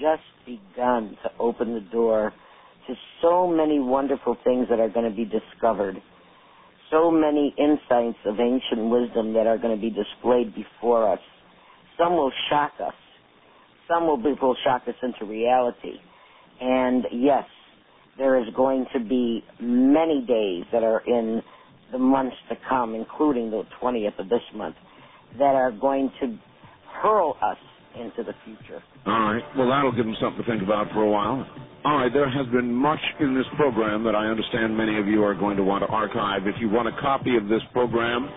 just begun to open the door to so many wonderful things that are going to be discovered, so many insights of ancient wisdom that are going to be displayed before us. Some will shock us. Some will, be, will shock us into reality. And yes, there is going to be many days that are in the months to come, including the 20th of this month, that are going to hurl us into the future. All right. Well, that'll give them something to think about for a while. All right. There has been much in this program that I understand many of you are going to want to archive. If you want a copy of this program,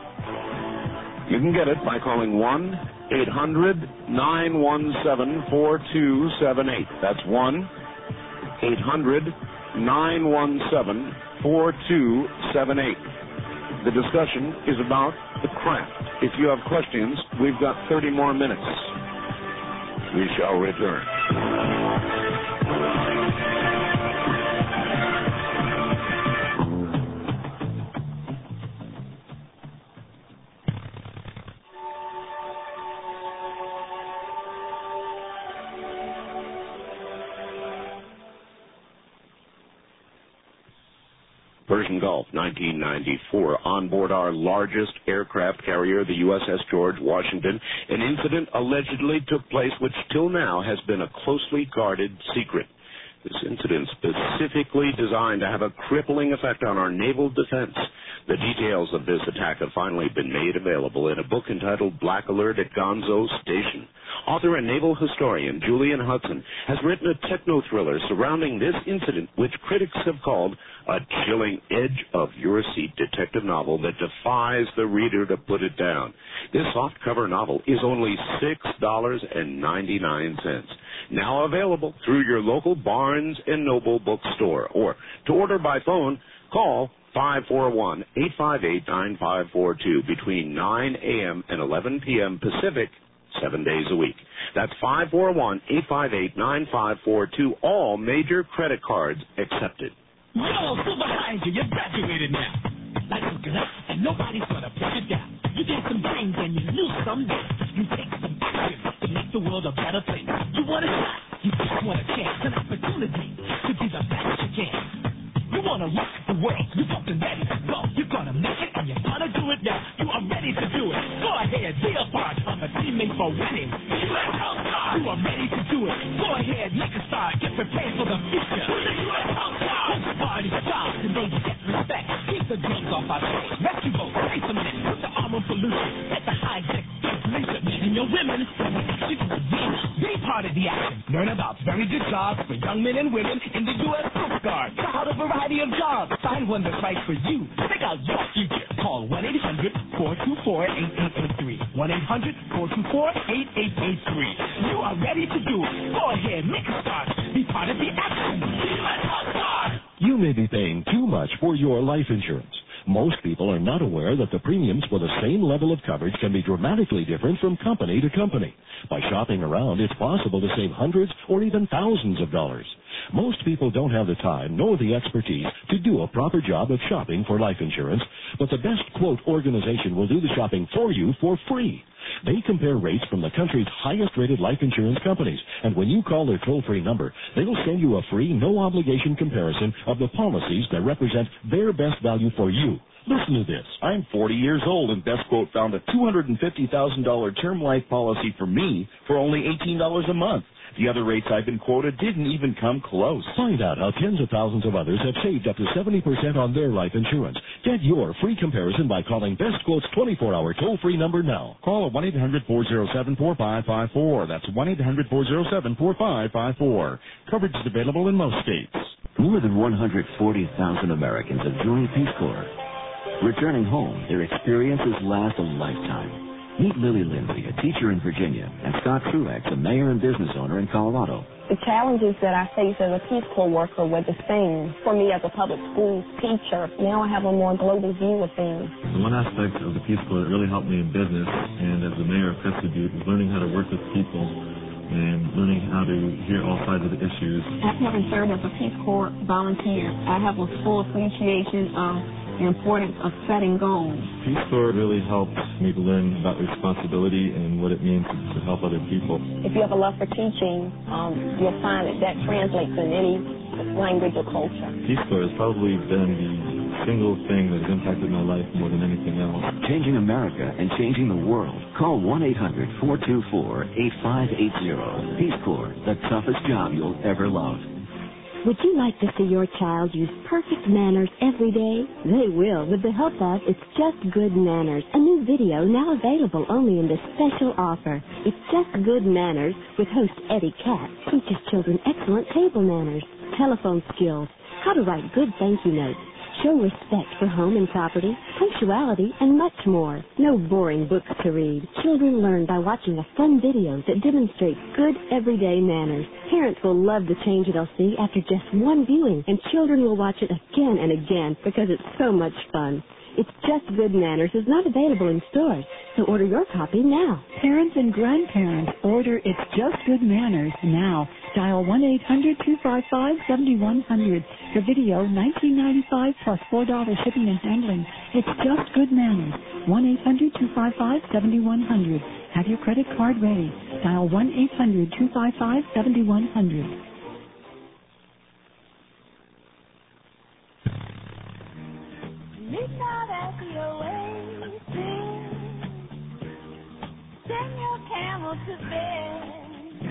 you can get it by calling 1 800 917 4278. That's 1 800 917 4278. The discussion is about the craft. If you have questions, we've got 30 more minutes. We shall return. Gulf, 1994. On board our largest aircraft carrier, the USS George Washington, an incident allegedly took place which till now has been a closely guarded secret. This incident specifically designed to have a crippling effect on our naval defense. The details of this attack have finally been made available in a book entitled Black Alert at Gonzo Station. Author and naval historian Julian Hudson has written a techno thriller surrounding this incident, which critics have called a chilling edge of your seat detective novel that defies the reader to put it down. This softcover novel is only $6.99. Now available through your local Barnes and Noble bookstore or to order by phone, call 541-858-9542 between 9 a.m. and 11 p.m. Pacific, seven days a week. That's 541-858-9542. All major credit cards accepted. Yo, still behind you. You're graduated now. Life is good, and nobody's gonna push you down. You get some brains and you lose some. You take some action to make the world a better place. You want a shot, you just want a chance, an opportunity to be the best you can. You wanna rock the world, you're something ready to go. You're gonna make it and you're gonna do it now. You are ready to do it. Go ahead, be a part of a team made for winning. You are ready to do it. Go ahead, make a start, get prepared for the future. The party start and you get respect. Keep the drugs off our stage. Rescue boat, race a minute, put the armor pollution. Let the high tech and your women. You can be part of the action. Learn about very good jobs for young men and women in the U.S. Coast Guard. Try out a variety of jobs. Find one that's right for you. Pick out your future. Call 1-800-424-8883. 1-800-424-8883. You are ready to do it. Go ahead, make a start. Be part of the action. U.S. Coast Guard. You may be paying too much for your life insurance. Most people are not aware that the premiums for the same level of coverage can be dramatically different from company to company. By shopping around, it's possible to save hundreds or even thousands of dollars. Most people don't have the time nor the expertise to do a proper job of shopping for life insurance, but the Best Quote organization will do the shopping for you for free. They compare rates from the country's highest rated life insurance companies. And when you call their toll free number, they will send you a free, no obligation comparison of the policies that represent their best value for you. Listen to this. I'm 40 years old and Best Quote found a $250,000 term life policy for me for only $18 a month. The other rates I've been quoted didn't even come close. Find out how tens of thousands of others have saved up to 70% on their life insurance. Get your free comparison by calling Best Quote's 24-hour toll-free number now. Call 1-800-407-4554. That's 1-800-407-4554. Coverage is available in most states. More than 140,000 Americans have joined Peace Corps. Returning home, their experiences last a lifetime. Meet Lily Lindsay, a teacher in Virginia, and Scott Truex, a mayor and business owner in Colorado. The challenges that I face as a Peace Corps worker were the same for me as a public school teacher. Now I have a more global view of things. The One aspect of the Peace Corps that really helped me in business and as the mayor of Crested Butte was learning how to work with people and learning how to hear all sides of the issues. After having served as a Peace Corps volunteer, I have a full appreciation of the importance of setting goals. Peace Corps really helped me to learn about responsibility and what it means to help other people. If you have a love for teaching, um, you'll find that that translates in any language or culture. Peace Corps has probably been the single thing that has impacted my life more than anything else. Changing America and changing the world. Call 1-800-424-8580. Peace Corps, the toughest job you'll ever love. Would you like to see your child use perfect manners every day? They will with the help of It's Just Good Manners, a new video now available only in this special offer. It's Just Good Manners with host Eddie Katz teaches children excellent table manners, telephone skills, how to write good thank you notes, show respect for home and property, punctuality, and much more. No boring books to read. Children learn by watching a fun video that demonstrates good everyday manners. Parents will love the change they'll see after just one viewing, and children will watch it again and again because it's so much fun. It's Just Good Manners is not available in stores, so order your copy now. Parents and grandparents, order It's Just Good Manners now. Dial 1-800-255-7100. The video, 1995 plus $4 shipping and handling. It's Just Good Manners. 1-800-255-7100. Have your credit card ready. Dial 1-800-255-7100. Midnight at the oasis. Send your camel to bed.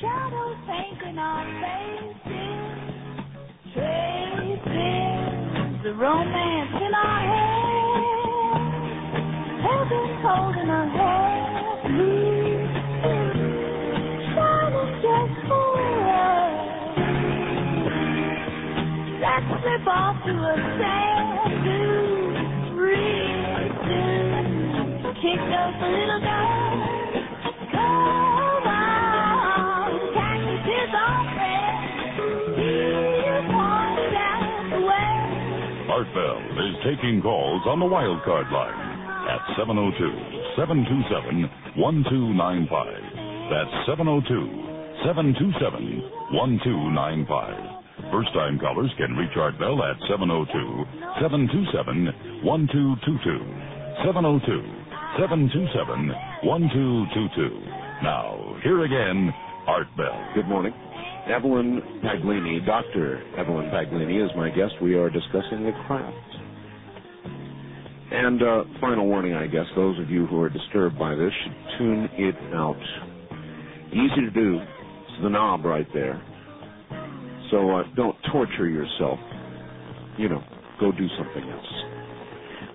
Shadows painting our faces. Traces the romance in our head. Heaven's holding our hand. Let's slip off to a sand dune, little. Come on, the way. Art Bell is taking calls on the wild card line at 702-727-1295. That's 702-727-1295. First time callers can reach Art Bell at 702-727-1222. 702-727-1222. Now, here again, Art Bell. Good morning. Evelyn Paglini, Dr. Evelyn Paglini is my guest. We are discussing the craft. And uh, final warning, I guess, those of you who are disturbed by this should tune it out. Easy to do. It's the knob right there. So uh, don't torture yourself. You know, go do something else.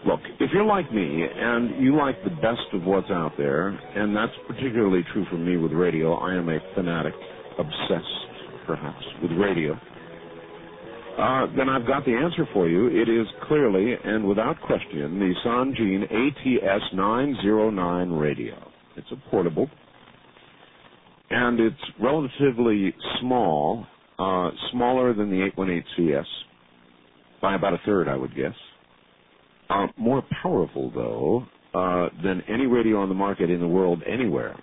Look, if you're like me and you like the best of what's out there, and that's particularly true for me with radio, I am a fanatic, obsessed perhaps with radio, uh, then I've got the answer for you. It is clearly and without question the Sangean ATS 909 radio. It's a portable, and it's relatively small, uh, smaller than the 818CS by about a third, I would guess. Uh, more powerful, though, uh, than any radio on the market in the world anywhere.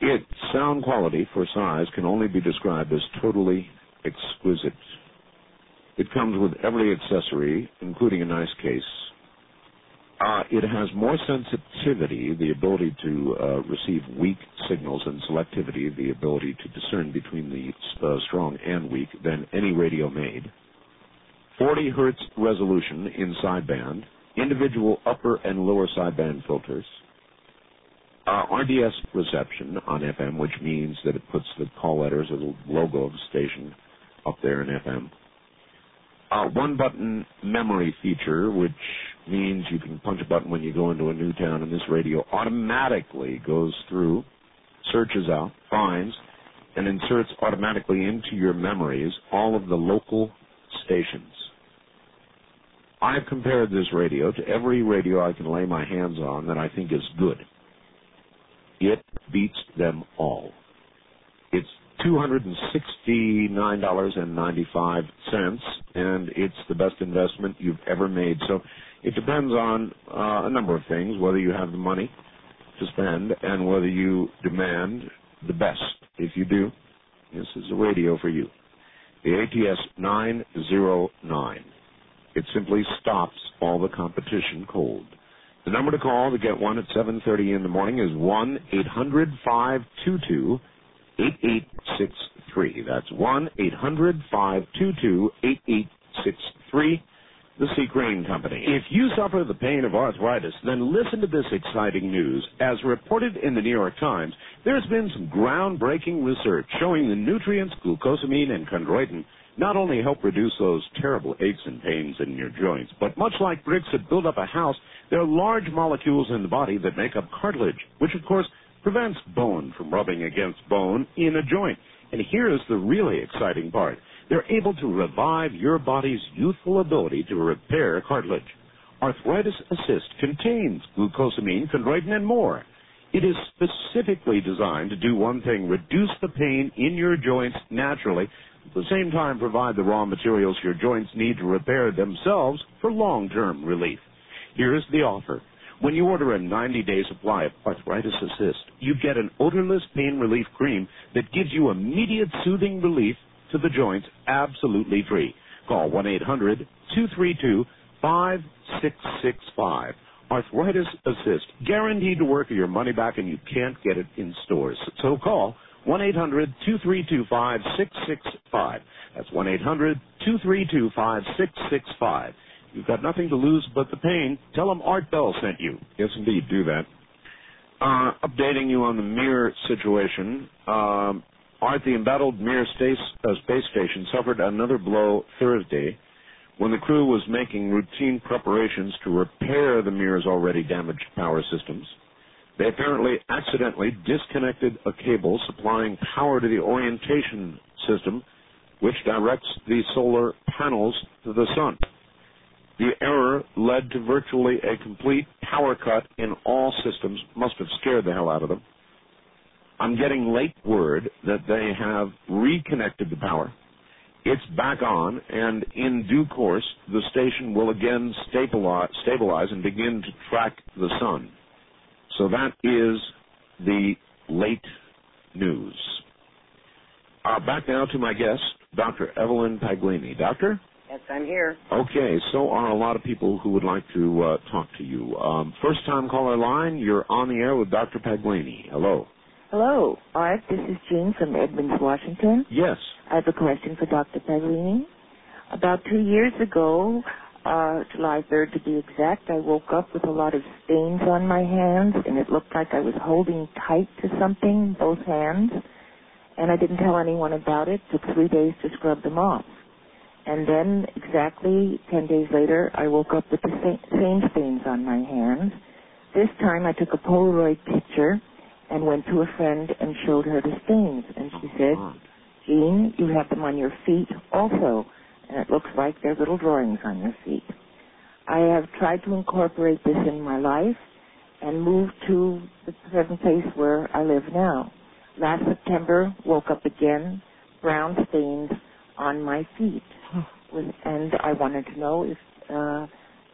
Its sound quality for size can only be described as totally exquisite. It comes with every accessory, including a nice case. Uh, it has more sensitivity, the ability to uh, receive weak signals, and selectivity, the ability to discern between the uh, strong and weak, than any radio made. 40 hertz resolution in sideband, individual upper and lower sideband filters, uh, RDS reception on FM, which means that it puts the call letters or the logo of the station up there in FM. Uh, one button memory feature, which means you can punch a button when you go into a new town, and this radio automatically goes through, searches out, finds, and inserts automatically into your memories all of the local stations. I've compared this radio to every radio I can lay my hands on that I think is good. It beats them all. It's $269.95, and it's the best investment you've ever made. So it depends on uh, a number of things, whether you have the money to spend and whether you demand the best. If you do, this is a radio for you. The ATS 909. It simply stops all the competition cold. The number to call to get one at 7:30 in the morning is 1-800-522 8863. That's 1 800 522 8863. The C. Crane Company. If you suffer the pain of arthritis, then listen to this exciting news. As reported in the New York Times, there's been some groundbreaking research showing the nutrients glucosamine and chondroitin not only help reduce those terrible aches and pains in your joints, but much like bricks that build up a house, there are large molecules in the body that make up cartilage, which of course prevents bone from rubbing against bone in a joint. And here's the really exciting part. They're able to revive your body's youthful ability to repair cartilage. Arthritis Assist contains glucosamine, chondroitin, and more. It is specifically designed to do one thing, reduce the pain in your joints naturally, at the same time provide the raw materials your joints need to repair themselves for long-term relief. Here is the offer. When you order a 90-day supply of Arthritis Assist, you get an odorless pain relief cream that gives you immediate soothing relief to the joints absolutely free. Call 1-800-232-5665. Arthritis Assist, guaranteed to work or your money back and you can't get it in stores. So call 1-800-232-5665. That's 1-800-232-5665. You've got nothing to lose but the pain. Tell them Art Bell sent you. Yes, indeed, do that. Uh, updating you on the Mir situation. Um, Art, the embattled Mir space, uh, space station, suffered another blow Thursday when the crew was making routine preparations to repair the Mir's already damaged power systems. They apparently accidentally disconnected a cable supplying power to the orientation system, which directs the solar panels to the sun. The error led to virtually a complete power cut in all systems. Must have scared the hell out of them. I'm getting late word that they have reconnected the power. It's back on, and in due course, the station will again stabilize, stabilize and begin to track the sun. So that is the late news. Uh, back now to my guest, Dr. Evelyn Paglini. Doctor? Yes, I'm here. Okay, so are a lot of people who would like to uh, talk to you. Um, first time caller line, you're on the air with Dr. Paglini. Hello. Hello, Art. This is Jean from Edmonds, Washington. Yes. I have a question for Dr. Paglini. About two years ago, uh, July 3rd to be exact, I woke up with a lot of stains on my hands, and it looked like I was holding tight to something, both hands. And I didn't tell anyone about it. Took three days to scrub them off. And then, exactly 10 days later, I woke up with the same stains on my hands. This time I took a Polaroid picture and went to a friend and showed her the stains. And she said, Jean, you have them on your feet also. And it looks like they're little drawings on your feet. I have tried to incorporate this in my life and moved to the present place where I live now. Last September, woke up again, brown stains on my feet. With, and I wanted to know if uh,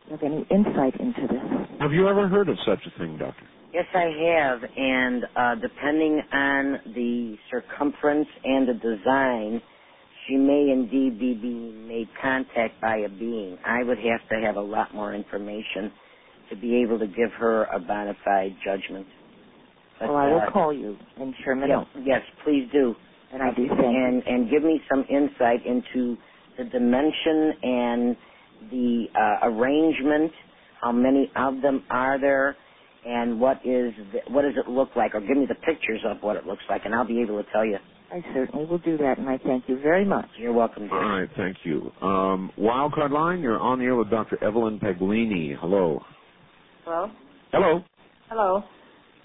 you have any insight into this. Have you ever heard of such a thing, Doctor? Yes, I have, and uh, depending on the circumference and the design, she may indeed be being made contact by a being. I would have to have a lot more information to be able to give her a bona fide judgment. But, well, I will uh, call you in Sherman yeah, yes, please do. And I do and and give me some insight into the dimension and the uh, arrangement. How many of them are there, and what is the, what does it look like? Or give me the pictures of what it looks like, and I'll be able to tell you. I certainly will do that, and I thank you very much. You're welcome, dear. All right, thank you. Um, Wildcard line, you're on the air with Dr. Evelyn Paglini. Hello. Hello? Hello. Hello.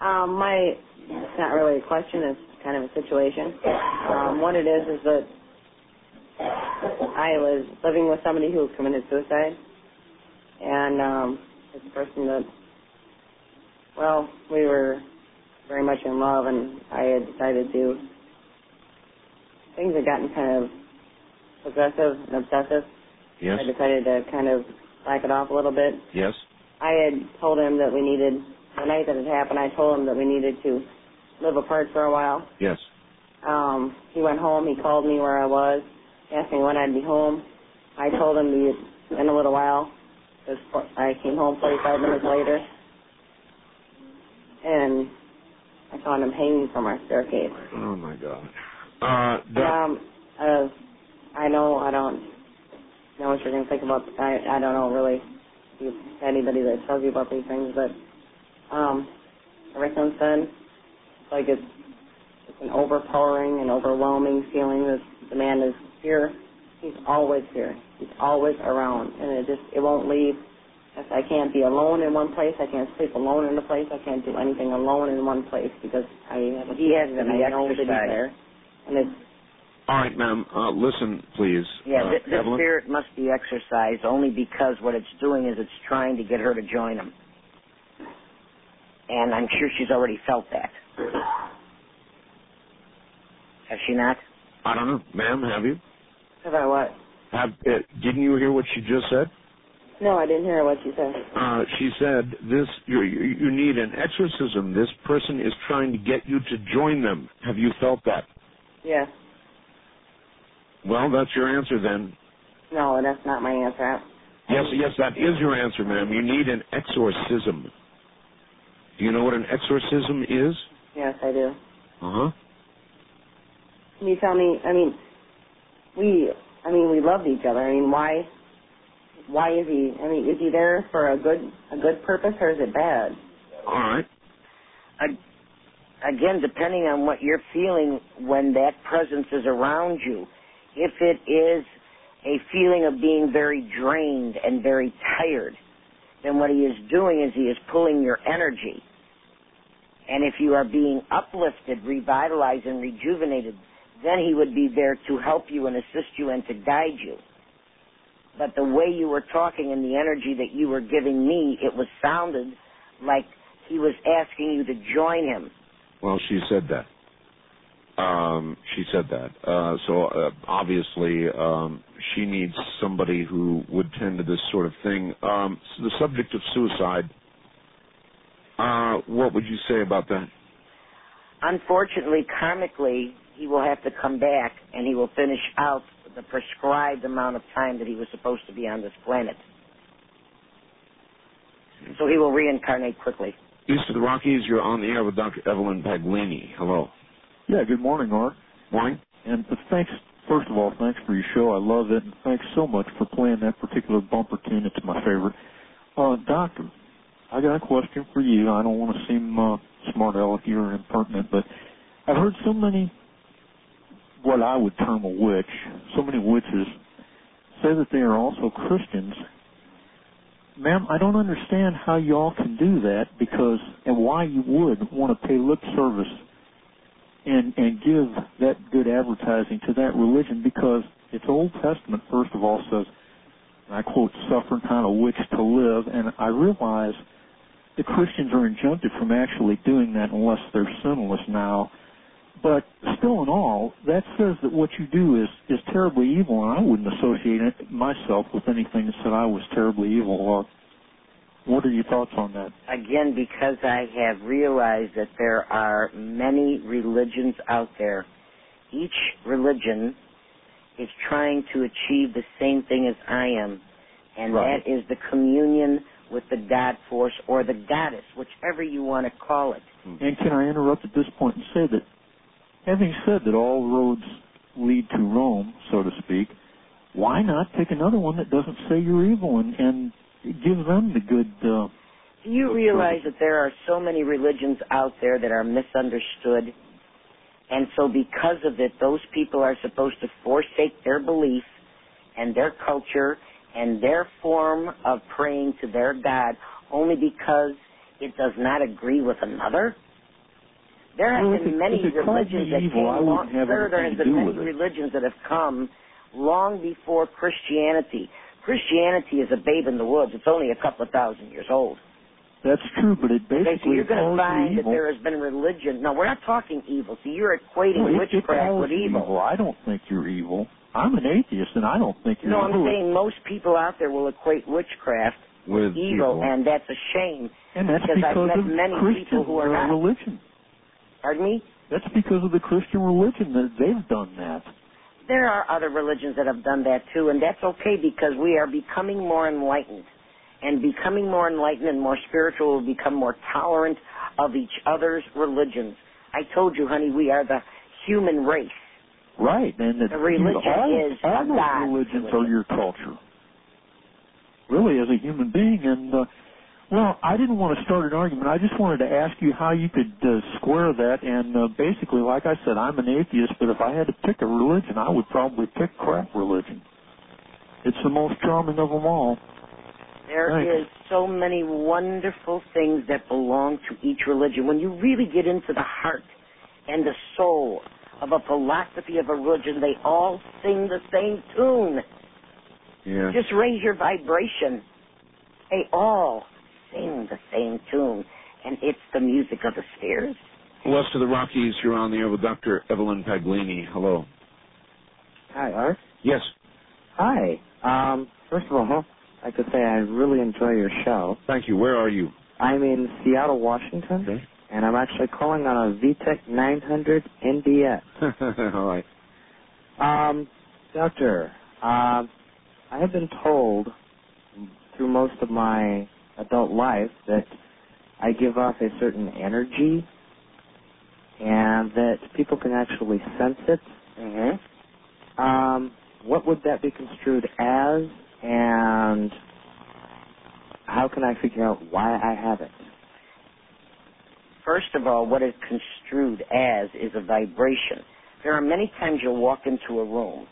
Um, my, it's not really a question, it's kind of a situation. Um, what it is is that I was living with somebody who committed suicide, and um, it's a person that, well, we were very much in love, and I had decided to, things had gotten kind of possessive and obsessive. Yes. I decided to kind of back it off a little bit. Yes. I had told him that we needed, the night that it happened, I told him that we needed to live apart for a while. Yes. Um, he went home, he called me where I was, asked me when I'd be home. I told him to in a little while, I came home 45 minutes later, and I found him hanging from our staircase. Oh my God. Uh, doc- Um, uh, I know I don't know what you're going to think about. I I don't know really if anybody that tells you about these things, but um, ever since then, it's like it's it's an overpowering and overwhelming feeling that the man is here. He's always here. He's always around, and it just it won't leave. If I can't be alone in one place, I can't sleep alone in a place. I can't do anything alone in one place because I have a He has and to be I know that he's exercised. there, and it's all right, ma'am. Uh, listen, please. Yeah, uh, th- this spirit must be exorcised only because what it's doing is it's trying to get her to join him. And I'm sure she's already felt that. Has she not? I don't know, ma'am. Have you? have I what? Have uh, didn't you hear what she just said? No, I didn't hear what you said. Uh, she said this. You, you you need an exorcism. This person is trying to get you to join them. Have you felt that? Yes. Well, that's your answer then. No, that's not my answer. Yes, yes, that is your answer, ma'am. You need an exorcism. Do you know what an exorcism is? Yes, I do. Uh huh. Can you tell me? I mean, we. I mean, we loved each other. I mean, why? Why is he? I mean, is he there for a good a good purpose or is it bad? All right. I, again, depending on what you're feeling when that presence is around you, if it is a feeling of being very drained and very tired, then what he is doing is he is pulling your energy. And if you are being uplifted, revitalized, and rejuvenated, then he would be there to help you and assist you and to guide you. But the way you were talking and the energy that you were giving me, it was sounded like he was asking you to join him. Well, she said that. Um, she said that. Uh, so uh, obviously, um, she needs somebody who would tend to this sort of thing. Um, so the subject of suicide. Uh, what would you say about that? Unfortunately, karmically, he will have to come back and he will finish out the prescribed amount of time that he was supposed to be on this planet. So he will reincarnate quickly. East of the Rockies, you're on the air with Dr. Evelyn Paglini. Hello. Yeah, good morning, Art. Morning. And uh, thanks, first of all, thanks for your show. I love it, and thanks so much for playing that particular bumper tune. It's my favorite. Uh, doctor, I got a question for you. I don't want to seem uh, smart alecky or impertinent, but I've heard so many, what I would term a witch, so many witches say that they are also Christians. Ma'am, I don't understand how y'all can do that because, and why you would want to pay lip service and and give that good advertising to that religion because its Old Testament first of all says, and I quote, "Suffer kind of witch to live," and I realize the Christians are injuncted from actually doing that unless they're sinless now. But still, in all, that says that what you do is is terribly evil, and I wouldn't associate it myself with anything that said I was terribly evil. Uh, what are your thoughts on that? Again, because I have realized that there are many religions out there, each religion is trying to achieve the same thing as I am, and Right. that is the communion with the God force or the goddess, whichever you want to call it. And can I interrupt at this point and say that, having said that all roads lead to Rome, so to speak, why not pick another one that doesn't say you're evil and, and give them the good? Uh, Do you realize that there are so many religions out there that are misunderstood? And so because of it, those people are supposed to forsake their belief and their culture and their form of praying to their God only because it does not agree with another? There have Well, been it- many religions that evil, came long, wouldn't have sir, there anything been many religions that have come long before Christianity. Christianity is a babe in the woods. It's only a couple of thousand years old. that's true, but it Okay, so basically you're going to find that there has been religion. No, we're not talking evil. So you're equating it witchcraft with you evil. I don't think you're evil. I'm an atheist, and I don't think you're No, I'm saying most people out there will equate witchcraft With evil, evil. and that's a shame. And that's because I've met of many Christian people who are not. religion. Pardon me? That's because of the Christian religion that they've done that. There are other religions that have done that too, and that's okay because we are becoming more enlightened. And becoming more enlightened and more spiritual will become more tolerant of each other's religions. I told you, honey, we are the human race. Right, and that The religion you all, is all those religions religion. are your culture. Really, as a human being, and uh, well, I didn't want to start an argument. I just wanted to ask you how you could uh, square that. And uh, basically, like I said, I'm an atheist, but if I had to pick a religion, I would probably pick crap religion. It's the most charming of them all. There is Thanks. so many wonderful things that belong to each religion. When you really get into the heart and the soul of a philosophy of a religion, they all sing the same tune. Yeah. Just raise your vibration. They all sing the same tune, and it's the music of the spheres. West of the Rockies, you're on the air with Dr. Evelyn Paglini. Hello. Hi, Art. Yes. Hi. Um, first of all, I could say I really enjoy your show. Thank you. Where are you? I'm in Seattle, Washington, Okay. and I'm actually calling on a VTech 900 NDS. All right. Um, Doctor, um, I have been told through most of my adult life that I give off a certain energy and that people can actually sense it. Mm-hmm. Um, what would that be construed as, and how can I figure out why I have it? First of all, what it's construed as is a vibration. There are many times you'll walk into a room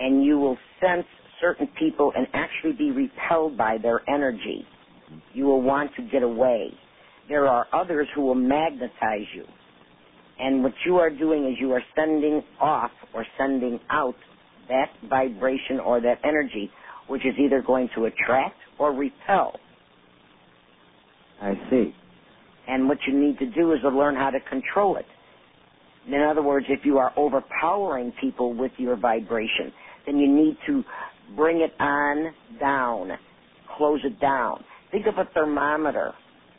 and you will sense certain people and actually be repelled by their energy. You will want to get away. There are others who will magnetize you. And what you are doing is you are sending off or sending out that vibration or that energy, which is either going to attract or repel. I see. And what you need to do is to learn how to control it. In other words, if you are overpowering people with your vibration, then you need to bring it on down, close it down. Think of a thermometer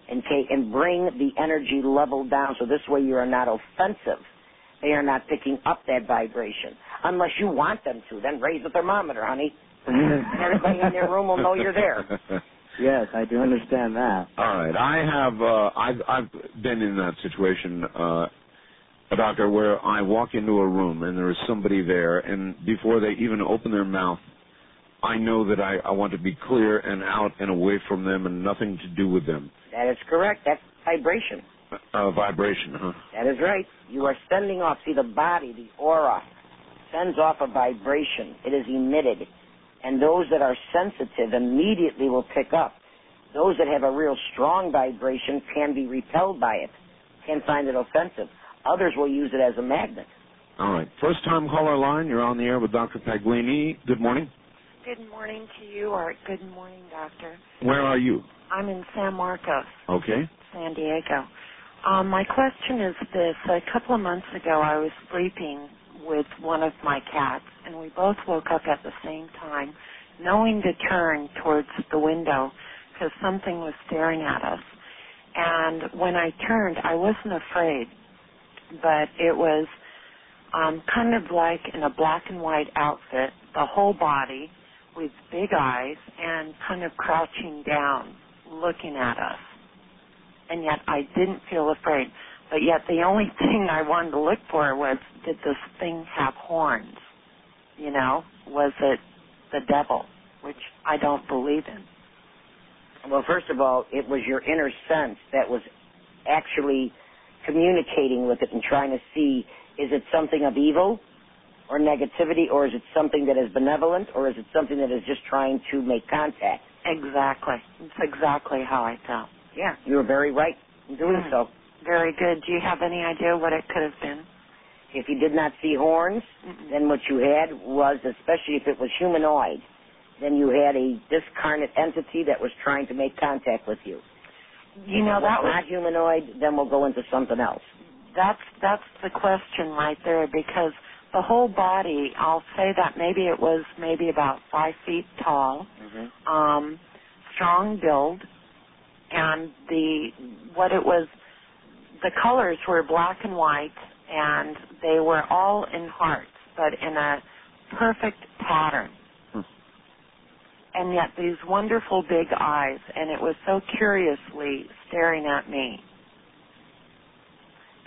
and take and bring the energy level down so this way you are not offensive. They are not picking up that vibration. Unless you want them to, then raise the thermometer, honey. everybody in their room will know you're there. Yes, I do understand that. All right. I have uh I've I've been in that situation uh a doctor where I walk into a room and there is somebody there and before they even open their mouth I know that I, I want to be clear and out and away from them and nothing to do with them. That is correct. That's vibration. Uh, vibration, huh? That is right. You are sending off, see, the body, the aura, sends off a vibration. It is emitted. And those that are sensitive immediately will pick up. Those that have a real strong vibration can be repelled by it, can find it offensive. Others will use it as a magnet. All right. First time caller line, you're on the air with Dr. Paglini. Good morning. Good morning to you, or good morning, Doctor. Where are you? I'm in San Marcos, Okay. San Diego. Um, my question is this. A couple of months ago, I was sleeping with one of my cats, and we both woke up at the same time, knowing to turn towards the window because something was staring at us. And when I turned, I wasn't afraid, but it was um, kind of like in a black and white outfit, the whole body with big eyes and kind of crouching down, looking at us. And yet I didn't feel afraid. But yet the only thing I wanted to look for was did this thing have horns? You know, was it the devil, which I don't believe in. Well, first of all, it was your inner sense that was actually communicating with it and trying to see is it something of evil or negativity or is it something that is benevolent or is it something that is just trying to make contact? Exactly. It's exactly how I felt. Yeah, you were very right in doing Hmm. so. Very good. Do you have any idea what it could have been? If you did not see horns, then what you had was, especially if it was humanoid, then you had a discarnate entity that was trying to make contact with you. You if know, that was not humanoid, then we'll go into something else. that's that's the question right there because the whole body i'll say that maybe it was maybe about five feet tall um strong build and the what it was the colors were black and white and they were all in hearts but in a perfect pattern. And yet these wonderful big eyes and it was so curiously staring at me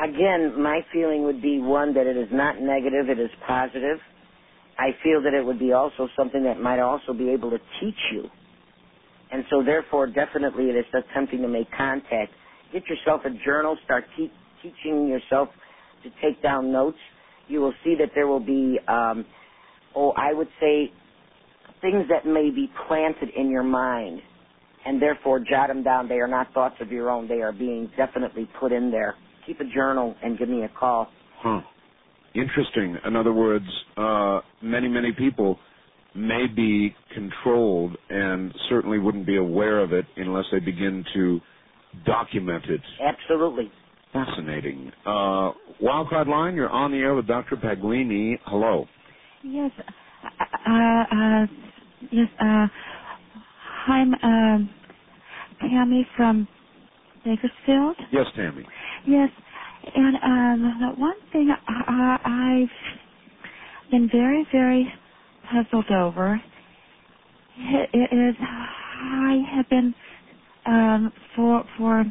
Again, my feeling would be one that it is not negative, it is positive. I feel that it would be also something that might also be able to teach you. And so therefore, definitely it is attempting to make contact. Get yourself a journal, start te- teaching yourself to take down notes. You will see that there will be, um, oh, I would say things that may be planted in your mind and therefore jot them down. They are not thoughts of your own. They are being definitely put in there. Keep a journal and give me a call. Huh. Interesting. In other words, uh, many, many people may be controlled and certainly wouldn't be aware of it unless they begin to document it. Absolutely. Fascinating. Uh, Wildcard Line, you're on the air with Dr. Paglini. Hello. Yes. Uh, uh, yes. Uh, I'm um, Tammy from Bakersfield. Yes, Tammy. Yes, and um, the one thing I, I've been very, very puzzled over is I have been um, for for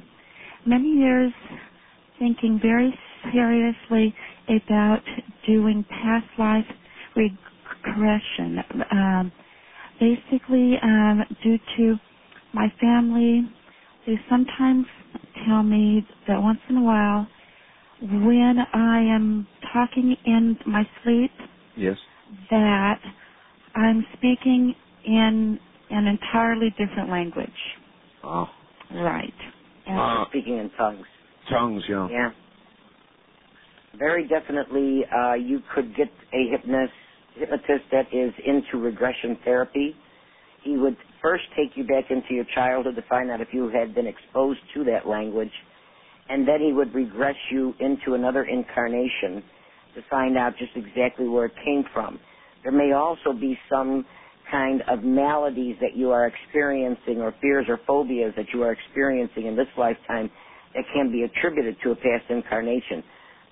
many years thinking very seriously about doing past life regression. Um, basically, um, due to my family, they sometimes tell me that once in a while, when I am talking in my sleep, Yes. that I'm speaking in an entirely different language. Oh. Right. And Uh, speaking in tongues. Tongues, yeah. Yeah. Very definitely, uh, you could get a hypnotist, hypnotist that is into regression therapy. He would first take you back into your childhood to find out if you had been exposed to that language, and then he would regress you into another incarnation to find out just exactly where it came from. There may also be some kind of maladies that you are experiencing or fears or phobias that you are experiencing in this lifetime that can be attributed to a past incarnation.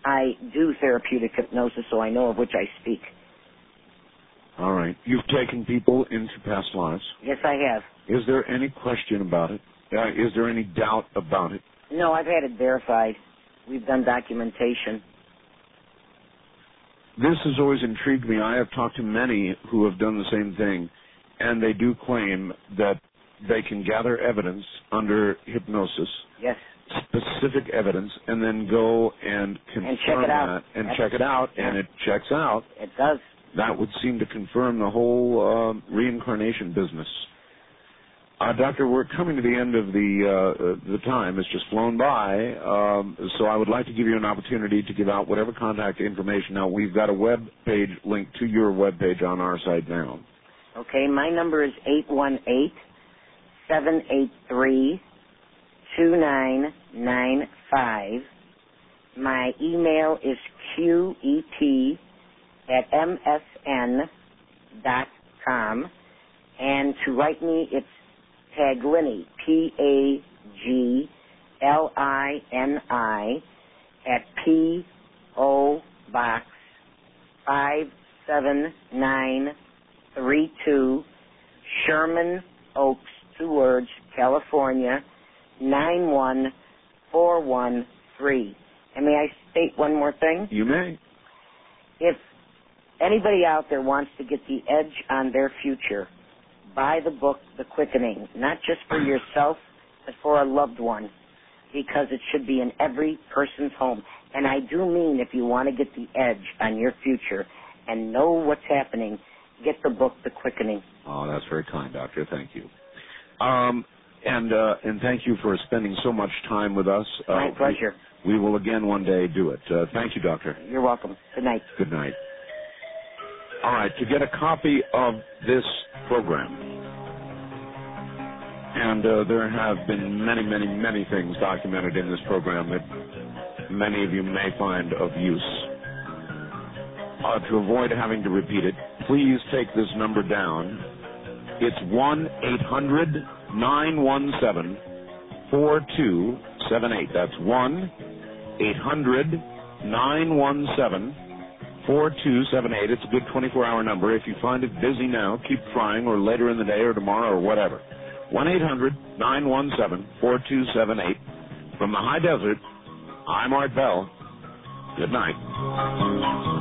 I do therapeutic hypnosis, so I know of which I speak. All right. You've taken people into past lives. Yes, I have. Is there any question about it? Uh, is there any doubt about it? No, I've had it verified. We've done documentation. This has always intrigued me. I have talked to many who have done the same thing, and they do claim that they can gather evidence under hypnosis, Yes. specific evidence, and then go and confirm And check it out. that and That's- check it out, and it checks out. It does. That would seem to confirm the whole um reincarnation business. Uh, doctor, we're coming to the end of the uh, uh, the time. It's just flown by. Um, so I would like to give you an opportunity to give out whatever contact information. Now we've got a web page link to your web page on our site now. Okay, my number is eight one eight seven eight three two nine nine five. My email is qet at msn dot com, and to write me it's Paglini P A G L I N I at P O Box five seven nine three two Sherman Oaks, two words, California, 91413. And may I state one more thing? You may. If anybody out there wants to get the edge on their future, buy the book, The Quickening, not just for yourself, but for a loved one, because it should be in every person's home. And I do mean if you want to get the edge on your future and know what's happening, get the book, The Quickening. Oh, that's very kind, Doctor. Thank you. Um, and uh, and thank you for spending so much time with us. Uh, My pleasure. We, we will again one day do it. Uh, thank you, Doctor. You're welcome. Good night. Good night. All right, to get a copy of this program, and uh, there have been many, many, many things documented in this program that many of you may find of use. Uh, to avoid having to repeat it, please take this number down. It's 1 800 917 4278. That's 1 800 917 4278. It's a good 24 hour number. If you find it busy now, keep trying, or later in the day, or tomorrow, or whatever. 1 800 917 4278. From the high desert, I'm Art Bell. Good night.